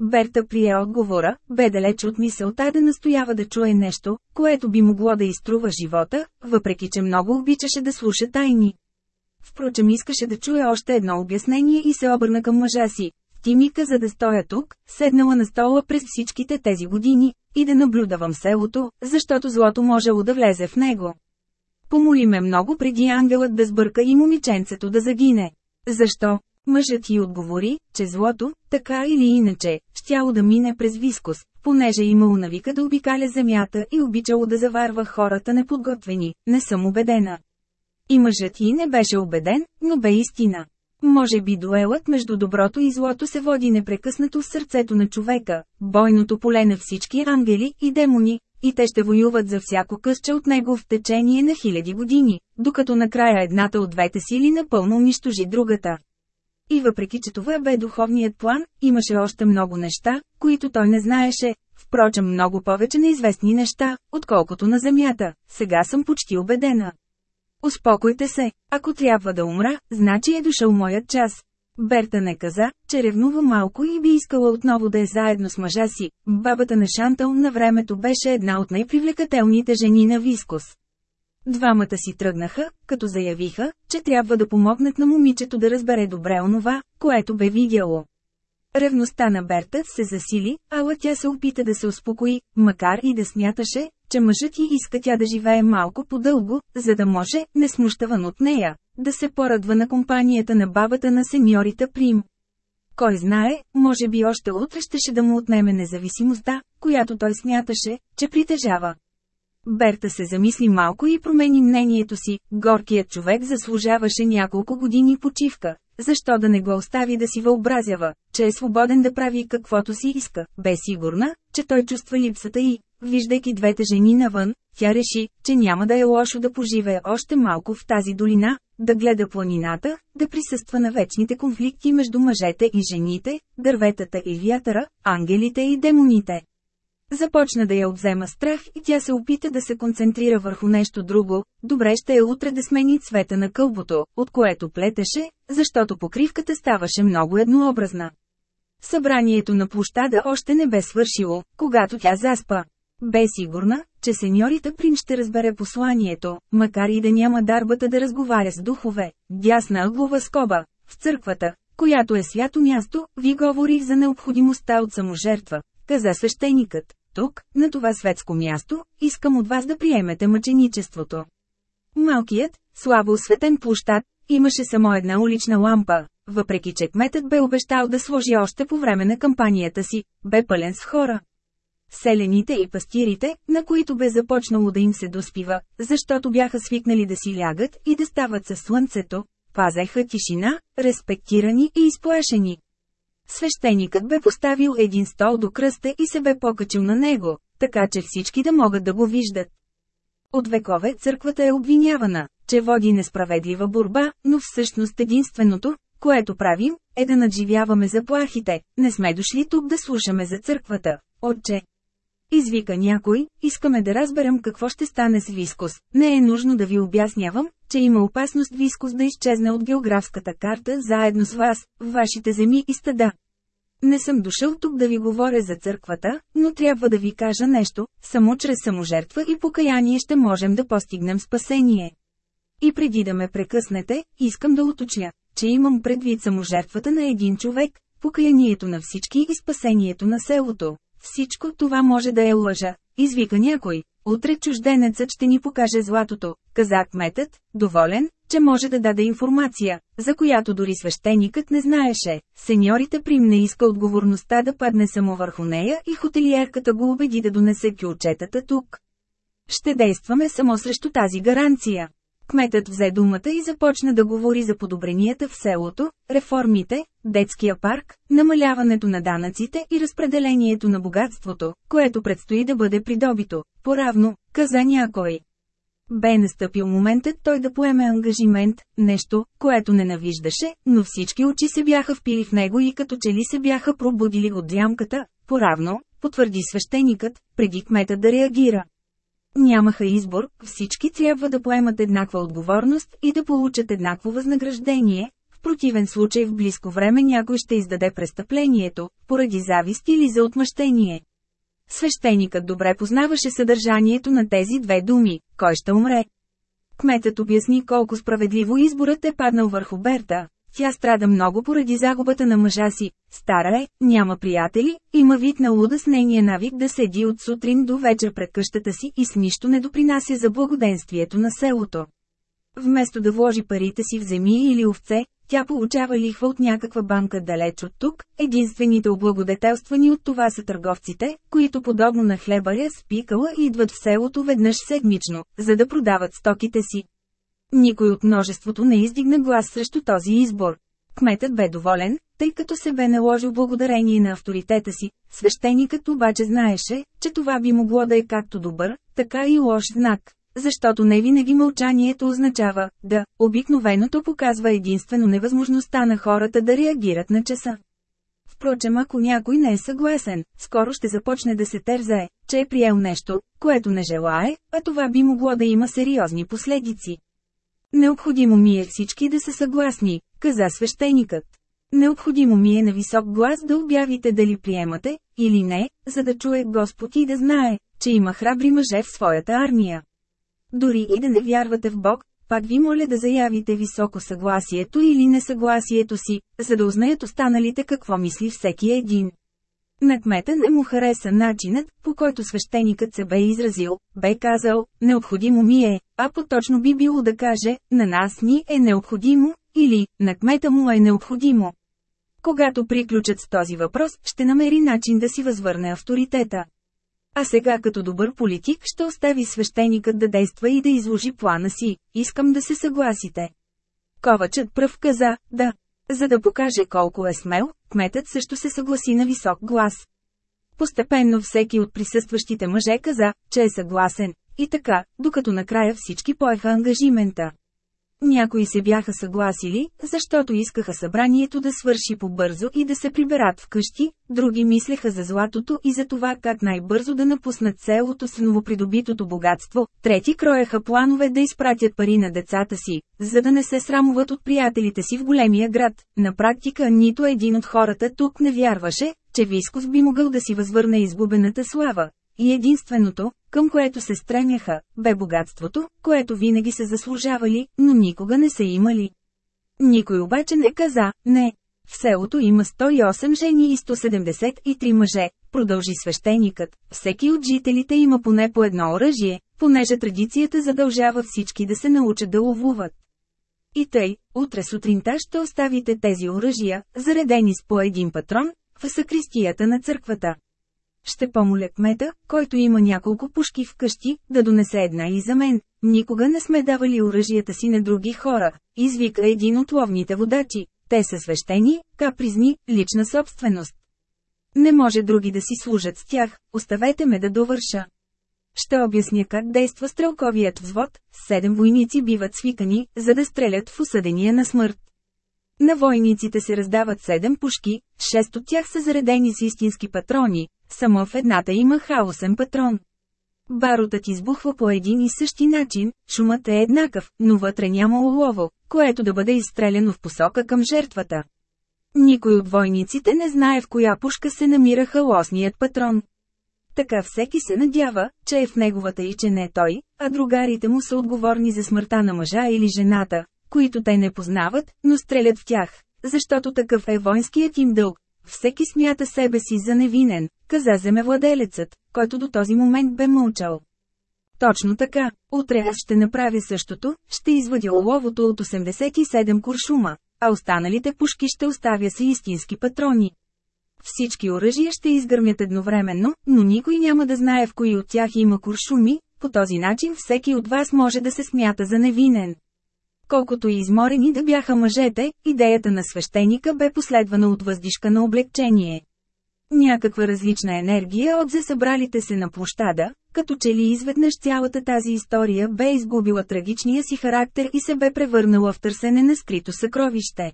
Берта прие отговора, бе далеч от мисълта да настоява да чуе нещо, което би могло да изтрува живота, въпреки че много обичаше да слуша тайни. Впрочем искаше да чуе още едно обяснение и се обърна към мъжа си. Ти ми каза да стоя тук, седнала на стола през всичките тези години, и да наблюдавам селото, защото злото можело да влезе в него. Помоли ме много преди ангелът да сбърка и момиченцето да загине. Защо? Мъжът й отговори, че злото, така или иначе, щяло да мине през вискус, понеже имало навика да обикаля земята и обичало да заварва хората неподготвени, не съм убедена. И мъжът й не беше убеден, но бе истина. Може би дуелът между доброто и злото се води непрекъснато в сърцето на човека, бойното поле на всички ангели и демони, и те ще воюват за всяко късче от него в течение на хиляди години, докато накрая едната от двете сили напълно унищожи другата. И въпреки че това бе духовният план, имаше още много неща, които той не знаеше, впрочем много повече неизвестни неща, отколкото на Земята, сега съм почти убедена. Успокойте се, ако трябва да умра, значи е дошъл моят час. Берта не каза, че ревнува малко и би искала отново да е заедно с мъжа си. Бабата на Шантъл на времето беше една от най-привлекателните жени на Вискус. Двамата си тръгнаха, като заявиха, че трябва да помогнат на момичето да разбере добре онова, което бе видяло. Ревността на Берта се засили, ала тя се опита да се успокои, макар и да смяташе, че мъжът й иска тя да живее малко по-дълго, за да може, не смущаван от нея, да се порадва на компанията на бабата на сеньорита Прим. Кой знае, може би още утре щеше да му отнеме независимостта, която той смяташе, че притежава. Берта се замисли малко и промени мнението си, горкият човек заслужаваше няколко години почивка, защо да не го остави да си въобразява, че е свободен да прави каквото си иска, бе сигурна, че той чувства липсата и, виждайки двете жени навън, тя реши, че няма да е лошо да поживее още малко в тази долина, да гледа планината, да присъства на вечните конфликти между мъжете и жените, дърветата и вятъра, ангелите и демоните. Започна да я обзема страх и тя се опита да се концентрира върху нещо друго, добре ще е утре да смени цвета на кълбото, от което плетеше, защото покривката ставаше много еднообразна. Събранието на площада още не бе свършило, когато тя заспа. Бе сигурна, че сеньорита Прин ще разбере посланието, макар и да няма дарбата да разговаря с духове. Дясна ъглова скоба, в църквата, която е свято място, ви говорих за необходимостта от саможертва, каза свещеникът. Тук, на това светско място, искам от вас да приемете мъченичеството. Малкият, слабо осветен площад, имаше само една улична лампа, въпреки че кметът бе обещал да сложи още по време на кампанията си, бе пълен с хора. Селените и пастирите, на които бе започнало да им се доспива, защото бяха свикнали да си лягат и да стават със слънцето, пазеха тишина, респектирани и изплашени. Свещеникът бе поставил един стол до кръста и се бе покачил на него, така че всички да могат да го виждат. От векове църквата е обвинявана, че води несправедлива борба, но всъщност единственото, което правим, е да надживяваме заплахите, не сме дошли тук да слушаме за църквата, отче. Извика някой, искаме да разберем какво ще стане с Вискус. Не е нужно да ви обяснявам, че има опасност Вискус да изчезне от географската карта заедно с вас, вашите земи и стада. Не съм дошъл тук да ви говоря за църквата, но трябва да ви кажа нещо, само чрез саможертва и покаяние ще можем да постигнем спасение. И преди да ме прекъснете, искам да уточня, че имам предвид саможертвата на един човек, покаянието на всички и спасението на селото. Всичко това може да е лъжа, извика някой. Утре чужденецът ще ни покаже златото, каза кметът, доволен, че може да даде информация, за която дори свещеникът не знаеше. Сеньорите Прим не иска отговорността да падне само върху нея и хотелиерката го убеди да донесе кюлчетата тук. Ще действаме само срещу тази гаранция. Кметът взе думата и започна да говори за подобренията в селото, реформите, детския парк, намаляването на данъците и разпределението на богатството, което предстои да бъде придобито. Поравно, каза някой. Бе настъпил моментът той да поеме ангажимент, нещо, което ненавиждаше, но всички очи се бяха впили в него и като че ли се бяха пробудили от дямката, поравно, потвърди свещеникът, преди кмета да реагира. Нямаха избор, всички трябва да поемат еднаква отговорност и да получат еднакво възнаграждение, в противен случай в близко време някой ще издаде престъплението, поради завист или за отмъщение. Свещеникът добре познаваше съдържанието на тези две думи – кой ще умре. Кметът обясни колко справедливо изборът е паднал върху Берта. Тя страда много поради загубата на мъжа си, стара е, няма приятели, има вид на луда с нейния навик да седи от сутрин до вечер пред къщата си и с нищо не допринася за благоденствието на селото. Вместо да вложи парите си в земи или овце, тя получава лихва от някаква банка далеч от тук, единствените облагодетелствани от това са търговците, които подобно на хлебаря с пикала идват в селото веднъж седмично, за да продават стоките си. Никой от множеството не издигна глас срещу този избор. Кметът бе доволен, тъй като се бе наложил благодарение на авторитета си. Свещеникът обаче знаеше, че това би могло да е както добър, така и лош знак. Защото не винаги мълчанието означава да, обикновеното показва единствено невъзможността на хората да реагират на часа. Впрочем ако някой не е съгласен, скоро ще започне да се тързае, че е приел нещо, което не желае, а това би могло да има сериозни последици. Необходимо ми е всички да са съгласни, каза свещеникът. Необходимо ми е на висок глас да обявите дали приемате, или не, за да чуе Господ и да знае, че има храбри мъже в своята армия. Дори и да не вярвате в Бог, пак ви моля да заявите високо съгласието или несъгласието си, за да узнаят останалите какво мисли всеки един. На кмета не му хареса начинът, по който свещеникът се бе изразил, бе казал, необходимо ми е, а поточно би било да каже, на нас ни е необходимо, или, на кмета му е необходимо. Когато приключат с този въпрос, ще намери начин да си възвърне авторитета. А сега като добър политик ще остави свещеникът да действа и да изложи плана си, искам да се съгласите. Ковачът пръв каза, да. За да покаже колко е смел, кметът също се съгласи на висок глас. Постепенно всеки от присъстващите мъже каза, че е съгласен, и така, докато накрая всички поеха ангажимента. Някои се бяха съгласили, защото искаха събранието да свърши побързо и да се приберат вкъщи, други мислеха за златото и за това как най-бързо да напуснат селото с новопридобитото богатство, трети кроеха планове да изпратят пари на децата си, за да не се срамуват от приятелите си в големия град. На практика нито един от хората тук не вярваше, че Вискос би могъл да си възвърне изгубената слава, и единственото, към което се стремяха, бе богатството, което винаги са заслужавали, но никога не са имали. Никой обаче не каза, не. В селото има 108 жени и 173 мъже, продължи свещеникът. Всеки от жителите има поне по едно оръжие, понеже традицията задължава всички да се научат да ловуват. И тъй, утре сутринта ще оставите тези оръжия, заредени с по един патрон, в сакристията на църквата. Ще помоля кмета, който има няколко пушки в къщи, да донесе една и за мен. Никога не сме давали оръжията си на други хора, извика един от ловните водачи. Те са свещени, капризни, лична собственост. Не може други да си служат с тях, оставете ме да довърша. Ще обясня как действа стрелковият взвод, седем войници биват свикани, за да стрелят в осъдения на смърт. На войниците се раздават седем пушки, шест от тях са заредени с истински патрони, само в едната има хаосен патрон. Барутът избухва по един и същи начин, шумът е еднакъв, но вътре няма олово, което да бъде изстреляно в посока към жертвата. Никой от войниците не знае в коя пушка се намира хаосният патрон. Така всеки се надява, че е в неговата и че не е той, а другарите му са отговорни за смъртта на мъжа или жената, които те не познават, но стрелят в тях, защото такъв е воинският им дълг. Всеки смята себе си за невинен, каза земевладелецът, който до този момент бе мълчал. Точно така, утре аз ще направя същото, ще извадя оловото от 87 куршума, а останалите пушки ще оставя си истински патрони. Всички оръжия ще изгърмят едновременно, но никой няма да знае в кои от тях има куршуми, по този начин всеки от вас може да се смята за невинен. Колкото и изморени да бяха мъжете, идеята на свещеника бе последвана от въздишка на облегчение. Някаква различна енергия от засъбралите се на площада, като че ли изведнъж цялата тази история бе изгубила трагичния си характер и се бе превърнала в търсене на скрито съкровище.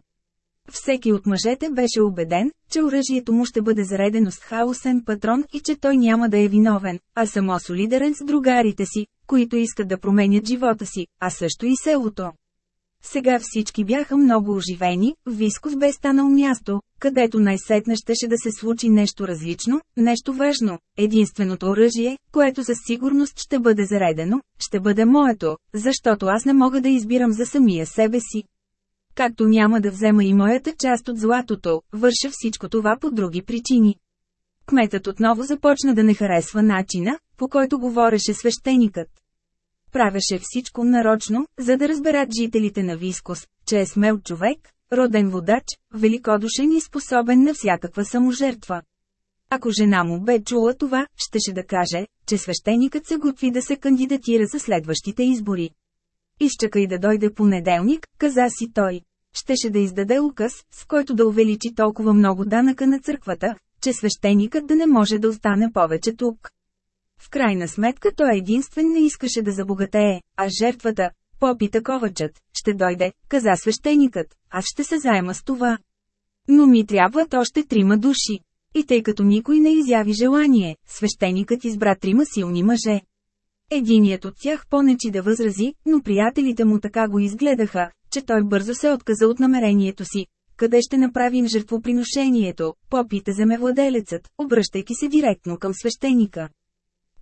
Всеки от мъжете беше убеден, че оръжието му ще бъде заредено с хаосен патрон и че той няма да е виновен, а само солидарен с другарите си, които искат да променят живота си, а също и селото. Сега всички бяха много оживени, Вискос бе станал място, където най-сетне щеше да се случи нещо различно, нещо важно. Единственото оръжие, което със сигурност ще бъде заредено, ще бъде моето, защото аз не мога да избирам за самия себе си. Както няма да взема и моята част от златото, върша всичко това по други причини. Кметът отново започна да не харесва начина, по който говореше свещеникът правеше всичко нарочно, за да разберат жителите на Вискос, че е смел човек, роден водач, великодушен и способен на всякаква саможертва. Ако жена му бе чула това, щеше да каже, че свещеникът се готви да се кандидатира за следващите избори. Изчакай да дойде понеделник, каза си той. щеше да издаде указ, с който да увеличи толкова много данъка на църквата, че свещеникът да не може да остане повече тук. В крайна сметка той единствен не искаше да забогатее, а жертвата, попита ковачът, ще дойде, каза свещеникът, аз ще се заема с това. Но ми трябват още трима души. И тъй като никой не изяви желание, свещеникът избра трима силни мъже. Единият от тях понечи да възрази, но приятелите му така го изгледаха, че той бързо се отказа от намерението си. Къде ще направим жертвоприношението, попита земевладелецът, обръщайки се директно към свещеника.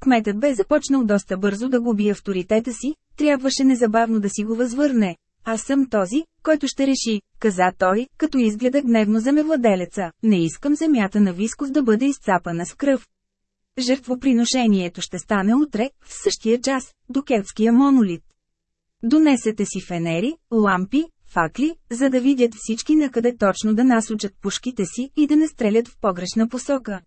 Кметът бе започнал доста бързо да губи авторитета си, трябваше незабавно да си го възвърне. Аз съм този, който ще реши, каза той, като изгледа гневно земевладелеца, не искам земята на Вискос да бъде изцапана с кръв. Жертвоприношението ще стане утре, в същия час, до келтския монолит. Донесете си фенери, лампи, факли, за да видят всички на къде точно да насочат пушките си и да не стрелят в погрешна посока.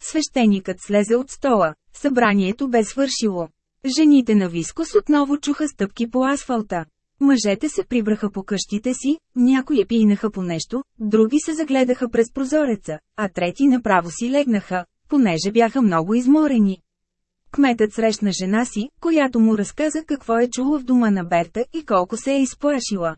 Свещеникът слезе от стола, събранието бе свършило. Жените на Вискос отново чуха стъпки по асфалта. Мъжете се прибраха по къщите си, някои пинаха по нещо, други се загледаха през прозореца, а трети направо си легнаха, понеже бяха много изморени. Кметът срещна жена си, която му разказа какво е чула в дома на Берта и колко се е изплашила.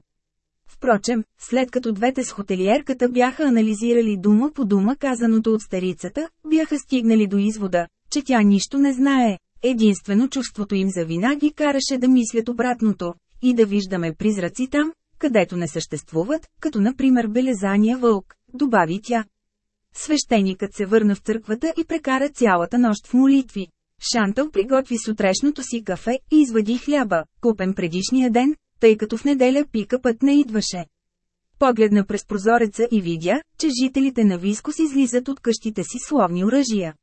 Впрочем, след като двете с хотелиерката бяха анализирали дума по дума казаното от старицата, бяха стигнали до извода, че тя нищо не знае. Единствено чувството им за вина ги караше да мислят обратното, и да виждаме призраци там, където не съществуват, като например белезания вълк, добави тя. Свещеникът се върна в църквата и прекара цялата нощ в молитви. Шантъл приготви сутрешното си кафе и извади хляба, купен предишния ден, тъй като в неделя пикъпът не идваше. Погледна през прозореца и видя, че жителите на Вискос излизат от къщите си словни оръжия.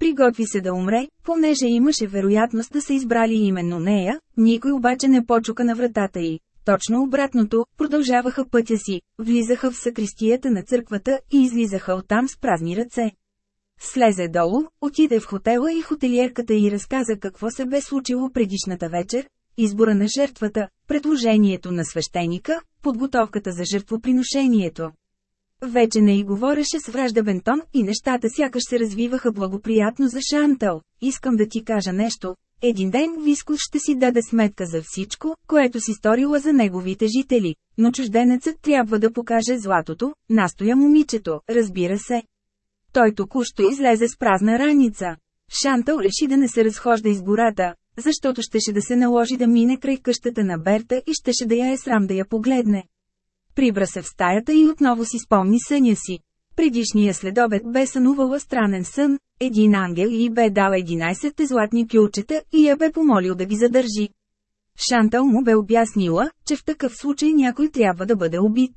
Приготви се да умре, понеже имаше вероятност да са избрали именно нея, никой обаче не почука на вратата й. Точно обратното, продължаваха пътя си, влизаха в сакристията на църквата и излизаха оттам с празни ръце. Слезе долу, отиде в хотела и хотелиерката й разказа какво се бе случило предишната вечер, избора на жертвата, предложението на свещеника, подготовката за жертвоприношението. Вече не й говореше с враждебен тон и нещата сякаш се развиваха благоприятно за Шантъл. Искам да ти кажа нещо. Един ден Вискус ще си даде сметка за всичко, което си сторила за неговите жители, но чужденецът трябва да покаже златото, настоя момичето, разбира се. Той току-що излезе с празна раница. Шантъл реши да не се разхожда из гората, защото щеше да се наложи да мине край къщата на Берта и щеше да я е срам да я погледне. Прибра се в стаята и отново си спомни съня си. Предишния следобед бе сънувала странен сън, един ангел и бе дал 11 златни кюлчета и я бе помолил да ги задържи. Шантъл му бе обяснила, че в такъв случай някой трябва да бъде убит.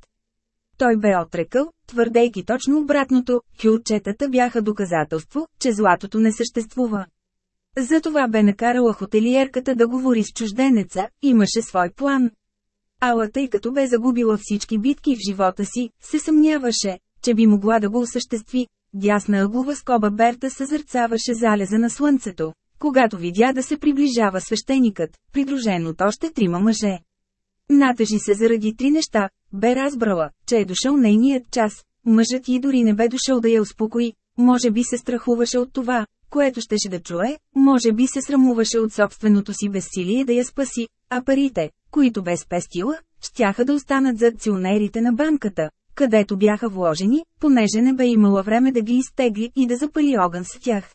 Той бе отрекал, твърдейки точно обратното, кюлчетата бяха доказателство, че златото не съществува. Затова бе накарала хотелиерката да говори с чужденеца, имаше свой план. Ала тъй като бе загубила всички битки в живота си, се съмняваше, че би могла да го осъществи. Дясна ъглова скоба Берта съзърцаваше залеза на слънцето, когато видя да се приближава свещеникът, придружен от още трима мъже. Натъжи се заради три неща, бе разбрала, че е дошъл нейният час, мъжът и дори не бе дошъл да я успокои, може би се страхуваше от това, което щеше да чуе, може би се срамуваше от собственото си безсилие да я спаси, а парите, които бе спестила, щяха да останат за акционерите на банката, където бяха вложени, понеже не бе имала време да ги изтегли и да запали огън с тях.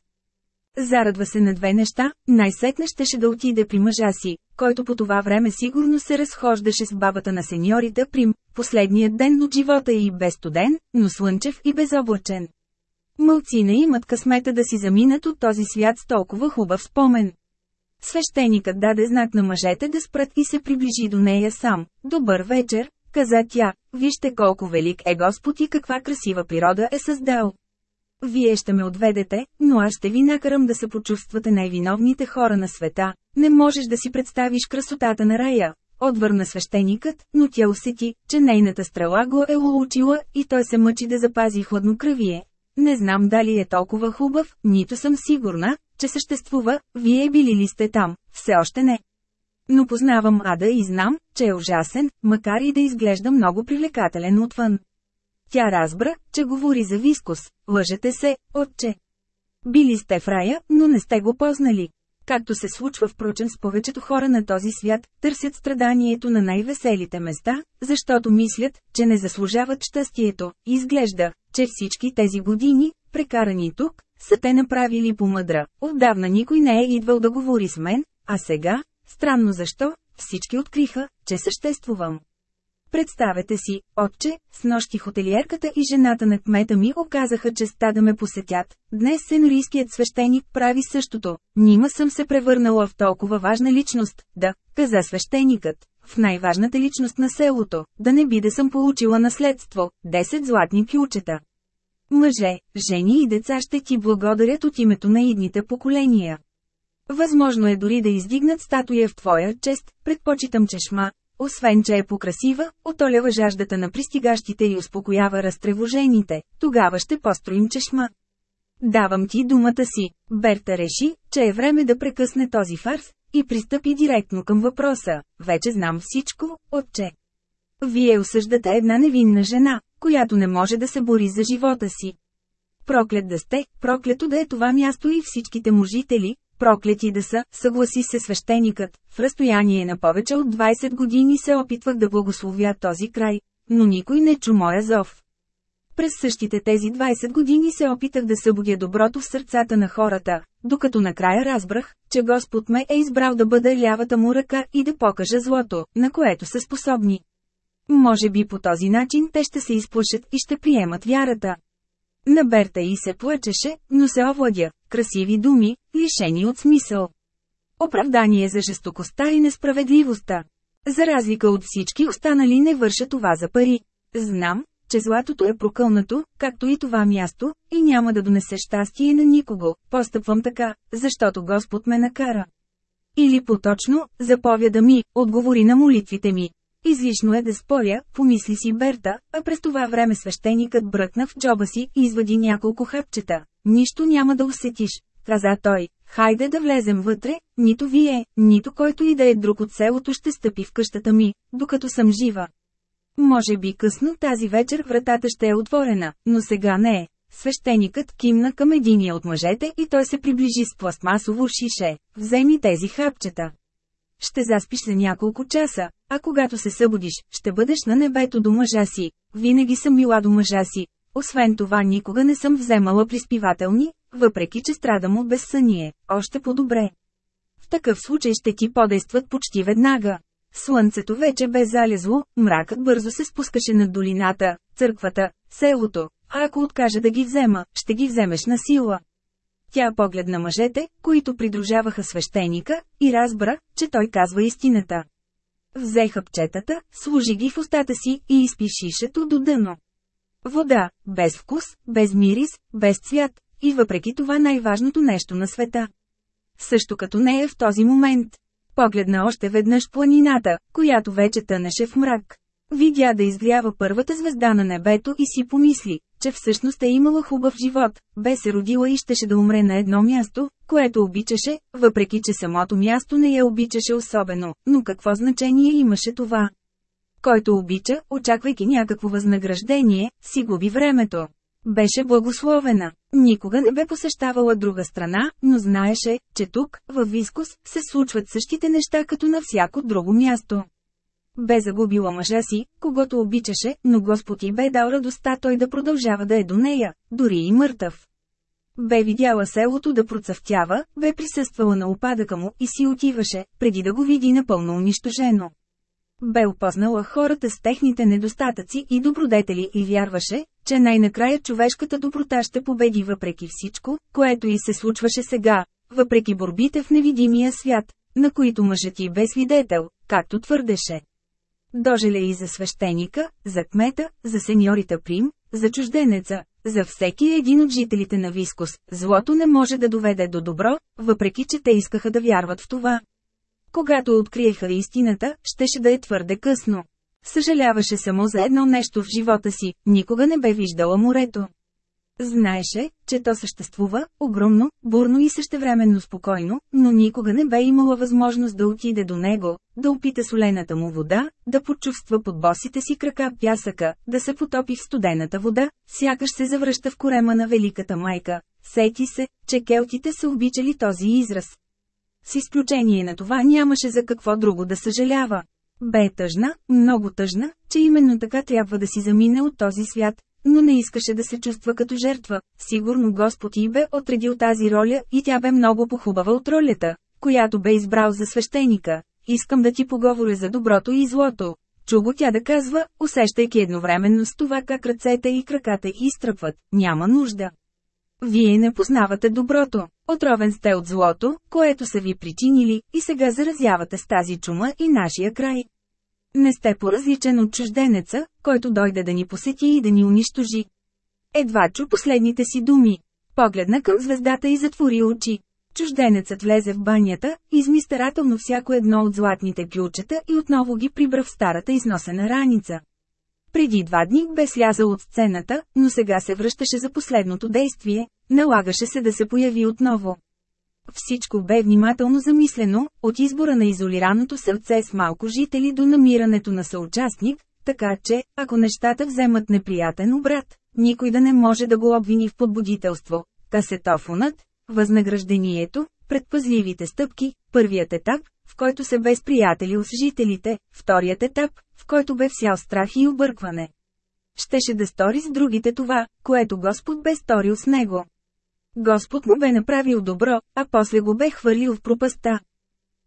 Зарадва се на две неща, най-сетне щеше да отиде при мъжа си, който по това време сигурно се разхождаше с бабата на сеньорите Прим, последният ден от живота и бе студен, но слънчев и безоблачен. Мълци не имат късмета да си заминат от този свят с толкова хубав спомен. Свещеникът даде знак на мъжете да спрат и се приближи до нея сам. Добър вечер, каза тя, вижте колко велик е Господ и каква красива природа е създал. Вие ще ме отведете, но аз ще ви накарам да се почувствате най-виновните хора на света. Не можеш да си представиш красотата на рая. Отвърна свещеникът, но тя усети, че нейната стрела го е улучила и той се мъчи да запази хладнокръвие. Не знам дали е толкова хубав, нито съм сигурна, че съществува, вие били ли сте там, все още не. Но познавам Ада и знам, че е ужасен, макар и да изглежда много привлекателен отвън. Тя разбра, че говори за вискус. Лъжете се, отче. Били сте в рая, но не сте го познали. Както се случва впрочем с повечето хора на този свят, търсят страданието на най-веселите места, защото мислят, че не заслужават щастието. Изглежда, че всички тези години, прекарани тук, са те направили помъдра. Отдавна никой не е идвал да говори с мен, а сега, странно защо, всички откриха, че съществувам. Представете си, отче, с нощи хотелиерката и жената на кмета ми оказаха честа да ме посетят. Днес сенорийският свещеник прави същото. Нима съм се превърнала в толкова важна личност, да, каза свещеникът, в най-важната личност на селото, да не би да съм получила наследство, 10 златни ключета. Мъже, жени и деца ще ти благодарят от името на идните поколения. Възможно е дори да издигнат статуя в твоя чест, предпочитам чешма, освен че е покрасива, отолява жаждата на пристигащите и успокоява разтревожените, тогава ще построим чешма. Давам ти думата си. Берта реши, че е време да прекъсне този фарс, и пристъпи директно към въпроса. Вече знам всичко, отче. Вие осъждате една невинна жена, която не може да се бори за живота си. Проклет да сте, проклето да е това място и всичките му жители, проклети да са, съгласи се свещеникът, в разстояние на повече от 20 години се опитвах да благословя този край, но никой не чу моя зов. През същите тези 20 години се опитах да събудя доброто в сърцата на хората, докато накрая разбрах, че Господ ме е избрал да бъда лявата му ръка и да покажа злото, на което са способни. Може би по този начин те ще се изплашат и ще приемат вярата. На Берта и се плачеше, но се овладя, красиви думи, лишени от смисъл. Оправдание за жестокостта и несправедливостта. За разлика от всички останали не върша това за пари. Знам, че златото е прокълнато, както и това място, и няма да донесе щастие на никого. Постъпвам така, защото Господ ме накара. Или поточно, заповяда ми, отговори на молитвите ми. Излишно е да споря, помисли си Берта, а през това време свещеникът бръкна в джоба си и извади няколко хъпчета. Нищо няма да усетиш, каза той. Хайде да влезем вътре, нито вие, нито който и да е друг от селото ще стъпи в къщата ми, докато съм жива. Може би късно тази вечер вратата ще е отворена, но сега не е. Свещеникът кимна към единия от мъжете и той се приближи с пластмасово шише. Вземи тези хапчета. Ще заспиш за няколко часа, а когато се събудиш, ще бъдеш на небето до мъжа си. Винаги съм била до мъжа си. Освен това никога не съм вземала приспивателни, въпреки че страдам от безсъние. Още по-добре. В такъв случай ще ти подействат почти веднага. Слънцето вече бе залезло, мракът бързо се спускаше над долината, църквата, селото, а ако откажа да ги взема, ще ги вземеш на сила. Тя погледна мъжете, които придружаваха свещеника, и разбра, че той казва истината. Взе хъпчетата, служи ги в устата си и изпи шишето до дъно. Вода, без вкус, без мирис, без цвят, и въпреки това най-важното нещо на света. Също като нея в този момент. Погледна още веднъж планината, която вече тънеше в мрак. Видя да изгрява първата звезда на небето и си помисли, че всъщност е имала хубав живот, бе се родила и щеше да умре на едно място, което обичаше, въпреки че самото място не я обичаше особено, но какво значение имаше това? Който обича, очаквайки някакво възнаграждение, си губи времето. Беше благословена. Никога не бе посещавала друга страна, но знаеше, че тук, във Вискус, се случват същите неща като на всяко друго място. Бе загубила мъжа си, когато обичаше, но Господ и бе дал радостта той да продължава да е до нея, дори и мъртъв. Бе видяла селото да процъфтява, бе присъствала на опадъка му и си отиваше, преди да го види напълно унищожено. Бе опознала хората с техните недостатъци и добродетели и вярваше, че най-накрая човешката доброта ще победи въпреки всичко, което и се случваше сега, въпреки борбите в невидимия свят, на които мъжът и бе свидетел, както твърдеше. Дожеле и за свещеника, за кмета, за сеньорита Прим, за чужденеца, за всеки един от жителите на Вискус, злото не може да доведе до добро, въпреки че те искаха да вярват в това. Когато откриеха истината, щеше да е твърде късно. Съжаляваше само за едно нещо в живота си, никога не бе виждала морето. Знаеше, че то съществува, огромно, бурно и същевременно спокойно, но никога не бе имала възможност да отиде до него, да опита солената му вода, да почувства под босите си крака пясъка, да се потопи в студената вода, сякаш се завръща в корема на великата майка. Сети се, че келтите са обичали този израз. С изключение на това нямаше за какво друго да съжалява. Бе тъжна, много тъжна, че именно така трябва да си замине от този свят, но не искаше да се чувства като жертва. Сигурно Господ и бе отредил тази роля и тя бе много похубава от ролята, която бе избрал за свещеника. Искам да ти поговоря за доброто и злото. Чу го тя да казва, усещайки едновременно с това как ръцете и краката изтръпват. Няма нужда. Вие не познавате доброто. Отровен сте от злото, което са ви причинили, и сега заразявате с тази чума и нашия край. Не сте по-различен от чужденеца, който дойде да ни посети и да ни унищожи. Едва чу последните си думи. Погледна към звездата и затвори очи. Чужденецът влезе в банята, изми старателно всяко едно от златните ключета и отново ги прибра в старата износена раница. Преди два дни бе слязал от сцената, но сега се връщаше за последното действие, налагаше се да се появи отново. Всичко бе внимателно замислено, от избора на изолираното сърце с малко жители до намирането на съучастник, така че, ако нещата вземат неприятен обрат, никой да не може да го обвини в подбудителство. Касетофонът, възнаграждението, предпазливите стъпки, първият етап, в който се бе сприятелил с жителите, вторият етап, в който бе всял страх и объркване. Щеше да стори с другите това, което Господ бе сторил с него. Господ му бе направил добро, а после го бе хвърлил в пропаста.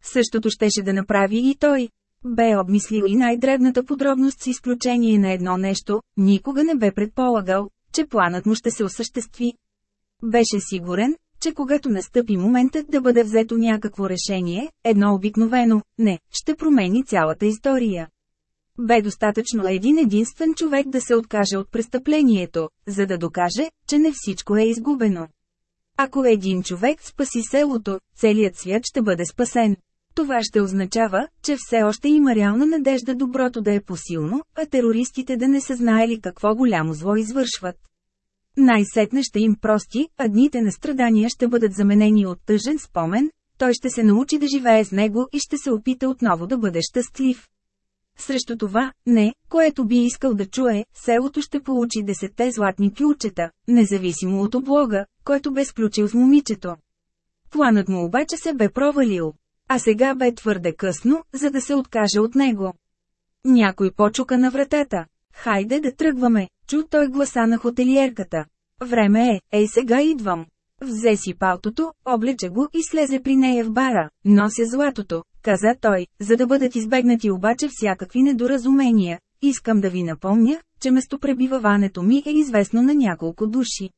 Същото щеше да направи и той. Бе обмислил и най-дребната подробност с изключение на едно нещо, никога не бе предполагал, че планът му ще се осъществи. Беше сигурен, че когато настъпи моментът да бъде взето някакво решение, едно обикновено «не» ще промени цялата история. Бе достатъчно един единствен човек да се откаже от престъплението, за да докаже, че не всичко е изгубено. Ако един човек спаси селото, целият свят ще бъде спасен. Това ще означава, че все още има реална надежда доброто да е посилно, а терористите да не са знаели какво голямо зло извършват. Най-сетне ще им прости, а дните на страдания ще бъдат заменени от тъжен спомен, той ще се научи да живее с него и ще се опита отново да бъде щастлив. Срещу това, не, което би искал да чуе, селото ще получи десетте златни ключета, независимо от облога, който бе сключил с момичето. Планът му обаче се бе провалил. А сега бе твърде късно, за да се откаже от него. Някой почука на вратата. Хайде да тръгваме, чу той гласа на хотелиерката. Време е, ей сега идвам. Взе си палтото, облече го и слезе при нея в бара. Нося златото, каза той, за да бъдат избегнати обаче всякакви недоразумения. Искам да ви напомня, че местопребиваването ми е известно на няколко души.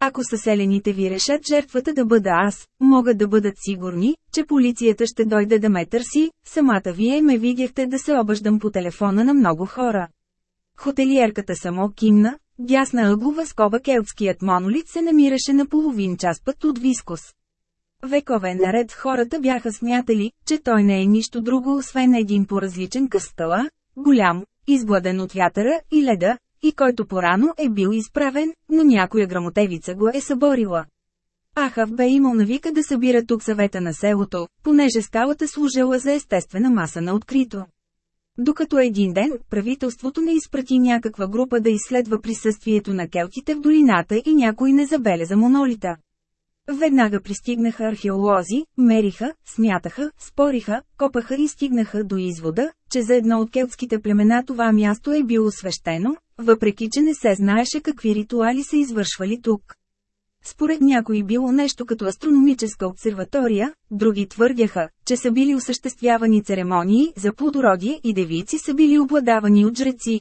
Ако съселените ви решат жертвата да бъда аз, могат да бъдат сигурни, че полицията ще дойде да ме търси, самата вие ме видяхте да се обаждам по телефона на много хора. Хотелиерката само кимна, дясна ъглова скоба келтският монолит се намираше на половин час път от Вискос. Векове наред хората бяха смятали, че той не е нищо друго освен един по-различен къстала, голям, изгладен от вятъра и леда, и който порано е бил изправен, но някоя грамотевица го е съборила. Ахав бе имал навика да събира тук съвета на селото, понеже скалата служила за естествена маса на открито. Докато един ден, правителството не изпрати някаква група да изследва присъствието на келтите в долината и някой не забеляза монолита. Веднага пристигнаха археолози, мериха, смятаха, спориха, копаха и стигнаха до извода, че за едно от келтските племена това място е било свещено, въпреки че не се знаеше какви ритуали са извършвали тук. Според някои било нещо като астрономическа обсерватория, други твърдяха, че са били осъществявани церемонии за плодородие и девици са били обладавани от жреци.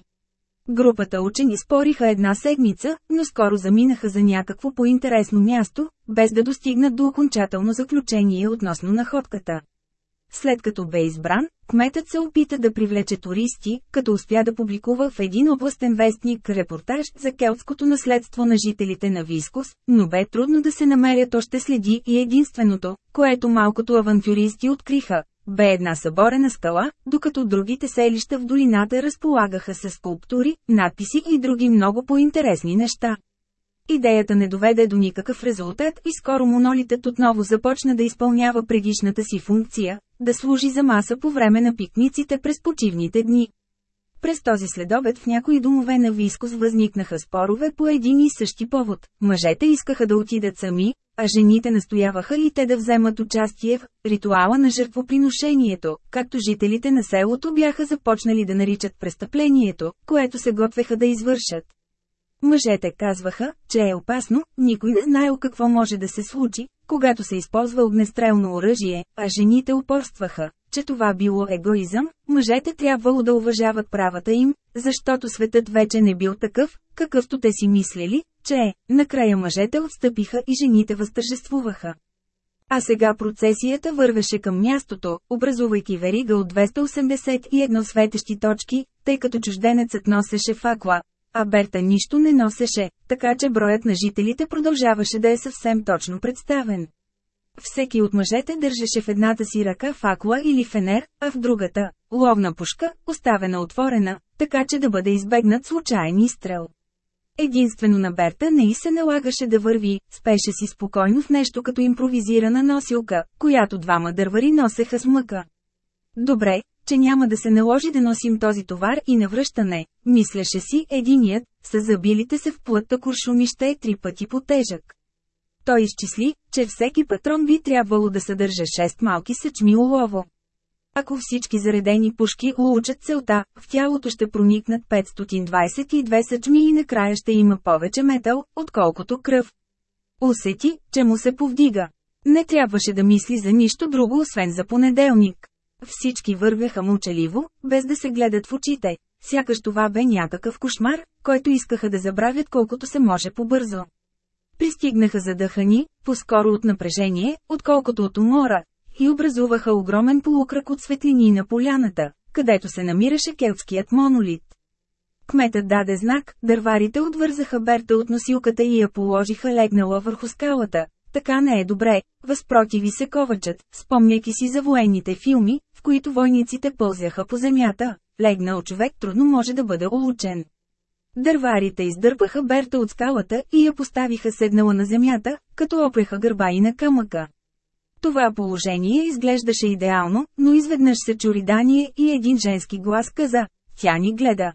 Групата учени спориха една седмица, но скоро заминаха за някакво по-интересно място, без да достигнат до окончателно заключение относно находката. След като бе избран, кметът се опита да привлече туристи, като успя да публикува в един областен вестник репортаж за келтското наследство на жителите на Вискос, но бе трудно да се намерят още следи и единственото, което малкото авантюристи откриха, бе една съборена скала, докато другите селища в долината разполагаха с скулптури, надписи и други много по-интересни неща. Идеята не доведе до никакъв резултат и скоро монолитът отново започна да изпълнява предишната си функция – да служи за маса по време на пикниците през почивните дни. През този следобед в някои домове на Вискос възникнаха спорове по един и същи повод. Мъжете искаха да отидат сами, а жените настояваха и те да вземат участие в ритуала на жертвоприношението, както жителите на селото бяха започнали да наричат престъплението, което се готвеха да извършат. Мъжете казваха, че е опасно, никой не знаел какво може да се случи, когато се използва огнестрелно оръжие, а жените упорстваха, че това било егоизъм, мъжете трябвало да уважават правата им, защото светът вече не бил такъв, какъвто те си мислели, че е. Накрая мъжете отстъпиха и жените възтържествуваха. А сега процесията вървеше към мястото, образувайки верига от 281 светещи точки, тъй като чужденецът носеше факла, а Берта нищо не носеше, така че броят на жителите продължаваше да е съвсем точно представен. Всеки от мъжете държеше в едната си ръка факла или фенер, а в другата – ловна пушка, оставена отворена, така че да бъде избегнат случайен изстрел. Единствено на Берта не и се налагаше да върви, спеше си спокойно в нещо като импровизирана носилка, която двама дървари носеха с мъка. Добре, че няма да се наложи да носим този товар и навръщане, мислеше си единият, с забилите се в плътта куршуми ще е три пъти по-тежък. Той изчисли, че всеки патрон би трябвало да съдържа 6 малки съчми олово. Ако всички заредени пушки улучат целта, в тялото ще проникнат 522 съчми и накрая ще има повече метал, отколкото кръв. Усети, че му се повдига. Не трябваше да мисли за нищо друго освен за понеделник. Всички вървяха мълчаливо, без да се гледат в очите. Сякаш това бе някакъв кошмар, който искаха да забравят колкото се може побързо. Пристигнаха задъхани, по-скоро от напрежение, отколкото от умора, и образуваха огромен полукръг от светлини на поляната, където се намираше келтският монолит. Кметът даде знак, дърварите отвързаха Берта от носилката и я положиха легнала върху скалата. Така не е добре, възпротиви се ковачът, спомняйки си за военните филми, които войниците пълзяха по земята. Легнал човек трудно може да бъде улучен. Дърварите издърпаха Берта от скалата и я поставиха седнала на земята, като опреха гърба и на камъка. Това положение изглеждаше идеално, но изведнъж се чури дание и един женски глас каза, тя ни гледа.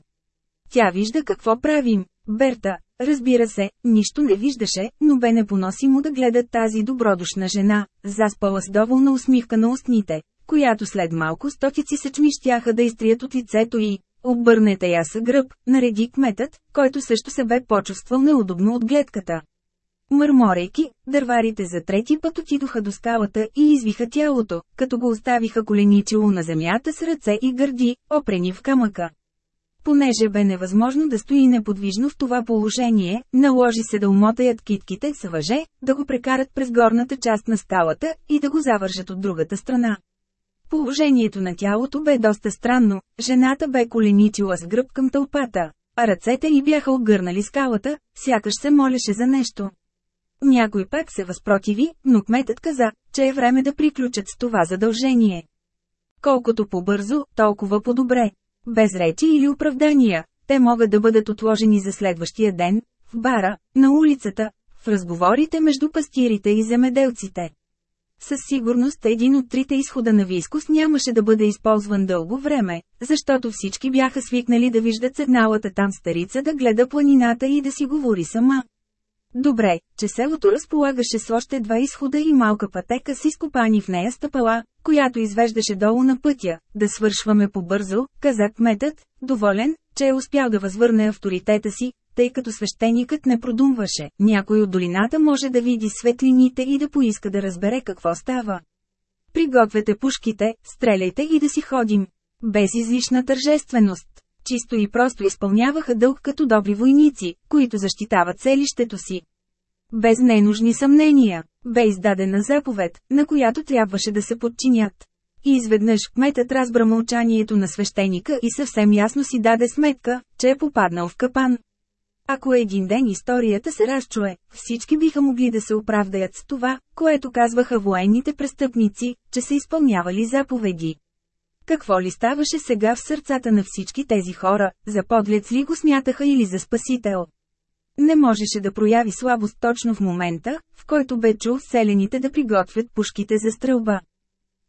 Тя вижда какво правим, Берта, разбира се, нищо не виждаше, но бе непоносимо да гледа тази добродушна жена, заспала с доволна усмивка на устните, която след малко стотици съчми щяха да изтрият от лицето и Обърнете я са гръб, нареди кметът, който също се бе почувствал неудобно от гледката. Мърморейки, дърварите за трети път отидоха до скалата и извиха тялото, като го оставиха коленичило на земята с ръце и гърди, опрени в камъка. Понеже бе невъзможно да стои неподвижно в това положение, наложи се да умотаят китките с въже, да го прекарат през горната част на скалата и да го завържат от другата страна. Положението на тялото бе доста странно, жената бе коленичила с гръб към тълпата, а ръцете й бяха огърнали скалата, сякаш се молеше за нещо. Някой пак се възпротиви, но кметът каза, че е време да приключат с това задължение. Колкото по-бързо, толкова по-добре. Без речи или оправдания, те могат да бъдат отложени за следващия ден, в бара, на улицата, в разговорите между пастирите и земеделците. Със сигурност един от трите изхода на Вискус нямаше да бъде използван дълго време, защото всички бяха свикнали да виждат седналата там старица да гледа планината и да си говори сама. Добре, че селото разполагаше с още два изхода и малка пътека с изкопани в нея стъпала, която извеждаше долу на пътя. Да свършваме побързо, каза кметът, доволен, че е успял да възвърне авторитета си, тъй като свещеникът не продумваше. Някой от долината може да види светлините и да поиска да разбере какво става. Пригответе пушките, стреляйте и да си ходим. Без излишна тържественост. Чисто и просто изпълняваха дълг като добри войници, които защитават селището си. Без ненужни съмнения, бе издадена заповед, на която трябваше да се подчинят. И изведнъж кметът разбра мълчанието на свещеника и съвсем ясно си даде сметка, че е попаднал в капан. Ако един ден историята се разчуе, всички биха могли да се оправдаят с това, което казваха военните престъпници, че са изпълнявали заповеди. Какво ли ставаше сега в сърцата на всички тези хора, за подлец ли го смятаха или за спасител? Не можеше да прояви слабост точно в момента, в който бе чул селените да приготвят пушките за стрелба.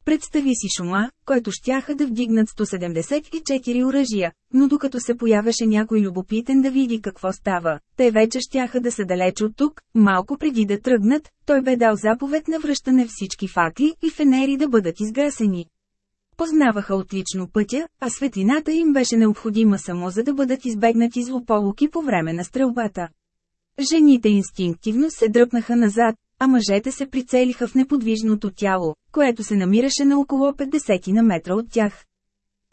Представи си шума, който щяха да вдигнат 174 оръжия, но докато се появеше някой любопитен да види какво става, те вече щяха да са далеч от тук, малко преди да тръгнат, той бе дал заповед на връщане всички факли и фенери да бъдат изгасени. Познаваха отлично пътя, а светлината им беше необходима само за да бъдат избегнати злополуки по време на стрелбата. Жените инстинктивно се дръпнаха назад, а мъжете се прицелиха в неподвижното тяло, което се намираше на около 50 на метра от тях.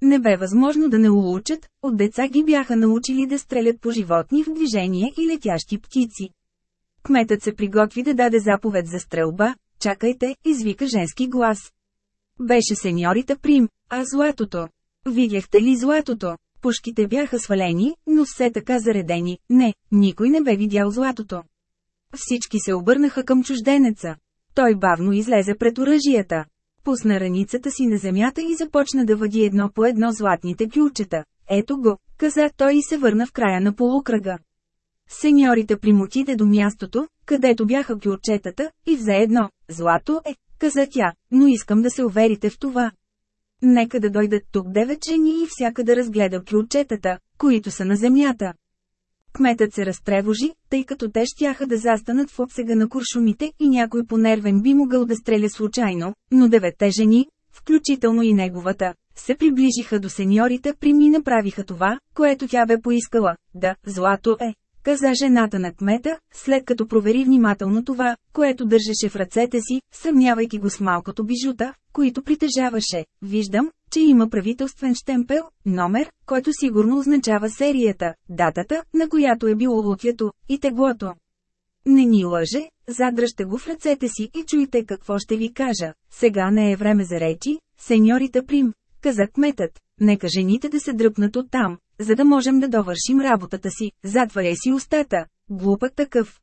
Не бе възможно да не улучат, от деца ги бяха научили да стрелят по животни в движение и летящи птици. Кметът се приготви да даде заповед за стрелба, чакайте, извика женски глас. Беше сеньорита Прим, а златото. Видяхте ли златото? Пушките бяха свалени, но все така заредени. Не, никой не бе видял златото. Всички се обърнаха към чужденеца. Той бавно излезе пред оръжията. Пусна раницата си на земята и започна да въди едно по едно златните ключета. Ето го, каза той и се върна в края на полукръга. Сеньорите примотите до мястото, където бяха ключетата, и взе едно. Злато е, каза тя, но искам да се уверите в това. Нека да дойдат тук девет жени и всяка да разгледа ключетата, които са на земята. Кметът се разтревожи, тъй като те щяха да застанат в обсега на куршумите и някой понервен би могъл да стреля случайно, но деветте жени, включително и неговата, се приближиха до сеньорите при ми направиха това, което тя бе поискала. Да, злато е, каза жената на кмета, след като провери внимателно това, което държеше в ръцете си, съмнявайки го с малкото бижута, които притежаваше. Виждам, че има правителствен штемпел, номер, който сигурно означава серията, датата, на която е било лутието, и теглото. Не ни лъже, задръжте го в ръцете си и чуйте какво ще ви кажа. Сега не е време за речи, сеньорита Прим, каза кметът. Нека жените да се дръпнат оттам, за да можем да довършим работата си. Затваряй си устата. Глупак такъв.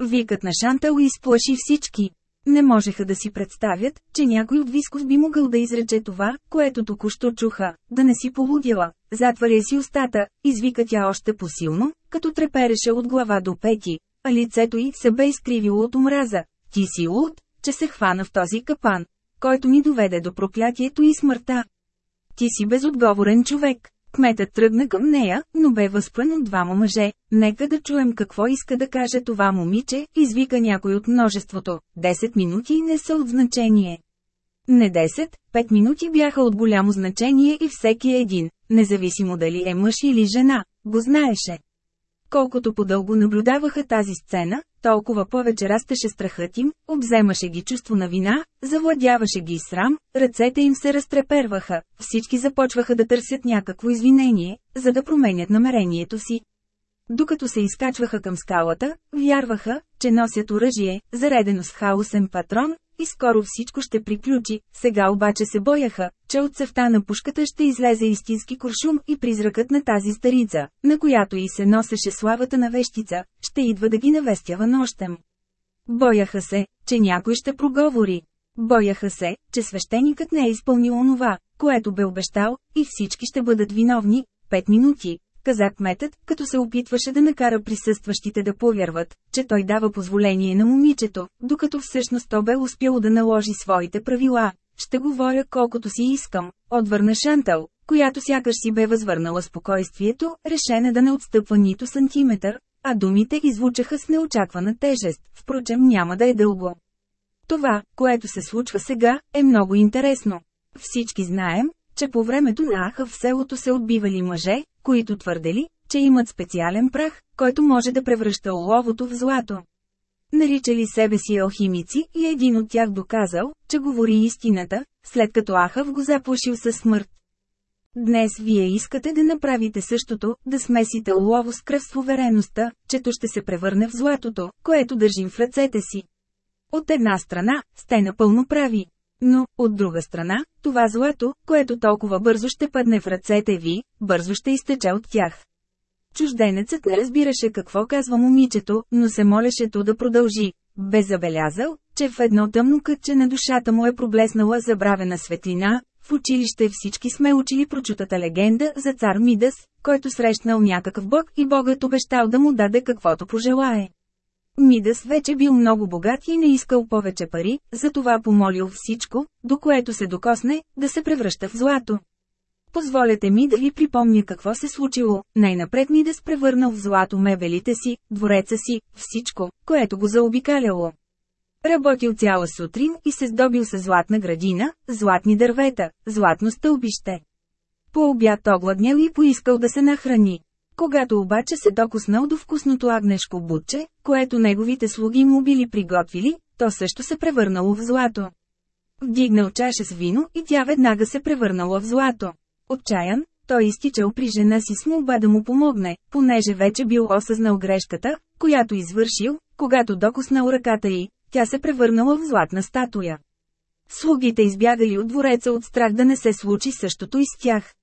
Викът на Шантал изплаши всички. Не можеха да си представят, че някой от Вискос би могъл да изрече това, което току-що чуха, да не си полудила. Затваря си устата, извика тя още посилно, като трепереше от глава до пети, а лицето й се бе изкривило от омраза. Ти си луд, че се хвана в този капан, който ни доведе до проклятието и смъртта. Ти си безотговорен човек. Кметът тръгна към нея, но бе възпрен от двама мъже. Нека да чуем какво иска да каже това момиче, извика някой от множеството. Десет минути не са от значение. Не 10, 5 минути бяха от голямо значение и всеки един, независимо дали е мъж или жена, го знаеше. Колкото по-дълго наблюдаваха тази сцена, толкова повече растеше страхът им, обземаше ги чувство на вина, завладяваше ги срам, ръцете им се разтреперваха, всички започваха да търсят някакво извинение, за да променят намерението си. Докато се изкачваха към скалата, вярваха, че носят оръжие, заредено с хаосен патрон, и скоро всичко ще приключи, сега обаче се бояха, че от цевта на пушката ще излезе истински куршум и призракът на тази старица, на която и се носеше славата на вещица, ще идва да ги навестява нощем. Бояха се, че някой ще проговори. Бояха се, че свещеникът не е изпълнил онова, което бе обещал, и всички ще бъдат виновни. Пет минути, каза кметът, като се опитваше да накара присъстващите да повярват, че той дава позволение на момичето, докато всъщност то бе успяло да наложи своите правила. Ще говоря колкото си искам, отвърна Шантал, която сякаш си бе възвърнала спокойствието, решена да не отстъпва нито сантиметър, а думите извучаха с неочаквана тежест, впрочем няма да е дълго. Това, което се случва сега, е много интересно. Всички знаем, че по времето на Аха в селото се отбивали мъже, които твърдели, че имат специален прах, който може да превръща оловото в злато. Наричали себе си алхимици и един от тях доказал, че говори истината, след като Ахав го заплашил със смърт. Днес вие искате да направите същото, да смесите олово с кръв с увереността, че то ще се превърне в златото, което държим в ръцете си. От една страна, сте напълно прави. Но, от друга страна, това злато, което толкова бързо ще падне в ръцете ви, бързо ще изтече от тях. Чужденецът не разбираше какво казва момичето, но се молеше то да продължи. Бе забелязал, че в едно тъмно кътче на душата му е проблеснала забравена светлина, В училище всички сме учили прочутата легенда за цар Мидас, който срещнал някакъв бог и богът обещал да му даде каквото пожелае. Мидас вече бил много богат и не искал повече пари, затова помолил всичко, до което се докосне, да се превръща в злато. Позволете ми да ви припомня какво се случило, най-напред ми да спревърнал в злато мебелите си, двореца си, всичко, което го заобикаляло. Работил цяла сутрин и се здобил с златна градина, златни дървета, златно стълбище. По обяд огладнял и поискал да се нахрани. Когато обаче се докоснал до вкусното агнешко бутче, което неговите слуги му били приготвили, то също се превърнало в злато. Вдигнал чаша с вино и тя веднага се превърнала в злато. Отчаян, той изтичал при жена си с молба да му помогне, понеже вече бил осъзнал грешката, която извършил, когато докоснал ръката й, тя се превърнала в златна статуя. Слугите избягали от двореца от страх да не се случи същото и с тях.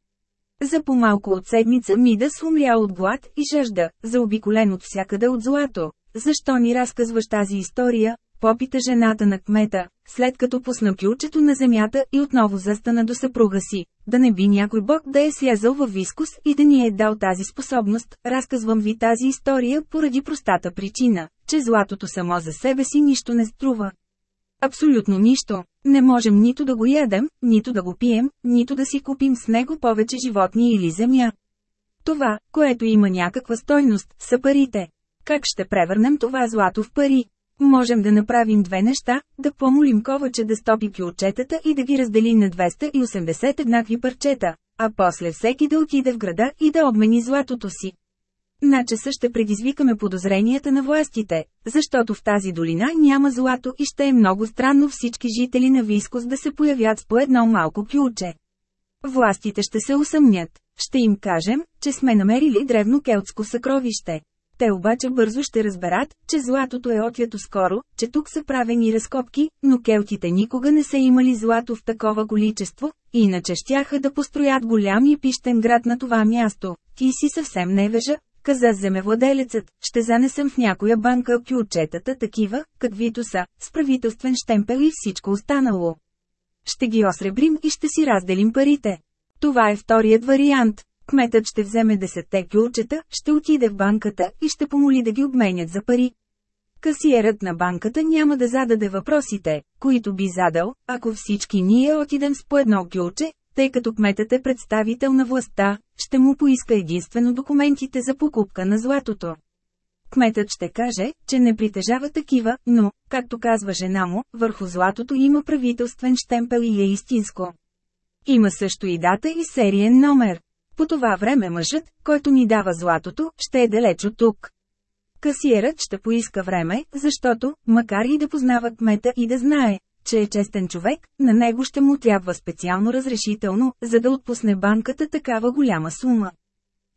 За по-малко от седмица Мидас умрял от глад и жажда, заобиколен от всякъде от злато. Защо ни разказваш тази история? Попита жената на кмета, след като пусна ключето на земята и отново застана до съпруга си. Да не би някой бог да е слязал във вискус и да ни е дал тази способност. Разказвам ви тази история поради простата причина, че златото само за себе си нищо не струва. Абсолютно нищо. Не можем нито да го ядем, нито да го пием, нито да си купим с него повече животни или земя. Това, което има някаква стойност, са парите. Как ще превърнем това злато в пари? Можем да направим две неща, да помолим ковача да стопи кюлчетата и да ги раздели на 280 еднакви парчета, а после всеки да отиде в града и да обмени златото си. Начеса ще предизвикаме подозренията на властите, защото в тази долина няма злато и ще е много странно всички жители на Вискос да се появят с по едно малко кюлче. Властите ще се усъмнят. Ще им кажем, че сме намерили древно келтско съкровище. Те обаче бързо ще разберат, че златото е отвято скоро, че тук са правени разкопки, но келтите никога не са имали злато в такова количество, иначе щяха да построят голям и пищен град на това място. Ти си съвсем невежа, каза земевладелецът, ще занесем в някоя банка кюлчетата такива, каквито са, с правителствен штемпел и всичко останало. Ще ги осребрим и ще си разделим парите. Това е вторият вариант. Кметът ще вземе десетте кюлчета, ще отиде в банката и ще помоли да ги обменят за пари. Касиерът на банката няма да зададе въпросите, които би задал, ако всички ние отидем с по едно кюлче, тъй като кметът е представител на властта, ще му поиска единствено документите за покупка на златото. Кметът ще каже, че не притежава такива, но, както казва жена му, върху златото има правителствен штемпел и е истинско. Има също и дата и сериен номер. По това време мъжът, който ни дава златото, ще е далеч от тук. Касиерът ще поиска време, защото, макар и да познава кмета и да знае, че е честен човек, на него ще му трябва специално разрешително, за да отпусне банката такава голяма сума.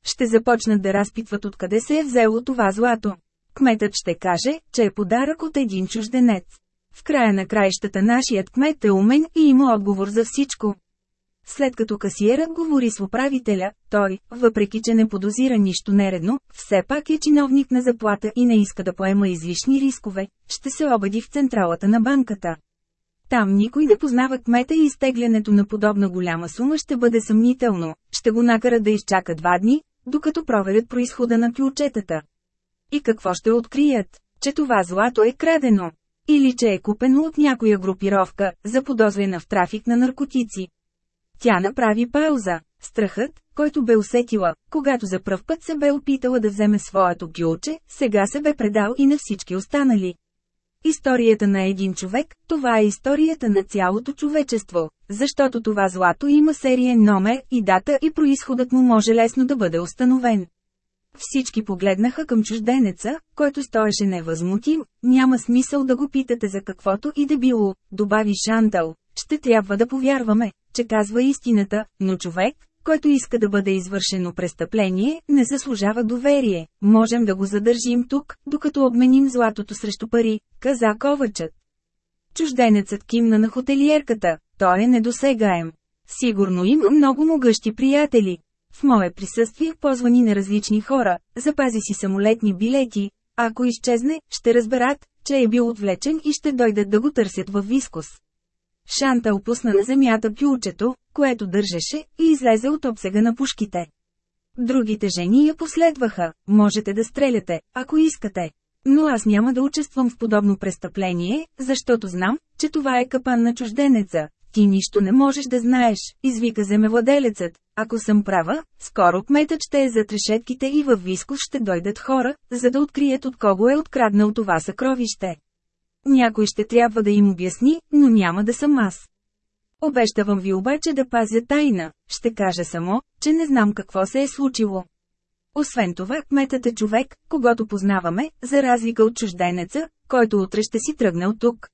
Ще започнат да разпитват откъде се е взело това злато. Кметът ще каже, че е подарък от един чужденец. В края на краищата нашият кмет е умен и има отговор за всичко. След като касиерът говори с управителя, той, въпреки че не подозира нищо нередно, все пак е чиновник на заплата и не иска да поема излишни рискове, ще се обади в централата на банката. Там никой не познава кмета и изтеглянето на подобна голяма сума ще бъде съмнително, ще го накара да изчака два дни, докато проверят происхода на ключетата. И какво ще открият? Че това злато е крадено. Или че е купено от някоя групировка, заподозрена в трафик на наркотици. Тя направи пауза. Страхът, който бе усетила, когато за пръв път се бе опитала да вземе своето кюлче, сега се бе предал и на всички останали. Историята на един човек, това е историята на цялото човечество, защото това злато има сериен номер и дата и происходът му може лесно да бъде установен. Всички погледнаха към чужденеца, който стоеше невъзмутим, няма смисъл да го питате за каквото и да било, добави Шантал. Ще трябва да повярваме, че казва истината, но човек, който иска да бъде извършено престъпление, не заслужава доверие. Можем да го задържим тук, докато обменим златото срещу пари, каза ковачът. Чужденецът кимна на хотелиерката, той е недосегаем. Сигурно има много могъщи приятели. В мое присъствие позвани на различни хора, запази си самолетни билети, ако изчезне, ще разберат, че е бил отвлечен и ще дойдат да го търсят във Вискос. Шанта опусна на земята пюлчето, което държеше, и излезе от обсега на пушките. Другите жени я последваха, можете да стреляте, ако искате. Но аз няма да участвам в подобно престъпление, защото знам, че това е капан на чужденеца. Ти нищо не можеш да знаеш, извика земевладелецът. Ако съм права, скоро кметът ще е за трешетките и във Вискус ще дойдат хора, за да открият от кого е откраднал това съкровище. Някой ще трябва да им обясни, но няма да съм аз. Обещавам ви обаче да пазя тайна, ще кажа само, че не знам какво се е случило. Освен това, кметът е човек, когато познаваме, за разлика от чужденеца, който утре ще си тръгне от тук.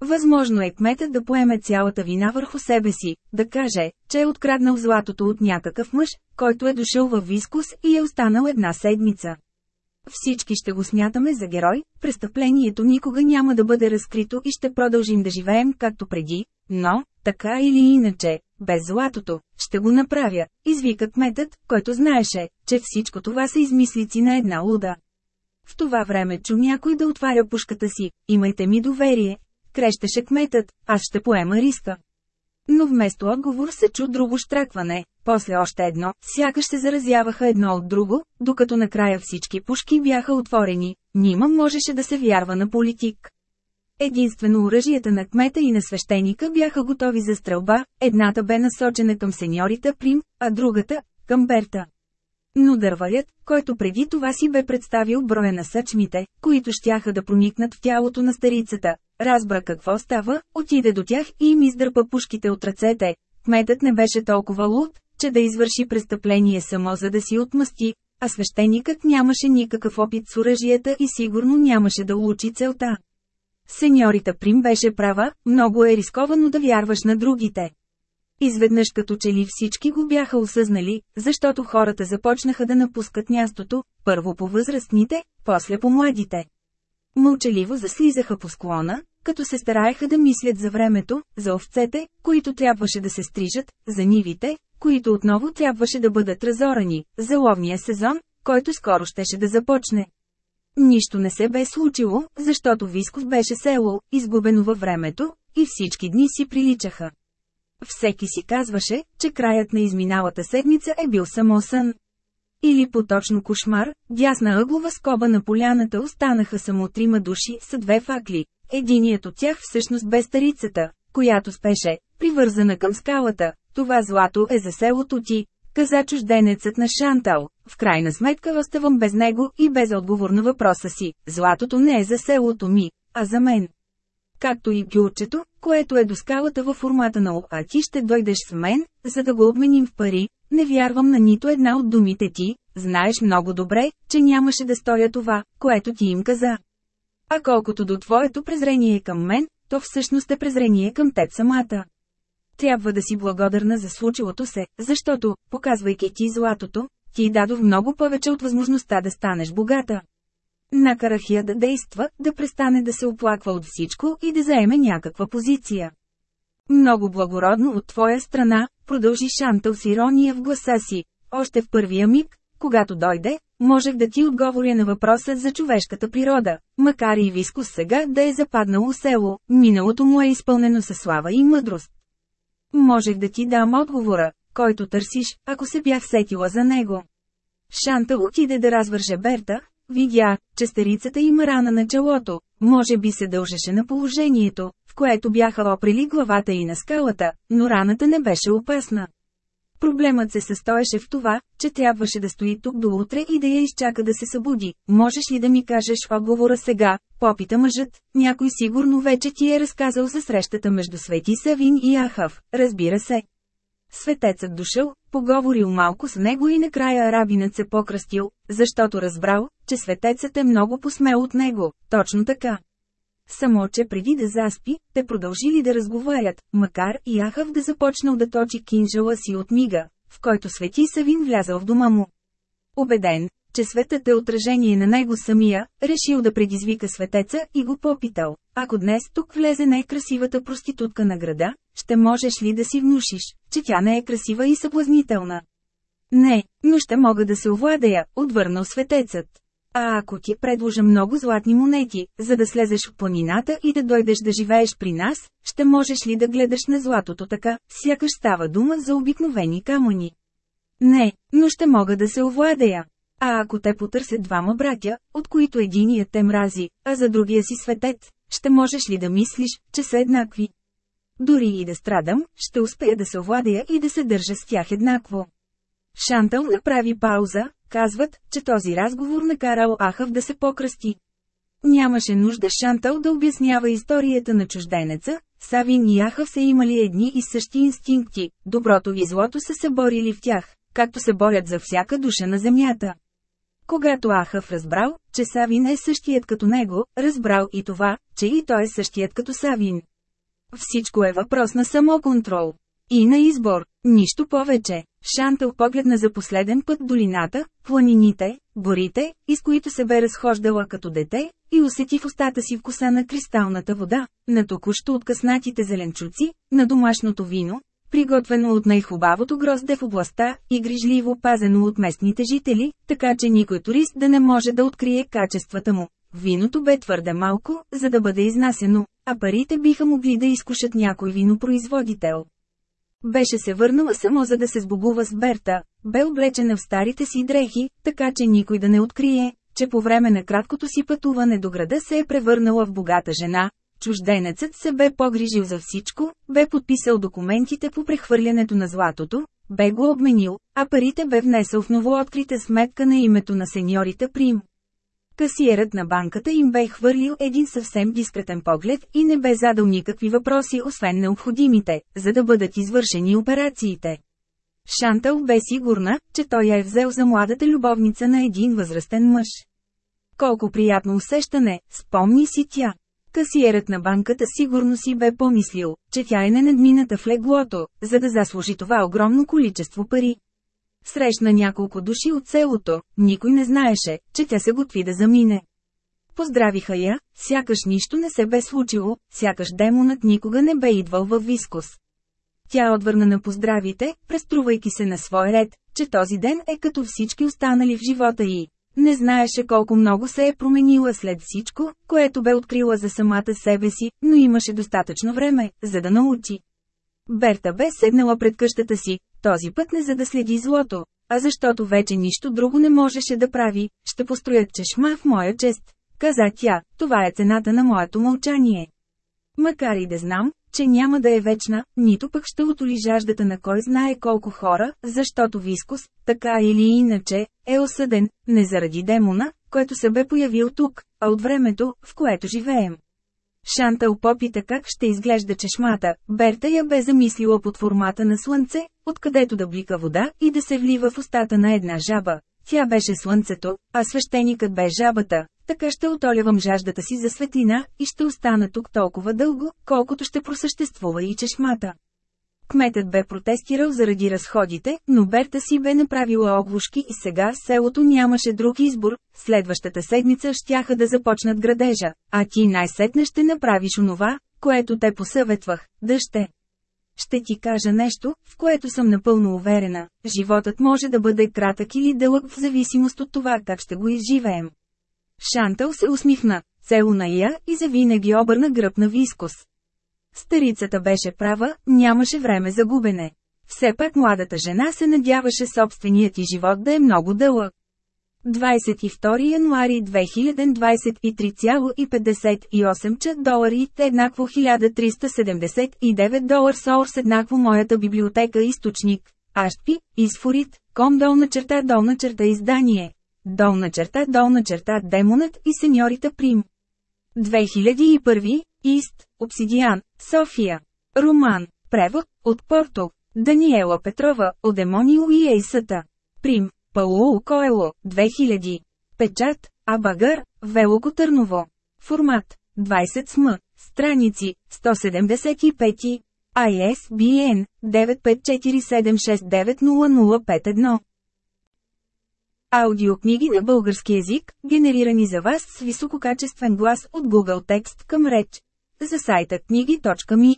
Възможно е кметът да поеме цялата вина върху себе си, да каже, че е откраднал златото от някакъв мъж, който е дошъл във Вискус и е останал една седмица. Всички ще го смятаме за герой, престъплението никога няма да бъде разкрито и ще продължим да живеем както преди, но, така или иначе, без златото, ще го направя, извика кметът, който знаеше, че всичко това са измислици на една луда. В това време чу някой да отваря пушката си, имайте ми доверие. Крещеше кметът, аз ще поема риска. Но вместо отговор се чу друго штракване, после още едно, сякаш се заразяваха едно от друго, докато накрая всички пушки бяха отворени, нима можеше да се вярва на политик. Единствено оръжията на кмета и на свещеника бяха готови за стрелба, едната бе насочена към сеньорита Прим, а другата – към Берта. Но дървалят, който преди това си бе представил броя на съчмите, които щяха да проникнат в тялото на старицата, разбра какво става, отиде до тях и им издърпа пушките от ръцете. Кметът не беше толкова луд, че да извърши престъпление само за да си отмъсти, а свещеникът нямаше никакъв опит с оръжията и сигурно нямаше да улучи целта. Сеньорита Прим беше права, много е рисковано да вярваш на другите. Изведнъж като че ли всички го бяха осъзнали, защото хората започнаха да напускат мястото, първо по възрастните, после по младите. Мълчаливо заслизаха по склона, като се стараеха да мислят за времето, за овцете, които трябваше да се стрижат, за нивите, които отново трябваше да бъдат разорани, за ловния сезон, който скоро щеше да започне. Нищо не се бе случило, защото Висков беше село, изгубено във времето, и всички дни си приличаха. Всеки си казваше, че краят на изминалата седмица е бил само сън. Или поточно кошмар, дясна ъглова скоба на поляната останаха само трима души с две факли. Единият от тях всъщност бе старицата, която спеше, привързана към скалата. Това злато е за селото ти, каза чужденецът на Шантал. В крайна сметка оставам без него и без отговор на въпроса си. Златото не е за селото ми, а за мен. Както и гюрчето, което е до скалата във формата на а ти ще дойдеш с мен, за да го обменим в пари, не вярвам на нито една от думите ти, знаеш много добре, че нямаше да стоя това, което ти им каза. А колкото до твоето презрение към мен, то всъщност е презрение към теб самата. Трябва да си благодарна за случилото се, защото, показвайки ти златото, ти дадох много повече от възможността да станеш богата. Накарах я да действа, да престане да се оплаква от всичко и да заеме някаква позиция. Много благородно от твоя страна, продължи Шантъл с ирония в гласа си. Още в първия миг, когато дойде, можех да ти отговоря на въпроса за човешката природа, макар и Вискус сега да е западнало село, миналото му е изпълнено със слава и мъдрост. Можех да ти дам отговора, който търсиш, ако се бях сетила за него. Шанта отиде да развърже Берта, видя, че старицата има рана на челото, може би се дължеше на положението, в което бяха опрели главата и на скалата, но раната не беше опасна. Проблемът се състоеше в това, че трябваше да стои тук до утре и да я изчака да се събуди. Можеш ли да ми кажеш отговора сега? Попита мъжът. Някой сигурно вече ти е разказал за срещата между Свети Савин и Ахав. Разбира се. Светецът дошъл, поговорил малко с него и накрая арабинът се покръстил, защото разбрал, че светецът е много посмел от него. Точно така. Само, че преди да заспи, те продължили да разговарят, макар и Ахав да започнал да точи кинжала си от мига, в който Свети Савин влязал в дома му. Обеден, че светът е отражение на него самия, решил да предизвика светеца и го попитал, ако днес тук влезе най-красивата проститутка на града, ще можеш ли да си внушиш, че тя не е красива и съблазнителна? Не, но ще мога да се овладея, отвърнал светецът. А ако ти предложа много златни монети, за да слезеш в планината и да дойдеш да живееш при нас, ще можеш ли да гледаш на златото така, сякаш става дума за обикновени камъни? Не, но ще мога да се овладея. А ако те потърсят двама братя, от които единият те мрази, а за другия си светец, ще можеш ли да мислиш, че са еднакви? Дори и да страдам, ще успея да се овладея и да се държа с тях еднакво. Шантъл направи пауза, казват, че този разговор накарал Ахав да се покръсти. Нямаше нужда Шантъл да обяснява историята на чужденеца, Савин и Ахав са имали едни и същи инстинкти, доброто и злото са се борили в тях, както се борят за всяка душа на земята. Когато Ахав разбрал, че Савин е същият като него, разбрал и това, че и той е същият като Савин. Всичко е въпрос на самоконтрол. И на избор. Нищо повече. Шантъл погледна за последен път долината, планините, горите, из които се бе разхождала като дете, и усети в устата си вкуса на кристалната вода, на току-що откъснатите зеленчуци, на домашното вино, приготвено от най-хубавото грозде в областта и грижливо пазено от местните жители, така че никой турист да не може да открие качествата му. Виното бе твърде малко, за да бъде изнасено, а парите биха могли да изкушат някой винопроизводител. Беше се върнала само за да се сбогува с Берта, бе облечена в старите си дрехи, така че никой да не открие, че по време на краткото си пътуване до града се е превърнала в богата жена. Чужденецът се бе погрижил за всичко, бе подписал документите по прехвърлянето на златото, бе го обменил, а парите бе внесъл в новооткрита сметка на името на сеньорите Прим. Касиерът на банката им бе хвърлил един съвсем дискретен поглед и не бе задал никакви въпроси освен необходимите, за да бъдат извършени операциите. Шантъл бе сигурна, че той я е взел за младата любовница на един възрастен мъж. Колко приятно усещане, спомни си тя. Касиерът на банката сигурно си бе помислил, че тя е ненадмината в леглото, за да заслужи това огромно количество пари. Срещна няколко души от селото, никой не знаеше, че тя се готви да замине. Поздравиха я, сякаш нищо не се бе случило, сякаш демонът никога не бе идвал във вискус. Тя отвърна на поздравите, преструвайки се на свой ред, че този ден е като всички останали в живота й. Не знаеше колко много се е променила след всичко, което бе открила за самата себе си, но имаше достатъчно време, за да научи. Берта бе седнала пред къщата си, този път не за да следи злото, а защото вече нищо друго не можеше да прави, ще построят чешма в моя чест. Каза тя, това е цената на моето мълчание. Макар и да знам, че няма да е вечна, нито пък ще отоли жаждата на кой знае колко хора, защото Вискус, така или иначе, е осъден, не заради демона, който се бе появил тук, а от времето, в което живеем. Шантъл попита как ще изглежда чешмата, Берта я бе замислила под формата на слънце, откъдето да блика вода и да се влива в устата на една жаба. Тя беше слънцето, а свещеникът бе жабата, така ще отолявам жаждата си за светлина и ще остана тук толкова дълго, колкото ще просъществува и чешмата. Кметът бе протестирал заради разходите, но Берта си бе направила оглушки и сега селото нямаше друг избор, следващата седмица щяха да започнат градежа, а ти най-сетне ще направиш онова, което те посъветвах, да ще. Ти кажа нещо, в което съм напълно уверена, животът може да бъде кратък или дълъг в зависимост от това как ще го изживеем. Шантъл се усмихна, цело на я и завинаги обърна гръб на вискус. Старицата беше права, нямаше време за губене. Все пак младата жена се надяваше собственият ти живот да е много дълъг. 22 януари 2023,58 ча долари еднакво 1379 долар Соурс еднакво моята библиотека източник. Ашпи, изфорит, ком долна черта долна черта издание. Долна черта долна черта демонът и сеньорита Прим. 2001, Ист, Обсидиан, София. Роман. Превод, от Порто. Даниела Петрова, от Демонио и Ейсата. Прим. Пауло Коело, 2000. Печат, Абагър, Велоко Търново. Формат. 20 см. Страници. 175. ISBN 95476900051. Аудиокниги на български язик, генерирани за вас с висококачествен глас от Google Текст към реч. За сайта книги.ми